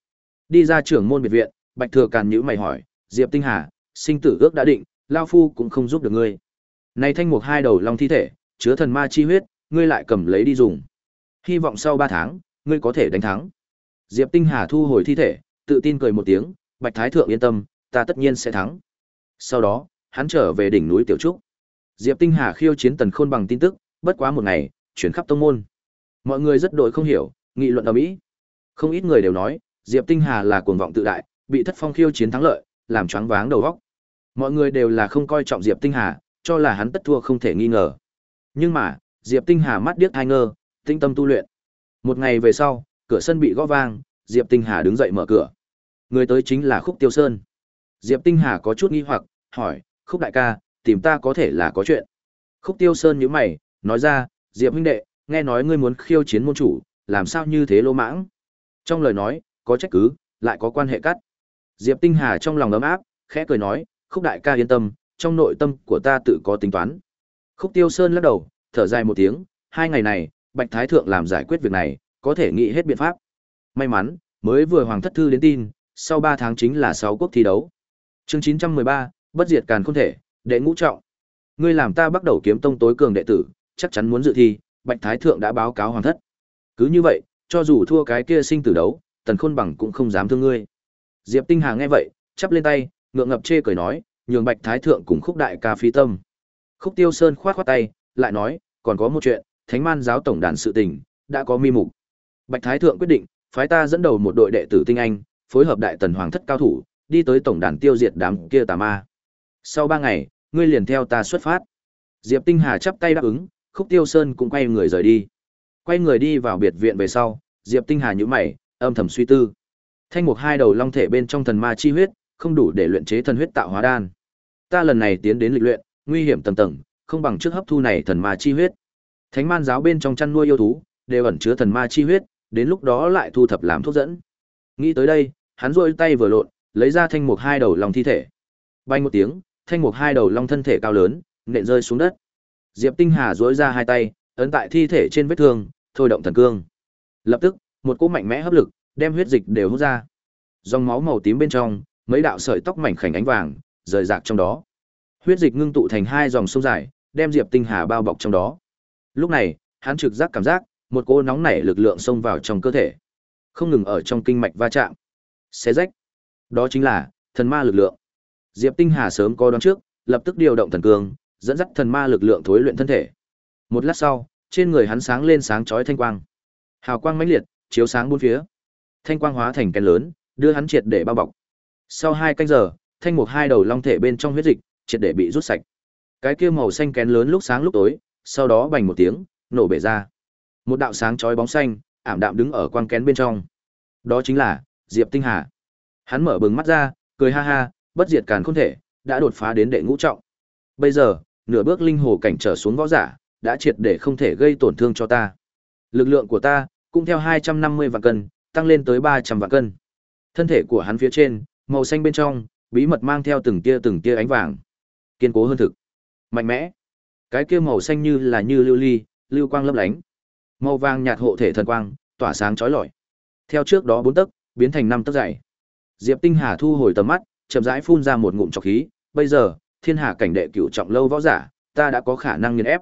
Đi ra trưởng môn biệt viện, Bạch Thừa càn nhíu mày hỏi, Diệp Tinh Hà, sinh tử ước đã định, lão phu cũng không giúp được ngươi. Này thanh mục hai đầu long thi thể, chứa thần ma chi huyết, ngươi lại cầm lấy đi dùng. Hy vọng sau ba tháng, ngươi có thể đánh thắng. Diệp Tinh Hà thu hồi thi thể, tự tin cười một tiếng, Bạch Thái Thượng yên tâm, ta tất nhiên sẽ thắng. Sau đó, hắn trở về đỉnh núi Tiểu Trúc. Diệp Tinh Hà khiêu chiến Tần Khôn bằng tin tức, bất quá một ngày, chuyển khắp tông môn. Mọi người rất đội không hiểu, nghị luận ở mỹ. Không ít người đều nói, Diệp Tinh Hà là cuồng vọng tự đại, bị Thất Phong khiêu chiến thắng lợi, làm choáng váng đầu óc. Mọi người đều là không coi trọng Diệp Tinh Hà, cho là hắn tất thua không thể nghi ngờ. Nhưng mà, Diệp Tinh Hà mắt điếc hai ngơ, tinh tâm tu luyện. Một ngày về sau, cửa sân bị gõ vang, Diệp Tinh Hà đứng dậy mở cửa. Người tới chính là Khúc Tiêu Sơn. Diệp Tinh Hà có chút nghi hoặc, hỏi, Khúc đại ca, tìm ta có thể là có chuyện. Khúc Tiêu Sơn nhíu mày, nói ra, Diệp huynh đệ, nghe nói ngươi muốn khiêu chiến môn chủ, làm sao như thế lô mãng. Trong lời nói, có trách cứ, lại có quan hệ cắt. Diệp Tinh Hà trong lòng ấm áp, khẽ cười nói, Khúc đại ca yên tâm, trong nội tâm của ta tự có tính toán. Khúc Tiêu Sơn lắc đầu, thở dài một tiếng, hai ngày này, Bạch Thái Thượng làm giải quyết việc này, có thể nghĩ hết biện pháp. May mắn, mới vừa Hoàng Thất Thư đến tin, sau 3 tháng chính là 6 quốc thi đấu. Chương 913, bất diệt càn không thể, đệ ngũ trọng. Ngươi làm ta bắt đầu kiếm tông tối cường đệ tử, chắc chắn muốn dự thi, Bạch Thái Thượng đã báo cáo Hoàng Thất. Cứ như vậy, cho dù thua cái kia sinh tử đấu, Tần Khôn Bằng cũng không dám thương ngươi. Diệp Tinh Hà nghe vậy, chắp lên tay, ngượng ngập chê cười nói, nhường Bạch Thái Thượng cùng Khúc Đại ca phí tâm. Khúc Tiêu Sơn khoát khoát tay, lại nói, còn có một chuyện, Thánh Man giáo tổng đàn sự tình, đã có mi mục. Bạch Thái Thượng quyết định, phái ta dẫn đầu một đội đệ tử tinh anh, phối hợp đại tần hoàng thất cao thủ, đi tới tổng đàn tiêu diệt đám kia tà ma. Sau ba ngày, ngươi liền theo ta xuất phát. Diệp Tinh Hà chắp tay đáp ứng, Khúc Tiêu Sơn cũng quay người rời đi. Quay người đi vào biệt viện về sau, Diệp Tinh Hà nhíu mày, âm thầm suy tư. Thanh mục hai đầu long thể bên trong thần ma chi huyết, không đủ để luyện chế thần huyết tạo hóa đan. Ta lần này tiến đến lịch luyện, nguy hiểm tầng tầng, không bằng trước hấp thu này thần ma chi huyết. Thánh man giáo bên trong chăn nuôi yêu thú, đều ẩn chứa thần ma chi huyết, đến lúc đó lại thu thập làm thuốc dẫn. Nghĩ tới đây, hắn rôi tay vừa lộn, lấy ra thanh mục hai đầu long thi thể. Bay một tiếng, thanh mục hai đầu long thân thể cao lớn, nện rơi xuống đất. Diệp Tinh Hà duỗi ra hai tay, ấn tại thi thể trên vết thương, thôi động thần cương. Lập tức, một cỗ mạnh mẽ hấp lực, đem huyết dịch đều hút ra. Dòng máu màu tím bên trong, mấy đạo sợi tóc mảnh khảnh ánh vàng, rời rạc trong đó. Huyết dịch ngưng tụ thành hai dòng sông dài, đem Diệp Tinh Hà bao bọc trong đó. Lúc này, hắn trực giác cảm giác, một cỗ nóng nảy lực lượng xông vào trong cơ thể, không ngừng ở trong kinh mạch va chạm, xé rách. Đó chính là thần ma lực lượng. Diệp Tinh Hà sớm có đoán trước, lập tức điều động thần cương, dẫn dắt thần ma lực lượng thối luyện thân thể. Một lát sau, trên người hắn sáng lên sáng chói thanh quang. Hào quang mãnh liệt, chiếu sáng bốn phía. Thanh quang hóa thành kén lớn, đưa hắn triệt để bao bọc. Sau hai canh giờ, thanh mục hai đầu long thể bên trong huyết dịch triệt để bị rút sạch. Cái kia màu xanh kén lớn lúc sáng lúc tối, sau đó bành một tiếng, nổ bể ra. Một đạo sáng chói bóng xanh, ảm đạm đứng ở quang kén bên trong. Đó chính là Diệp Tinh Hà. Hắn mở bừng mắt ra, cười ha ha, bất diệt càn khôn thể, đã đột phá đến đệ ngũ trọng. Bây giờ, nửa bước linh hồ cảnh trở xuống võ giả, đã triệt để không thể gây tổn thương cho ta. Lực lượng của ta cũng theo 250 vạn cân, tăng lên tới 300 vạn cân. Thân thể của hắn phía trên, màu xanh bên trong, bí mật mang theo từng tia từng tia ánh vàng. Kiên cố hơn thực, mạnh mẽ. Cái kia màu xanh như là như lưu ly, lưu quang lấp lánh. Màu vàng nhạt hộ thể thần quang, tỏa sáng chói lọi. Theo trước đó bốn tấc, biến thành năm tấc dày. Diệp Tinh Hà thu hồi tầm mắt, chậm rãi phun ra một ngụm trọc khí, bây giờ, thiên hà cảnh đệ cửu trọng lâu võ giả, ta đã có khả năng nghiền ép.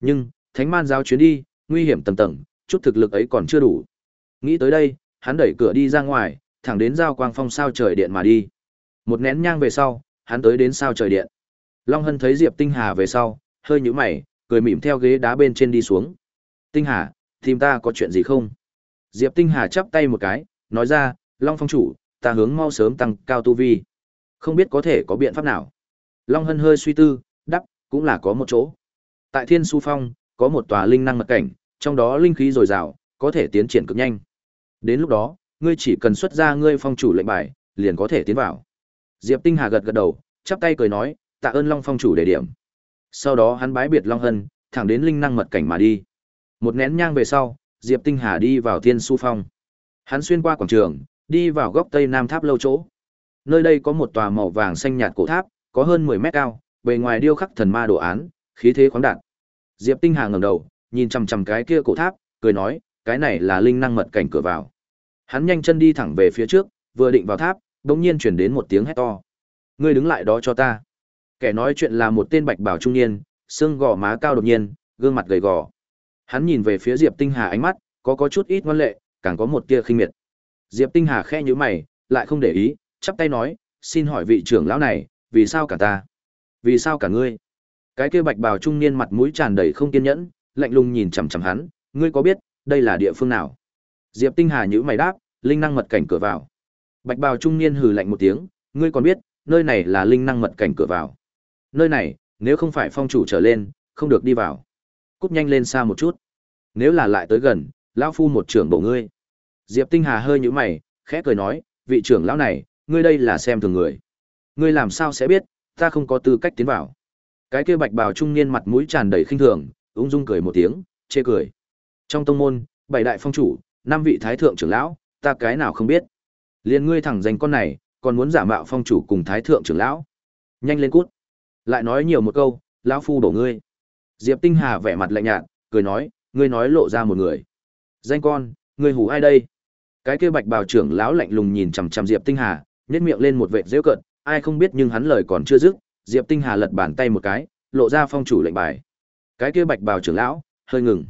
Nhưng, thánh man giáo chuyến đi, nguy hiểm tầng tầng, chút thực lực ấy còn chưa đủ. Nghĩ tới đây, hắn đẩy cửa đi ra ngoài, thẳng đến giao quang phong sao trời điện mà đi. Một nén nhang về sau, hắn tới đến sao trời điện. Long Hân thấy Diệp Tinh Hà về sau, hơi nhíu mày, cười mỉm theo ghế đá bên trên đi xuống. Tinh Hà, tìm ta có chuyện gì không? Diệp Tinh Hà chắp tay một cái, nói ra, Long Phong chủ, ta hướng mau sớm tăng cao tu vi. Không biết có thể có biện pháp nào. Long Hân hơi suy tư, đắp, cũng là có một chỗ. Tại Thiên Su Phong, có một tòa linh năng mật cảnh, trong đó linh khí dồi dào, có thể tiến triển cực nhanh. Đến lúc đó, ngươi chỉ cần xuất ra ngươi phong chủ lệnh bài, liền có thể tiến vào. Diệp Tinh Hà gật gật đầu, chắp tay cười nói, tạ ơn Long Phong chủ đề điểm. Sau đó hắn bái biệt Long Hân, thẳng đến linh năng mật cảnh mà đi. Một nén nhang về sau, Diệp Tinh Hà đi vào Thiên Su Phong. Hắn xuyên qua quảng trường, đi vào góc tây nam tháp lâu chỗ. Nơi đây có một tòa màu vàng xanh nhạt cổ tháp, có hơn 10 mét cao, bề ngoài điêu khắc thần ma đồ án, khí thế khoáng đạt. Diệp Tinh Hà ngẩng đầu, nhìn chằm chằm cái kia cổ tháp, cười nói, cái này là linh năng mật cảnh cửa vào. Hắn nhanh chân đi thẳng về phía trước, vừa định vào tháp, đột nhiên truyền đến một tiếng hét to. Ngươi đứng lại đó cho ta. Kẻ nói chuyện là một tên bạch bảo trung niên, xương gò má cao đột nhiên, gương mặt gầy gò. Hắn nhìn về phía Diệp Tinh Hà ánh mắt, có có chút ít ngoan lệ, càng có một tia khinh miệt. Diệp Tinh Hà khẽ nhíu mày, lại không để ý, chắp tay nói, xin hỏi vị trưởng lão này, vì sao cả ta? Vì sao cả ngươi? Cái kia bạch bào trung niên mặt mũi tràn đầy không kiên nhẫn, lạnh lùng nhìn chằm chằm hắn, ngươi có biết, đây là địa phương nào? Diệp Tinh Hà nhíu mày đáp, linh năng mật cảnh cửa vào. Bạch bào trung niên hừ lạnh một tiếng, ngươi còn biết, nơi này là linh năng mật cảnh cửa vào. Nơi này, nếu không phải phong chủ trở lên, không được đi vào. Cút nhanh lên xa một chút. Nếu là lại tới gần, lão phu một trưởng bộ ngươi. Diệp Tinh Hà hơi nhíu mày, khẽ cười nói, vị trưởng lão này, ngươi đây là xem thường người. Ngươi làm sao sẽ biết, ta không có tư cách tiến vào. Cái kia bạch bào trung niên mặt mũi tràn đầy khinh thường, ung dung cười một tiếng, chê cười. Trong tông môn, bảy đại phong chủ, năm vị thái thượng trưởng lão, ta cái nào không biết. Liên ngươi thẳng danh con này, còn muốn giả mạo phong chủ cùng thái thượng trưởng lão. Nhanh lên cút. Lại nói nhiều một câu, lão phu đổ ngươi. Diệp Tinh Hà vẻ mặt lạnh nhạt, cười nói, ngươi nói lộ ra một người. Danh con, ngươi hù ai đây? Cái kia bạch bào trưởng lão lạnh lùng nhìn chằm chằm Diệp Tinh Hà, nhếch miệng lên một vệt rêu cợt, ai không biết nhưng hắn lời còn chưa dứt, Diệp Tinh Hà lật bàn tay một cái, lộ ra phong chủ lệnh bài. Cái kia bạch bào trưởng lão hơi ngừng.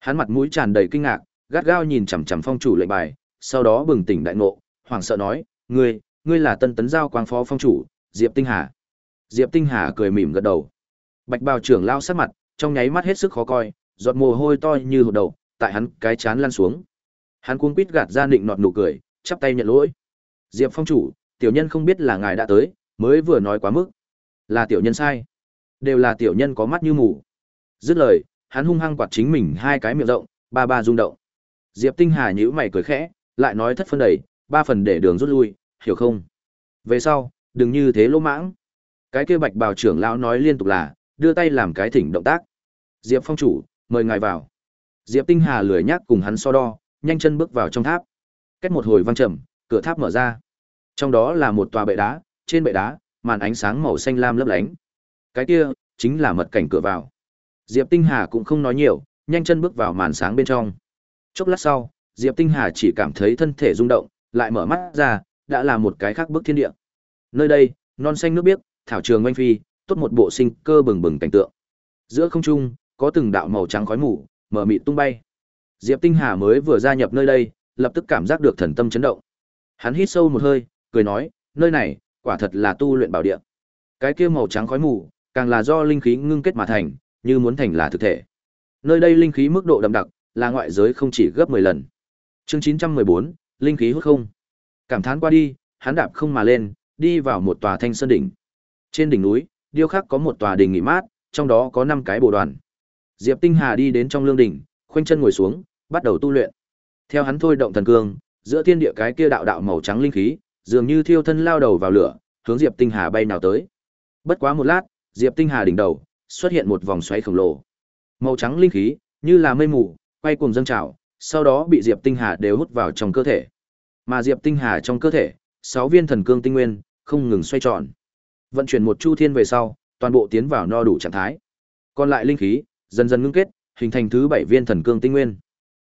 Hắn mặt mũi tràn đầy kinh ngạc, gắt gao nhìn chằm chằm phong chủ lệnh bài, sau đó bừng tỉnh đại ngộ, hoảng sợ nói, "Ngươi, ngươi là Tân Tấn giao quang phó phong chủ, Diệp Tinh Hà." Diệp Tinh Hà cười mỉm gật đầu. Bạch bào trưởng lao sát mặt, trong nháy mắt hết sức khó coi, giọt mồ hôi to như hột đầu, tại hắn cái chán lăn xuống. Hắn cuống quýt gạt ra định nọt nụ cười, chắp tay nhận lỗi. Diệp phong chủ, tiểu nhân không biết là ngài đã tới, mới vừa nói quá mức. Là tiểu nhân sai. Đều là tiểu nhân có mắt như mù. Dứt lời, hắn hung hăng quạt chính mình hai cái miệng rộng, ba ba rung động. Diệp Tinh Hà nhíu mày cười khẽ, lại nói thất phân đầy, ba phần để đường rút lui, hiểu không? Về sau, đừng như thế lỗ mãng. Cái kia bạch bào trưởng lão nói liên tục là, đưa tay làm cái thỉnh động tác. Diệp phong chủ, mời ngài vào. Diệp Tinh Hà lười nhác cùng hắn so đo, nhanh chân bước vào trong tháp. Cách một hồi vang trầm, cửa tháp mở ra. Trong đó là một tòa bệ đá, trên bệ đá, màn ánh sáng màu xanh lam lấp lánh. Cái kia chính là mật cảnh cửa vào. Diệp Tinh Hà cũng không nói nhiều, nhanh chân bước vào màn sáng bên trong. Chốc lát sau, Diệp Tinh Hà chỉ cảm thấy thân thể rung động, lại mở mắt ra, đã là một cái khác bước thiên địa. Nơi đây, non xanh nước biếc, thảo trường oanh phi, tốt một bộ sinh cơ bừng bừng cảnh tượng. Giữa không trung, có từng đạo màu trắng khói mù, mờ mịt tung bay. Diệp Tinh Hà mới vừa gia nhập nơi đây, lập tức cảm giác được thần tâm chấn động. Hắn hít sâu một hơi, cười nói, nơi này, quả thật là tu luyện bảo địa. Cái kia màu trắng khói mù, càng là do linh khí ngưng kết mà thành, như muốn thành là thực thể. Nơi đây linh khí mức độ đậm đặc, là ngoại giới không chỉ gấp 10 lần. Chương 914, linh khí hút không. Cảm thán qua đi, hắn đạp không mà lên, đi vào một tòa thanh sơn đỉnh. Trên đỉnh núi, điêu khắc có một tòa đình nghỉ mát, trong đó có năm cái bồ đoàn. Diệp Tinh Hà đi đến trong lương đỉnh, khoanh chân ngồi xuống, bắt đầu tu luyện. Theo hắn thôi động thần cương, giữa thiên địa cái kia đạo đạo màu trắng linh khí, dường như thiêu thân lao đầu vào lửa, hướng Diệp Tinh Hà bay nào tới. Bất quá một lát, Diệp Tinh Hà đỉnh đầu xuất hiện một vòng xoáy khổng lồ. Màu trắng linh khí, như là mây mù, quay cuồng dâng trào, sau đó bị Diệp Tinh Hà đều hút vào trong cơ thể. Mà Diệp Tinh Hà trong cơ thể, sáu viên thần cương tinh nguyên không ngừng xoay tròn. Vận chuyển một chu thiên về sau, toàn bộ tiến vào no đủ trạng thái. Còn lại linh khí dần dần ngưng kết, hình thành thứ bảy viên thần cương tinh nguyên.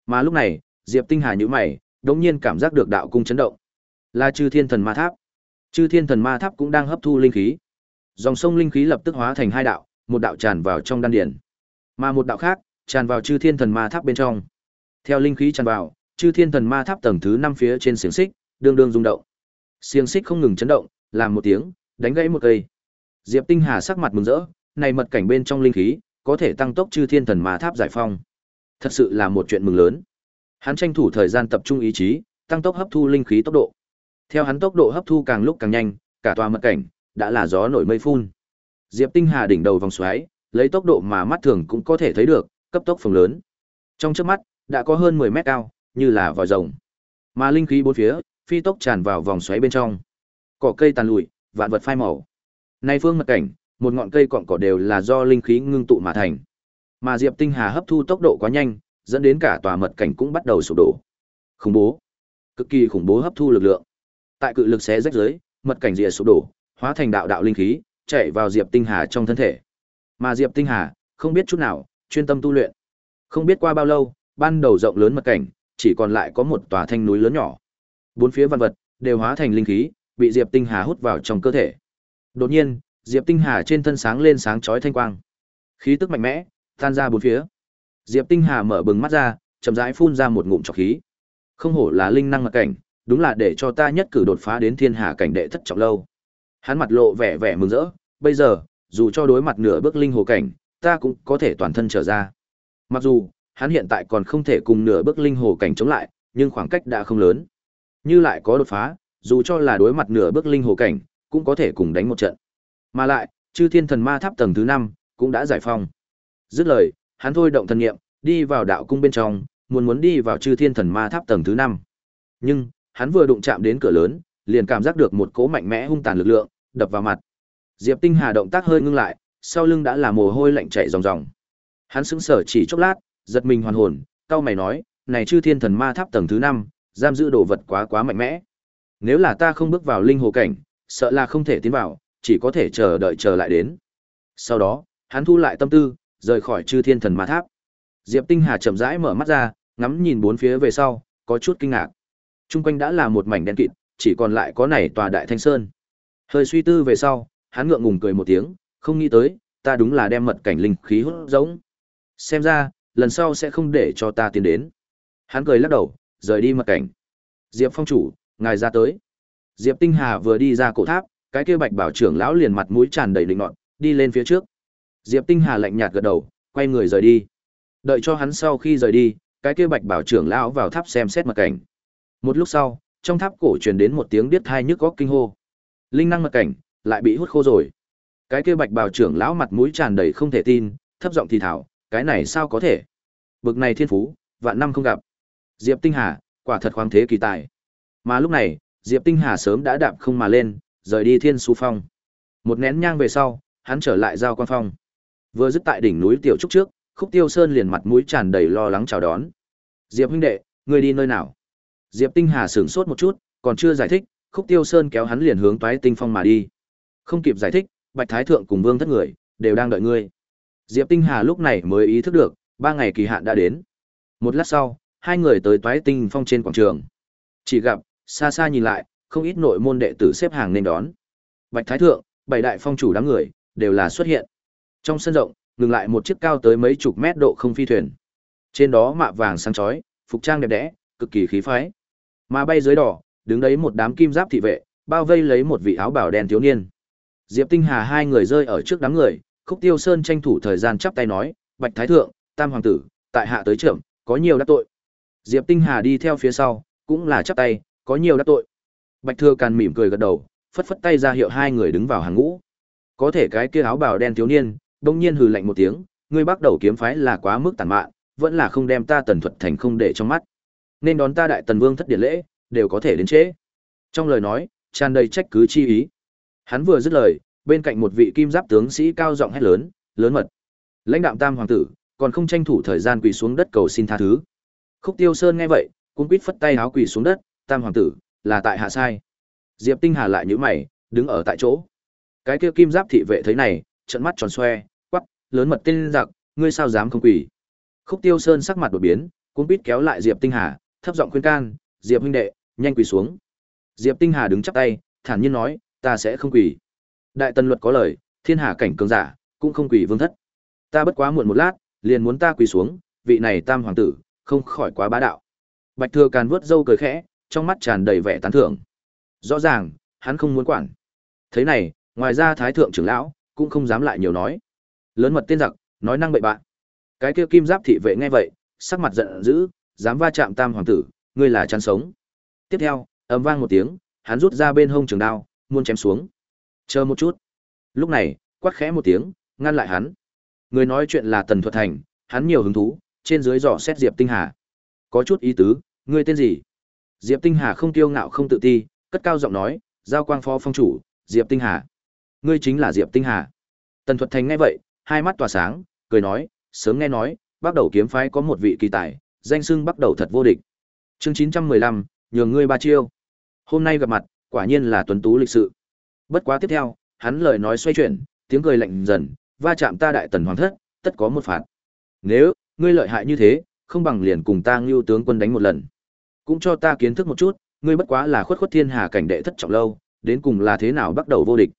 Mà lúc này, Diệp Tinh Hà nhíu mày, đột nhiên cảm giác được đạo cung chấn động. Là Chư Thiên Thần Ma Tháp. Chư Thiên Thần Ma Tháp cũng đang hấp thu linh khí. Dòng sông linh khí lập tức hóa thành hai đạo, một đạo tràn vào trong đan điền, mà một đạo khác tràn vào Chư Thiên Thần Ma Tháp bên trong. Theo linh khí tràn vào, Chư Thiên Thần Ma Tháp tầng thứ năm phía trên xiềng xích, đương đương rung động. Xiềng xích không ngừng chấn động, làm một tiếng, đánh gãy một cây. Diệp Tinh Hà sắc mặt mừng rỡ, này mật cảnh bên trong linh khí, có thể tăng tốc Chư Thiên Thần Ma Tháp giải phong. Thật sự là một chuyện mừng lớn. Hắn tranh thủ thời gian tập trung ý chí, tăng tốc hấp thu linh khí tốc độ. Theo hắn tốc độ hấp thu càng lúc càng nhanh, cả tòa mật cảnh đã là gió nổi mây phun. Diệp Tinh Hà đỉnh đầu vòng xoáy, lấy tốc độ mà mắt thường cũng có thể thấy được, cấp tốc phồng lớn. Trong chớp mắt, đã có hơn 10 mét cao, như là vòi rồng. Mà linh khí bốn phía, phi tốc tràn vào vòng xoáy bên trong. Cỏ cây tàn lụi, vạn vật phai màu. Nay phương mật cảnh, một ngọn cây cọn cỏ đều là do linh khí ngưng tụ mà thành. Mà Diệp Tinh Hà hấp thu tốc độ quá nhanh, dẫn đến cả tòa mật cảnh cũng bắt đầu sụp đổ. Khủng bố, cực kỳ khủng bố hấp thu lực lượng. Tại cự lực xé rách dưới, mật cảnh rìa sụp đổ, hóa thành đạo đạo linh khí, chạy vào Diệp Tinh Hà trong thân thể. Mà Diệp Tinh Hà không biết chút nào, chuyên tâm tu luyện. Không biết qua bao lâu, ban đầu rộng lớn mật cảnh, chỉ còn lại có một tòa thanh núi lớn nhỏ. Bốn phía văn vật đều hóa thành linh khí, bị Diệp Tinh Hà hút vào trong cơ thể. Đột nhiên, Diệp Tinh Hà trên thân sáng lên sáng chói thanh quang. Khí tức mạnh mẽ, tan ra bốn phía. Diệp Tinh Hà mở bừng mắt ra, chậm rãi phun ra một ngụm trọc khí. Không hổ là linh năng mật cảnh, đúng là để cho ta nhất cử đột phá đến thiên hà cảnh đệ thất trọng lâu. Hắn mặt lộ vẻ vẻ mừng rỡ, bây giờ, dù cho đối mặt nửa bước linh hồ cảnh, ta cũng có thể toàn thân trở ra. Mặc dù, hắn hiện tại còn không thể cùng nửa bước linh hồ cảnh chống lại, nhưng khoảng cách đã không lớn. Như lại có đột phá, dù cho là đối mặt nửa bước linh hồ cảnh, cũng có thể cùng đánh một trận. Mà lại, chư thiên thần ma tháp tầng thứ 5 cũng đã giải phong. Dứt lời, hắn thôi động thần niệm, đi vào đạo cung bên trong, muốn muốn đi vào chư thiên thần ma tháp tầng thứ 5. Nhưng, hắn vừa đụng chạm đến cửa lớn, liền cảm giác được một cỗ mạnh mẽ hung tàn lực lượng đập vào mặt. Diệp Tinh Hà động tác hơi ngưng lại, sau lưng đã là mồ hôi lạnh chảy ròng ròng. Hắn sững sờ chỉ chốc lát, giật mình hoàn hồn, cao mày nói, này chư thiên thần ma tháp tầng thứ 5, giam giữ đồ vật quá quá mạnh mẽ. Nếu là ta không bước vào linh hồ cảnh, sợ là không thể tiến vào, chỉ có thể chờ đợi chờ lại đến. Sau đó, hắn thu lại tâm tư, rời khỏi chư thiên thần ma tháp. Diệp Tinh Hà chậm rãi mở mắt ra, ngắm nhìn bốn phía về sau, có chút kinh ngạc. Trung quanh đã là một mảnh đen kịt, chỉ còn lại có này tòa đại thanh sơn. Hơi suy tư về sau, hắn ngượng ngùng cười một tiếng, không nghĩ tới, ta đúng là đem mật cảnh linh khí hút giống. Xem ra, lần sau sẽ không để cho ta tiến đến. Hắn cười lắc đầu, rời đi mật cảnh. Diệp phong chủ, ngài ra tới. Diệp Tinh Hà vừa đi ra cổ tháp, cái kia bạch bảo trưởng lão liền mặt mũi tràn đầy lịnh nọt, đi lên phía trước. Diệp Tinh Hà lạnh nhạt gật đầu, quay người rời đi. Đợi cho hắn sau khi rời đi, cái kia bạch bảo trưởng lão vào tháp xem xét mật cảnh. Một lúc sau, trong tháp cổ truyền đến một tiếng điếc thai nhức góc kinh hô. Linh năng mật cảnh lại bị hút khô rồi. Cái kia bạch bảo trưởng lão mặt mũi tràn đầy không thể tin, thấp giọng thì thào, cái này sao có thể? Bực này thiên phú, vạn năm không gặp. Diệp Tinh Hà, quả thật khoáng thế kỳ tài. Mà lúc này, Diệp Tinh Hà sớm đã đạp không mà lên, rời đi Thiên Su Phong. Một nén nhang về sau, hắn trở lại giao quan phong. Vừa dứt tại đỉnh núi Tiểu Trúc trước, Khúc Tiêu Sơn liền mặt mũi tràn đầy lo lắng chào đón. "Diệp huynh đệ, ngươi đi nơi nào?" Diệp Tinh Hà sửng sốt một chút, còn chưa giải thích, Khúc Tiêu Sơn kéo hắn liền hướng Toái Tinh Phong mà đi. Không kịp giải thích, Bạch Thái thượng cùng Vương thất người đều đang đợi ngươi. Diệp Tinh Hà lúc này mới ý thức được, ba ngày kỳ hạn đã đến. Một lát sau, hai người tới Toái Tinh Phong trên quảng trường. Chỉ gặp, xa xa nhìn lại, không ít nội môn đệ tử xếp hàng nên đón. Bạch Thái thượng, bảy đại phong chủ đám người đều là xuất hiện. Trong sân rộng, ngừng lại một chiếc cao tới mấy chục mét độ không phi thuyền. Trên đó mạ vàng sáng chói, phục trang đẹp đẽ, cực kỳ khí phái. Mà bay dưới đỏ, đứng đấy một đám kim giáp thị vệ, bao vây lấy một vị áo bào đen thiếu niên. Diệp Tinh Hà hai người rơi ở trước đám người, Khúc Tiêu Sơn tranh thủ thời gian chắp tay nói, "Bạch Thái thượng, Tam hoàng tử, tại hạ tới trưởng, có nhiều đắc tội." Diệp Tinh Hà đi theo phía sau, cũng là chắp tay, có nhiều đắc tội. Bạch Thừa Càn mỉm cười gật đầu, phất phất tay ra hiệu hai người đứng vào hàng ngũ. Có thể cái kia áo bào đen thiếu niên, đông nhiên hừ lạnh một tiếng, ngươi bắt đầu kiếm phái là quá mức tàn mạn, vẫn là không đem ta tần thuật thành không để trong mắt. Nên đón ta đại tần vương thất điện lễ, đều có thể đến trễ. Trong lời nói, tràn đầy trách cứ chi ý. Hắn vừa dứt lời, bên cạnh một vị kim giáp tướng sĩ cao giọng hét lớn, lớn mật. Lãnh đạo tam hoàng tử, còn không tranh thủ thời gian quỳ xuống đất cầu xin tha thứ. Khúc Tiêu Sơn nghe vậy, cũng quýt phất tay áo quỳ xuống đất, tam hoàng tử, là tại hạ sai. Diệp Tinh Hà lại nhíu mày, đứng ở tại chỗ. Cái kia kim giáp thị vệ thấy này, trợn mắt tròn xoe, quắp lớn mật tên giặc, ngươi sao dám không quỳ? Khúc Tiêu Sơn sắc mặt đột biến, cũng biết kéo lại Diệp Tinh Hà, thấp giọng khuyên can, "Diệp huynh đệ, nhanh quỳ xuống." Diệp Tinh Hà đứng chắp tay, thản nhiên nói, "Ta sẽ không quỳ." Đại tần luật có lời, thiên hạ cảnh cường giả, cũng không quỳ vương thất. Ta bất quá muộn một lát, liền muốn ta quỳ xuống, vị này tam hoàng tử, không khỏi quá bá đạo. Bạch Thừa Càn vuốt râu cười khẽ, trong mắt tràn đầy vẻ tán thưởng. Rõ ràng, hắn không muốn quản. Thế này, ngoài ra thái thượng trưởng lão cũng không dám lại nhiều nói. Lớn mật tiên giặc, nói năng bậy bạ, Cái kia kim giáp thị vệ nghe vậy, sắc mặt giận dữ, dám va chạm tam hoàng tử, ngươi là chăn sống. Tiếp theo, ầm vang một tiếng, hắn rút ra bên hông trường đao, muốn chém xuống. Chờ một chút. Lúc này, quát khẽ một tiếng, ngăn lại hắn. Người nói chuyện là Tần Thuật Thành, hắn nhiều hứng thú, trên dưới dò xét Diệp Tinh Hà. Có chút ý tứ, ngươi tên gì? Diệp Tinh Hà không kiêu ngạo không tự ti, cất cao giọng nói, giao quang phó phong chủ, Diệp Tinh Hà. Ngươi chính là Diệp Tinh Hà. Tần Thuật Thành nghe vậy, hai mắt tỏa sáng, cười nói, sớm nghe nói, bắt đầu kiếm phái có một vị kỳ tài, danh xưng bắt đầu thật vô địch. Chương 915, nhường ngươi ba chiêu. Hôm nay gặp mặt, quả nhiên là tuấn tú lịch sự. Bất quá tiếp theo, hắn lời nói xoay chuyển, tiếng cười lạnh dần, va chạm ta đại tần hoàng thất, tất có một phạt. Nếu ngươi lợi hại như thế, không bằng liền cùng ta Ngưu tướng quân đánh một lần. Cũng cho ta kiến thức một chút, ngươi bất quá là khuất khuất thiên hà cảnh đệ thất trọng lâu, đến cùng là thế nào bắt đầu vô địch.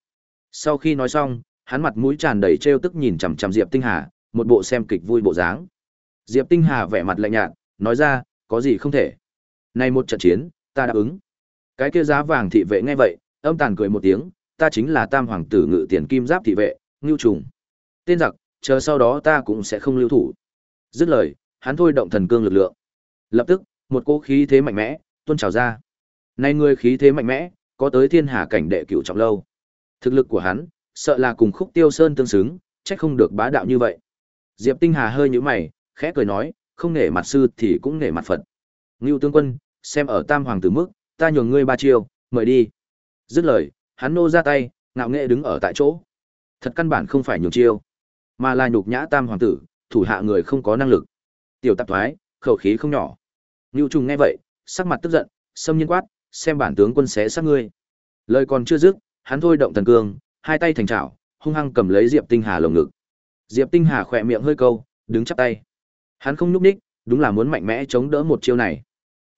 Sau khi nói xong, hắn mặt mũi tràn đầy trêu tức nhìn chằm chằm Diệp Tinh Hà, một bộ xem kịch vui bộ dáng. Diệp Tinh Hà vẻ mặt lạnh nhạt, nói ra, có gì không thể. nay một trận chiến, ta đáp ứng. Cái kia giá vàng thị vệ nghe vậy, âm tàn cười một tiếng, ta chính là tam hoàng tử ngự tiền kim giáp thị vệ, ngưu trùng. Tên giặc, chờ sau đó ta cũng sẽ không lưu thủ. Dứt lời, hắn thôi động thần cương lực lượng. Lập tức, một cỗ khí thế mạnh mẽ tuôn trào ra. nay người khí thế mạnh mẽ, có tới thiên hà cảnh đệ cửu trọng lâu. Thực lực của hắn, sợ là cùng Khúc Tiêu Sơn tương xứng, trách không được bá đạo như vậy. Diệp Tinh Hà hơi nhũ mày, khẽ cười nói, không nể mặt sư thì cũng nể mặt Phật. Ngưu tướng quân, xem ở Tam hoàng tử mức, ta nhường ngươi ba chiêu, mời đi. Dứt lời, hắn nô ra tay, ngạo nghệ đứng ở tại chỗ. Thật căn bản không phải nhường chiêu, mà là nhục nhã Tam hoàng tử, thủ hạ người không có năng lực. Tiểu tạp thoái, khẩu khí không nhỏ. Nưu Trùng nghe vậy, sắc mặt tức giận, xâm nhiên quát, xem bản tướng quân xé xác ngươi. Lời còn chưa dứt, hắn thôi động thần cương, hai tay thành chảo, hung hăng cầm lấy Diệp Tinh Hà lồng ngực. Diệp Tinh Hà khỏe miệng hơi câu, đứng chắp tay. Hắn không nhúc nhích, đúng là muốn mạnh mẽ chống đỡ một chiêu này.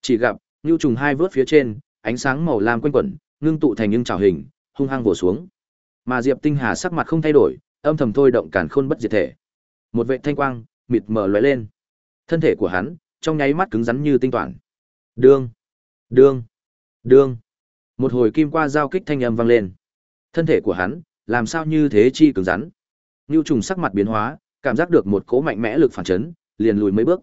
Chỉ gặp, Nưu trùng hai vớt phía trên, ánh sáng màu lam quanh quẩn, ngưng tụ thành những trảo hình, hung hăng vồ xuống. Mà Diệp Tinh Hà sắc mặt không thay đổi, âm thầm thôi động càn khôn bất diệt thể. Một vệt thanh quang mịt mờ lóe lên. Thân thể của hắn trong nháy mắt cứng rắn như tinh toàn. Đương, đương, đương. Một hồi kim qua giao kích thanh âm vang lên. Thân thể của hắn làm sao như thế chi cứng rắn? Nưu trùng sắc mặt biến hóa, cảm giác được một cỗ mạnh mẽ lực phản chấn, liền lùi mấy bước.